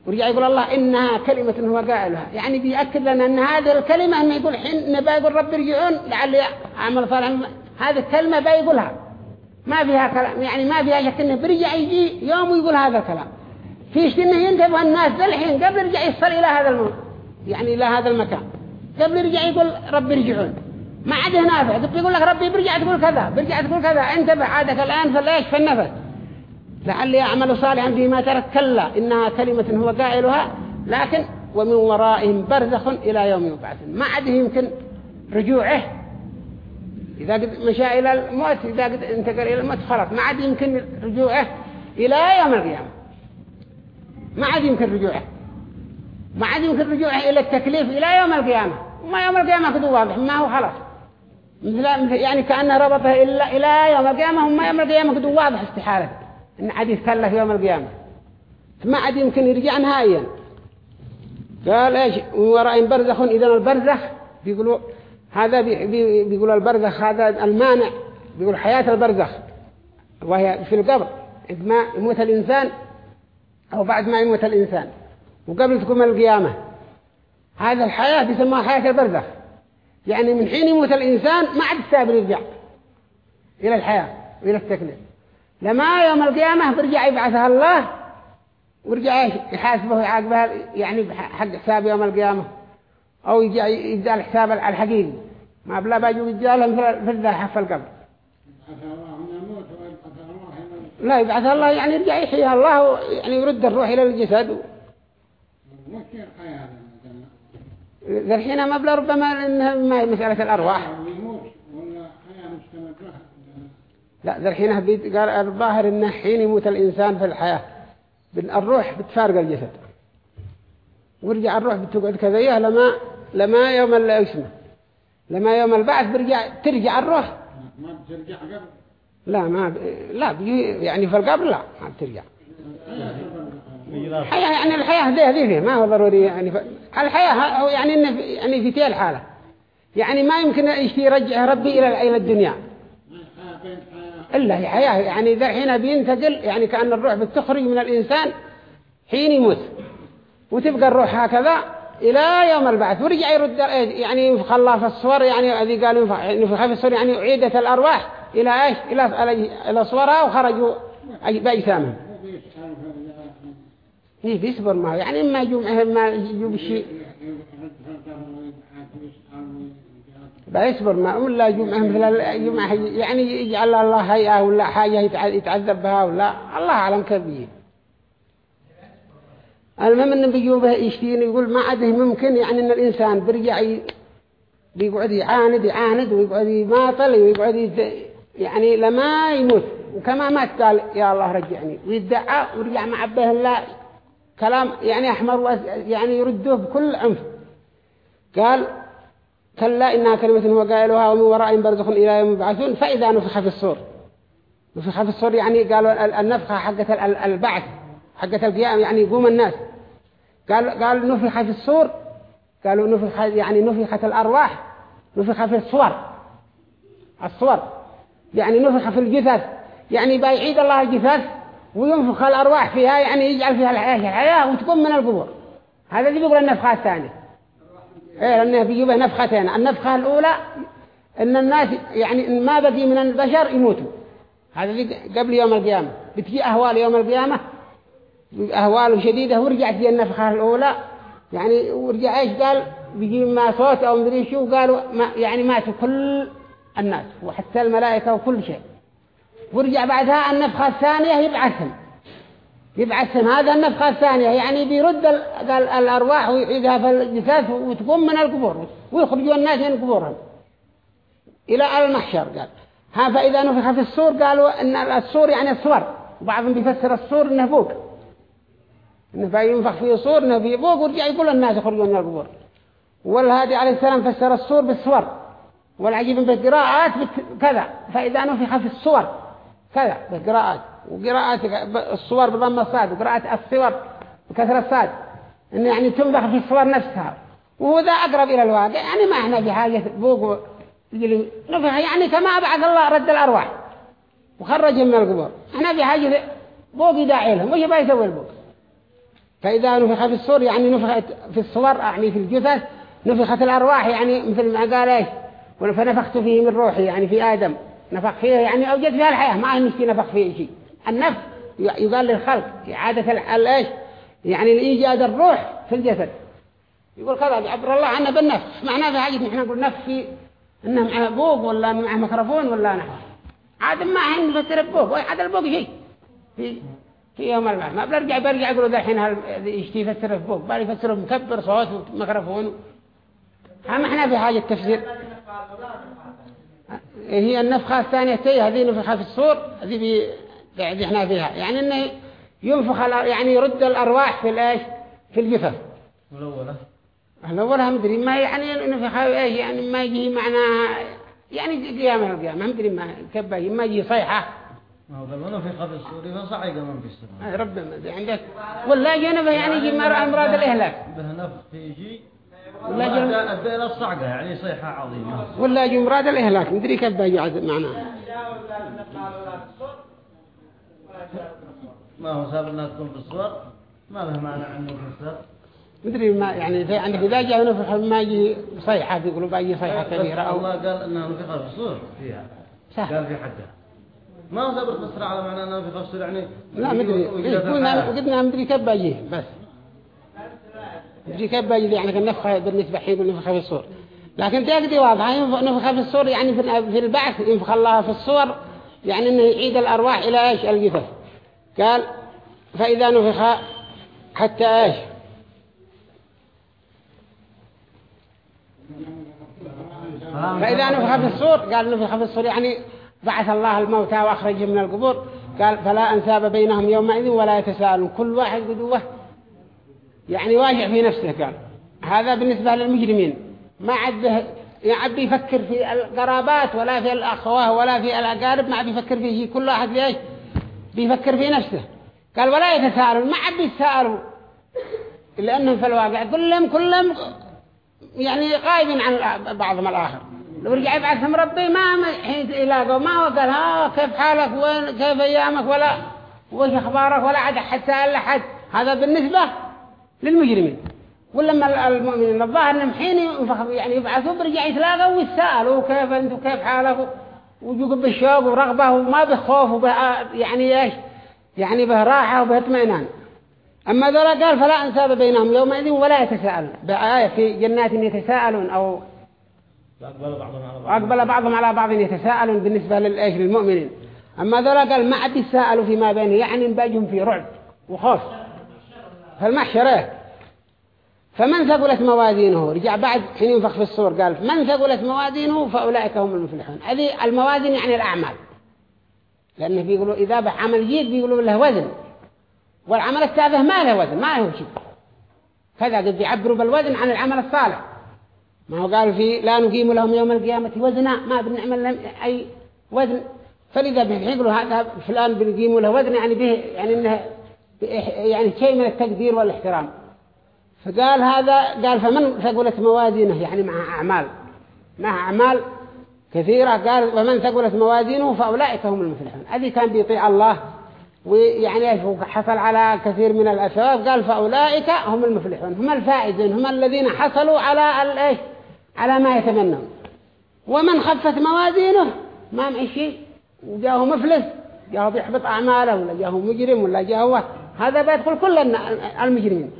ورجع يقول الله إنها كلمة هو قائلها. يعني بيأكد لنا أن هذه الكلمة أنه يقول حين نبا يقول رب ارجعون لعلي أعمل صالحا هذه الكلمة بيقولها ما فيها كلام. يعني ما فيها شك أنه برجع يجي يوم ويقول هذا الكلام. فيش أنه ينتبه الناس الحين قبل يرجع يصل إلى هذا الموت يعني إلى هذا المكان. قبل يرجع يقول رب ارجعون ما عاد نافع يقول لك ربي برجع تقول كذا برجع تقول كذا. انتبه عادك الآن فليش في النفس. لعلي أعمل صالحا فيما ترك. كلا إنها كلمة هو قائلها لكن ومن ورائهم برزخ إلى يوم يبعثون ما عاد يمكن رجوعه. إذا قد مشى إلى الموت إذا قد انتقل إلى الموت خلاص. ما عاد يمكن رجوعه إلى يوم القيامة. ما عاد يمكن رجوعه. ما عاد يمكن رجوعه إلى التكليف إلى يوم القيامة. وما يوم القيامة كده واضح ما هو خلاص. مثل يعني كأنه ربطه إلا إلى يوم القيامة هم يوم القيامة قد واضح استحالة إن عاد يتكلف يوم القيامة. ما عاد يمكن يرجع نهائيا. قال إيش؟ وراء برزخ إذا البرزخ بيقولوا هذا بي بي بيقولوا البرزخ هذا المانع. بيقول حياة البرزخ. وهي في القبر. عندما يموت الإنسان أو بعد ما يموت الإنسان. وقبل تقوم القيامة. هذا الحياة بيسموها حياة البرزخ. يعني من حين يموت الإنسان ما عاد السابر يرجع إلى الحياة وإلى التكليف. لما يوم القيامة برجع يبعثها الله ورجع يحاسبه ويعاقبها يعني حق حساب يوم القيامة أو يجي الحساب الحقيقي. ما بلا باجوا يجالهم في الذاحة في القبر. لا يبعث الله يعني يرجع يحييها الله يعني يرد الروح إلى الجسد. ذا الحين ما بلا ربما إنها ما- مسألة الأرواح. لا ذا الحين قال الظاهر إنه حين يموت الإنسان في الحياة الروح بتفارق الجسد. ورجع الروح بتقعد كذا لما لما يوم اسمه؟ لما يوم البعث برجع ترجع الروح. ما بترجع قبل؟ لا ما ب... لا بيجي يعني في القبر لا ما بترجع. الحياة يعني الحياة هذه فيه ما هو ضروري يعني ف... الحياة يعني إنه في... يعني في تي الحالة. يعني ما يمكن يرجع ربي إلى إلى الدنيا. إلا هي حياة يعني ذا حين بينتقل يعني كأن الروح بتخرج من الإنسان حين يموت. وتبقى الروح هكذا إلى يوم البعث. ورجع يرد يعني ينفخ الله في الصور يعني هذه قالوا ينفخ في الصور يعني عيدة الأرواح إلى إيش؟ إلى إلى صورها وخرجوا بأجسامهم. هي بيصبر معه يعني ما يجوا معه ما. يجوا بشيء بيصبر معه ولا معه مثل معه يعني يجعل الله هيئة ولا حاجة يتع- يتعذب بها ولا. الله أعلم كيف بيه. المهم إنه بيجوا به يشتين يقول ما عاد ممكن يعني إن الإنسان برجع بيقعد يعاند يعاند ويقعد يماطل ويقعد يد... يعني لما يموت. وكما مات قال يا الله رجعني. ويدعى ورجع مع به الله كلام يعني وأس... يعني يردوه بكل عنف. قال كلا انها كلمة هو قائلها ومن ورائهم برزخ إلى يوم يبعثون فإذا نفخ في الصور. نفخ في الصور يعني قالوا ال- النفخة ال- البعث حقت القيام يعني يقوم الناس. قال قال نفخ في الصور. قالوا نفخ يعني نفخت الأرواح نفخ في الصور. الصور. يعني نفخ في الجثث. يعني بيعيد الله الجثث. وينفخ الأرواح فيها يعني يجعل فيها الحياة الحياة وتقوم من القبور. هذا اللي بيقول النفخة الثانية. إيه لأنه بيجيبه نفختين. النفخة الأولى إن الناس يعني ما بقي من البشر يموتوا. هذا اللي قبل يوم القيامة. بتجي أهوال يوم القيامة أهوال شديدة ورجعت هي النفخة الأولى. يعني ورجع إيش قال؟ بيجي ما صوت أو مدري شو قالوا ما يعني ماتوا كل الناس وحتى الملائكة وكل شيء. ورجع بعدها النفخة الثانية يبعثهم يبعثهم هذا النفخة الثانية يعني بيرد الأرواح ويعيدها في الجثث وتقوم من القبور ويخرجوا الناس من قبورهم. إلى المحشر قال. ها فإذا نفخ في الصور قالوا إن الصور يعني الصور. وبعضهم بيفسر الصور إنه بوق إنه فينفخ فيه صور إنه فيه بوق ورجع يقول الناس يخرجون من القبور. والهادي عليه السلام فسر الصور بالصور. والعجيب بالقراءات كذا. فإذا نفخ في الصور كذا بالقراءات. وقراءات الصور بضم الصاد وقراءات الصور بكسر الصاد. إنه يعني تنفخ في الصور نفسها. وهو ذا أقرب إلى الواقع. يعني ما إحنا في حاجة بوق نفخ يعني كما بعث الله رد الأرواح. وخرجهم من القبور. إحنا في حاجة بوق يداعي لهم. وش يبغى يسوي البوق فإذا نفخ في الصور يعني نفخت في الصور يعني في الجثث نفخت الأرواح يعني مثل ما قال إيش؟ فنفخت فيه من روحي يعني في آدم. نفخ فيه يعني أوجد فيها الحياة ما نشتي نفخ فيه شيء. النفخ يقال للخلق إعادة ال- الايش يعني الإيجاد الروح في الجسد. يقول كذا يعبر الله عنه بالنفخ. معناه في حاجة نحن نقول نفخ في انه معه بوق ولا معه ميكروفون ولا نحو. عاد ما عند نفسر بوق عاد البوق شيء. في في يوم البعث. ما بنرجع برجع يقولوا ذا الحين يشتي يفسر بوق بل يفسر مكبر صوت وميكروفون. هم إحنا في حاجة تفسير هي النفخة الثانية تي هذه نفخة في الصور هذه بي قاعد إحنا فيها. يعني إنه ينفخ يعني يرد الأرواح في الإيش؟ في الجثث. الأولى الأولها مدري ما يعني نفخ إيش؟ يعني ما يجي معناها يعني قيام القيامة ما مدري ما كبا ما يجي صيحة. ما في الصور فصعق من في السماء ربنا عندك ولا جنبه يعني يجي مر أمراض الإهلاك. به نفخ يجي ولا. أدى إلى الصعقة يعني صيحة عظيمة. ولا يجي مراد الإهلاك. مدري كبا يجي معناه ما هو تكون في الصور؟ ما له معنى عنه في الصور. مدري ما يعني زي عندك إذا جاء نفخ ما يجي صيحة بيقولوا باجي صيحة كبيرة أو الله قال انها نفخ في الصور فيها. صح. قال في حدها ما هو سابق تفسر على معنى انها نفخ في الصور يعني لا مدري قلنا قلنا مدري كبا يجي بس. مدري كبا يجي يعني النفخة بالنسبة حين النفخة في الصور. لكن تقدي واضحة نفخة في الصور يعني في البعث ينفخ الله في الصور يعني إنه يعيد الأرواح إلى إيش؟ الجثث. قال فإذا نفخ حتى إيش؟ فإذا نفخ في الصور قال نفخ في الصور يعني بعث الله الموتى وأخرجهم من القبور. قال فلا أنساب بينهم يومئذ ولا يتساءلون كل واحد قدوه يعني واجع في نفسه قال هذا بالنسبة للمجرمين. ما به يعد بيفكر في القرابات ولا في الأخوة ولا في الأقارب ما عاد بيفكر في شيء كل واحد ليش؟ بيفكر في نفسه. قال ولا يتساءلون. ما عاد بيتساءلوا لأنهم في الواقع كلهم كلهم يعني غايبين عن بعضهم الآخر. لو رجع يبعثهم ربي ما حين يلاقوا ما هو قال ها كيف حالك؟ وين كيف أيامك؟ ولا وش أخبارك؟ ولا عاد حد سأل أحد. هذا بالنسبة للمجرمين. ولما المؤمنين الظاهر إنهم حين يعني يبعثوا برجع يتلاقوا ويسألوا كيف أنتم كيف حالك ويجوا بالشوق ورغبة وما بخوف يعني إيش؟ يعني به راحة وبه اطمئنان. أما ذولا قال فلا أنساب بينهم يومئذ ولا يتساءلون بآية في جنات يتساءلون أو أقبل بعضهم على بعض. أقبل بعضهم على بعض يتساءلون بالنسبة للإيش؟ للمؤمنين. أما ذولا قال ما عاد يتساءلوا فيما بينه يعني باجهم في رعب وخوف. فالمحشر إيه فمن ثقلت موازينه؟ رجع بعد حين ينفخ في الصور قال من ثقلت موازينه فأولئك هم المفلحون. هذه الموازين يعني الأعمال. لأنه بيقولوا إذا بعمل جيد بيقولوا له وزن. والعمل التافه ما له وزن ما له شيء. كذا قد يعبروا بالوزن عن العمل الصالح. ما هو قال في لا نقيم لهم يوم القيامة وزنا ما بنعمل لهم أي وزن. فلذا بيقولوا هذا فلان بنقيموا له وزن يعني به يعني إنه يعني شيء من التقدير والاحترام. فقال هذا قال فمن ثقلت موازينه يعني مع أعمال. مع أعمال كثيرة قال ومن ثقلت موازينه فأولئك هم المفلحون. هذه كان بيطيع الله ويعني حصل على كثير من الأثواب قال فأولئك هم المفلحون هم الفائزون هم الذين حصلوا على الإيش على ما يتمنون. ومن خفت موازينه ما معي شيء. وجاءه مفلس جاءه بيحبط أعماله ولا جاءه مجرم ولا جاءه هذا بيدخل كل المجرمين.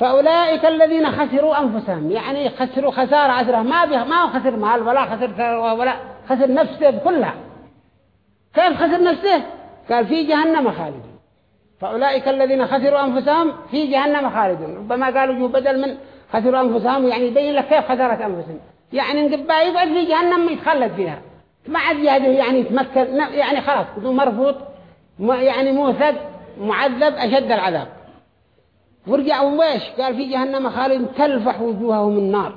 فأولئك الذين خسروا أنفسهم. يعني خسروا خسارة عسرة ما به ما هو خسر مال ولا خسر ثروة ولا خسر نفسه كلها. كيف خسر نفسه؟ قال في جهنم خالدون. فأولئك الذين خسروا أنفسهم في جهنم خالدون. ربما قالوا جو بدل من خسروا أنفسهم يعني يبين لك كيف خسرت أنفسهم. يعني انقبا يقعد في جهنم يتخلد فيها. ما عاد يعني يتمكن. يعني خلاص مرفوض يعني موثق. معذب أشد العذاب. ورجعوا ويش قال في جهنم خالد تلفح وجوههم النار.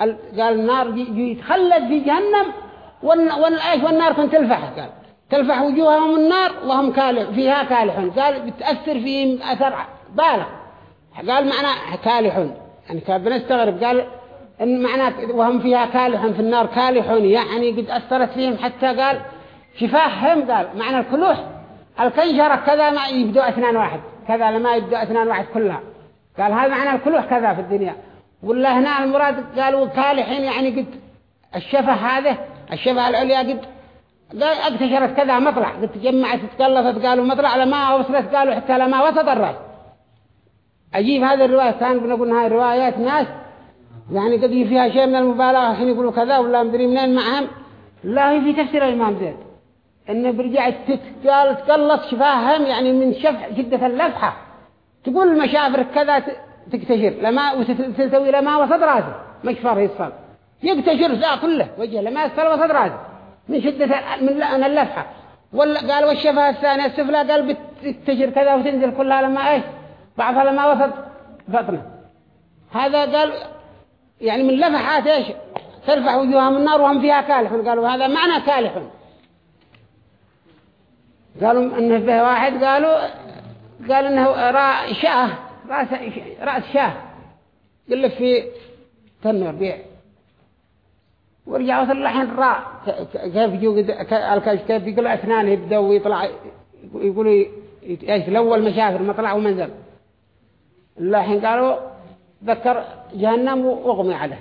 قال النار يتخلد في جهنم والآيش والنار كنت تلفح قال. تلفح وجوههم النار وهم كالح فيها كالحون. قال بتأثر فيهم أثر بالغ. قال معنى كالحون. يعني كان بنستغرب. قال إن معنى وهم فيها كالحون في النار كالحون يعني قد أثرت فيهم حتى قال شفاههم قال معنى الكلوح. الكنشرة كذا ما يبدو أثنان واحد كذا لما يبدو أثنان واحد كلها. قال هذا معنى الكلوح كذا في الدنيا. ولا هنا المراد قالوا كالحين يعني قد الشفه هذا الشفه العليا قد قال اكتشرت كذا مطلع قد تجمعت تقلفت قالوا مطلع لما وصلت قالوا حتى لما وسط الرأس أجيب هذه الرواية كان بنقول هاي روايات ناس يعني قد فيها شيء من المبالغة حين يقولوا كذا ولا مدري منين معهم. لا هي في تفسير الإمام زيد. إنه برجع تتقال تقلص شفاهم يعني من شفح جدة اللفحة تقول المشافر كذا تكتشر لما وتسوي لما وسط راسه. مشفر يصل يكتشر ذا كله وجهه لما يصل وسط راسه. من شدة من اللفحة ولا قال والشفاه الثانية السفلى قال بتكتشر كذا وتنزل كلها لما إيش؟ بعضها لما وسط بطنه. هذا قال يعني من لفحات إيش؟ ترفع وجوههم النار وهم فيها كالحون قالوا هذا معنى كالحون قالوا أنه به واحد قالوا قال إنه راء شاة رأس رأس شاة. قال في تنور بيع. ورجعوا الحين راء كيف الكاش كيف؟ يقولوا اسنانه يبدأوا ويطلع يقولوا إيش؟ الأول مشافر ما طلعوا منزل الحين قالوا ذكر جهنم وأغمي عليه.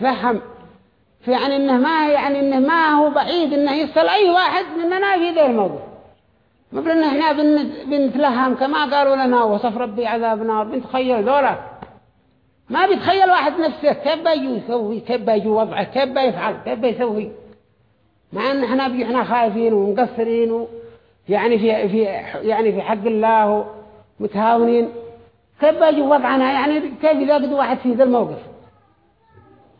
فهم. يعني إنه ما يعني إنه ما هو بعيد إنه يصل أي واحد مننا في ذا الموضوع. ما بلنا إحنا بنتلهم كما قالوا لنا وصف ربي عذاب نار. بنتخيل ذولا ما بيتخيل واحد نفسه كيف يسوي كيف بيجو وضعه كيف بيفعل كيف بيسوي مع إن إحنا إحنا خايفين ومقصرين يعني في في يعني في حق الله ومتهاونين كيف بيجو وضعنا؟ يعني كيف يلاقي واحد في ذا الموقف؟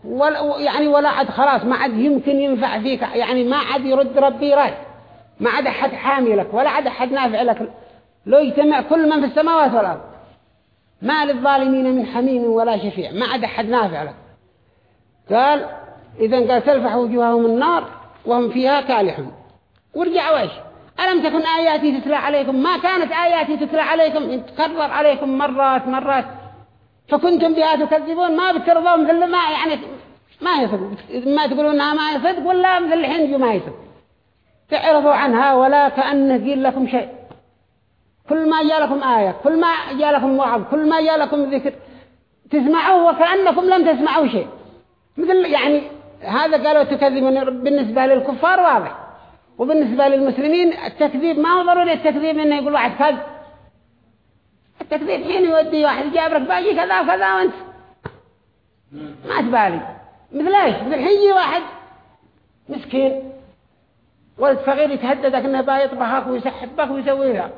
ولا يعني ولا عاد خلاص ما عاد يمكن ينفع فيك. يعني ما عاد يرد ربي رد ما عاد أحد حامي لك ولا عاد أحد نافع لك. لو يجتمع كل من في السماوات والأرض. ما للظالمين من حميم ولا شفيع. ما عاد أحد نافع لك. قال إذا قال تلفح وجوههم النار وهم فيها كالحون. ورجعوا إيش ألم تكن آياتي تتلى عليكم؟ ما كانت آياتي تتلى عليكم. تكرر عليكم مرات مرات. فكنتم بها تكذبون ما بترضوا مثل ما يعني ما يصدق. ما تقولون إنها ما يصدق ولا مثل الحين ما يصدق. تعرضوا عنها ولا كأنه قيل لكم شيء. كل ما جاء لكم آية كل ما جاء لكم وعظ كل ما جاء لكم ذكر تسمعوه وكأنكم لم تسمعوا شيء. مثل يعني هذا قالوا تكذبون بالنسبة للكفار واضح. وبالنسبة للمسلمين التكذيب ما هو ضروري التكذيب إنه يقول واحد كذب. التكذيب حين يودي واحد جابرك باجي كذا وكذا وانت. ما تبالي. مثل إيش؟ مثل حين واحد. مسكين. ولد صغير يتهددك إنه بايطبخك ويسحبك ويسوي لك.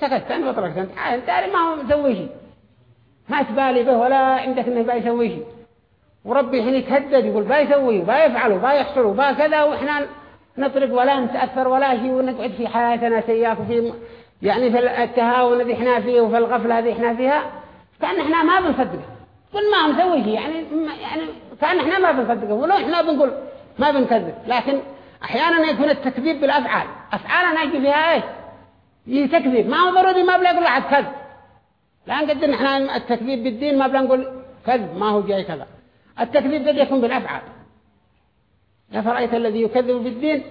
سكت أنت وطرقت أنت. عارف ما هو مسوي شيء. ما تبالي به ولا عندك إنه بايسوي شيء. وربي حين يتهدد يقول بايسوي بايفعل بايحصل وبا كذا وإحنا نطرق ولا نتأثر ولا شيء ونقعد في حياتنا سياك وفي يعني في التهاون الذي إحنا فيه وفي الغفلة الذي إحنا فيها كأن إحنا ما بنصدقه. كل ما مسوي شيء يعني يعني كأن إحنا ما بنصدقه. ولو إحنا بنقول ما بنكذب لكن أحيانا يكون التكذيب بالأفعال. افعالنا يجي فيها إيش؟ يجي تكذيب. ما هو ضروري ما بلا يقول احد كذب. لأن قد إحنا التكذيب بالدين ما بلا نقول كذب ما هو جاي كذا. التكذيب قد يكون بالأفعال. أفرأيت الذي يكذب بالدين؟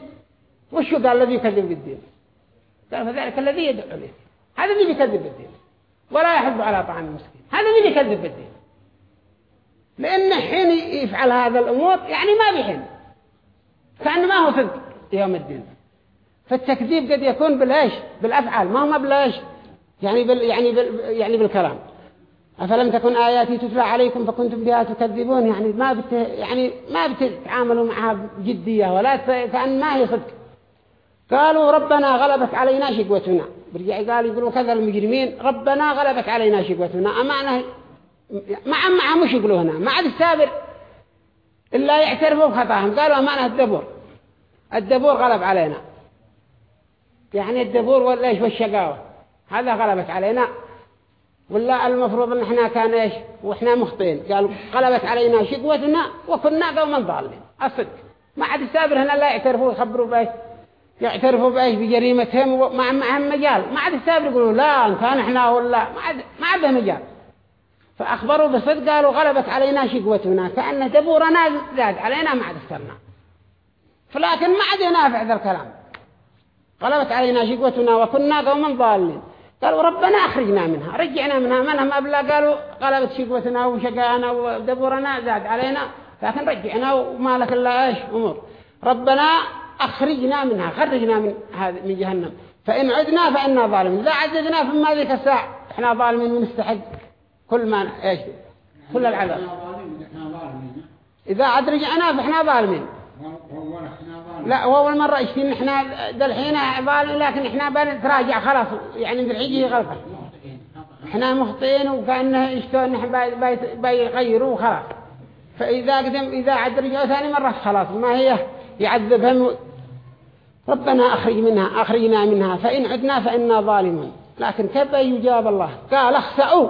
وشو قال الذي يكذب بالدين؟ قال فذلك الذي يدعو له هذا اللي بيكذب بالدين ولا يحب على طعام المسكين. هذا اللي بيكذب بالدين لأن حين يفعل هذا الأمور يعني ما بيحن كأنه ما هو صدق يوم الدين. فالتكذيب قد يكون بالإيش؟ بالأفعال. ما هو بالإيش؟ يعني بال يعني بال يعني بالكلام. أفلم تكن آياتي تتلى عليكم فكنتم بها تكذبون؟ يعني ما بت يعني ما بتتعاملوا معها بجدية ولا كأن ما هي صدق. قالوا ربنا غلبت علينا شقوتنا برجع قال يقولوا كذا المجرمين ربنا غلبت علينا شقوتنا أمانة مع مع مش يقولوا هنا مع السابر إلا يعترفوا بخطاهم. قالوا أمانة الدبور. الدبور غلب علينا. يعني الدبور ولا إيش والشقاوة؟ هذا غلبت علينا. ولا المفروض إن إحنا كان إيش؟ وإحنا مخطئين. قالوا غلبت علينا شقوتنا وكنا قوما ضالين الصدق ما عاد السابر هنا لا يعترفوا يخبروا بإيش؟ يعترفوا بأيش؟ بجريمتهم وما معهم مجال ما عاد السابر يقولوا لا ان كان إحنا ولا. ما عاد ما عاد مجال. فأخبروا بصدق قالوا غلبت علينا شقوتنا كأن دبورنا زاد. علينا ما عاد استرنا فلكن ما عاد ينافع ذا الكلام. غلبت علينا شقوتنا وكنا قوما ضالين. قالوا ربنا أخرجنا منها. رجعنا منها. منها ما بلا قالوا غلبت شقوتنا وشقانا ودبورنا زاد علينا. لكن رجعنا وما لك إلا إيش؟ أمور. ربنا أخرجنا منها خرجنا من هذه من جهنم. فإن عدنا فإنا ظالمين إذا عددنا فما ذيك الساعة. إحنا ظالمين ونستحق كل ما إيش كل العذاب. إذا عد رجعنا فإحنا ظالمين. لا هو أول مرة يشتين إحنا دالحين ظالمين لكن إحنا بنتراجع خلاص. يعني بالعجي غلطة. إحنا مخطئين وكأنه يشتون إحنا بيغيروا خلاص. فإذا قدم إذا عد رجعوا ثاني مرة خلاص. ما هي يعذبهم ربنا أخرج منها أخرجنا منها فإن عدنا فإنا ظالمون. لكن كيف يجاب الله؟ قال اخسأوا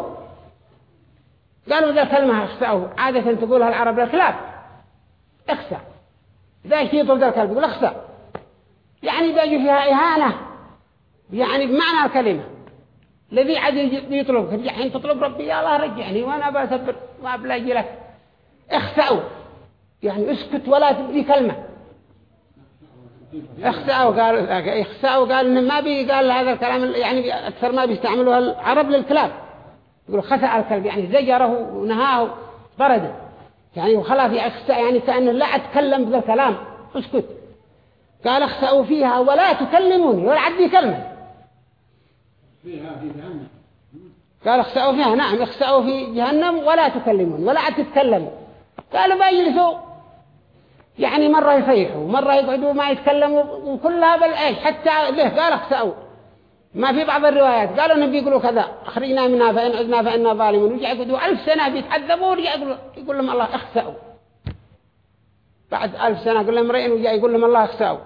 قالوا ذا كلمة اخسأوا عادة تقولها العرب للكلاب اخسأ. ذا شيء ذا الكلب يقول اخسأ. يعني بيجي فيها إهانة يعني بمعنى الكلمة. الذي عاد يطلب الحين تطلب ربي يا الله رجعني وأنا بسبر ما لك. اخسأوا يعني اسكت ولا تبدي كلمة. اخسأوا قال اخسأوا قال إن ما بي قال هذا الكلام يعني أكثر ما بيستعملوها العرب للكلاب يقولوا خسأ الكلب يعني زجره ونهاه طرده يعني وخلا في اخسأ يعني كأنه لا أتكلم بذا الكلام اسكت. قال اخسأوا فيها ولا تكلموني ولا عدي كلمة. قال اخسأوا فيها نعم اخسأوا في جهنم ولا تكلمون ولا عد تتكلموا. قالوا بيجلسوا يعني مرة يصيحوا مرة يقعدوا ما يتكلموا وكلها بالعيش حتى له قال أخسأوا. ما في بعض الروايات قالوا انهم بيقولوا كذا أخرجنا منها فإن عدنا فإنا ظالمون. ورجع يقولوا ألف سنة بيتعذبوا ورجع يقول لهم الله أخسأوا. بعد ألف سنة يقول لهم رئين ورجع يقول لهم الله أخسأوا.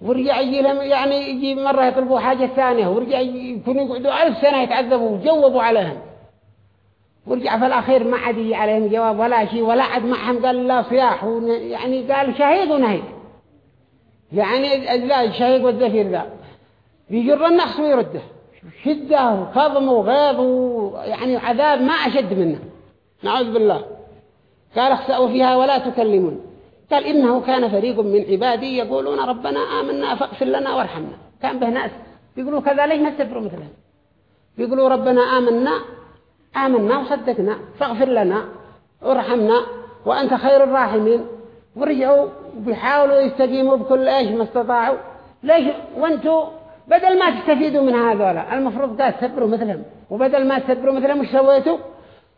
ورجع يجي لهم يعني يجي مرة يطلبوا حاجة ثانية ورجع يكونوا يقعدوا ألف سنة يتعذبوا وجوبوا عليهم. ورجع في الأخير ما عاد يجي عليهم جواب ولا شيء ولا عد معهم قال لا صياح. يعني قال شهيد ونهيد يعني لا شهيد والزفير ذا بيجر النحس ويرده. شدة وكظم وغيظ يعني عذاب ما أشد منه. نعوذ بالله. قال اخسأوا فيها ولا تكلمون. قال إنه كان فريق من عبادي يقولون ربنا آمنا فاغفر لنا وارحمنا. كان به ناس. بيقولوا كذا ليش ما تفروا مثلهم؟ بيقولوا ربنا آمنا آمنا وصدقنا فاغفر لنا وارحمنا وأنت خير الراحمين. ورجعوا وبيحاولوا يستقيموا بكل إيش ما استطاعوا. ليش وأنتوا بدل ما تستفيدوا من هذولا المفروض قال تسبروا مثلهم. وبدل ما تسبروا مثلهم وش سويتوا؟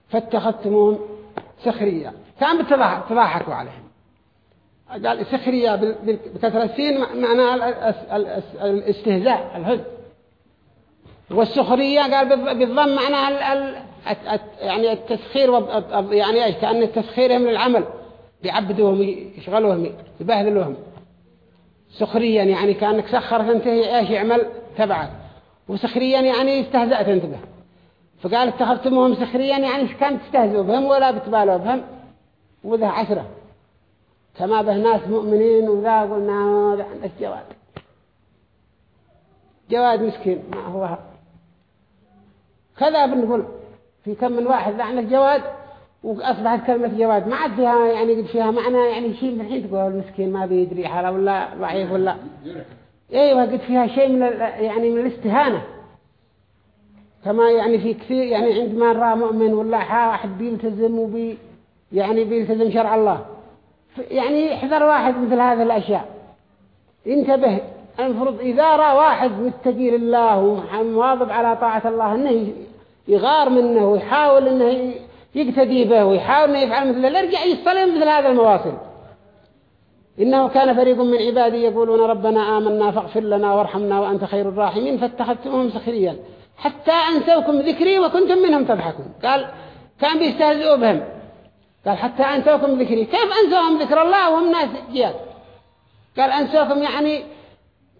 فاتخذتموهم سخرية. كان بتضاحكوا عليهم. قال سخرية بكثرة السين معناها الاستهزاء الهز والسخرية قال بالضم معناها يعني التسخير يعني إيش؟ كأن التسخيرهم للعمل بيعبدوهم يشغلوهم يبهذلوهم سخريا يعني كأنك سخرت أنت إيش؟ يعمل تبعك. وسخريا يعني استهزأت أنت به فقال اتخذتموهم سخريا يعني كان تستهزئوا بهم ولا بتبالوا بهم. وذا عشرة. كما به ناس مؤمنين وذا قلنا عندك جواد. جواد مسكين ما هو كذا بنقول. في كم من واحد عندك جواد وأصبحت كلمة جواد ما عاد فيها يعني قد فيها معنى يعني شيء من الحين تقول المسكين ما بيدري حاله ولا ضعيف ولا. أيوه قد فيها شيء من يعني من الاستهانة. كما يعني في كثير يعني عندما رأى مؤمن ولا واحد بيلتزم وبي يعني بيلتزم شرع الله. يعني احذر واحد مثل هذه الأشياء. انتبه المفروض إذا رأى واحد متقي لله ومواظب على طاعة الله إنه يغار منه ويحاول إنه يقتدي به ويحاول إنه يفعل مثله يرجع يصلي مثل هذا المواصل. إنه كان فريق من عبادي يقولون ربنا آمنا فاغفر لنا وارحمنا وأنت خير الراحمين فاتخذتمهم سخريا حتى أنسوكم ذكري وكنتم منهم تضحكون. قال كان بيستهزئوا بهم. قال حتى أنسوكم ذكري. كيف أنسوهم ذكر الله وهم ناس جياد؟ قال أنسوكم يعني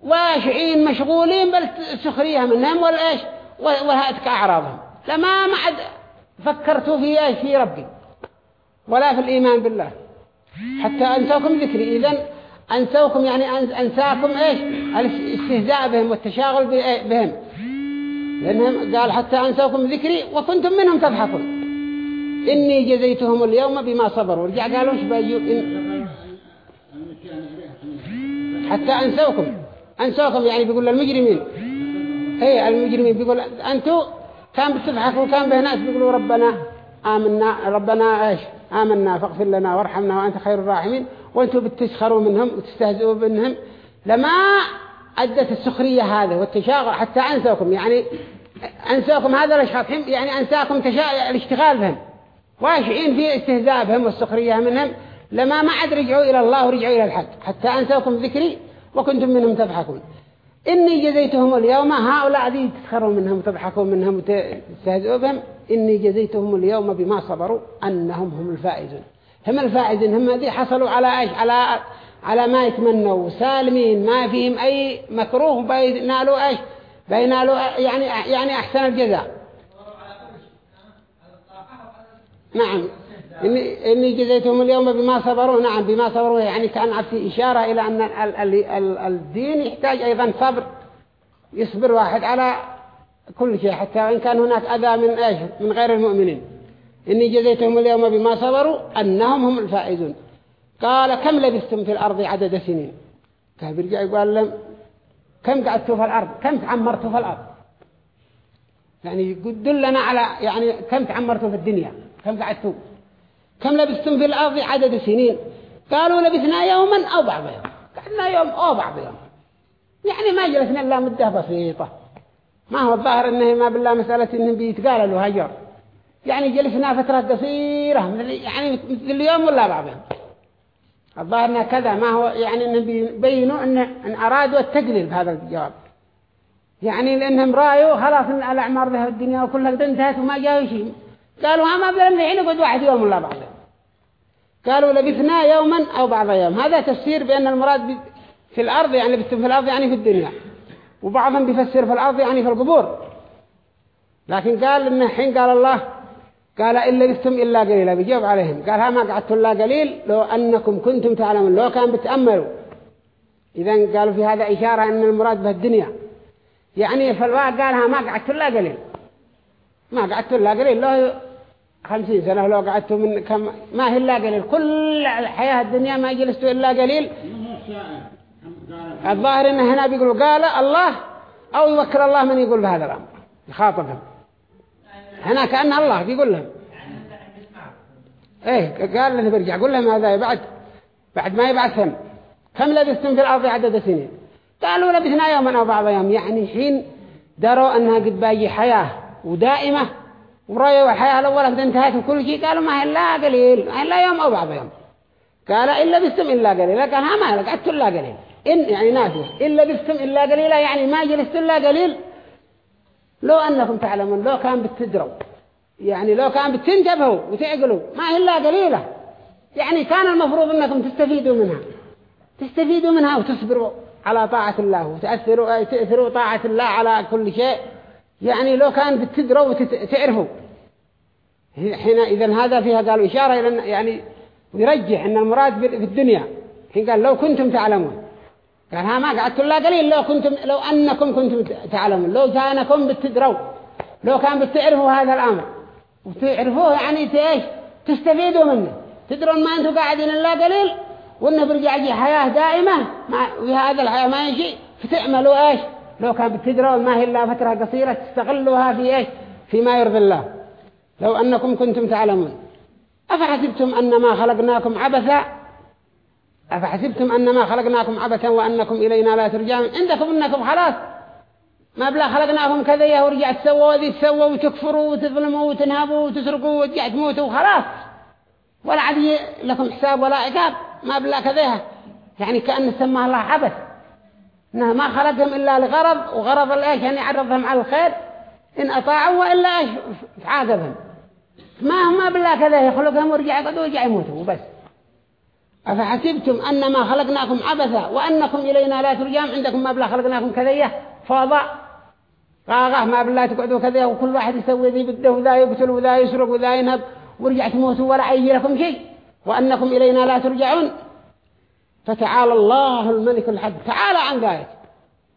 واشعين مشغولين بالسخرية منهم والإيش وهاتك أعراضهم. لما ما عد فكرتوا في إيش؟ في ربي ولا في الإيمان بالله. حتى أنسوكم ذكري. إذن أنسوكم يعني أنساكم إيش؟ الاستهزاء بهم والتشاغل بهم. لأنهم قال حتى أنسوكم ذكري وكنتم منهم تضحكون. إني جزيتهم اليوم بما صبروا. رجع قالوا إيش بيجوا؟ إن حتى أنسوكم. أنسوكم يعني بيقول للمجرمين هي المجرمين بيقول أنتوا كان بتضحكوا كان به ناس بيقولوا ربنا آمنا ربنا إيش؟ آمنا فاغفر لنا وارحمنا وأنت خير الراحمين. وأنتوا بتسخروا منهم وتستهزئوا منهم. لما أدت السخرية هذا والتشاغل حتى أنساكم يعني أنساكم هذا الأشخاص يعني أنساكم تشا... الاشتغال بهم. واشعين في استهزاء بهم والسخرية منهم. لما ما عاد رجعوا إلى الله ورجعوا إلى الحق. حتى أنساكم ذكري وكنتم منهم تضحكون. إني جزيتهم اليوم هؤلاء ذي تسخروا منهم وتضحكوا منهم وتستهزئوا بهم إني جزيتهم اليوم بما صبروا أنهم هم الفائزون. هم الفائزين هم ذي حصلوا على إيش؟ على على ما يتمنوا سالمين ما فيهم أي مكروه بينالوا إيش؟ بينالوا يعني يعني أحسن الجزاء. نعم. إني, إني جزيتهم اليوم بما صبروا. نعم بما صبروا. يعني كان في إشارة إلى أن ال ال ال الدين يحتاج أيضا صبر يصبر واحد على كل شيء حتى وإن كان هناك أذى من إيش؟ من غير المؤمنين. إني جزيتهم اليوم بما صبروا أنهم هم الفائزون. قال كم لبستم في الأرض عدد سنين؟ كان بيرجع يقول لهم كم قعدتوا في الأرض؟ كم تعمرتوا في الأرض؟ يعني دلنا على يعني كم تعمرتوا في الدنيا؟ كم قعدتوا؟ كم لبستم في الأرض عدد سنين؟ قالوا لبثنا يوما أو بعض يوم. قعدنا يوم أو بعض يوم. يعني ما جلسنا إلا مدة بسيطة. ما هو الظاهر إنه ما بالله مسألة إنهم بيتقالوا هجر. يعني جلسنا فترة قصيرة يعني مثل اليوم ولا بعض يوم. الظاهر إنه كذا. ما هو يعني إنهم بيبينوا إن, إن أرادوا التقليل بهذا الجواب. يعني لأنهم رأيوا خلاص الأعمار ذهب الدنيا وكلها انتهت وما جاءوا شيء. قالوا ما بلا الحين قد واحد يوم ولا بعض قالوا لبثنا يوما أو بعض يوم هذا تفسير بأن المراد في الأرض يعني لبثتم في الأرض يعني في الدنيا. وبعضهم بيفسر في الأرض يعني في القبور. لكن قال إن حين قال الله قال إن لبثتم إلا قليلا. بيجاوب عليهم. قال ها ما قعدتم إلا قليل لو أنكم كنتم تعلمون. لو كان بتأملوا. إذا قالوا في هذا إشارة أن المراد به الدنيا. يعني الواقع قالها ما قعدت إلا قليل. ما قعدت إلا قليل. لو خمسين سنة لو قعدت من كم ما هي إلا قليل. كل الحياة الدنيا ما جلست إلا قليل. الظاهر إنه هنا بيقولوا قال الله أو يوكل الله من يقول بهذا الأمر. يخاطبهم. هنا كأن الله بيقول لهم. إيه قال له بيرجع قول لهم هذا بعد بعد ما يبعثهم. كم لبثتم في الأرض عدد سنين؟ قالوا لبثنا يوما أو بعض يوم. يعني حين دروا أنها قد باجي حياة ودائمة ورأيوا الحياة الأولى قد انتهت وكل شيء قالوا ما هي إلا قليل ما هي إلا يوم أو بعض يوم. قال إلا بستم إلا قليلا قال ها ما لقعدت إلا قليل. إن يعني نافذ إلا بستم إلا قليلا يعني ما جلست إلا قليل. لو أنكم تعلمون لو كان بتدروا يعني لو كان بتنتبهوا وتعقلوا ما هي إلا قليلة. يعني كان المفروض أنكم تستفيدوا منها. تستفيدوا منها وتصبروا على طاعة الله وتأثروا تأثروا طاعة الله على كل شيء. يعني لو كان بتدروا وتعرفوا حين إذا هذا فيها قالوا إشارة إلى يعني يرجح أن المراد في الدنيا حين قال لو كنتم تعلمون. قال ها ما قعدت الله قليل. لو كنتم لو أنكم كنتم تعلمون. لو كانكم بتدروا. لو كان بتعرفوا هذا الأمر. وتعرفوه يعني إيش؟ تستفيدوا منه. تدرون ما أنتم قاعدين الله قليل. وإنه برجع حياة دائمة. في هذا الحياة ما يجي. فتعملوا إيش؟ لو كان بتدروا ما هي إلا فترة قصيرة تستغلوها في إيش؟ فيما يرضي الله. لو أنكم كنتم تعلمون. أفحسبتم أنما خلقناكم عبثا؟ أفحسبتم أنما خلقناكم عبثا وأنكم إلينا لا ترجعون؟ عندكم أنكم خلاص. ما بلا خلقناكم كذا ورجعت تسووا وذي تسووا وتكفروا وتظلموا وتنهبوا وتسرقوا ورجعت تموتوا وخلاص ولا عاد لكم حساب ولا عقاب. ما بلا كذا يعني كأن سماه الله عبث. إنه ما خلقهم إلا لغرض وغرض الإيش؟ يعني يعرضهم على الخير. إن أطاعوا وإلا إيش؟ عاقبهم ما هم بالله كذا يخلقهم ورجع يقعدوا ورجع يموتوا وبس أفحسبتم أنما خلقناكم عبثا وأنكم إلينا لا ترجعون؟ عندكم ما بالله خلقناكم كذية فوضى غاغه ما بالله تقعدوا كذا وكل واحد يسوي ذي بده وذا يقتل وذا يسرق وذا ينهب ورجع تموتوا ولا يجي لكم شيء. وأنكم إلينا لا ترجعون. فتعالى الله الملك الحق. تعالى عن ذلك.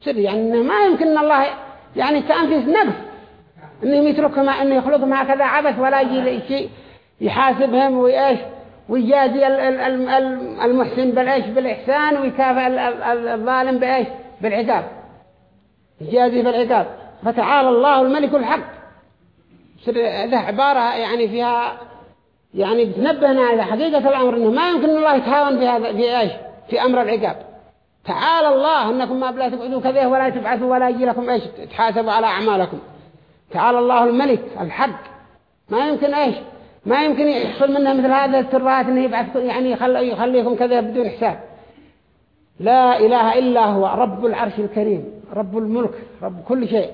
سر يعني ما يمكن أن الله يعني في نقص. إنهم يتركهم إنه يخلقهم هكذا عبث ولا يجي شيء يحاسبهم وإيش ويجازي المحسن بالإيش بالإحسان ويكافئ الظالم بإيش بالعقاب. يجازي بالعقاب فتعالى الله الملك الحق. هذا عبارة يعني فيها يعني بتنبهنا على حقيقة الأمر إنه ما يمكن الله يتهاون في هذا في إيش في أمر العقاب. تعالى الله إنكم ما بلا تقعدوا كذا ولا تبعثوا ولا يجي لكم إيش تحاسبوا على أعمالكم. تعالى الله الملك الحق. ما يمكن إيش؟ ما يمكن يحصل منها مثل هذا الترات إنه يبعث يعني يخلي يخليكم كذا بدون حساب. لا إله إلا هو رب العرش الكريم رب الملك رب كل شيء.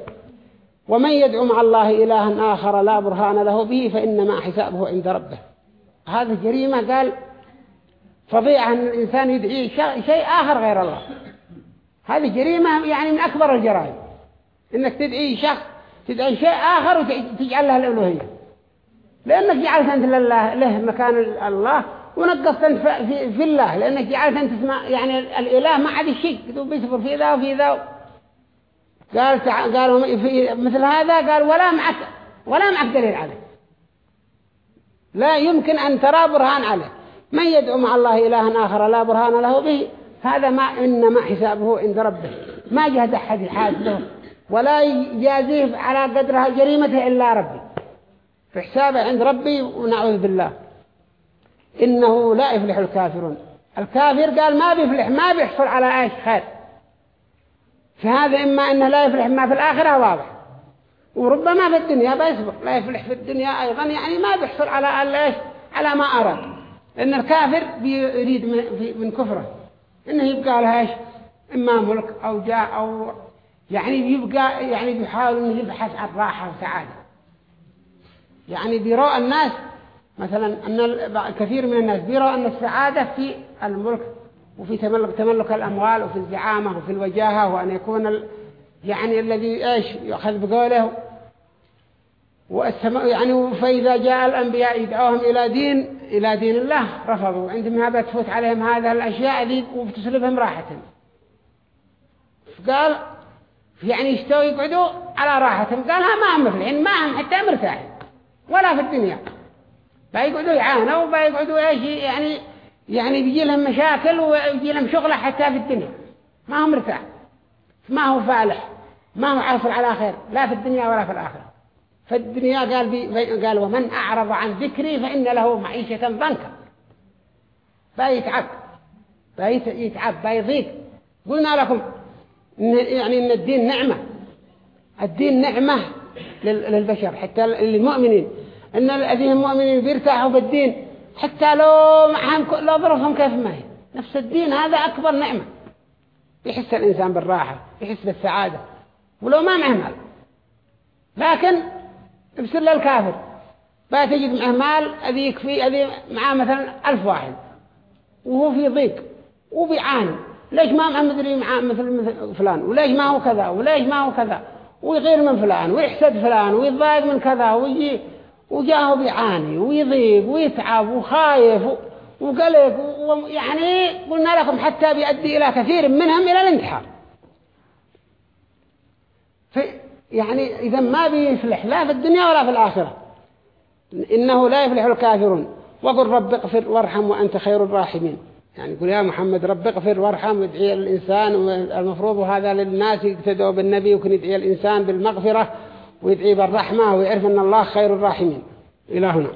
ومن يدعو مع الله إلها آخر لا برهان له به فإنما حسابه عند ربه. هذا جريمة قال فضيعة أن الإنسان يدعي شيء آخر غير الله. هذه جريمة يعني من أكبر الجرائم. إنك تدعي شخص تدعي شيء آخر وتجعل لها الألوهية. لأنك جعلت أنت لله له مكان الله ونقصت أنت في, في الله. لأنك جعلت أنت تسمع يعني الإله ما عاد الشيء بيصبر في ذا وفي ذا. قال. قالوا في مثل هذا قال ولا معك ولا معك دليل عليه. لا يمكن أن ترى برهان عليه. من يدعو مع الله إلها آخر لا برهان له به هذا ما إنما حسابه عند ربه. ما جهد أحد له ولا يجازيه على قدرها جريمته إلا ربي. في حسابه عند ربي ونعوذ بالله. إنه لا يفلح الكافرون. الكافر قال ما بيفلح ما بيحصل على إيش خير. فهذا إما أنه لا يفلح ما في الآخرة واضح. وربما في الدنيا بيسبق لا يفلح في الدنيا أيضا يعني ما بيحصل على على ما أراد. إن الكافر بيريد من, كفره. إنه يبقى له إيش؟ إما ملك أو جاء أو يعني بيبقى يعني بيحاول إنه يبحث عن راحة وسعادة. يعني بيرى الناس مثلا أن كثير من الناس بيرى أن السعادة في الملك وفي تملك تملك الأموال وفي الزعامة وفي الوجاهة وأن يكون ال... يعني الذي إيش؟ يأخذ بقوله والسماء يعني فإذا جاء الأنبياء يدعوهم إلى دين إلى دين الله رفضوا. عندما بتفوت عليهم هذه الأشياء ذي وبتسلبهم راحتهم قال يعني يشتوا يقعدوا على راحتهم. قالها ما هم مفلحين ما هم حتى مرتاحين ولا في الدنيا. بيقعدوا يعانوا وبيقعدوا إيش يعني يعني بيجي لهم مشاكل ويجي لهم شغلة حتى في الدنيا. ما هو مرتاح ما هو فالح ما هو حاصل على خير لا في الدنيا ولا في الآخرة. في الدنيا قال بي قال ومن أعرض عن ذكري فإن له معيشة ضنكا. بيتعب بيتعب بيضيق قلنا لكم إن يعني إن الدين نعمة. الدين نعمة للبشر حتى للمؤمنين. إن الذين المؤمنين بيرتاحوا بالدين حتى لو معهم لو ظروفهم كيف ما هي. نفس الدين هذا أكبر نعمة. يحس الإنسان بالراحة يحس بالسعادة ولو ما معه مال لكن بسر للكافر تجد معه مال أذي يكفي أذي معاه مثلا ألف واحد. وهو في ضيق. وبيعاني ليش ما معه مدري معاه مثل فلان؟ وليش ما هو كذا؟ وليش ما هو كذا؟ ويغير من فلان ويحسد فلان ويضايق من كذا ويجي وجاهه بيعاني ويضيق ويتعب وخايف وقلق يعني قلنا لكم حتى بيؤدي إلى كثير منهم إلى الانتحار. يعني إذا ما بيفلح لا في الدنيا ولا في الآخرة. إنه لا يفلح الكافرون. وقل رب اغفر وارحم وأنت خير الراحمين. يعني يقول يا محمد رب اغفر وارحم وادعي الإنسان المفروض هذا للناس يقتدوا بالنبي وكن يدعي الإنسان بالمغفرة ويدعي بالرحمة ويعرف أن الله خير الراحمين. إلى هنا.